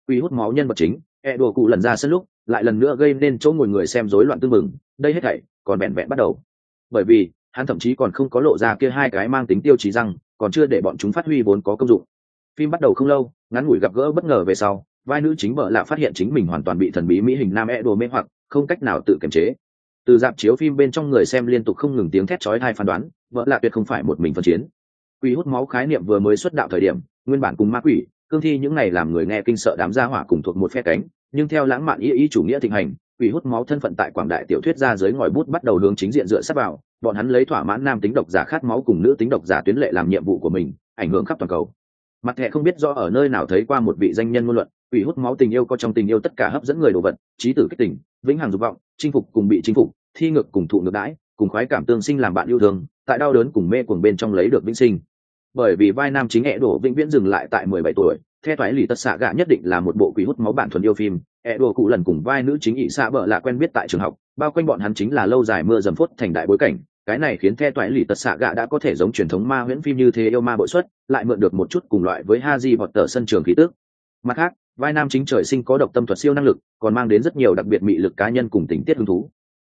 quy hút máu nhân vật chính e đùa cụ lần ra sân lúc, lại lần nữa gây nên chỗ ngồi người xem rối loạn tương mừng đây hết thảy còn vẹn vẹn bắt đầu. Bởi vì, hắn thậm chí còn không có lộ ra kia hai cái mang tính tiêu chí răng, còn chưa để bọn chúng phát huy vốn có công dụng. Phim bắt đầu không lâu, ngắn ngủi gặp gỡ bất ngờ về sau, vai nữ chính vợ lạ phát hiện chính mình hoàn toàn bị thần bí mỹ hình nam e đồ mê hoặc, không cách nào tự kiềm chế. Từ dạp chiếu phim bên trong người xem liên tục không ngừng tiếng thét chói tai phán đoán vợ lạ tuyệt không phải một mình phân chiến quỷ hút máu khái niệm vừa mới xuất đạo thời điểm, nguyên bản cùng ma quỷ, cương thi những này làm người nghe kinh sợ đám gia hỏa cùng thuộc một phe cánh, nhưng theo lãng mạn ý ý chủ nghĩa thịnh hành, quỷ hút máu thân phận tại quảng đại tiểu thuyết ra dưới ngòi bút bắt đầu hướng chính diện dựa sát vào, bọn hắn lấy thỏa mãn nam tính độc giả khát máu cùng nữ tính độc giả tuyến lệ làm nhiệm vụ của mình, ảnh hưởng khắp toàn cầu. Mặt thẻ không biết do ở nơi nào thấy qua một vị danh nhân ngôn luận, quỷ hút máu tình yêu có trong tình yêu tất cả hấp dẫn người đồ vật, trí tử kích tình, vĩnh hằng dục vọng, chinh phục cùng bị chinh phục, thi ngược cùng thụ ngược đãi, cùng khoái cảm tương sinh làm bạn yêu thương tại đau đớn cùng mê cuồng bên trong lấy được vĩnh sinh. Bởi vì vai nam chính ẹ đổ vĩnh viễn dừng lại tại mười bảy tuổi theo thoái lì tất xạ gạ nhất định là một bộ quý hút máu bản thuần yêu phim. Ẹ đổ cụ lần cùng vai nữ chính ỵ xạ bợ là quen biết tại trường học, bao quanh bọn hắn chính là lâu dài mưa dầm phốt thành đại bối cảnh. Cái này khiến theo toại lì tật xạ gạ đã có thể giống truyền thống ma huyễn phim như thế yêu ma bội xuất, lại mượn được một chút cùng loại với ha di vọt tờ sân trường khí tước mặt khác, vai nam chính trời sinh có độc tâm thuật siêu năng lực, còn mang đến rất nhiều đặc biệt mị lực cá nhân cùng tình tiết hứng thú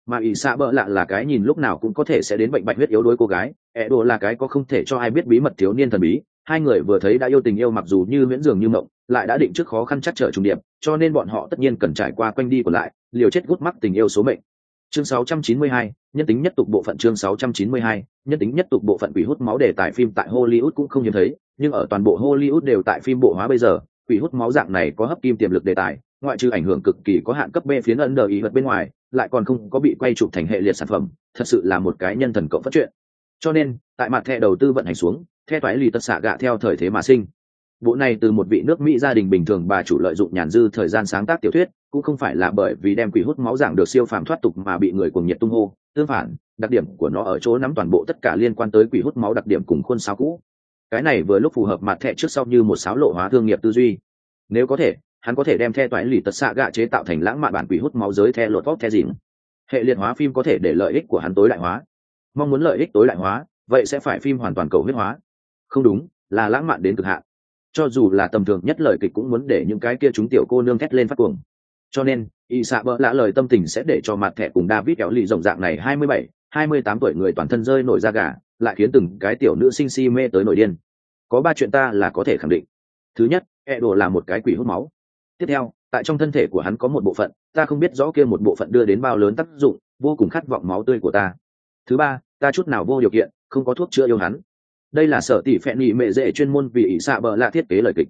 mà ỷ xạ bợ lạ là cái nhìn lúc nào cũng có thể sẽ đến bệnh bạch huyết yếu đuối cô gái ẹ đồ là cái có không thể cho ai biết bí mật thiếu niên thần bí hai người vừa thấy đã yêu tình yêu mặc dù như miễn dường như mộng lại đã định trước khó khăn chắc trở trùng điệp cho nên bọn họ tất nhiên cần trải qua quanh đi của lại liều chết gút mắt tình yêu số mệnh. Chương 692, nhân tính nhất tục bộ phận chương 692, nhân tính nhất tục bộ phận quỷ hút máu đề tài phim tại Hollywood cũng không hiếm thấy, nhưng ở toàn bộ Hollywood đều tại phim bộ hóa bây giờ, quỷ hút máu dạng này có hấp kim tiềm lực đề tài, ngoại trừ ảnh hưởng cực kỳ có hạn cấp B phiến ấn đờ ý vật bên ngoài, lại còn không có bị quay chụp thành hệ liệt sản phẩm, thật sự là một cái nhân thần cộng phát chuyện. Cho nên, tại mặt thẻ đầu tư vận hành xuống, theo toái lì tất xạ gạ theo thời thế mà sinh. Bộ này từ một vị nước Mỹ gia đình bình thường bà chủ lợi dụng nhàn dư thời gian sáng tác tiểu thuyết, cũng không phải là bởi vì đem quỷ hút máu giảng được siêu phàm thoát tục mà bị người cuồng nhiệt tung hô tương phản đặc điểm của nó ở chỗ nắm toàn bộ tất cả liên quan tới quỷ hút máu đặc điểm cùng khuôn sáo cũ cái này vừa lúc phù hợp mặt thẻ trước sau như một sáo lộ hóa thương nghiệp tư duy nếu có thể hắn có thể đem theo toái lì tật xạ gạ chế tạo thành lãng mạn bản quỷ hút máu giới theo lột vóc theo dìm hệ liệt hóa phim có thể để lợi ích của hắn tối đại hóa. Mong muốn lợi ích tối đại hóa, vậy sẽ phải phim hoàn toàn cầu huyết hóa. Không đúng, là lãng mạn đến cực hạn. Cho dù là tầm thường nhất lời kịch cũng muốn để những cái kia chúng tiểu cô nương thét lên phát cuồng. Cho nên, y xạ bỡ lạ lời tâm tình sẽ để cho mặt thẻ cùng david kéo lì rộng dạng này hai mươi bảy, hai mươi tám tuổi người toàn thân rơi nổi da gà, lại khiến từng cái tiểu nữ sinh si mê tới nổi điên. Có ba chuyện ta là có thể khẳng định. Thứ nhất e đồ là một cái quỷ hút máu tiếp theo, tại trong thân thể của hắn có một bộ phận, ta không biết rõ kia một bộ phận đưa đến bao lớn tác dụng, vô cùng khát vọng máu tươi của ta. Thứ ba, ta chút nào vô điều kiện, không có thuốc chữa yêu hắn. Đây là sở tỷ phẹn nhị mệ dễ chuyên môn vì ỷ xạ bờ lạ thiết kế lời kịch.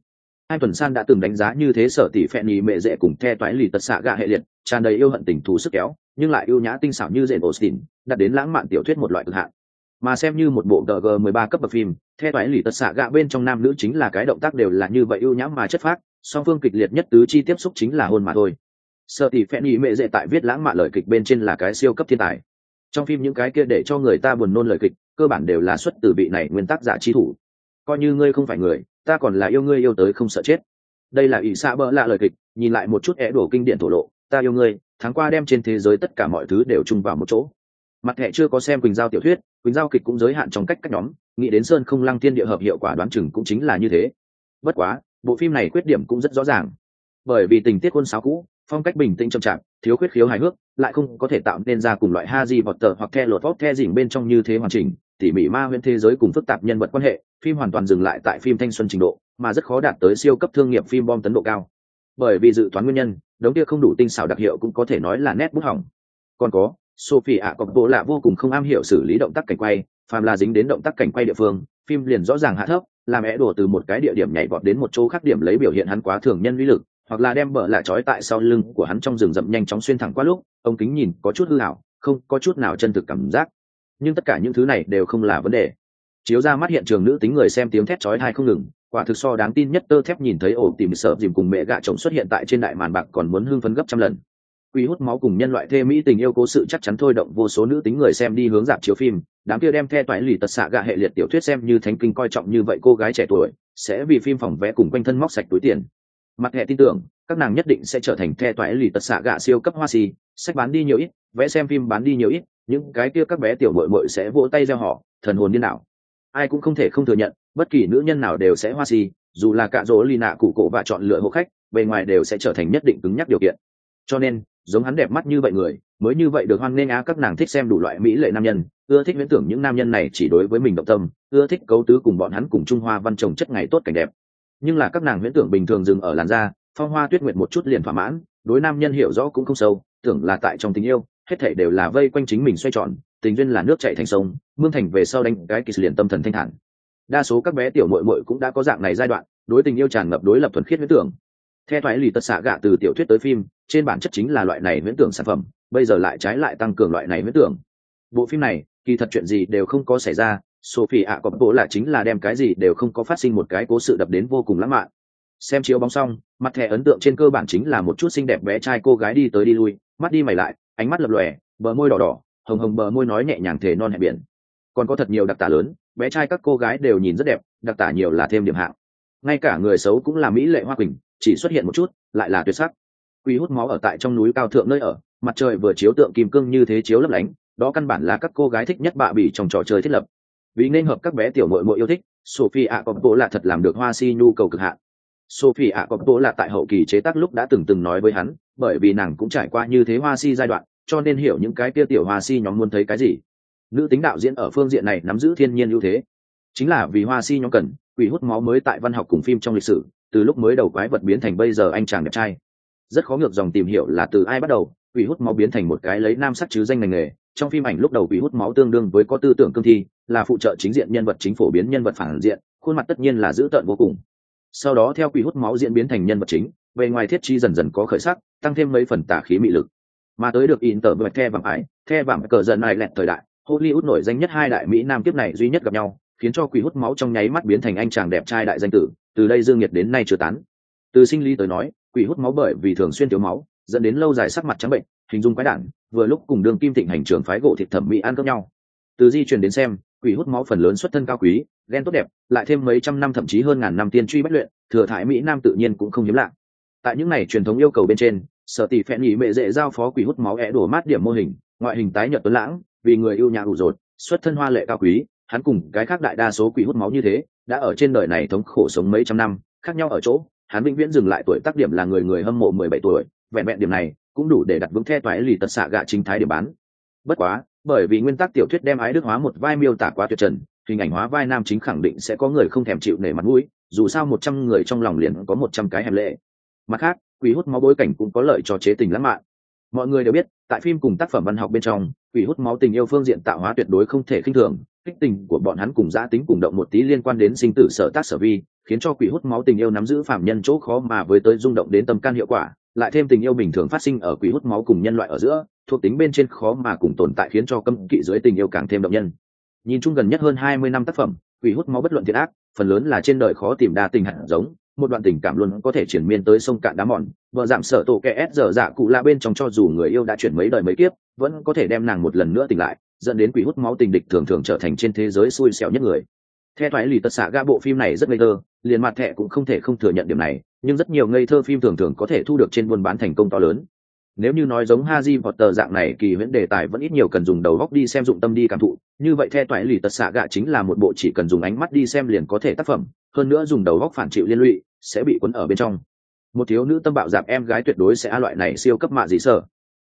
Hai tuần san đã từng đánh giá như thế sở tỷ phẹn nhị mệ dễ cùng the toái lì tật xạ gạ hệ liệt, tràn đầy yêu hận tình thù sức kéo, nhưng lại yêu nhã tinh xảo như dện austin đặt đến lãng mạn tiểu thuyết một loại cực hạn. Mà xem như một bộ dg 13 cấp bậc phim, the toái lì tật xạ gạ bên trong nam nữ chính là cái động tác đều là như vậy yêu nhã mà chất phác song phương kịch liệt nhất tứ chi tiếp xúc chính là hôn mà thôi. Sợ tỷ phen nhị mệ dễ tại viết lãng mạn lời kịch bên trên là cái siêu cấp thiên tài. Trong phim những cái kia để cho người ta buồn nôn lời kịch, cơ bản đều là xuất từ vị này nguyên tắc giả chi thủ. Coi như ngươi không phải người, ta còn là yêu ngươi yêu tới không sợ chết. Đây là ỷ xạ bỡ lạ lời kịch, nhìn lại một chút é đổ kinh điển thổ lộ, ta yêu ngươi, tháng qua đem trên thế giới tất cả mọi thứ đều chung vào một chỗ. Mặt hệ chưa có xem quỳnh giao tiểu thuyết, quỳnh giao kịch cũng giới hạn trong cách các nhóm, nghĩ đến sơn không lăng thiên địa hợp hiệu quả đoán chừng cũng chính là như thế. Bất quá bộ phim này khuyết điểm cũng rất rõ ràng. Bởi vì tình tiết quân sáo cũ, phong cách bình tĩnh chậm chạp, thiếu khuyết khiếu hài hước, lại không có thể tạo nên ra cùng loại ha di vọt tờ hoặc the lột vót the dỉnh bên trong như thế hoàn chỉnh, tỉ mỉ ma huyễn thế giới cùng phức tạp nhân vật quan hệ, phim hoàn toàn dừng lại tại phim thanh xuân trình độ, mà rất khó đạt tới siêu cấp thương nghiệp phim bom tấn độ cao. Bởi vì dự toán nguyên nhân, đống kia không đủ tinh xảo đặc hiệu cũng có thể nói là nét bút hỏng. Còn có, sophie ạ cọc bộ lạ vô cùng không am hiểu xử lý động tác cảnh quay, phàm là dính đến động tác cảnh quay địa phương, phim liền rõ ràng hạ thấp làm é đổ từ một cái địa điểm nhảy vọt đến một chỗ khác điểm lấy biểu hiện hắn quá thường nhân uy lực, hoặc là đem bờ lại trói tại sau lưng của hắn trong rừng rậm nhanh chóng xuyên thẳng qua lúc, ông kính nhìn, có chút hư hảo, không, có chút nào chân thực cảm giác. Nhưng tất cả những thứ này đều không là vấn đề. Chiếu ra mắt hiện trường nữ tính người xem tiếng thét chói thai không ngừng, quả thực so đáng tin nhất tơ thép nhìn thấy ổ tìm sợ dìm cùng mẹ gạ chồng xuất hiện tại trên đại màn bạc còn muốn hưng phấn gấp trăm lần quy hút máu cùng nhân loại thê mỹ tình yêu cố sự chắc chắn thôi động vô số nữ tính người xem đi hướng dạp chiếu phim. Đám kia đem the toại lì tật xạ gạ hệ liệt tiểu thuyết xem như thánh kinh coi trọng như vậy cô gái trẻ tuổi, sẽ vì phim phòng vé cùng quanh thân móc sạch túi tiền. Mặt hệ tin tưởng, các nàng nhất định sẽ trở thành the toại lì tật xạ gạ siêu cấp hoa xì sách bán đi nhiều ít vẽ xem phim bán đi nhiều ít, những cái kia các bé tiểu mội mội sẽ vỗ tay gieo họ, thần hồn điên đảo. Ai cũng không thể không thừa nhận, bất kỳ nữ nhân nào đều sẽ hoa xì dù là cạ dỗ lì nạ cụ cổ và chọn lựa hộ khách, bề ngoài đều sẽ trở thành nhất định cứng nhắc điều kiện. Cho nên giống hắn đẹp mắt như vậy người, mới như vậy được hoan nghênh á, các nàng thích xem đủ loại mỹ lệ nam nhân, ưa thích viễn tưởng những nam nhân này chỉ đối với mình động tâm, ưa thích cấu tứ cùng bọn hắn cùng trung hoa văn trồng chất ngày tốt cảnh đẹp. Nhưng là các nàng viễn tưởng bình thường dừng ở làn da, phong hoa tuyết nguyệt một chút liền thỏa mãn, đối nam nhân hiểu rõ cũng không sâu, tưởng là tại trong tình yêu, hết thảy đều là vây quanh chính mình xoay tròn, tình duyên là nước chảy thành sông, mương thành về sau đánh cái kỳ liền tâm thần thanh thản. Đa số các bé tiểu muội muội cũng đã có dạng này giai đoạn, đối tình yêu tràn ngập đối lập thuần khiết huyễn tưởng theo thoái lì tật xạ gạ từ tiểu thuyết tới phim, trên bản chất chính là loại này huyễn tưởng sản phẩm, bây giờ lại trái lại tăng cường loại này huyễn tưởng. Bộ phim này, kỳ thật chuyện gì đều không có xảy ra sophie ạ có bố là chính là đem cái gì đều không có phát sinh một cái cố sự đập đến vô cùng lãng mạn. Xem chiếu bóng xong, mặt thẻ ấn tượng trên cơ bản chính là một chút xinh đẹp bé trai cô gái đi tới đi lui, mắt đi mày lại, ánh mắt lập lòe, bờ môi đỏ đỏ, hồng hồng bờ môi nói nhẹ nhàng thể non hẹp biển. Còn có thật nhiều đặc tả lớn, bé trai các cô gái đều nhìn rất đẹp, đặc tả nhiều là thêm điểm hạng. Ngay cả người xấu cũng là mỹ lệ hoa quỳnh chỉ xuất hiện một chút, lại là tuyệt sắc. Quy hút máu ở tại trong núi cao thượng nơi ở, mặt trời vừa chiếu tượng kim cương như thế chiếu lấp lánh, đó căn bản là các cô gái thích nhất bạ bỉ trong trò chơi thiết lập. Vì nên hợp các bé tiểu mội mội yêu thích, sophie ạ là thật làm được hoa si nhu cầu cực hạn. Sophie ạ là tại hậu kỳ chế tác lúc đã từng từng nói với hắn, bởi vì nàng cũng trải qua như thế hoa si giai đoạn, cho nên hiểu những cái kia tiểu hoa si nhóm muốn thấy cái gì. Nữ tính đạo diễn ở phương diện này nắm giữ thiên nhiên ưu thế. Chính là vì hoa si nhóm cần quỷ hút máu mới tại văn học cùng phim trong lịch sử từ lúc mới đầu quái vật biến thành bây giờ anh chàng đẹp trai. Rất khó ngược dòng tìm hiểu là từ ai bắt đầu, quỷ hút máu biến thành một cái lấy nam sắc chứ danh ngành nghề. Trong phim ảnh lúc đầu quỷ hút máu tương đương với có tư tưởng cương thi, là phụ trợ chính diện nhân vật chính phổ biến nhân vật phản diện, khuôn mặt tất nhiên là dữ tợn vô cùng. Sau đó theo quỷ hút máu diễn biến thành nhân vật chính, bề ngoài thiết chi dần dần có khởi sắc, tăng thêm mấy phần tả khí mị lực. Mà tới được in tờ vạch the vàng ải the vàng cờ dần này lẹt thời đại, hollywood nổi danh nhất hai đại mỹ nam kiếp này duy nhất gặp nhau, khiến cho quỷ hút máu trong nháy mắt biến thành anh chàng đẹp trai đại danh tử từ đây dương nhiệt đến nay chưa tán. Từ sinh lý tới nói, quỷ hút máu bởi vì thường xuyên thiếu máu, dẫn đến lâu dài sắc mặt trắng bệnh, hình dung quái đản, vừa lúc cùng đường kim thịnh hành trường phái gỗ thịt thẩm mỹ ăn cướp nhau. Từ di truyền đến xem, quỷ hút máu phần lớn xuất thân cao quý ghen tốt đẹp, lại thêm mấy trăm năm thậm chí hơn ngàn năm tiên truy bất luyện, thừa thải mỹ nam tự nhiên cũng không hiếm lạ. Tại những này truyền thống yêu cầu bên trên, sở tỷ phẹn nhị mệ dễ giao phó quỷ hút máu é đổ mát điểm mô hình, ngoại hình tái nhợt tuấn lãng, vì người yêu nhà ủ rột, xuất thân hoa lệ cao quý, hắn cùng cái khác đại đa số quỷ hút máu như thế đã ở trên đời này thống khổ sống mấy trăm năm, khác nhau ở chỗ, hắn vĩnh viễn dừng lại tuổi tác điểm là người người hâm mộ mười bảy tuổi, vẹn vẹn điểm này cũng đủ để đặt vững the toái lì tật xạ gạ chính thái điểm bán. Bất quá, bởi vì nguyên tắc tiểu thuyết đem ái đức hóa một vai miêu tả quá tuyệt trần, hình ảnh hóa vai nam chính khẳng định sẽ có người không thèm chịu nể mặt mũi, dù sao một trăm người trong lòng liền có một trăm cái hèm lệ. Mặt khác, quỷ hút máu bối cảnh cũng có lợi cho chế tình lãng mạn. Mọi người đều biết, tại phim cùng tác phẩm văn học bên trong, quỷ hút máu tình yêu phương diện tạo hóa tuyệt đối không thể khinh thường kích tình của bọn hắn cùng giã tính cùng động một tí liên quan đến sinh tử sở tác sở vi, khiến cho quỷ hút máu tình yêu nắm giữ phạm nhân chỗ khó mà với tới rung động đến tâm can hiệu quả, lại thêm tình yêu bình thường phát sinh ở quỷ hút máu cùng nhân loại ở giữa, thuộc tính bên trên khó mà cùng tồn tại khiến cho cấm kỵ dưới tình yêu càng thêm động nhân. Nhìn chung gần nhất hơn hai mươi năm tác phẩm, quỷ hút máu bất luận thiệt ác, phần lớn là trên đời khó tìm đa tình hạt giống, một đoạn tình cảm luôn có thể chuyển miên tới sông cạn đá mòn, vợ giảm sở tổ kẻ ép dở dạ cụ la bên trong cho dù người yêu đã chuyển mấy đời mấy kiếp, vẫn có thể đem nàng một lần nữa tỉnh lại dẫn đến quỷ hút máu tình địch thường thường trở thành trên thế giới xui xẻo nhất người theo thoái lì tật xạ ga bộ phim này rất ngây thơ liền mặt thẻ cũng không thể không thừa nhận điểm này nhưng rất nhiều ngây thơ phim thường thường có thể thu được trên buôn bán thành công to lớn nếu như nói giống Haji Potter dạng này kỳ huyễn đề tài vẫn ít nhiều cần dùng đầu góc đi xem dụng tâm đi cảm thụ, như vậy theo toại lì tật xạ gạ chính là một bộ chỉ cần dùng ánh mắt đi xem liền có thể tác phẩm, hơn nữa dùng đầu góc phản chịu liên lụy, sẽ bị cuốn ở bên trong. Một thiếu nữ tâm bạo dạp em gái tuyệt đối sẽ a loại này siêu cấp mạ gì sợ.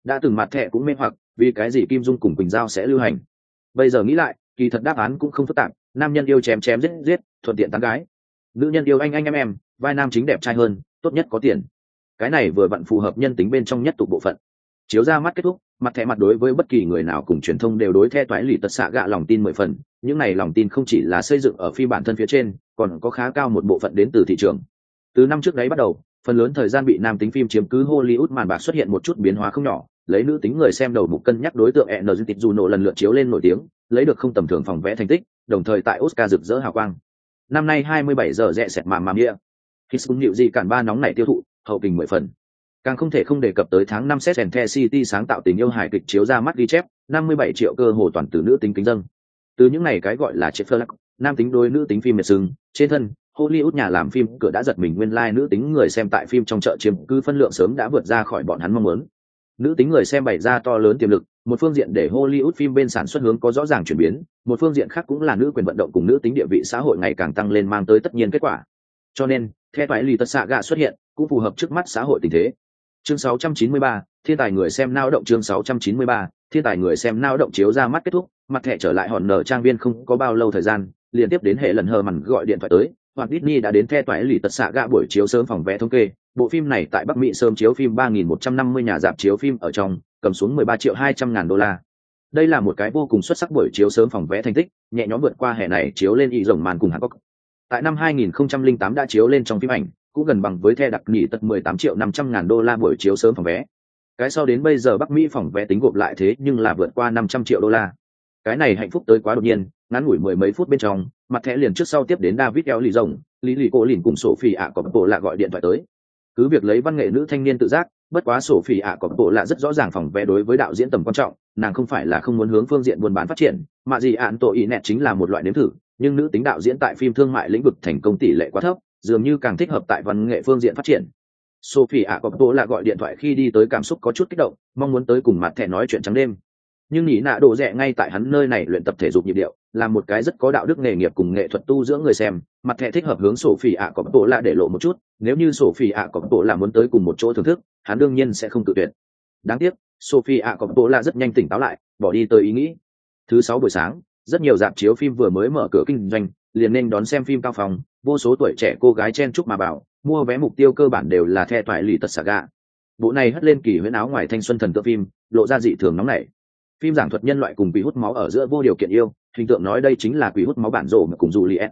Đã từng mặt thẻ cũng mê hoặc, vì cái gì Kim Dung cùng Quỳnh Giao sẽ lưu hành. Bây giờ nghĩ lại, kỳ thật đáp án cũng không phức tạp, nam nhân yêu chém chém giết giết, thuận tiện tán gái. Nữ nhân yêu anh anh em em, vai nam chính đẹp trai hơn, tốt nhất có tiền. Cái này vừa vặn phù hợp nhân tính bên trong nhất tụ bộ phận chiếu ra mắt kết thúc mặt thẻ mặt đối với bất kỳ người nào cùng truyền thông đều đối theo toái lì tật xạ gạ lòng tin mười phần những này lòng tin không chỉ là xây dựng ở phi bản thân phía trên còn có khá cao một bộ phận đến từ thị trường từ năm trước đấy bắt đầu phần lớn thời gian bị nam tính phim chiếm cứ hollywood màn bạc xuất hiện một chút biến hóa không nhỏ lấy nữ tính người xem đầu mục cân nhắc đối tượng e n tịt dù nổ lần lượt chiếu lên nổi tiếng lấy được không tầm thường phòng vẽ thành tích đồng thời tại oscar rực rỡ hào quang. Năm nay 27 giờ rẽ sẹt mà màm nghĩa khi súng nhịu gì cản ba nóng này tiêu thụ hậu kình mười phần. Càng không thể không đề cập tới tháng năm set and the city sáng tạo tình yêu hài kịch chiếu ra mắt ghi chép 57 triệu cơ hồ toàn từ nữ tính kính dân. Từ những này cái gọi là chết phơ lắc nam tính đôi nữ tính phim miệt sừng trên thân hollywood nhà làm phim cửa đã giật mình nguyên lai like, nữ tính người xem tại phim trong chợ chiếm cứ phân lượng sớm đã vượt ra khỏi bọn hắn mong muốn nữ tính người xem bày ra to lớn tiềm lực một phương diện để hollywood phim bên sản xuất hướng có rõ ràng chuyển biến một phương diện khác cũng là nữ quyền vận động cùng nữ tính địa vị xã hội ngày càng tăng lên mang tới tất nhiên kết quả. Cho nên theo toái lì tất xạ gạ xuất hiện cũng phù hợp trước mắt xã hội tình thế. Chương 693, thiên tài người xem nao động chương 693, thiên tài người xem nao động chiếu ra mắt kết thúc mặt thẻ trở lại hòn nở trang viên không có bao lâu thời gian liên tiếp đến hệ lần hờ mằn gọi điện thoại tới hoặc Disney đã đến theo toái lì tật xạ gạ buổi chiếu sớm phòng vé thống kê bộ phim này tại bắc mỹ sớm chiếu phim 3.150 nhà dạp chiếu phim ở trong cầm xuống 13 triệu 200 ngàn đô la đây là một cái vô cùng xuất sắc buổi chiếu sớm phòng vé thành tích nhẹ nhõm vượt qua hè này chiếu lên y rồng màn cùng hàn quốc tại năm 2008 đã chiếu lên trong phim ảnh cũng gần bằng với the đặc nhị tật 18 triệu 500 ngàn đô la buổi chiếu sớm phòng vé. Cái sau đến bây giờ Bắc Mỹ phòng vé tính gộp lại thế nhưng là vượt qua 500 triệu đô la. Cái này hạnh phúc tới quá đột nhiên, ngắn ngủi mười mấy phút bên trong, mặt thẻ liền trước sau tiếp đến David eo lì rồng, Lý Lì Cô Lìn cùng Sophie ạ cọp bộ lạ gọi điện thoại tới. Cứ việc lấy văn nghệ nữ thanh niên tự giác, bất quá Sophie ạ cọp bộ lạ rất rõ ràng phòng vẽ đối với đạo diễn tầm quan trọng, nàng không phải là không muốn hướng phương diện buôn bán phát triển, mà gì ạn Tội ý nẹt chính là một loại nếm thử, nhưng nữ tính đạo diễn tại phim thương mại lĩnh vực thành công tỷ lệ quá thấp, dường như càng thích hợp tại văn nghệ phương diện phát triển sophie ạ cọp bộ lạ gọi điện thoại khi đi tới cảm xúc có chút kích động mong muốn tới cùng mặt thẻ nói chuyện trắng đêm nhưng nhị nạ đồ rẻ ngay tại hắn nơi này luyện tập thể dục nhịp điệu, là một cái rất có đạo đức nghề nghiệp cùng nghệ thuật tu dưỡng người xem, mặt thẻ thích hợp hướng sổ phỉ ạ có bộ lạ để lộ một chút, nếu như sổ phỉ ạ có bộ lạ muốn tới cùng một chỗ thưởng thức, hắn đương nhiên sẽ không tự tuyệt. Đáng tiếc sophie ạ có bộ lạ rất nhanh tỉnh táo lại, bỏ đi tới ý nghĩ. Thứ sáu buổi sáng, rất nhiều dạp chiếu phim vừa mới mở cửa kinh doanh, liền nên đón xem phim cao phòng, vô số tuổi trẻ cô gái chen chúc mà bảo, mua vé mục tiêu cơ bản đều là the thoại lì tật xả gà bộ này hất lên kỳ huyễn áo ngoài thanh xuân thần tượng phim, lộ ra dị thường nóng nảy phim giảng thuật nhân loại cùng quỷ hút máu ở giữa vô điều kiện yêu, hình tượng nói đây chính là quỷ hút máu bản rộ mà cùng dù liệt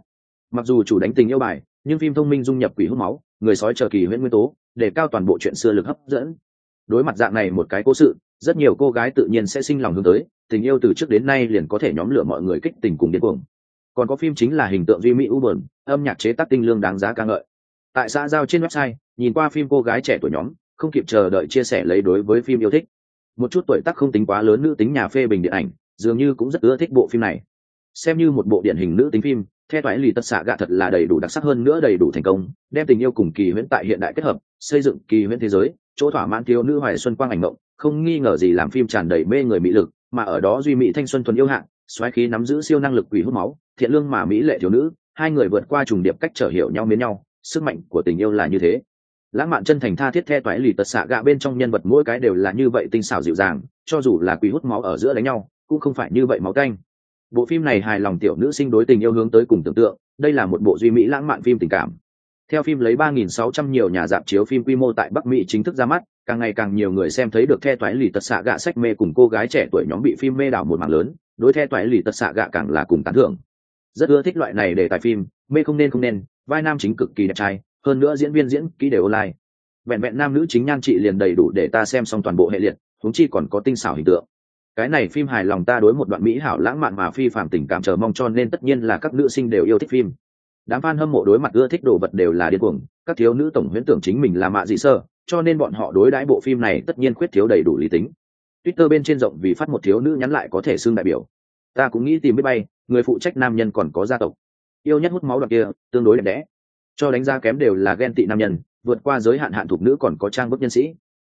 mặc dù chủ đánh tình yêu bài, nhưng phim thông minh dung nhập quỷ hút máu, người sói chờ kỳ huyễn nguyên tố, để cao toàn bộ chuyện xưa lực hấp dẫn. Đối mặt dạng này một cái cố sự, rất nhiều cô gái tự nhiên sẽ sinh lòng hướng tới, tình yêu từ trước đến nay liền có thể nhóm lửa mọi người kích tình cùng điên cuồng. Còn có phim chính là hình tượng duy mỹ u bờn âm nhạc chế tác tinh lương đáng giá ca ngợi. Tại xã giao trên website, nhìn qua phim cô gái trẻ tuổi nhóm, không kịp chờ đợi chia sẻ lấy đối với phim yêu thích một chút tuổi tác không tính quá lớn nữ tính nhà phê bình điện ảnh, dường như cũng rất ưa thích bộ phim này. Xem như một bộ điện hình nữ tính phim theo toái lì tất xạ gạ thật là đầy đủ đặc sắc hơn nữa đầy đủ thành công, đem tình yêu cùng kỳ huyễn tại hiện đại kết hợp, xây dựng kỳ huyễn thế giới, chỗ thỏa mãn thiếu nữ hoài xuân quang ảnh mộng, không nghi ngờ gì làm phim tràn đầy mê người mỹ lực, mà ở đó duy mỹ thanh xuân thuần yêu hạng, xoáy khí nắm giữ siêu năng lực quỷ hút máu, thiện lương mà mỹ lệ thiếu nữ, hai người vượt qua trùng điệp cách trở hiểu nhau mến nhau, sức mạnh của tình yêu là như thế lãng mạn chân thành tha thiết the toái lì tật xạ gạ bên trong nhân vật mỗi cái đều là như vậy tinh xảo dịu dàng, cho dù là quý hút máu ở giữa đánh nhau, cũng không phải như vậy máu canh. Bộ phim này hài lòng tiểu nữ sinh đối tình yêu hướng tới cùng tưởng tượng, đây là một bộ duy mỹ lãng mạn phim tình cảm. Theo phim lấy 3.600 nhiều nhà dạp chiếu phim quy mô tại bắc mỹ chính thức ra mắt, càng ngày càng nhiều người xem thấy được the toái lì tật xạ gạ sách mê cùng cô gái trẻ tuổi nhóm bị phim mê đảo một mảng lớn, đối the toái lì tật xạ gạ càng là cùng tán thưởng. Rất ưa thích loại này để tài phim, mê không nên không nên, vai nam chính cực kỳ đẹp trai hơn nữa diễn viên diễn kỹ đều online. Vẹn vẹn nam nữ chính nhan chị liền đầy đủ để ta xem xong toàn bộ hệ liệt, huống chi còn có tinh xảo hình tượng. Cái này phim hài lòng ta đối một đoạn mỹ hảo lãng mạn mà phi phạm tình cảm chờ mong cho nên tất nhiên là các nữ sinh đều yêu thích phim. Đám fan hâm mộ đối mặt ưa thích đồ vật đều là điên cuồng, các thiếu nữ tổng huyễn tưởng chính mình là mạ dị sơ, cho nên bọn họ đối đãi bộ phim này tất nhiên khuyết thiếu đầy đủ lý tính. Twitter bên trên rộng vì phát một thiếu nữ nhắn lại có thể xưng đại biểu. Ta cũng nghĩ tìm biết bay, người phụ trách nam nhân còn có gia tộc. Yêu nhất hút máu đoạn kia, tương đối đẹp đẽ cho đánh giá kém đều là ghen tị nam nhân, vượt qua giới hạn hạn thuộc nữ còn có trang bức nhân sĩ.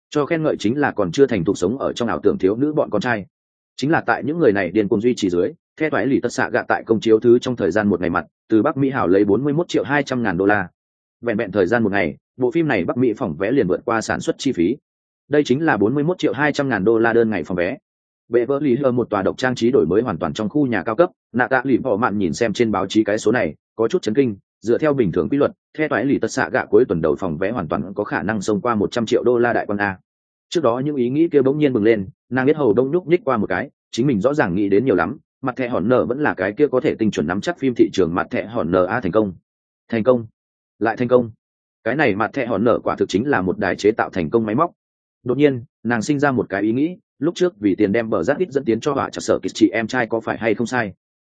Cho khen ngợi chính là còn chưa thành thục sống ở trong ảo tưởng thiếu nữ bọn con trai. Chính là tại những người này điên cùng duy trì dưới theo thoái lì tất xạ gạ tại công chiếu thứ trong thời gian một ngày mặt, từ bắc mỹ hảo lấy 41 triệu 200 ngàn đô la. Vẹn vẹn thời gian một ngày, bộ phim này bắc mỹ phòng vé liền vượt qua sản xuất chi phí. Đây chính là 41 triệu 200 ngàn đô la đơn ngày phòng vé. Bệ vỡ lý hơ một tòa độc trang trí đổi mới hoàn toàn trong khu nhà cao cấp, nạ tạ lì bỏ mạn nhìn xem trên báo chí cái số này, có chút chấn kinh dựa theo bình thường quy luật theo toái lì tất xạ gạ cuối tuần đầu phòng vé hoàn toàn có khả năng xông qua 100 triệu đô la đại quan a. Trước đó những ý nghĩ kia bỗng nhiên bừng lên, nàng biết hầu đông nhúc nhích qua một cái, chính mình rõ ràng nghĩ đến nhiều lắm, mặt thẻ hòn nở vẫn là cái kia có thể tinh chuẩn nắm chắc phim thị trường mặt thẻ hòn nở a thành công. Thành công? Lại thành công? Cái này mặt thẻ hòn nở quả thực chính là một đài chế tạo thành công máy móc. Đột nhiên, nàng sinh ra một cái ý nghĩ, lúc trước vì tiền đem bờ rác ít dẫn tiến cho họa chặt sở kịch chị em trai có phải hay không sai.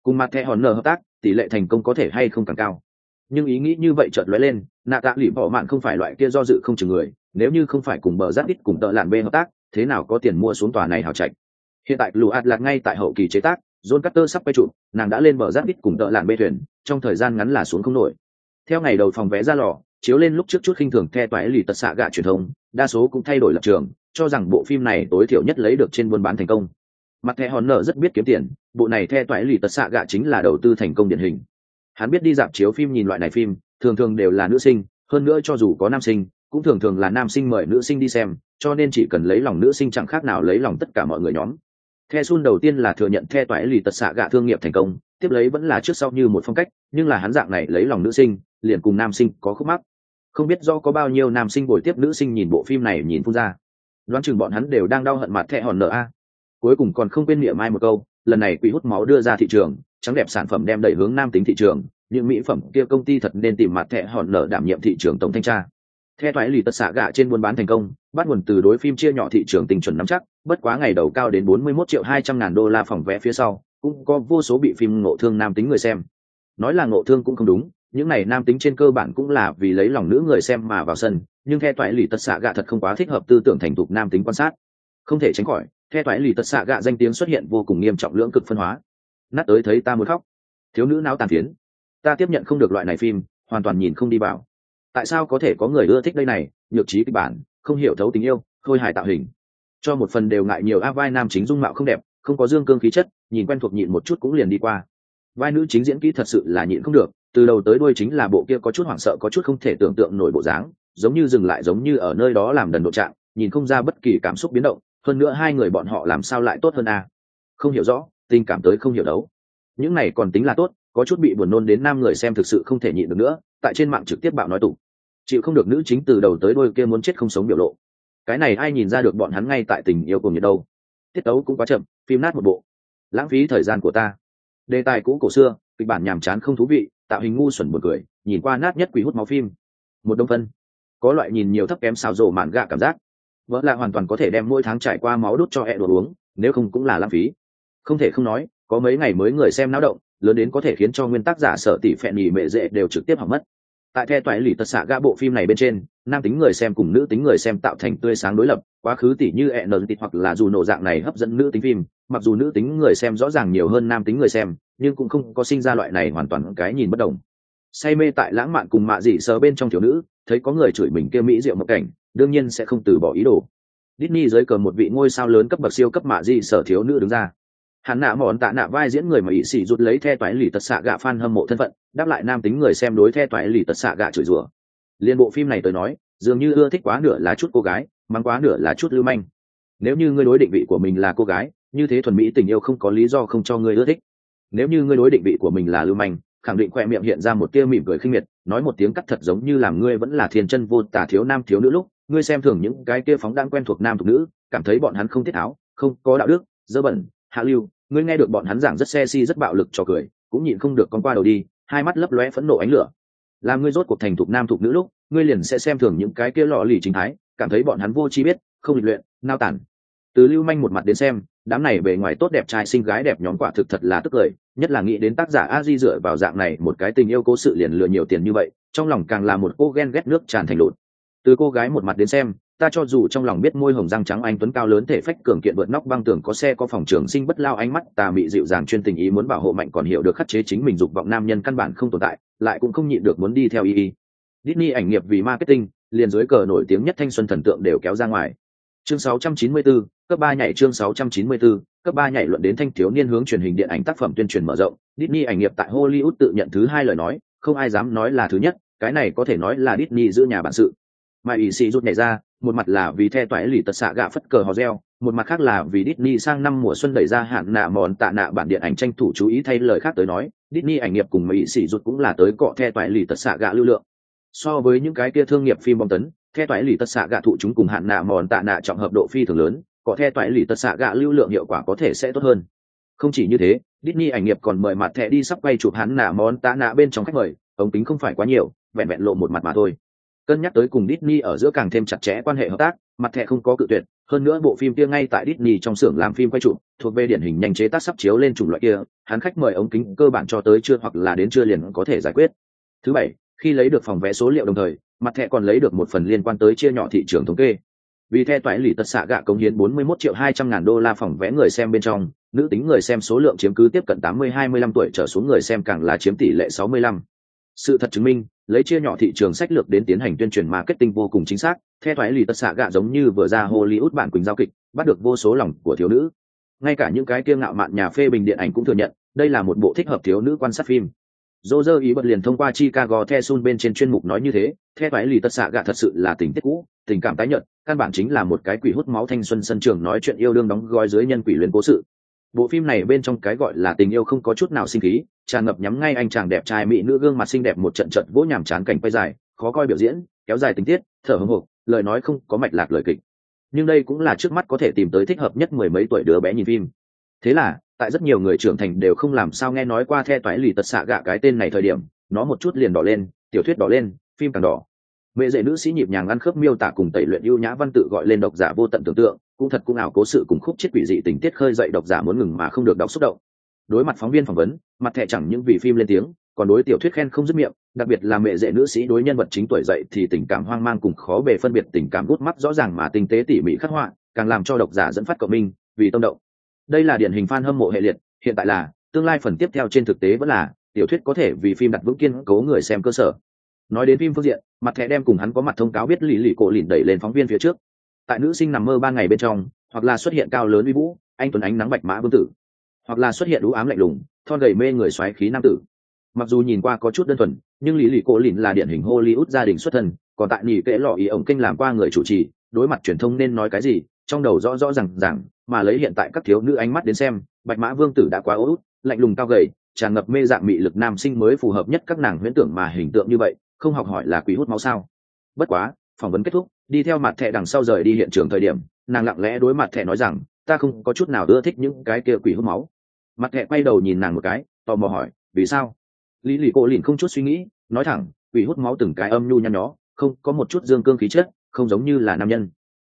Cùng mặt thẻ hòn nở hợp tác, tỷ lệ thành công có thể hay không càng cao nhưng ý nghĩ như vậy chợt lóe lên, nạ tạ lụy bỏ mạn không phải loại kia do dự không chừng người, nếu như không phải cùng bờ rác ít cùng tợ lạn bê hợp tác, thế nào có tiền mua xuống tòa này hào chạy hiện tại lù ạt lạc ngay tại hậu kỳ chế tác, john carter sắp quay trụ nàng đã lên bờ rác ít cùng tợ lạn bê thuyền, trong thời gian ngắn là xuống không nổi. Theo ngày đầu phòng vé ra lò, chiếu lên lúc trước chút khinh thường the toái lì tật xạ gạ truyền thông, đa số cũng thay đổi lập trường, cho rằng bộ phim này tối thiểu nhất lấy được trên buôn bán thành công. Mặt thẻ hòn nợ rất biết kiếm tiền, bộ này the toái lì tật xạ gạ chính là đầu tư thành công điển hình hắn biết đi dạp chiếu phim nhìn loại này phim, thường thường đều là nữ sinh, hơn nữa cho dù có nam sinh, cũng thường thường là nam sinh mời nữ sinh đi xem, cho nên chỉ cần lấy lòng nữ sinh chẳng khác nào lấy lòng tất cả mọi người nhóm. The sun đầu tiên là thừa nhận the toái lì tật xạ gạ thương nghiệp thành công, tiếp lấy vẫn là trước sau như một phong cách, nhưng là hắn dạng này lấy lòng nữ sinh, liền cùng nam sinh có khúc mắc. Không biết do có bao nhiêu nam sinh buổi tiếp nữ sinh nhìn bộ phim này nhìn phun ra. Đoán chừng bọn hắn đều đang đau hận mặt thẹ hòn nợ a cuối cùng còn không quên miệng mai một câu lần này quỹ hút máu đưa ra thị trường, trắng đẹp sản phẩm đem đẩy hướng nam tính thị trường, những mỹ phẩm kia công ty thật nên tìm mặt thẻ hòn nở đảm nhiệm thị trường tổng thanh tra. Theo thoái lì tật xạ gạ trên buôn bán thành công, bắt nguồn từ đối phim chia nhỏ thị trường tình chuẩn nắm chắc, bất quá ngày đầu cao đến 41 triệu 200 ngàn đô la phòng vé phía sau, cũng có vô số bị phim ngộ thương nam tính người xem. Nói là ngộ thương cũng không đúng, những này nam tính trên cơ bản cũng là vì lấy lòng nữ người xem mà vào sân, nhưng theo toại lì tật xạ gạ thật không quá thích hợp tư tưởng thành thục nam tính quan sát. Không thể tránh khỏi theo toái lì tật xạ gạ danh tiếng xuất hiện vô cùng nghiêm trọng lưỡng cực phân hóa. Nát tới thấy ta muốn khóc. Thiếu nữ não tàn phiến. Ta tiếp nhận không được loại này phim, hoàn toàn nhìn không đi vào. Tại sao có thể có người ưa thích đây này? Nhược trí kịch bản, không hiểu thấu tình yêu, khôi hài tạo hình. Cho một phần đều ngại nhiều a vai nam chính dung mạo không đẹp, không có dương cương khí chất, nhìn quen thuộc nhịn một chút cũng liền đi qua. Vai nữ chính diễn kỹ thật sự là nhịn không được, từ đầu tới đuôi chính là bộ kia có chút hoảng sợ có chút không thể tưởng tượng nổi bộ dáng, giống như dừng lại giống như ở nơi đó làm đần độ trạng, nhìn không ra bất kỳ cảm xúc biến động hơn nữa hai người bọn họ làm sao lại tốt hơn a? Không hiểu rõ, tình cảm tới không hiểu đấu. Những này còn tính là tốt, có chút bị buồn nôn đến nam người xem thực sự không thể nhịn được nữa, tại trên mạng trực tiếp bạo nói tủ chịu không được nữ chính từ đầu tới đôi kia muốn chết không sống biểu lộ. Cái này ai nhìn ra được bọn hắn ngay tại tình yêu cùng nhiệt đâu? Tiết tấu cũng quá chậm, phim nát một bộ. Lãng phí thời gian của ta. Đề tài cũ cổ xưa, kịch bản nhàm chán không thú vị, tạo hình ngu xuẩn buồn cười, nhìn qua nát nhất quỷ hút máu phim. Một đông phân. Có loại nhìn nhiều thấp kém xào rộ mạn gạ cảm giác vợ là hoàn toàn có thể đem mỗi tháng trải qua máu đút cho hẹ đồ uống, nếu không cũng là lãng phí. Không thể không nói, có mấy ngày mới người xem náo động, lớn đến có thể khiến cho nguyên tác giả sợ tỷ phẹn nhì mệ dễ đều trực tiếp hỏng mất. Tại the toại lì tật xạ gã bộ phim này bên trên, nam tính người xem cùng nữ tính người xem tạo thành tươi sáng đối lập, quá khứ tỷ như e nờ tịt hoặc là dù nổ dạng này hấp dẫn nữ tính phim, mặc dù nữ tính người xem rõ ràng nhiều hơn nam tính người xem, nhưng cũng không có sinh ra loại này hoàn toàn cái nhìn bất đồng. Say mê tại lãng mạn cùng mạ dị sờ bên trong thiếu nữ, thấy có người chửi mình kêu mỹ diệu một cảnh đương nhiên sẽ không từ bỏ ý đồ. Disney dưới cờ một vị ngôi sao lớn cấp bậc siêu cấp mạ dị sở thiếu nữ đứng ra. Hắn nạ mòn tạ nạ vai diễn người mà ỵ sĩ rút lấy the toái lì tật xạ gạ fan hâm mộ thân phận, đáp lại nam tính người xem đối the toái lì tật xạ gạ chửi rủa. Liên bộ phim này tôi nói, dường như ưa thích quá nửa là chút cô gái, mắng quá nửa là chút lưu manh. Nếu như ngươi đối định vị của mình là cô gái, như thế thuần mỹ tình yêu không có lý do không cho ngươi ưa thích. Nếu như ngươi đối định vị của mình là lưu manh, khẳng định khoe miệng hiện ra một tia mỉm cười khinh miệt, nói một tiếng cắt thật giống như làm ngươi vẫn là thiên chân vô tả thiếu nam thiếu nữ lúc ngươi xem thường những cái kia phóng đang quen thuộc nam thuộc nữ, cảm thấy bọn hắn không tiết áo, không có đạo đức, dơ bẩn, hạ lưu. Ngươi nghe được bọn hắn giảng rất xe si rất bạo lực cho cười, cũng nhịn không được con qua đầu đi, hai mắt lấp lóe phẫn nộ ánh lửa. Làm ngươi rốt cuộc thành thục nam thục nữ lúc, ngươi liền sẽ xem thường những cái kia lọ lì chính thái, cảm thấy bọn hắn vô chi biết, không lịch luyện, nao tản. Từ lưu manh một mặt đến xem, đám này bề ngoài tốt đẹp trai xinh gái đẹp nhóm quả thực thật là tức cười, nhất là nghĩ đến tác giả a di dựa vào dạng này một cái tình yêu cố sự liền lừa nhiều tiền như vậy, trong lòng càng là một cô ghen ghét nước tràn thành lụt từ cô gái một mặt đến xem ta cho dù trong lòng biết môi hồng răng trắng anh tuấn cao lớn thể phách cường kiện vượt nóc băng tường có xe có phòng trường sinh bất lao ánh mắt tà mị dịu dàng chuyên tình ý muốn bảo hộ mạnh còn hiểu được khắc chế chính mình dục vọng nam nhân căn bản không tồn tại lại cũng không nhịn được muốn đi theo y y. Disney ảnh nghiệp vì marketing liền dưới cờ nổi tiếng nhất thanh xuân thần tượng đều kéo ra ngoài. Chương 694, cấp ba nhảy chương 694, cấp ba nhảy luận đến thanh thiếu niên hướng truyền hình điện ảnh tác phẩm tuyên truyền mở rộng. Disney ảnh nghiệp tại Hollywood tự nhận thứ hai lời nói không ai dám nói là thứ nhất cái này có thể nói là Disney giữ nhà bản sự mà ỷ sĩ rút nhảy ra, một mặt là vì the toái lì tật xạ gạ phất cờ hò reo, một mặt khác là vì Disney sang năm mùa xuân đẩy ra hạn nạ mòn tạ nạ bản điện ảnh tranh thủ chú ý thay lời khác tới nói, Disney ảnh nghiệp cùng mỹ sĩ rút cũng là tới cọ the toái lì tật xạ gạ lưu lượng. So với những cái kia thương nghiệp phim bom tấn, the toái lì tật xạ gạ thụ chúng cùng hạn nạ mòn tạ nạ trọng hợp độ phi thường lớn, cọ the toại lì tật xạ gạ lưu lượng hiệu quả có thể sẽ tốt hơn. Không chỉ như thế, Disney ảnh nghiệp còn mời mặt thẻ đi sắp quay chụp hắn nạ món tạ nạ bên trong khách mời, ống kính không phải quá nhiều, vẹn vẹn lộ một mặt mà thôi cân nhắc tới cùng Disney ở giữa càng thêm chặt chẽ quan hệ hợp tác, mặt thẻ không có cự tuyệt, hơn nữa bộ phim kia ngay tại Disney trong xưởng làm phim quay chụp, thuộc về điển hình nhanh chế tác sắp chiếu lên chủng loại kia, hắn khách mời ống kính cơ bản cho tới chưa hoặc là đến chưa liền có thể giải quyết thứ bảy, khi lấy được phòng vé số liệu đồng thời, mặt thẻ còn lấy được một phần liên quan tới chia nhỏ thị trường thống kê vì theo toại lì tật xạ gạ công hiến 41 triệu 200 ngàn đô la phòng vé người xem bên trong, nữ tính người xem số lượng chiếm cứ tiếp cận 80-25 tuổi trở xuống người xem càng là chiếm tỷ lệ 65. sự thật chứng minh lấy chia nhỏ thị trường sách lược đến tiến hành tuyên truyền marketing vô cùng chính xác theo thoái lì tất xạ gạ giống như vừa ra hollywood bản quỳnh giao kịch, bắt được vô số lòng của thiếu nữ. Ngay cả những cái kiêng ngạo mạn nhà phê bình điện ảnh cũng thừa nhận, đây là một bộ thích hợp thiếu nữ quan sát phim. Dô dơ ý bật liền thông qua chicago the sun bên trên chuyên mục nói như thế theo thoái lì tất xạ gạ thật sự là tình tiết cũ, tình cảm tái nhợt, căn bản chính là một cái quỷ hút máu thanh xuân sân trường nói chuyện yêu đương đóng gói dưới nhân quỷ luyện cố sự bộ phim này bên trong cái gọi là tình yêu không có chút nào sinh khí, tràn ngập nhắm ngay anh chàng đẹp trai mỹ nữ gương mặt xinh đẹp một trận trận vỗ nhàm chán cảnh quay dài, khó coi biểu diễn, kéo dài tình tiết, thở hồng hộc, lời nói không có mạch lạc lời kịch. Nhưng đây cũng là trước mắt có thể tìm tới thích hợp nhất mười mấy tuổi đứa bé nhìn phim. Thế là, tại rất nhiều người trưởng thành đều không làm sao nghe nói qua the toái lì tật xạ gạ cái tên này thời điểm, nó một chút liền đỏ lên, tiểu thuyết đỏ lên, phim càng đỏ. Mẹ dạy nữ sĩ nhịp nhàng ăn khớp miêu tả cùng tẩy luyện ưu nhã văn tự gọi lên độc giả vô tận tưởng tượng cũng thật cũng ảo cố sự cùng khúc chết quỷ dị tình tiết khơi dậy độc giả muốn ngừng mà không được đọc xúc động. Đối mặt phóng viên phỏng vấn, mặt thẻ chẳng những vì phim lên tiếng, còn đối tiểu thuyết khen không dứt miệng, đặc biệt là mẹ dạy nữ sĩ đối nhân vật chính tuổi dậy thì tình cảm hoang mang cùng khó bề phân biệt tình cảm gút mắt rõ ràng mà tinh tế tỉ mỉ khắc họa, càng làm cho độc giả dẫn phát cộng minh, vì tâm động. Đây là điển hình fan hâm mộ hệ liệt, hiện tại là, tương lai phần tiếp theo trên thực tế vẫn là, tiểu thuyết có thể vì phim đặt vững kiên cố người xem cơ sở. Nói đến phim phương diện, mặt thẻ đem cùng hắn có mặt thông cáo biết lì lì cổ lìn đẩy lên phóng viên phía trước tại nữ sinh nằm mơ ba ngày bên trong, hoặc là xuất hiện cao lớn uy vũ, anh tuấn ánh nắng bạch mã vương tử. Hoặc là xuất hiện đũ ám lạnh lùng, thon gầy mê người xoáy khí nam tử. Mặc dù nhìn qua có chút đơn thuần, nhưng lý lì cô lìn là điển hình hollywood gia đình xuất thân, còn tại nhì kệ lọ ý ổng kinh làm qua người chủ trì, đối mặt truyền thông nên nói cái gì, trong đầu rõ rõ rằng rằng mà lấy hiện tại các thiếu nữ ánh mắt đến xem, bạch mã vương tử đã quá ố út, lạnh lùng cao gầy, tràn ngập mê dạng mị lực nam sinh mới phù hợp nhất các nàng huyễn tưởng mà hình tượng như vậy, không học hỏi là quỷ hút máu sao? Bất quá, phỏng vấn kết thúc đi theo mặt thẻ đằng sau rời đi hiện trường thời điểm, nàng lặng lẽ đối mặt thẻ nói rằng, ta không có chút nào ưa thích những cái kia quỷ hút máu. Mặt thẻ quay đầu nhìn nàng một cái, tò mò hỏi, vì sao? Lý lì cô lìn không chút suy nghĩ, nói thẳng, quỷ hút máu từng cái âm nhu nhăn nhó, không có một chút dương cương khí chất, không giống như là nam nhân.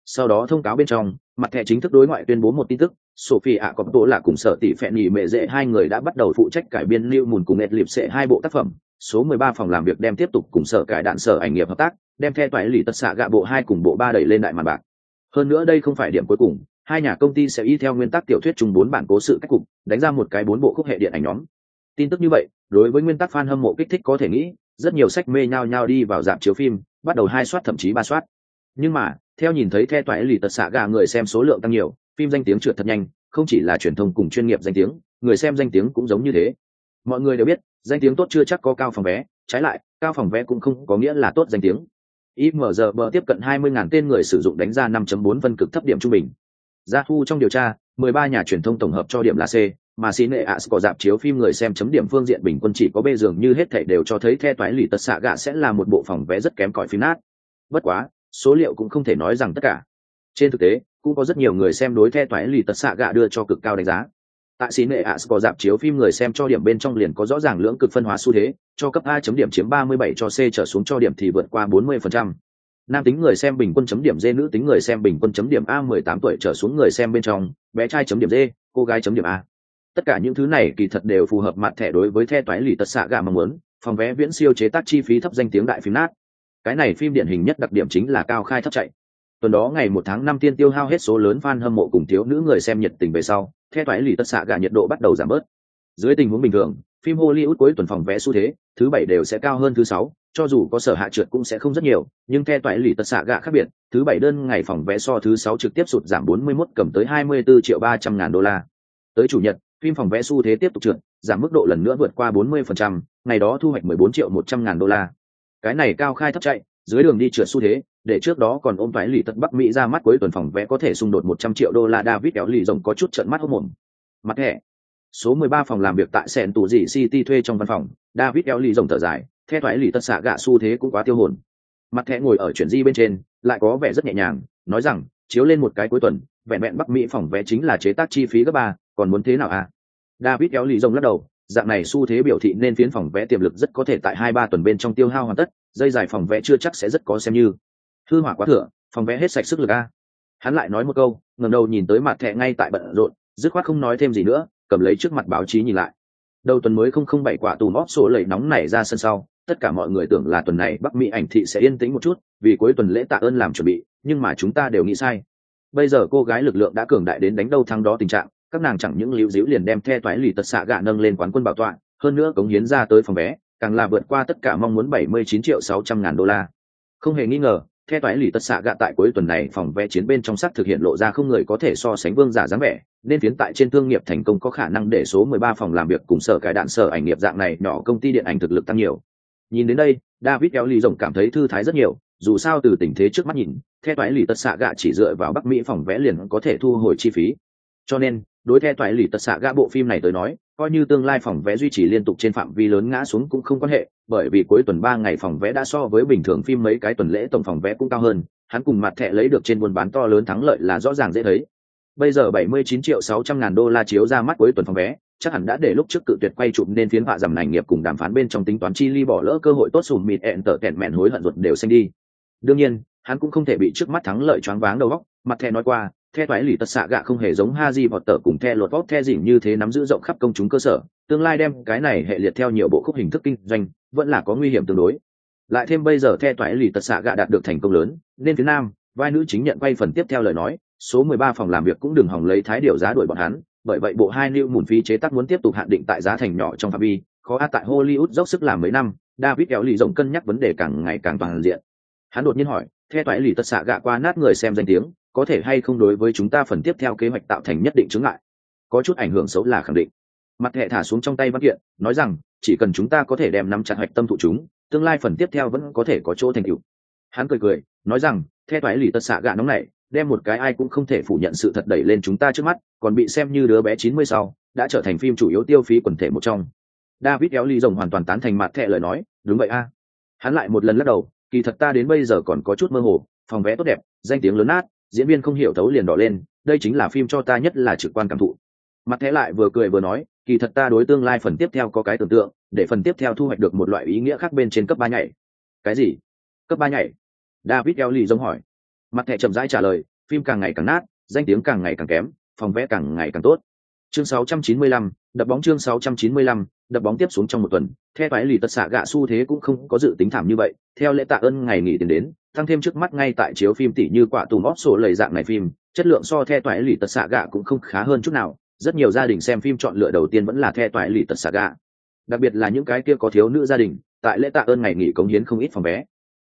Sau đó thông cáo bên trong, mặt thẻ chính thức đối ngoại tuyên bố một tin tức sophie ạ có tổ là cùng sở tỷ phẹn nhì mệ dễ hai người đã bắt đầu phụ trách cải biên lưu mùn cùng ed liệp sệ hai bộ tác phẩm số 13 phòng làm việc đem tiếp tục cùng sở cải đạn sở ảnh nghiệp hợp tác, đem theo toại lì tất xạ gạ bộ hai cùng bộ ba đẩy lên đại màn bạc. Hơn nữa đây không phải điểm cuối cùng, hai nhà công ty sẽ y theo nguyên tắc tiểu thuyết chung bốn bản cố sự cách cục, đánh ra một cái bốn bộ khúc hệ điện ảnh nhóm. Tin tức như vậy, đối với nguyên tắc fan hâm mộ kích thích có thể nghĩ, rất nhiều sách mê nhau nhau đi vào dạp chiếu phim, bắt đầu hai soát thậm chí ba soát. Nhưng mà, theo nhìn thấy theo toại lì tật xạ gạ người xem số lượng tăng nhiều, phim danh tiếng trượt thật nhanh, không chỉ là truyền thông cùng chuyên nghiệp danh tiếng, người xem danh tiếng cũng giống như thế. Mọi người đều biết danh tiếng tốt chưa chắc có cao phòng vé, trái lại, cao phòng vé cũng không có nghĩa là tốt danh tiếng. Img bờ tiếp cận 20.000 tên người sử dụng đánh ra 5.4 phân cực thấp điểm trung bình. Gia thu trong điều tra 13 nhà truyền thông tổng hợp cho điểm là c, mà xin nệ ạ có dạp chiếu phim người xem chấm điểm phương diện bình quân chỉ có bê dường như hết thảy đều cho thấy the toái lì tật xạ gạ sẽ là một bộ phòng vé rất kém cỏi phim nát. Bất quá, số liệu cũng không thể nói rằng tất cả. Trên thực tế, cũng có rất nhiều người xem đối the toái lì tật xạ gạ đưa cho cực cao đánh giá tại xí nệ ạ, có dạp chiếu phim người xem cho điểm bên trong liền có rõ ràng lưỡng cực phân hóa xu thế, cho cấp a chấm điểm chiếm 37 cho c trở xuống cho điểm thì vượt qua 40%. nam tính người xem bình quân chấm điểm d, nữ tính người xem bình quân chấm điểm a 18 tuổi trở xuống người xem bên trong, bé trai chấm điểm d, cô gái chấm điểm a. Tất cả những thứ này kỳ thật đều phù hợp mặt thẻ đối với the toái lì tật xạ gà mong muốn, phòng vé viễn siêu chế tác chi phí thấp danh tiếng đại phim nát. Cái này phim điển hình nhất đặc điểm chính là cao khai thấp chạy tuần đó ngày một tháng năm tiên tiêu hao hết số lớn fan hâm mộ cùng thiếu nữ người xem nhiệt tình về sau theo toái lì tất xạ gà nhiệt độ bắt đầu giảm bớt. Dưới tình huống bình thường phim hollywood cuối tuần phòng vé xu thế thứ bảy đều sẽ cao hơn thứ sáu cho dù có sở hạ trượt cũng sẽ không rất nhiều nhưng theo toại lì tật xạ gạ khác biệt thứ bảy đơn ngày phòng vé so thứ sáu trực tiếp sụt giảm 41 cầm tới 24 triệu 300 ngàn đô la. Tới chủ nhật phim phòng vé xu thế tiếp tục trượt giảm mức độ lần nữa vượt qua 40%, ngày đó thu hoạch 14 triệu 100 ngàn đô la. Cái này cao khai thấp chạy dưới đường đi trượt xu thế để trước đó còn ôm toái lì tật bắc mỹ ra mắt cuối tuần phòng vé có thể xung đột 100 triệu đô la david kéo lì rồng có chút trận mắt hốc mồm. Mặt thẻ số 13 phòng làm việc tại sẹn tù dị city thuê trong văn phòng, david kéo lì rồng thở dài theo thoái lì tất xạ gạ xu thế cũng quá tiêu hồn. Mặt thẻ ngồi ở chuyển di bên trên, lại có vẻ rất nhẹ nhàng, nói rằng, chiếu lên một cái cuối tuần, vẹn vẹn bắc mỹ phòng vé chính là chế tác chi phí gấp ba, còn muốn thế nào à? David kéo lì rồng lắc đầu, dạng này xu thế biểu thị nên phiến phòng vé tiềm lực rất có thể tại hai ba tuần bên trong tiêu hao hoàn tất, dây dài phòng vé chưa chắc sẽ rất có xem như hư hỏa quá thừa phòng vẽ hết sạch sức lực a. Hắn lại nói một câu ngầm đầu nhìn tới mặt thẹ ngay tại bận rộn, dứt khoát không nói thêm gì nữa, cầm lấy trước mặt báo chí nhìn lại. Đầu tuần mới không không bảy quả tù móp sổ lầy nóng này ra sân sau, tất cả mọi người tưởng là tuần này bắc mỹ ảnh thị sẽ yên tĩnh một chút, vì cuối tuần lễ tạ ơn làm chuẩn bị, nhưng mà chúng ta đều nghĩ sai. Bây giờ cô gái lực lượng đã cường đại đến đánh đâu thắng đó tình trạng, các nàng chẳng những lưu giữ liền đem the toái lì tật xạ gạ nâng lên quán quân bảo tọa, hơn nữa cống hiến ra tới phòng vé, càng là vượt qua tất cả mong muốn 79 triệu 600 ngàn đô la. Không hề nghi ngờ theo toái lì tất xạ gạ tại cuối tuần này phòng vé chiến bên trong sắc thực hiện lộ ra không người có thể so sánh vương giả dáng vẻ, nên tiến tại trên thương nghiệp thành công có khả năng để số 13 phòng làm việc cùng sở cải đạn sở ảnh nghiệp dạng này nhỏ công ty điện ảnh thực lực tăng nhiều. Nhìn đến đây, david kéo lì rồng cảm thấy thư thái rất nhiều, dù sao từ tình thế trước mắt nhìn theo toái lì tất xạ gạ chỉ dựa vào bắc mỹ phòng vẽ liền có thể thu hồi chi phí. Cho nên, đối theo toại lì tật xạ gã bộ phim này tới nói coi như tương lai phòng vé duy trì liên tục trên phạm vi lớn ngã xuống cũng không quan hệ, bởi vì cuối tuần ba ngày phòng vé đã so với bình thường phim mấy cái tuần lễ tổng phòng vé cũng cao hơn, hắn cùng mặt thẻ lấy được trên buôn bán to lớn thắng lợi là rõ ràng dễ thấy. Bây giờ 79 triệu 600 ngàn đô la chiếu ra mắt cuối tuần phòng vé, chắc hẳn đã để lúc trước cự tuyệt quay chụp nên phiến họa giảm ngành nghiệp cùng đàm phán bên trong tính toán chi ly bỏ lỡ cơ hội tốt sùm mịt ẹn tở kẹn mẹn hối hận ruột đều xanh đi. Đương nhiên, hắn cũng không thể bị trước mắt thắng lợi choáng váng đầu óc, mặt thẻ nói qua the toái lì tật xạ gạ không hề giống ha di vọt tờ cùng the lột vót the dỉm như thế nắm giữ rộng khắp công chúng cơ sở, tương lai đem cái này hệ liệt theo nhiều bộ khúc hình thức kinh doanh, vẫn là có nguy hiểm tương đối. Lại thêm bây giờ the toái lì tật xạ gạ đạt được thành công lớn, nên phía nam, vai nữ chính nhận quay phần tiếp theo lời nói, số 13 phòng làm việc cũng đừng hỏng lấy thái điều giá đuổi bọn hắn, bởi vậy bộ hai lưu mùn phí chế tác muốn tiếp tục hạn định tại giá thành nhỏ trong phạm vi, khó át tại hollywood dốc sức làm mấy năm, david kéo lì rộng cân nhắc vấn đề càng ngày càng toàn diện. Hắn đột nhiên hỏi the toái lì tật xạ gạ qua nát người xem danh tiếng có thể hay không đối với chúng ta phần tiếp theo kế hoạch tạo thành nhất định chứng ngại. Có chút ảnh hưởng xấu là khẳng định. Mặt hệ thả xuống trong tay văn kiện, nói rằng, chỉ cần chúng ta có thể đem nắm chặt hoạch tâm thụ chúng, tương lai phần tiếp theo vẫn có thể có chỗ thành tựu. Hắn cười cười, nói rằng, theo toái lì tật xạ gạ nóng này, đem một cái ai cũng không thể phủ nhận sự thật đẩy lên chúng ta trước mắt, còn bị xem như đứa bé chín mươi sau, đã trở thành phim chủ yếu tiêu phí quần thể một trong. David éo ly rồng hoàn toàn tán thành mặt thẹ lời nói, đúng vậy a. Hắn lại một lần lắc đầu, kỳ thật ta đến bây giờ còn có chút mơ hồ, phòng vé tốt đẹp, danh tiếng lớn nát diễn viên không hiểu thấu liền đỏ lên đây chính là phim cho ta nhất là trực quan cảm thụ. Mặt thế lại vừa cười vừa nói kỳ thật ta đối tương lai phần tiếp theo có cái tưởng tượng để phần tiếp theo thu hoạch được một loại ý nghĩa khác bên trên cấp ba nhảy. Cái gì? Cấp ba nhảy? David eo lì giống hỏi. Mặt thẻ chậm rãi trả lời phim càng ngày càng nát danh tiếng càng ngày càng kém phòng vẽ càng ngày càng tốt. Chương 695, đập bóng chương 695, đập bóng tiếp xuống trong một tuần theo toái lì tật xạ gạ xu thế cũng không có dự tính thảm như vậy. Theo lễ tạ ơn ngày nghỉ tiền đến, tăng thêm trước mắt ngay tại chiếu phim tỷ như quả tùm óp sổ lầy dạng này phim, chất lượng so theo Toại lì tật xạ gạ cũng không khá hơn chút nào. Rất nhiều gia đình xem phim chọn lựa đầu tiên vẫn là theo Toại lì tật xạ gạ. Đặc biệt là những cái kia có thiếu nữ gia đình, tại lễ tạ ơn ngày nghỉ cống hiến không ít phòng vé.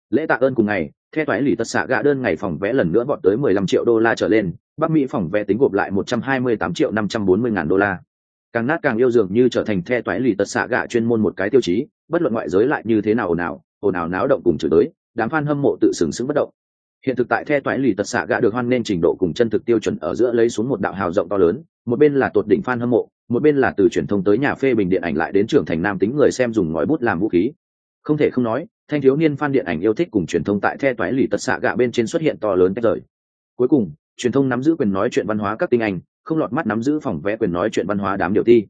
Lễ tạ ơn cùng ngày theo Toại lì tật xạ gạ đơn ngày phòng vé lần nữa vọt tới 15 triệu đô la trở lên, bắc mỹ phòng vé tính gộp lại 128 triệu 540 ngàn đô la càng nát càng yêu dường như trở thành the toái lì tật xạ gạ chuyên môn một cái tiêu chí, bất luận ngoại giới lại như thế nào ồn ào ồn ào náo động cùng chửi tới đám fan hâm mộ tự sừng sững bất động. Hiện thực tại the toái lì tật xạ gạ được hoan nên trình độ cùng chân thực tiêu chuẩn ở giữa lấy xuống một đạo hào rộng to lớn, một bên là tột đỉnh fan hâm mộ, một bên là từ truyền thông tới nhà phê bình điện ảnh lại đến trưởng thành nam tính người xem dùng ngòi bút làm vũ khí. Không thể không nói, thanh thiếu niên fan điện ảnh yêu thích cùng truyền thông tại the toái lì tật xạ gạ bên trên xuất hiện to lớn tách rời. Cuối cùng, truyền thông nắm giữ quyền nói chuyện văn hóa các tinh anh không lọt mắt nắm giữ phòng vẽ quyền nói chuyện văn hóa đám điều ti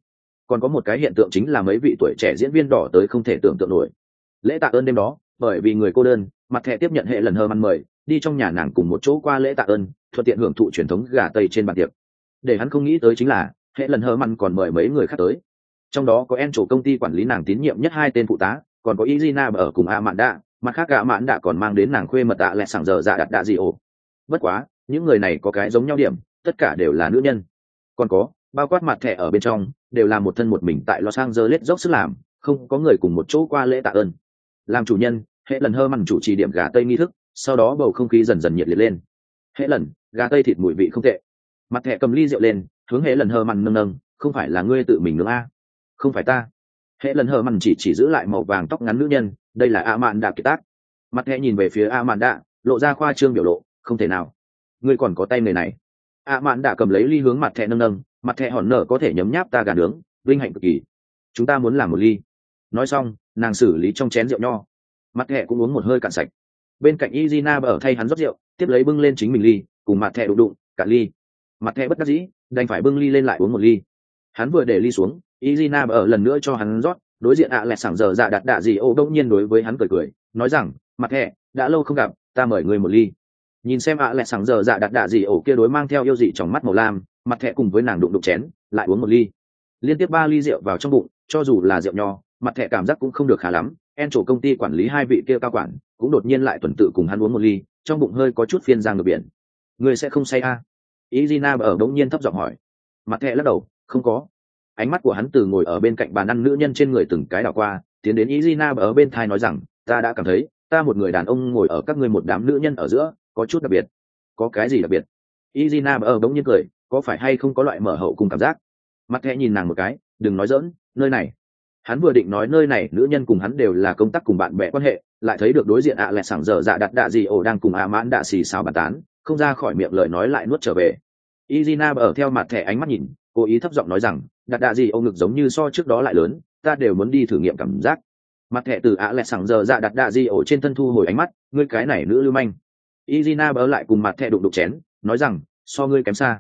còn có một cái hiện tượng chính là mấy vị tuổi trẻ diễn viên đỏ tới không thể tưởng tượng nổi. Lễ tạ ơn đêm đó, bởi vì người cô đơn, mặt thẻ tiếp nhận hệ lần hơ măn mời, đi trong nhà nàng cùng một chỗ qua lễ tạ ơn, thuận tiện hưởng thụ truyền thống gà tây trên bàn tiệc. Để hắn không nghĩ tới chính là, hệ lần hơ măn còn mời mấy người khác tới. Trong đó có en chủ công ty quản lý nàng tín nhiệm nhất hai tên phụ tá, còn có izina ở cùng a mạn đạ, mặt khác gạ mạn đạ còn mang đến nàng khuê mật tạ lẹ sảng giờ dạ đặt đạ gì ổ bất quá, những người này có cái giống nhau điểm, tất cả đều là nữ nhân còn có, bao quát mặt thẻ ở bên trong, đều là một thân một mình tại los angeles dốc sức làm, không có người cùng một chỗ qua lễ tạ ơn. Làm chủ nhân, hệ lần hơ mằn chủ trì điểm gà tây nghi thức, sau đó bầu không khí dần dần nhiệt liệt lên. Hệ lần, gà tây thịt mùi vị không tệ. Mặt thẻ cầm ly rượu lên, hướng hệ lần hơ mằn nâng nâng, không phải là ngươi tự mình nướng a? Không phải ta. Hệ lần hơ mằn chỉ chỉ giữ lại màu vàng tóc ngắn nữ nhân, đây là a mạn đạ kiệt tác. Mặt thẻ nhìn về phía a mạn đạ lộ ra khoa trương biểu lộ, không thể nào. Ngươi còn có tay người này a mạn đã cầm lấy ly hướng mặt thẻ nâng nâng, mặt thẻ hòn nở có thể nhấm nháp ta gà nướng, vinh hạnh cực kỳ. Chúng ta muốn làm một ly. Nói xong, nàng xử lý trong chén rượu nho. Mặt thẻ cũng uống một hơi cạn sạch. Bên cạnh izina ở thay hắn rót rượu, tiếp lấy bưng lên chính mình ly, cùng mặt thẻ đụng đụng, cả ly. Mặt thẻ bất đắc dĩ, đành phải bưng ly lên lại uống một ly. Hắn vừa để ly xuống, izina ở lần nữa cho hắn rót, đối diện ạ à lẹt sảng giờ dạ đặt đạ gì, ô, đông nhiên đối với hắn cười cười, nói rằng, mặt thẻ, đã lâu không gặp, ta mời người một ly nhìn xem ạ à sáng giờ dạ đặt đạ gì ổ kia đối mang theo yêu dị trong mắt màu lam, mặt thẹ cùng với nàng đụng đụng chén, lại uống một ly. Liên tiếp ba ly rượu vào trong bụng, cho dù là rượu nho, mặt thẹ cảm giác cũng không được khá lắm. En chỗ công ty quản lý hai vị kia cao quản, cũng đột nhiên lại tuần tự cùng hắn uống một ly, trong bụng hơi có chút phiên giang ngược biển. Người sẽ không say a? À? izina ở đống nhiên thấp giọng hỏi. Mặt thẹ lắc đầu, không có. Ánh mắt của hắn từ ngồi ở bên cạnh bàn ăn nữ nhân trên người từng cái đảo qua, tiến đến izina ở bên thai nói rằng, ta đã cảm thấy, ta một người đàn ông ngồi ở các ngươi một đám nữ nhân ở giữa có chút đặc biệt, có cái gì đặc biệt? Izina ở bỗng nhiên cười, có phải hay không có loại mở hậu cùng cảm giác? Mặt thẻ nhìn nàng một cái, đừng nói dỡn nơi này. Hắn vừa định nói nơi này, nữ nhân cùng hắn đều là công tác cùng bạn bè quan hệ, lại thấy được đối diện ạ à lẹ sảng dở dạ đặt đạ gì ổ đang cùng ạ mãn đạ xì xào bàn tán, không ra khỏi miệng lời nói lại nuốt trở về. Izina ở theo mặt thẻ ánh mắt nhìn, cố ý thấp giọng nói rằng, đặt đạ gì ổ ngực giống như so trước đó lại lớn, ta đều muốn đi thử nghiệm cảm giác. Mặt thẻ từ ạ à lẹ sảng dở dạ đặt đạ gì ổ trên thân thu hồi ánh mắt, ngươi cái này nữ lưu manh izina bỡ lại cùng mặt thẻ đụng đục chén, nói rằng, so ngươi kém xa.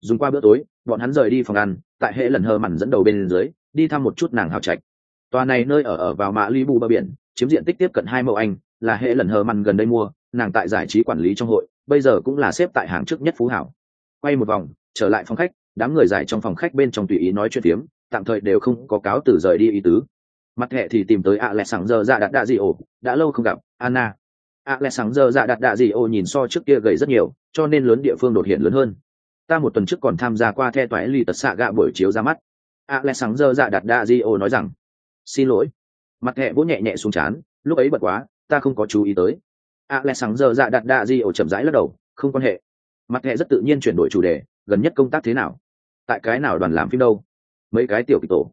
Dùng qua bữa tối, bọn hắn rời đi phòng ăn, tại hệ lần hờ mằn dẫn đầu bên dưới, đi thăm một chút nàng hào trạch. Tòa này nơi ở ở vào mã li bù bờ biển, chiếm diện tích tiếp cận hai mẫu anh, là hệ lần hờ mằn gần đây mua, nàng tại giải trí quản lý trong hội, bây giờ cũng là xếp tại hàng trước nhất phú hảo. Quay một vòng, trở lại phòng khách, đám người giải trong phòng khách bên trong tùy ý nói chuyện phiếm, tạm thời đều không có cáo từ rời đi ý tứ. Mặt hệ thì tìm tới ạ lẹ sảng giờ dạ đặt đạ dị ổ, đã lâu không gặp, anna ạ lẽ sáng giờ dạ đặt đạ gì ô nhìn so trước kia gầy rất nhiều, cho nên lớn địa phương đột hiện lớn hơn. Ta một tuần trước còn tham gia qua the toái lì tật xạ gạ buổi chiếu ra mắt. a lẽ sáng giờ dạ đặt đạ gì ô nói rằng, xin lỗi. Mặt hẹ vỗ nhẹ nhẹ xuống chán, lúc ấy bật quá, ta không có chú ý tới. a lẽ sáng giờ dạ đặt đạ gì ô chậm rãi lắc đầu, không quan hệ. Mặt hẹ rất tự nhiên chuyển đổi chủ đề, gần nhất công tác thế nào? Tại cái nào đoàn làm phim đâu? Mấy cái tiểu kịch tổ?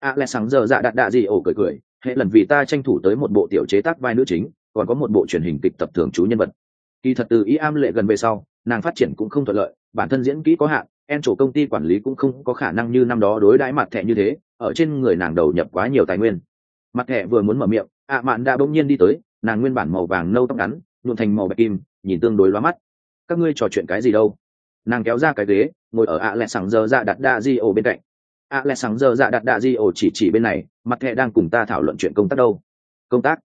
a lẽ sáng giờ dạ đặt đạ gì ô cười cười, hệ lần vì ta tranh thủ tới một bộ tiểu chế tác vai nữ chính còn có một bộ truyền hình kịch tập thường chú nhân vật. Kỳ thật từ ý am lệ gần về sau, nàng phát triển cũng không thuận lợi, bản thân diễn kỹ có hạn, en chỗ công ty quản lý cũng không có khả năng như năm đó đối đãi mặt thẻ như thế, ở trên người nàng đầu nhập quá nhiều tài nguyên. Mặt thẻ vừa muốn mở miệng, ạ mạn đã bỗng nhiên đi tới, nàng nguyên bản màu vàng nâu tóc ngắn nhuộn thành màu bạch kim, nhìn tương đối loa mắt. Các ngươi trò chuyện cái gì đâu? Nàng kéo ra cái ghế, ngồi ở ạ lẹ sáng giờ dạ đặt đa di ổ bên cạnh. ạ lẹ sáng giờ dạ đặt đa di ổ chỉ chỉ bên này, mặt thẻ đang cùng ta thảo luận chuyện công tác đâu? Công tác?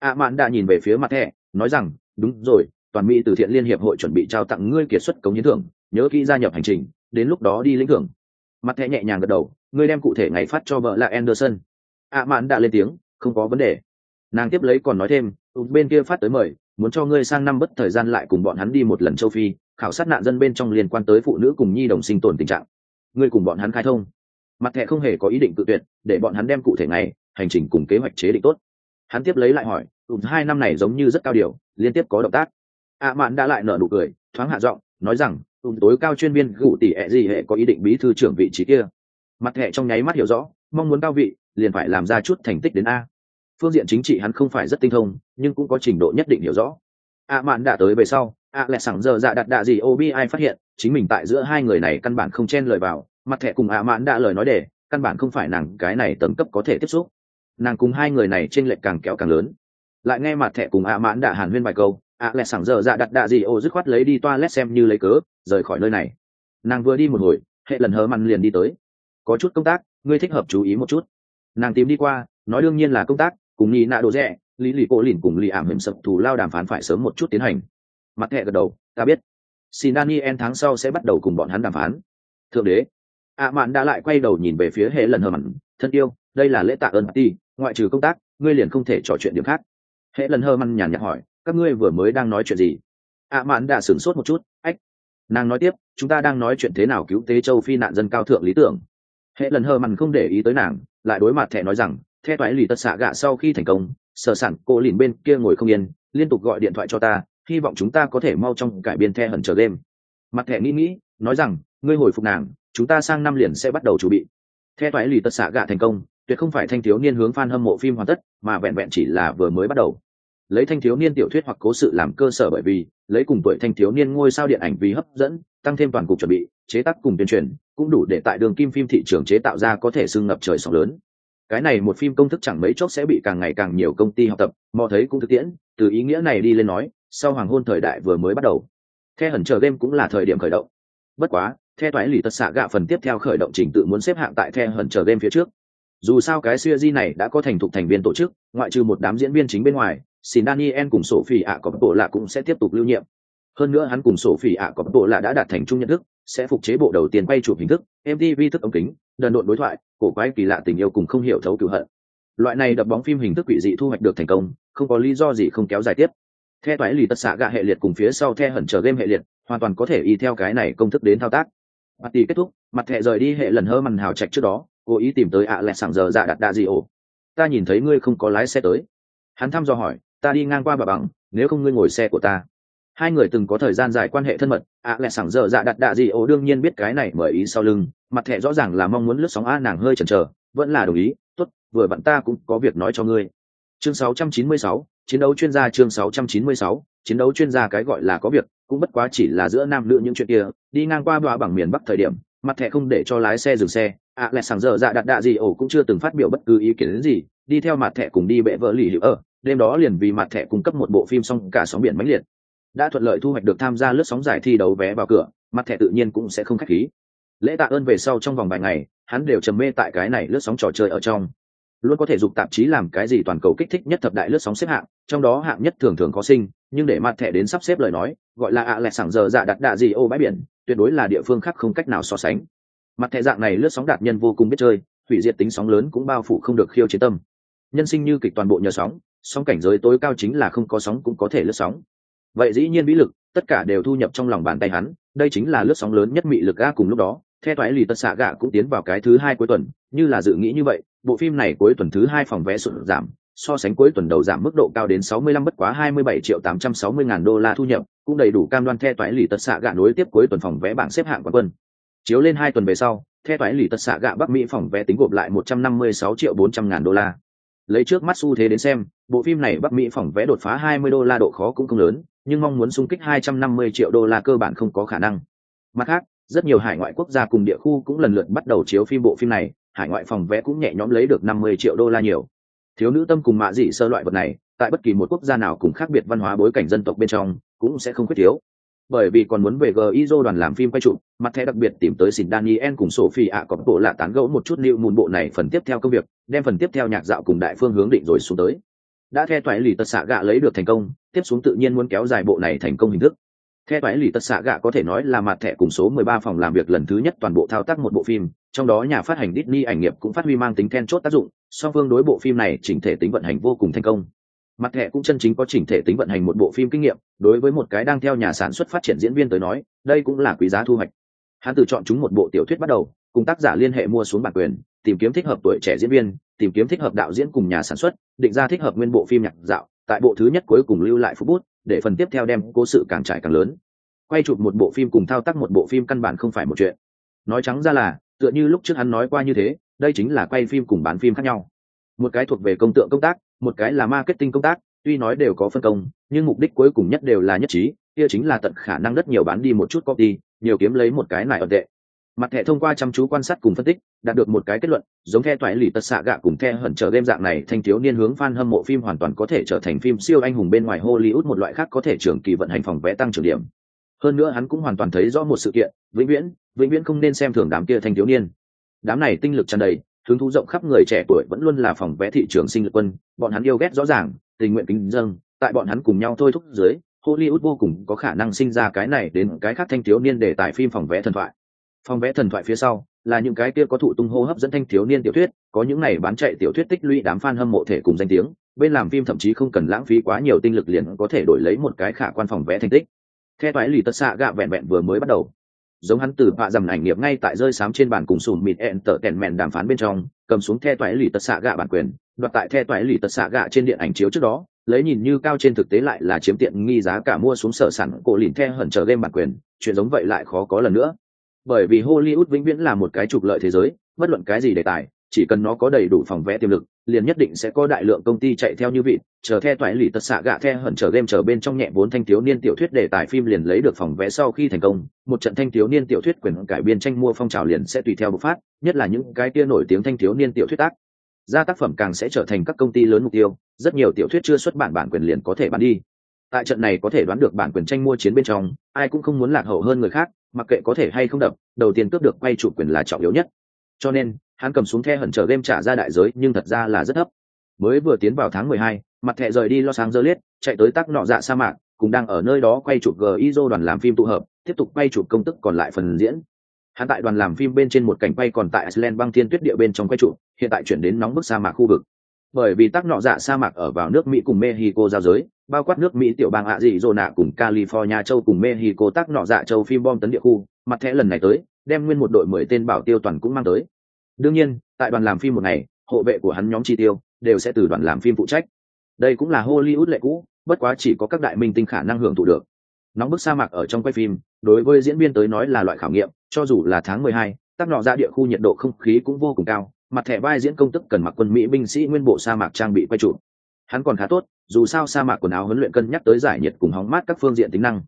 Ạ mạn đã nhìn về phía mặt thẻ, nói rằng, đúng rồi, toàn mỹ từ thiện liên hiệp hội chuẩn bị trao tặng ngươi kiệt xuất cống hiến thưởng, nhớ kỹ gia nhập hành trình, đến lúc đó đi lĩnh thưởng. Mặt thẻ nhẹ nhàng gật đầu, ngươi đem cụ thể ngày phát cho vợ là anderson. Ạ mạn đã lên tiếng, không có vấn đề. Nàng tiếp lấy còn nói thêm bên kia phát tới mời, muốn cho ngươi sang năm bất thời gian lại cùng bọn hắn đi một lần châu phi, khảo sát nạn dân bên trong liên quan tới phụ nữ cùng nhi đồng sinh tồn tình trạng. Ngươi cùng bọn hắn khai thông. Mặt thẻ không hề có ý định tự tuyệt, để bọn hắn đem cụ thể ngày, hành trình cùng kế hoạch chế định tốt hắn tiếp lấy lại hỏi hai năm này giống như rất cao điều, liên tiếp có động tác. Ạ mạn đã lại nở nụ cười, thoáng hạ giọng, nói rằng tụt tối cao chuyên viên gụ tỷ ẹ gì hệ có ý định bí thư trưởng vị trí kia. Mặt hệ trong nháy mắt hiểu rõ, mong muốn cao vị, liền phải làm ra chút thành tích đến a. Phương diện chính trị hắn không phải rất tinh thông, nhưng cũng có trình độ nhất định hiểu rõ. A mạn đã tới về sau à lẹ sẵn giờ dạ đặt đạ gì obi ai phát hiện, chính mình tại giữa hai người này căn bản không chen lời vào. Mặt thẻ cùng ạ mạn đã lời nói để, căn bản không phải nàng cái này tầng cấp có thể tiếp xúc nàng cùng hai người này trên lệch càng kéo càng lớn. Lại nghe mặt thẻ cùng ạ mãn đã hàn huyên bài câu, ạ lẹ sẵn giờ dạ đặt đạ gì ô dứt khoát lấy đi toa lét xem như lấy cớ, rời khỏi nơi này. Nàng vừa đi một hồi, hệ lần hớ mặn liền đi tới. Có chút công tác, ngươi thích hợp chú ý một chút. Nàng tìm đi qua, nói đương nhiên là công tác, cùng nghi nạ đồ rẻ lý lì cổ lìn cùng lì ảm hiểm sập thù lao đàm phán phải sớm một chút tiến hành. Mặt thẹ gật đầu, ta biết. Xin daniel tháng sau sẽ bắt đầu cùng bọn hắn đàm phán. Thượng đế. ạ mạn đã lại quay đầu nhìn về phía hệ lần hờ mặn, thân yêu, đây là lễ tạ ơn ti ngoại trừ công tác, ngươi liền không thể trò chuyện điểm khác. Hệ lần hơ măn nhàn nhạt hỏi, các ngươi vừa mới đang nói chuyện gì? Ạ mạn đã sửng sốt một chút, ách. Nàng nói tiếp, chúng ta đang nói chuyện thế nào cứu tế châu phi nạn dân cao thượng lý tưởng. Hệ lần hơ măn không để ý tới nàng, lại đối mặt thẻ nói rằng theo toái lì tật xạ gạ sau khi thành công, sở sản cô lìn bên kia ngồi không yên, liên tục gọi điện thoại cho ta, hy vọng chúng ta có thể mau trong cải biên the hận chờ game. Mặt thẻ nghĩ nghĩ, nói rằng, ngươi hồi phục nàng, chúng ta sang năm liền sẽ bắt đầu chuẩn bị. Theo toái lì tật xạ gạ thành công tuyệt không phải thanh thiếu niên hướng fan hâm mộ phim hoàn tất, mà vẹn vẹn chỉ là vừa mới bắt đầu. Lấy thanh thiếu niên tiểu thuyết hoặc cố sự làm cơ sở bởi vì, lấy cùng tuổi thanh thiếu niên ngôi sao điện ảnh vì hấp dẫn, tăng thêm toàn cục chuẩn bị, chế tác cùng tuyên truyền, cũng đủ để tại đường kim phim thị trường chế tạo ra có thể xưng ngập trời sóng lớn. Cái này một phim công thức chẳng mấy chốc sẽ bị càng ngày càng nhiều công ty học tập mò thấy cũng thực tiễn, từ ý nghĩa này đi lên nói, sau hoàng hôn thời đại vừa mới bắt đầu. The hẩn chờ game cũng là thời điểm khởi động. Bất quá, the toái lì tật xạ gạ phần tiếp theo khởi động trình tự muốn xếp hạng tại the hẩn chờ game phía trước dù sao cái siêu di này đã có thành thục thành viên tổ chức, ngoại trừ một đám diễn viên chính bên ngoài, xin daniel cùng sổ phi ạ có bộ lạ cũng sẽ tiếp tục lưu nhiệm. Hơn nữa hắn cùng sổ phi ạ có bộ lạ đã đạt thành chung nhận thức, sẽ phục chế bộ đầu tiên quay chụp hình thức mtv thức ống kính, đần độn đối thoại, cổ quái kỳ lạ tình yêu cùng không hiểu thấu cựu hận. Loại này đập bóng phim hình thức quỷ dị thu hoạch được thành công, không có lý do gì không kéo dài tiếp. The toái lì tất xạ gạ hệ liệt cùng phía sau the hẩn chờ game hệ liệt, hoàn toàn có thể y theo cái này công thức đến thao tác. Mặt tỷ kết thúc, mặt thẻ rời đi hệ lần hơ mằn hào trạch trước đó cố ý tìm tới ạ à lẹ sảng giờ dạ đặt đa gì ổ. Ta nhìn thấy ngươi không có lái xe tới. Hắn thăm dò hỏi ta đi ngang qua bà bằng nếu không ngươi ngồi xe của ta. Hai người từng có thời gian dài quan hệ thân mật ạ à lẹ sảng giờ dạ đặt đạ gì ổ đương nhiên biết cái này bởi ý sau lưng mặt thẻ rõ ràng là mong muốn lướt sóng a nàng hơi chần chờ vẫn là đồng ý tốt vừa bạn ta cũng có việc nói cho ngươi. Chương 696, chiến đấu chuyên gia chương 696, chiến đấu chuyên gia cái gọi là có việc cũng bất quá chỉ là giữa nam nữ những chuyện kia đi ngang qua bà bằng miền bắc thời điểm mặt thẻ không để cho lái xe dừng xe ạ à, lẹ sàng giờ dạ đặt đạ gì ổ cũng chưa từng phát biểu bất cứ ý kiến gì đi theo mặt thẻ cùng đi bệ vợ lì hiệu ở đêm đó liền vì mặt thẻ cung cấp một bộ phim xong cả sóng biển mãnh liệt. Đã thuận lợi thu hoạch được tham gia lướt sóng giải thi đấu vé vào cửa mặt thẻ tự nhiên cũng sẽ không khách khí. Lễ tạ ơn về sau trong vòng vài ngày hắn đều trầm mê tại cái này lướt sóng trò chơi ở trong. Luôn có thể dùng tạp chí làm cái gì toàn cầu kích thích nhất thập đại lướt sóng xếp hạng trong đó hạng nhất thường thường có sinh nhưng để mặt thẻ đến sắp xếp lời nói gọi là ạ à lẹ sảng giờ dạ đặt đạ gì ô bãi biển tuyệt đối là địa phương khác không cách nào so sánh. Mặt thẻ dạng này lướt sóng đạt nhân vô cùng biết chơi, hủy diệt tính sóng lớn cũng bao phủ không được khiêu chiến tâm. Nhân sinh như kịch toàn bộ nhờ sóng sóng cảnh giới tối cao chính là không có sóng cũng có thể lướt sóng. Vậy dĩ nhiên bí lực, tất cả đều thu nhập trong lòng bàn tay hắn, đây chính là lướt sóng lớn nhất mị lực ga cùng lúc đó theo toái lì tất xạ gạ cũng tiến vào cái thứ hai cuối tuần, như là dự nghĩ như vậy, bộ phim này cuối tuần thứ hai phòng vé sụt giảm so sánh cuối tuần đầu giảm mức độ cao đến 65 bất quá 27 triệu 860 ngàn đô la thu nhập, cũng đầy đủ cam đoan theo toái lì Tật xạ gạ nối tiếp cuối tuần phòng vé bảng xếp hạng quán quân. Chiếu lên hai tuần về sau theo toái lì Tật xạ gạ bắc mỹ phòng vé tính gộp lại 156 triệu 400 ngàn đô la. Lấy trước mắt xu thế đến xem, bộ phim này bắc mỹ phòng vé đột phá 20 đô la độ khó cũng không lớn, nhưng mong muốn xung kích 250 triệu đô la cơ bản không có khả năng. Mặt khác, rất nhiều hải ngoại quốc gia cùng địa khu cũng lần lượt bắt đầu chiếu phim bộ phim này, hải ngoại phòng vé cũng nhẹ nhõm lấy được 50 triệu đô la nhiều thiếu nữ tâm cùng mạ dị sơ loại vật này, tại bất kỳ một quốc gia nào cùng khác biệt văn hóa bối cảnh dân tộc bên trong, cũng sẽ không khuyết thiếu. Bởi vì còn muốn về gizo đoàn làm phim quay trụ mặt thẻ đặc biệt tìm tới xin daniel cùng sophie ạ có bộ lạ tán gẫu một chút liệu mùn bộ này phần tiếp theo công việc, đem phần tiếp theo nhạc dạo cùng đại phương hướng định rồi xuống tới. Đã theo toại lì tật xạ gạ lấy được thành công, tiếp xuống tự nhiên muốn kéo dài bộ này thành công hình thức theo toại lì tật xạ gạ có thể nói là mặt thẻ cùng số 13 phòng làm việc lần thứ nhất toàn bộ thao tác một bộ phim, trong đó nhà phát hành Disney ảnh nghiệp cũng phát huy mang tính then chốt tác dụng, song phương đối bộ phim này chỉnh thể tính vận hành vô cùng thành công. Mặt thẻ cũng chân chính có chỉnh thể tính vận hành một bộ phim kinh nghiệm, đối với một cái đang theo nhà sản xuất phát triển diễn viên tới nói, đây cũng là quý giá thu hoạch. Hắn tự chọn chúng một bộ tiểu thuyết bắt đầu, cùng tác giả liên hệ mua xuống bản quyền, tìm kiếm thích hợp tuổi trẻ diễn viên, tìm kiếm thích hợp đạo diễn cùng nhà sản xuất, định ra thích hợp nguyên bộ phim nhạc dạo, tại bộ thứ nhất cuối cùng lưu lại phút bút để phần tiếp theo đem cố sự càng trải càng lớn. Quay chụp một bộ phim cùng thao tác một bộ phim căn bản không phải một chuyện. Nói trắng ra là, tựa như lúc trước hắn nói qua như thế, đây chính là quay phim cùng bán phim khác nhau. Một cái thuộc về công tượng công tác, một cái là marketing công tác, tuy nói đều có phân công, nhưng mục đích cuối cùng nhất đều là nhất trí, kia chính là tận khả năng rất nhiều bán đi một chút copy, nhiều kiếm lấy một cái này ở tệ mặt thẻ thông qua chăm chú quan sát cùng phân tích, đạt được một cái kết luận, giống the toại lì tật xạ gạ cùng the hẩn trở game dạng này thanh thiếu niên hướng fan hâm mộ phim hoàn toàn có thể trở thành phim siêu anh hùng bên ngoài hollywood một loại khác có thể trường kỳ vận hành phòng vẽ tăng trưởng điểm. Hơn nữa hắn cũng hoàn toàn thấy rõ một sự kiện, vĩnh viễn vĩnh viễn không nên xem thường đám kia thanh thiếu niên. Đám này tinh lực tràn đầy, hứng thú rộng khắp người trẻ tuổi vẫn luôn là phòng vẽ thị trường sinh lực quân, bọn hắn yêu ghét rõ ràng, tình nguyện kính dâng, tại bọn hắn cùng nhau thôi thúc dưới, hollywood vô cùng có khả năng sinh ra cái này đến cái khác thanh thiếu niên để tại phim phòng vẽ thần thoại phòng vẽ thần thoại phía sau, là những cái kia có thụ tung hô hấp dẫn thanh thiếu niên tiểu thuyết, có những này bán chạy tiểu thuyết tích lũy đám fan hâm mộ thể cùng danh tiếng, bên làm phim thậm chí không cần lãng phí quá nhiều tinh lực liền có thể đổi lấy một cái khả quan phòng vẽ thành tích. Theo toái lì tất xạ gạ vẹn vẹn vừa mới bắt đầu. Giống hắn từ họa dầm ảnh nghiệp ngay tại rơi sám trên bàn cùng sùn mịt ẹn tở tèn mèn đàm phán bên trong, cầm xuống the toái lì tất xạ gạ bản quyền, đoạt tại the toái lì tất xạ gạ trên điện ảnh chiếu trước đó, lấy nhìn như cao trên thực tế lại là chiếm tiện nghi giá cả mua xuống sở sản cổ lìn the hẩn chờ game bản quyền, chuyện giống vậy lại khó có lần nữa bởi vì hollywood vĩnh viễn là một cái trục lợi thế giới, bất luận cái gì đề tài, chỉ cần nó có đầy đủ phòng vẽ tiềm lực, liền nhất định sẽ có đại lượng công ty chạy theo như vị, chờ theo toại lì tật xạ gạ theo hận chờ game chờ bên trong nhẹ vốn thanh thiếu niên tiểu thuyết đề tài phim liền lấy được phòng vẽ sau khi thành công, một trận thanh thiếu niên tiểu thuyết quyền cải biên tranh mua phong trào liền sẽ tùy theo bộc phát, nhất là những cái kia nổi tiếng thanh thiếu niên tiểu thuyết tác ra tác phẩm càng sẽ trở thành các công ty lớn mục tiêu, rất nhiều tiểu thuyết chưa xuất bản bản quyền liền có thể bán đi. Tại trận này có thể đoán được bản quyền tranh mua chiến bên trong, ai cũng không muốn lạc hậu hơn người khác mặc kệ có thể hay không đập đầu tiên cướp được quay chủ quyền là trọng yếu nhất. Cho nên hắn cầm xuống the hận chờ game trả ra đại giới nhưng thật ra là rất thấp. Mới vừa tiến vào tháng mười hai, mặt thẻ rời đi lo sáng dơ liết chạy tới tắc nọ dạ sa mạc cùng đang ở nơi đó quay chụp gizo đoàn làm phim tụ hợp tiếp tục quay chụp công tức còn lại phần diễn. Hắn tại đoàn làm phim bên trên một cảnh quay còn tại iceland băng thiên tuyết địa bên trong quay chụp hiện tại chuyển đến nóng bức sa mạc khu vực bởi vì tắc nọ dạ sa mạc ở vào nước mỹ cùng mexico giao giới bao quát nước mỹ tiểu bang ạ dị dô nạ cùng california châu cùng mexico tắc nọ dạ châu phim bom tấn địa khu. Mặt thẻ lần này tới đem nguyên một đội mười tên bảo tiêu toàn cũng mang tới. Đương nhiên tại đoàn làm phim một ngày hộ vệ của hắn nhóm chi tiêu đều sẽ từ đoàn làm phim phụ trách. Đây cũng là hollywood lệ cũ bất quá chỉ có các đại minh tinh khả năng hưởng thụ được. Nóng bức sa mạc ở trong quay phim đối với diễn viên tới nói là loại khảo nghiệm cho dù là tháng mười hai, tác nọ ra địa khu nhiệt độ không khí cũng vô cùng cao mặt thẻ vai diễn công tức cần mặc quân mỹ binh sĩ nguyên bộ sa mạc trang bị quay trụ hắn còn khá tốt, dù sao sa mạc quần áo huấn luyện cân nhắc tới giải nhiệt cùng hóng mát các phương diện tính năng.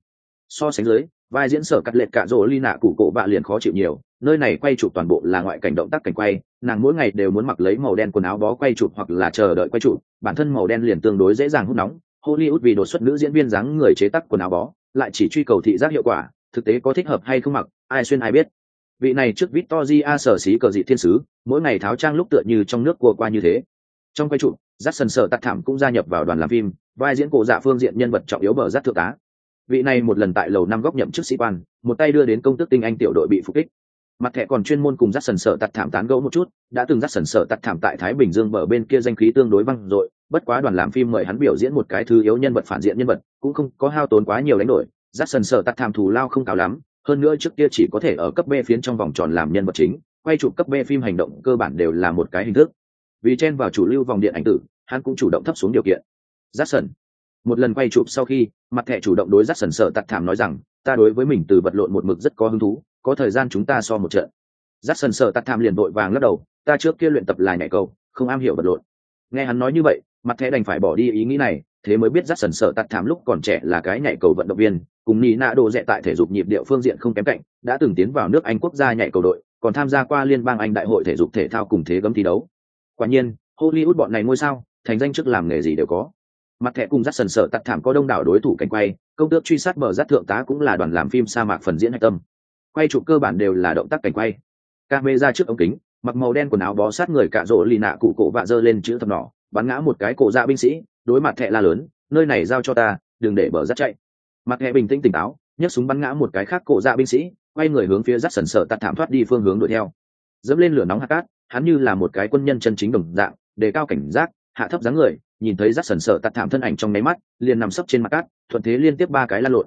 So sánh dưới, vai diễn sở cắt lệch cả rỗ ly nạ cụ cổ bạ liền khó chịu nhiều, nơi này quay chụp toàn bộ là ngoại cảnh động tác cảnh quay, nàng mỗi ngày đều muốn mặc lấy màu đen quần áo bó quay chụp hoặc là chờ đợi quay chụp, bản thân màu đen liền tương đối dễ dàng hút nóng. Hollywood vì đột xuất nữ diễn viên dáng người chế tác quần áo bó, lại chỉ truy cầu thị giác hiệu quả, thực tế có thích hợp hay không mặc, ai xuyên ai biết vị này trước victoria sở xí cờ dị thiên sứ, mỗi ngày tháo trang lúc tựa như trong nước cua qua như thế. Trong quay chụp dắt sần sở tạc thảm cũng gia nhập vào đoàn làm phim, vai diễn cổ dạ phương diện nhân vật trọng yếu bờ rát thượng tá. Vị này một lần tại lầu năm góc nhậm chức sĩ quan, một tay đưa đến công tức tinh anh tiểu đội bị phục kích. Mặt thẻ còn chuyên môn cùng dắt sần sở tạt thảm tán gẫu một chút, đã từng dắt sần sở tạt thảm tại thái bình dương bờ bên kia danh khí tương đối văng dội, bất quá đoàn làm phim mời hắn biểu diễn một cái thứ yếu nhân vật phản diện nhân vật, cũng không có hao tốn quá nhiều đánh đổi. Rát sần sở tạt thảm thù lao không cao lắm hơn nữa trước kia chỉ có thể ở cấp b phiến trong vòng tròn làm nhân vật chính, quay chụp cấp b phim hành động cơ bản đều là một cái hình thức. Vì chen vào chủ lưu vòng điện ảnh tử, hắn cũng chủ động thấp xuống điều kiện. Jackson. Sần một lần quay chụp sau khi, mặt thẻ chủ động đối Jackson sần sở thảm nói rằng, ta đối với mình từ vật lộn một mực rất có hứng thú, có thời gian chúng ta so một trận. Jackson sần sở thảm liền vội vàng lắc đầu, ta trước kia luyện tập là nhảy cầu, không am hiểu vật lộn. Nghe hắn nói như vậy, mặt thẻ đành phải bỏ đi ý nghĩ này, thế mới biết Jackson sần sở thảm lúc còn trẻ là cái nhảy cầu vận động viên cùng nị nạ đồ rẽ tại thể dục nhịp điệu phương diện không kém cạnh, đã từng tiến vào nước anh quốc gia nhảy cầu đội, còn tham gia qua liên bang anh đại hội thể dục thể thao cùng thế gấm thi đấu. Quả nhiên, hollywood bọn này ngôi sao, thành danh chức làm nghề gì đều có. Mặt thẻ cùng rắt sần sợ tạt thảm có đông đảo đối thủ cảnh quay, công tước truy sát bờ rắt thượng tá cũng là đoàn làm phim sa mạc phần diễn hạch tâm. Quay chụp cơ bản đều là động tác cảnh quay. Ca mê ra trước ống kính, mặc màu đen quần áo bó sát người cạ rỗ lì nạ cụ cổ vạ dơ lên chữ thập nỏ bắn ngã một cái cổ dạ binh sĩ, đối mặt thẹ la lớn, nơi này giao cho ta, đừng để bờ rắt chạy mặt hệ bình tĩnh tỉnh táo, nhấc súng bắn ngã một cái khác cổ dạ binh sĩ, quay người hướng phía rát sần sợ tạt thảm thoát đi phương hướng đuổi theo. Dẫm lên lửa nóng hạt cát, hắn như là một cái quân nhân chân chính đồng dạng, đề cao cảnh giác, hạ thấp dáng người, nhìn thấy rát sần sợ tạt thảm thân ảnh trong nháy mắt, liền nằm sấp trên mặt cát, thuận thế liên tiếp ba cái lan lộn.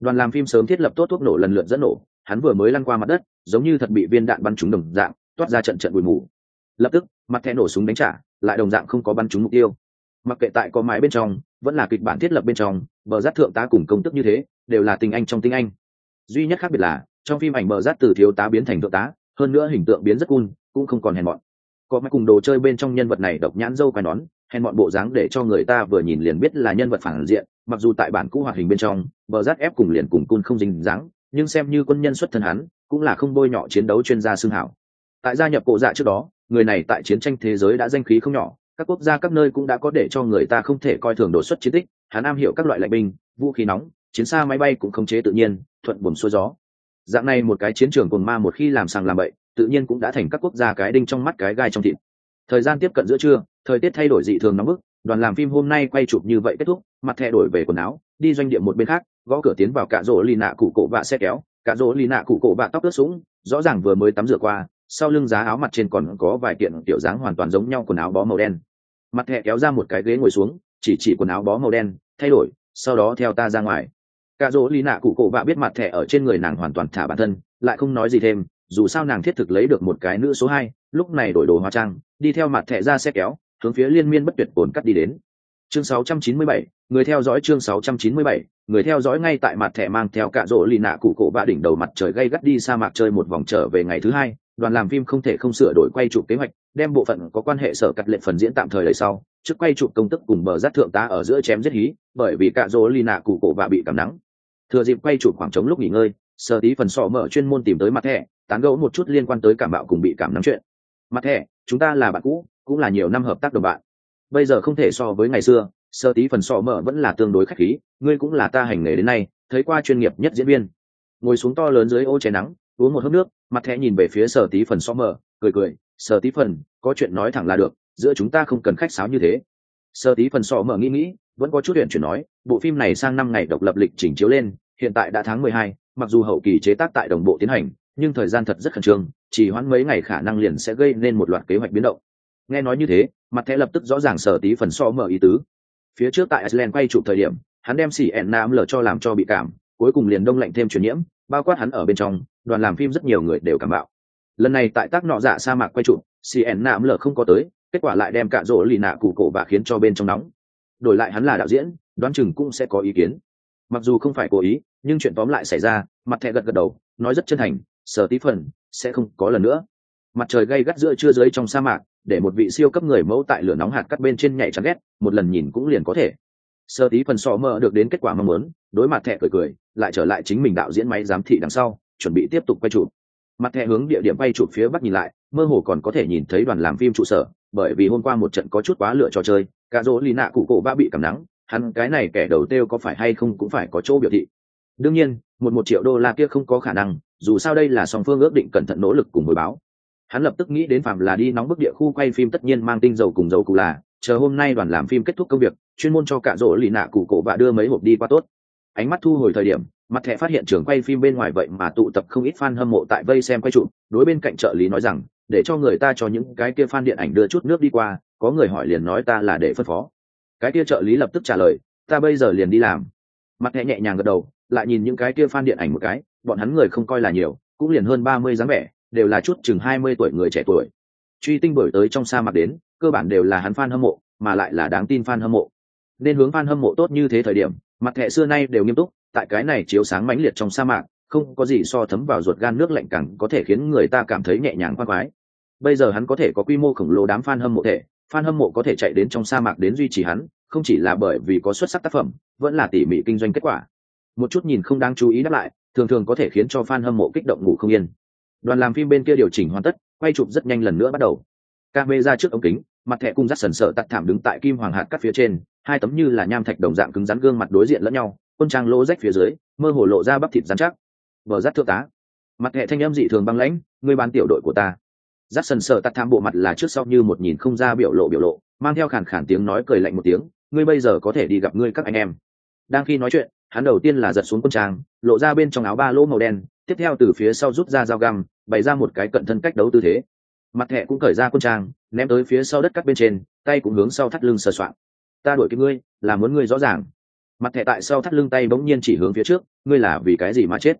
Đoàn làm phim sớm thiết lập tốt thuốc nổ lần lượt dẫn nổ, hắn vừa mới lăn qua mặt đất, giống như thật bị viên đạn bắn trúng đồng dạng, toát ra trận trận bụi mù. Lập tức, mặt thẻ nổ súng đánh trả, lại đồng dạng không có bắn trúng mục tiêu. Mặc kệ tại có mái bên trong, vẫn là kịch bản thiết lập bên trong bờ rát thượng tá cùng công tức như thế, đều là tình anh trong tinh anh. Duy nhất khác biệt là, trong phim ảnh bờ rát từ thiếu tá biến thành thượng tá, hơn nữa hình tượng biến rất cool, cũng không còn hèn mọn. Có mấy cùng đồ chơi bên trong nhân vật này độc nhãn dâu quai nón, hèn mọn bộ dáng để cho người ta vừa nhìn liền biết là nhân vật phản diện, mặc dù tại bản cũ hoạt hình bên trong, bờ rát ép cùng liền cùng cun không dính dáng, nhưng xem như quân nhân xuất thân hắn, cũng là không bôi nhọ chiến đấu chuyên gia xương hảo. Tại gia nhập cổ dạ trước đó, người này tại chiến tranh thế giới đã danh khí không nhỏ các quốc gia các nơi cũng đã có để cho người ta không thể coi thường đột xuất chiến tích. Hắn am hiểu các loại lạnh binh, vũ khí nóng, chiến xa máy bay cũng khống chế tự nhiên, thuận buồm xuôi gió. Dạng này một cái chiến trường cồn ma một khi làm sàng làm bậy, tự nhiên cũng đã thành các quốc gia cái đinh trong mắt cái gai trong thịt. Thời gian tiếp cận giữa trưa, thời tiết thay đổi dị thường nóng bức, đoàn làm phim hôm nay quay chụp như vậy kết thúc, mặt thẻ đổi về quần áo, đi doanh địa một bên khác, gõ cửa tiến vào cả rỗ lì nạ cụ cổ vạ xe kéo. Cả rỗ lì nạ cụ cổ vạ tóc ướt sũng, rõ ràng vừa mới tắm rửa qua sau lưng giá áo mặt trên còn có vài kiện kiểu dáng hoàn toàn giống nhau quần áo bó màu đen. Mặt thẻ kéo ra một cái ghế ngồi xuống chỉ chỉ quần áo bó màu đen thay đổi sau đó theo ta ra ngoài. Cả rỗ lì nạ cụ cổ vạ biết mặt thẻ ở trên người nàng hoàn toàn thả bản thân lại không nói gì thêm dù sao nàng thiết thực lấy được một cái nữ số hai lúc này đổi đồ hóa trang đi theo mặt thẻ ra xe kéo hướng phía liên miên bất tuyệt cồn cắt đi đến. Chương 697, người theo dõi chương 697, người theo dõi ngay tại mặt thẻ mang theo cả rỗ lì nạ cụ cổ bạ đỉnh đầu mặt trời gây gắt đi sa mạc chơi một vòng trở về ngày thứ hai đoàn làm phim không thể không sửa đổi quay chụp kế hoạch, đem bộ phận có quan hệ sở cắt lệ phần diễn tạm thời lấy sau, trước quay chụp công tức cùng bờ rát thượng tá ở giữa chém giết hí, bởi vì cả rỗ lì nạ cụ cổ và bị cảm nắng. Thừa dịp quay chụp khoảng trống lúc nghỉ ngơi, sở tí phần sọ mở chuyên môn tìm tới mặt thẻ, tán gẫu một chút liên quan tới cảm bạo cùng bị cảm nắng chuyện. Mặt thẻ, chúng ta là bạn cũ, cũng là nhiều năm hợp tác đồng bạn. Bây giờ không thể so với ngày xưa sơ tí phần sọ mở vẫn là tương đối khách khí, ngươi cũng là ta hành nghề đến nay, thấy qua chuyên nghiệp nhất diễn viên. Ngồi xuống to lớn dưới ô che nắng uống một hớp nước, mặt thẻ nhìn về phía sở tí phần sọ mở cười cười, sở tí phần, có chuyện nói thẳng là được, giữa chúng ta không cần khách sáo như thế. Sở tí phần sọ mở nghĩ nghĩ, vẫn có chút chuyện chuyển nói, bộ phim này sang năm ngày độc lập lịch chỉnh chiếu lên, hiện tại đã tháng mười hai, mặc dù hậu kỳ chế tác tại đồng bộ tiến hành, nhưng thời gian thật rất khẩn trương, chỉ hoãn mấy ngày khả năng liền sẽ gây nên một loạt kế hoạch biến động. Nghe nói như thế, mặt thẻ lập tức rõ ràng sở tí phần so mở ý tứ. Phía trước tại iceland quay chụp thời điểm, hắn đem xỉ ẹn nam lờ cho làm cho bị cảm, cuối cùng liền đông lạnh thêm truyền nhiễm, bao quát hắn ở bên trong đoàn làm phim rất nhiều người đều cảm bạo. Lần này tại tác nọ dạ sa mạc quay chụp cn nạm lờ không có tới, kết quả lại đem cả rỗ lì nạ cụ cổ và khiến cho bên trong nóng. Đổi lại hắn là đạo diễn, đoán chừng cũng sẽ có ý kiến. Mặc dù không phải cố ý, nhưng chuyện tóm lại xảy ra, mặt thẻ gật gật đầu, nói rất chân thành, sở tí phần, sẽ không có lần nữa. Mặt trời gay gắt giữa trưa dưới trong sa mạc, để một vị siêu cấp người mẫu tại lửa nóng hạt cắt bên trên nhảy chắn ghét, một lần nhìn cũng liền có thể. Sơ tí phần sọ mơ được đến kết quả mong muốn, đối mặt thẹ cười cười, lại trở lại chính mình đạo diễn máy giám thị đằng sau chuẩn bị tiếp tục quay chụp. Mặt thẻ hướng địa điểm quay chụp phía bắc nhìn lại, mơ hồ còn có thể nhìn thấy đoàn làm phim trụ sở, bởi vì hôm qua một trận có chút quá lựa trò chơi, cả dỗ lì nạ cụ cổ ba bị cảm nắng, hắn cái này kẻ đầu tiêu có phải hay không cũng phải có chỗ biểu thị. Đương nhiên, một một triệu đô la kia không có khả năng, dù sao đây là song phương ước định cẩn thận nỗ lực cùng hồi báo. Hắn lập tức nghĩ đến phạm là đi nóng bức địa khu quay phim tất nhiên mang tinh dầu cùng dầu cụ là, chờ hôm nay đoàn làm phim kết thúc công việc, chuyên môn cho cả rỗ lì nạ cụ cổ và đưa mấy hộp đi qua tốt. Ánh mắt thu hồi thời điểm mặt thẻ phát hiện trường quay phim bên ngoài vậy mà tụ tập không ít fan hâm mộ tại vây xem quay trụ, đối bên cạnh trợ lý nói rằng, để cho người ta cho những cái kia fan điện ảnh đưa chút nước đi qua, có người hỏi liền nói ta là để phân phó. Cái kia trợ lý lập tức trả lời, ta bây giờ liền đi làm. Mặt thẻ nhẹ nhàng gật đầu, lại nhìn những cái kia fan điện ảnh một cái, bọn hắn người không coi là nhiều, cũng liền hơn ba mươi dáng vẻ, đều là chút chừng hai mươi tuổi người trẻ tuổi. Truy tinh bởi tới trong sa mạc đến, cơ bản đều là hắn fan hâm mộ, mà lại là đáng tin fan hâm mộ. Nên hướng fan hâm mộ tốt như thế thời điểm, mặt thẻ xưa nay đều nghiêm túc tại cái này chiếu sáng mãnh liệt trong sa mạc, không có gì so thấm vào ruột gan nước lạnh càng có thể khiến người ta cảm thấy nhẹ nhàng khoan khoái. Bây giờ hắn có thể có quy mô khổng lồ đám fan hâm mộ thể, fan hâm mộ có thể chạy đến trong sa mạc đến duy trì hắn, không chỉ là bởi vì có xuất sắc tác phẩm, vẫn là tỉ mỉ kinh doanh kết quả. Một chút nhìn không đáng chú ý đáp lại, thường thường có thể khiến cho fan hâm mộ kích động ngủ không yên. Đoàn làm phim bên kia điều chỉnh hoàn tất, quay chụp rất nhanh lần nữa bắt đầu. Ca mê ra trước ống kính, mặt thẹ cung rắt sần sợ tắt thảm đứng tại kim hoàng hạt cắt phía trên, hai tấm như là nham thạch đồng dạng cứng rắn gương mặt đối diện lẫn nhau quân trang lỗ rách phía dưới, mơ hồ lộ ra bắp thịt dán chắc. Vờ rát thượng tá. Mặt hệ thanh âm dị thường băng lãnh người bán tiểu đội của ta. Rát sần sợ tắt tham bộ mặt là trước sau như một nhìn không ra biểu lộ biểu lộ, mang theo khản khản tiếng nói cười lạnh một tiếng, ngươi bây giờ có thể đi gặp ngươi các anh em. Đang khi nói chuyện, hắn đầu tiên là giật xuống quân trang, lộ ra bên trong áo ba lỗ màu đen, tiếp theo từ phía sau rút ra dao găm, bày ra một cái cận thân cách đấu tư thế. Mặt thẹ cũng cởi ra quân trang, ném tới phía sau đất cắt bên trên, tay cũng hướng sau thắt lưng sờ soạn ta đuổi cái ngươi, là muốn ngươi rõ ràng mặt thẻ tại sau thắt lưng tay bỗng nhiên chỉ hướng phía trước ngươi là vì cái gì mà chết?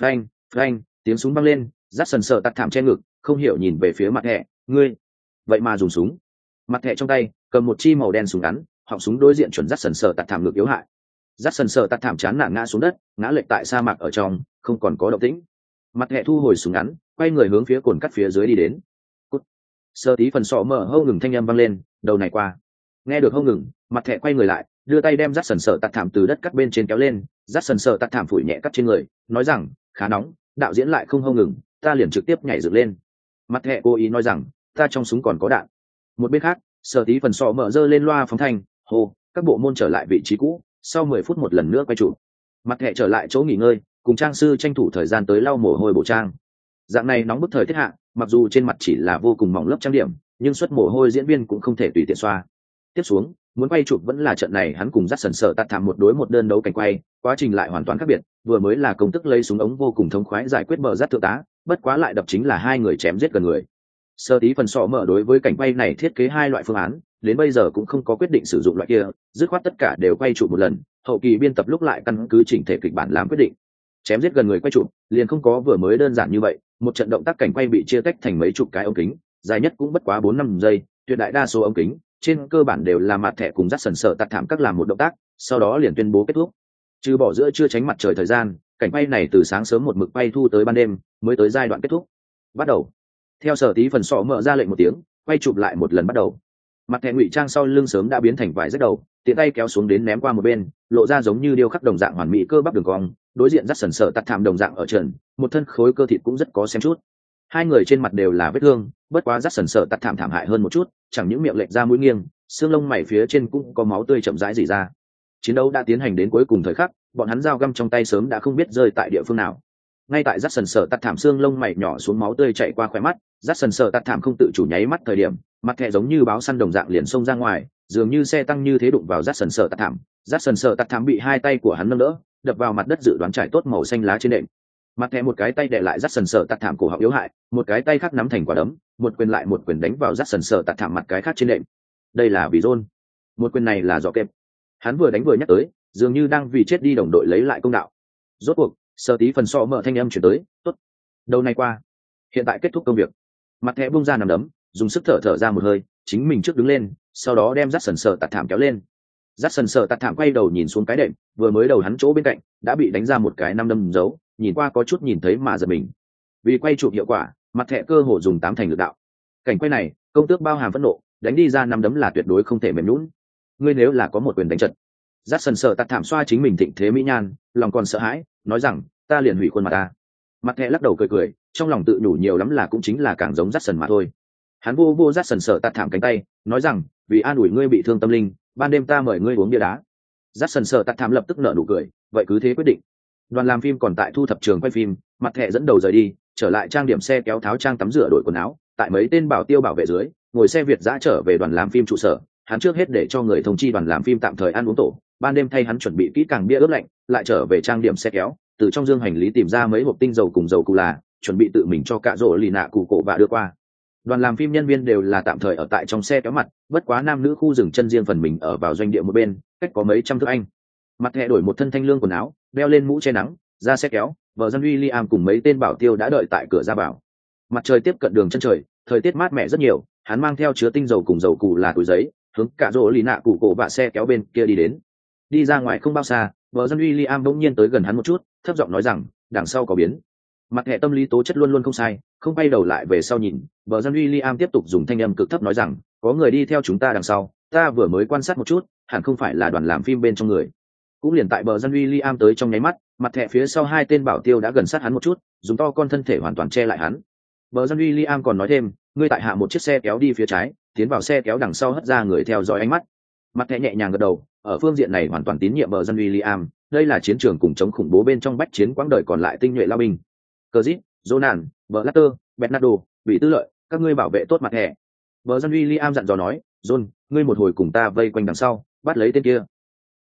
Frank, Frank, tiếng súng băng lên rát sần sợ tắt thảm che ngực không hiểu nhìn về phía mặt thẻ ngươi vậy mà dùng súng. Mặt thẻ trong tay cầm một chi màu đen súng ngắn họng súng đối diện chuẩn rát sần sợ tắt thảm ngực yếu hại. Rát sần sợ tắt thảm chán nản ngã xuống đất ngã lệch tại sa mạc ở trong không còn có động tĩnh. Mặt hệ thu hồi súng ngắn quay người hướng phía cồn cắt phía dưới đi đến. Cút. sơ tí phần sọ mở hâu ngừng thanh â m văng lên đầu này qua. Nghe được hâu ngừng mặt thẹ quay người lại đưa tay đem rát sần sợ tạt thảm từ đất cắt bên trên kéo lên, rát sần sợ tạt thảm phủi nhẹ cắt trên người, nói rằng, khá nóng, đạo diễn lại không hâu ngừng, ta liền trực tiếp nhảy dựng lên. Mặt hệ cố ý nói rằng, ta trong súng còn có đạn. Một bên khác, sở tí phần sọ mở rơ lên loa phóng thanh, hô, các bộ môn trở lại vị trí cũ, sau mười phút một lần nữa quay trụ mặt hệ trở lại chỗ nghỉ ngơi, cùng trang sư tranh thủ thời gian tới lau mồ hôi bổ trang. Dạng này nóng bức thời tiết hạ, mặc dù trên mặt chỉ là vô cùng mỏng lớp trang điểm, nhưng suất mồ hôi diễn viên cũng không thể tùy tiện xoa. Tiếp xuống muốn quay chụp vẫn là trận này, hắn cùng dắt sần sợ tạt thảm một đối một đơn đấu cảnh quay, quá trình lại hoàn toàn khác biệt, vừa mới là công tức lấy súng ống vô cùng thống khoái giải quyết bờ rát thượng tá, bất quá lại đập chính là hai người chém giết gần người. Sơ tí phần sọ mở đối với cảnh quay này thiết kế hai loại phương án, đến bây giờ cũng không có quyết định sử dụng loại kia, dứt khoát tất cả đều quay chụp một lần, hậu kỳ biên tập lúc lại căn cứ chỉnh thể kịch bản làm quyết định. Chém giết gần người quay chụp, liền không có vừa mới đơn giản như vậy, một trận động tác cảnh quay bị chia tách thành mấy chục cái ống kính, dài nhất cũng bất quá bốn năm giây, tuyệt đại đa số ống kính trên cơ bản đều là mặt thẻ cùng rắt sần sợ tạt thảm các làm một động tác, sau đó liền tuyên bố kết thúc. Trừ bỏ giữa chưa tránh mặt trời thời gian, cảnh quay này từ sáng sớm một mực bay thu tới ban đêm, mới tới giai đoạn kết thúc. Bắt đầu. Theo sở tí phần sọ mở ra lệnh một tiếng, quay chụp lại một lần bắt đầu. Mặt thẻ ngụy trang sau lưng sớm đã biến thành vải rách đầu, tiện tay kéo xuống đến ném qua một bên, lộ ra giống như điêu khắc đồng dạng hoàn mỹ cơ bắp đường cong, đối diện rắt sần sợ tắt thảm đồng dạng ở trần, một thân khối cơ thịt cũng rất có xem chút hai người trên mặt đều là vết thương, bất quá rắt sần sợ tắt thảm thảm hại hơn một chút, chẳng những miệng lệch ra mũi nghiêng, xương lông mày phía trên cũng có máu tươi chậm rãi dỉ ra. Chiến đấu đã tiến hành đến cuối cùng thời khắc, bọn hắn dao găm trong tay sớm đã không biết rơi tại địa phương nào. Ngay tại rắt sần sợ tắt thảm xương lông mày nhỏ xuống máu tươi chạy qua khóe mắt rắt sần sợ tắt thảm không tự chủ nháy mắt thời điểm, mặt thẹ giống như báo săn đồng dạng liền xông ra ngoài, dường như xe tăng như thế đụng vào rắt sần sợ tắt thảm. Rắt sần sợ tắt thảm bị hai tay của hắn nâng đỡ, đập vào mặt đất dự đoán trải tốt màu xanh lá trên đệm mặt thẹ một cái tay đệ lại rắt sần sợ tạt thảm cổ họng yếu hại, một cái tay khác nắm thành quả đấm, một quyền lại một quyền đánh vào rắt sần sợ tạt thảm mặt cái khác trên đệm đây là vì rôn một quyền này là dọ kẹp hắn vừa đánh vừa nhắc tới, dường như đang vì chết đi đồng đội lấy lại công đạo. Rốt cuộc sơ tí phần so mở thanh âm chuyển tới, tốt. Đầu này qua. Hiện tại kết thúc công việc. Mặt thẻ bung ra nằm đấm, dùng sức thở thở ra một hơi, chính mình trước đứng lên, sau đó đem rắt sần sờ tạt thảm kéo lên. Rắt sần sờ tạt thảm quay đầu nhìn xuống cái đệm, vừa mới đầu hắn chỗ bên cạnh, đã bị đánh ra một cái năm đâm dấu nhìn qua có chút nhìn thấy mà giật mình. Vì quay chụp hiệu quả, mặt thẻ cơ hồ dùng tám thành lực đạo. Cảnh quay này, công tước bao hàm phẫn nộ, đánh đi ra năm đấm là tuyệt đối không thể mềm lún ngươi nếu là có một quyền đánh trận, rát sần sợ tạt thảm xoa chính mình thịnh thế mỹ nhan, lòng còn sợ hãi, nói rằng, ta liền hủy khuôn mặt ta. Mặt thẹ lắc đầu cười cười, trong lòng tự nhủ nhiều lắm là cũng chính là càng giống rát sần mà thôi. Hắn vô vô rát sần sợ tạt thảm cánh tay, nói rằng, vì an ủi ngươi bị thương tâm linh, ban đêm ta mời ngươi uống bia đá. Rát sần sợ tạt thảm lập tức nở nụ cười, vậy cứ thế quyết định đoàn làm phim còn tại thu thập trường quay phim, mặt thẹ dẫn đầu rời đi, trở lại trang điểm xe kéo tháo trang tắm rửa đổi quần áo, tại mấy tên bảo tiêu bảo vệ dưới, ngồi xe việt giã trở về đoàn làm phim trụ sở, hắn trước hết để cho người thông chi đoàn làm phim tạm thời ăn uống tổ, ban đêm thay hắn chuẩn bị kỹ càng bia ướp lạnh, lại trở về trang điểm xe kéo, từ trong dương hành lý tìm ra mấy hộp tinh dầu cùng dầu cụ là, chuẩn bị tự mình cho cả rỗ lì nạ cụ cổ và đưa qua. Đoàn làm phim nhân viên đều là tạm thời ở tại trong xe kéo mặt, bất quá nam nữ khu rừng chân riêng phần mình ở vào doanh địa một bên, cách có mấy trăm thước anh. Mặt hẹ đổi một thân thanh lương quần áo đeo lên mũ che nắng ra xe kéo, vợ dân uy cùng mấy tên bảo tiêu đã đợi tại cửa ra bảo mặt trời tiếp cận đường chân trời, thời tiết mát mẻ rất nhiều, hắn mang theo chứa tinh dầu cùng dầu cụ là túi giấy, hướng cả rỗ lì nạ cụ cổ và xe kéo bên kia đi đến. Đi ra ngoài không bao xa, vợ dân uy bỗng nhiên tới gần hắn một chút, thấp giọng nói rằng, đằng sau có biến. Mặt hệ tâm lý tố chất luôn luôn không sai, không bay đầu lại về sau nhìn, vợ dân uy tiếp tục dùng thanh âm cực thấp nói rằng, có người đi theo chúng ta đằng sau, ta vừa mới quan sát một chút, hẳn không phải là đoàn làm phim bên trong người cũng liền tại bờ dân uy liam tới trong nháy mắt mặt thẻ phía sau hai tên bảo tiêu đã gần sát hắn một chút dùng to con thân thể hoàn toàn che lại hắn bờ dân uy liam còn nói thêm ngươi tại hạ một chiếc xe kéo đi phía trái tiến vào xe kéo đằng sau hất ra người theo dõi ánh mắt mặt thẻ nhẹ nhàng gật đầu ở phương diện này hoàn toàn tín nhiệm bờ dân William, đây là chiến trường cùng chống khủng bố bên trong bách chiến quãng đời còn lại tinh nhuệ lao binh. Cờ Dít, Jonan, Blatter, Bernardo, bị tư lợi, các ngươi bảo vệ tốt mặt thẻ. Bờ dân William dặn dò nói, John, ngươi một hồi cùng ta vây quanh đằng sau, bắt lấy tên kia.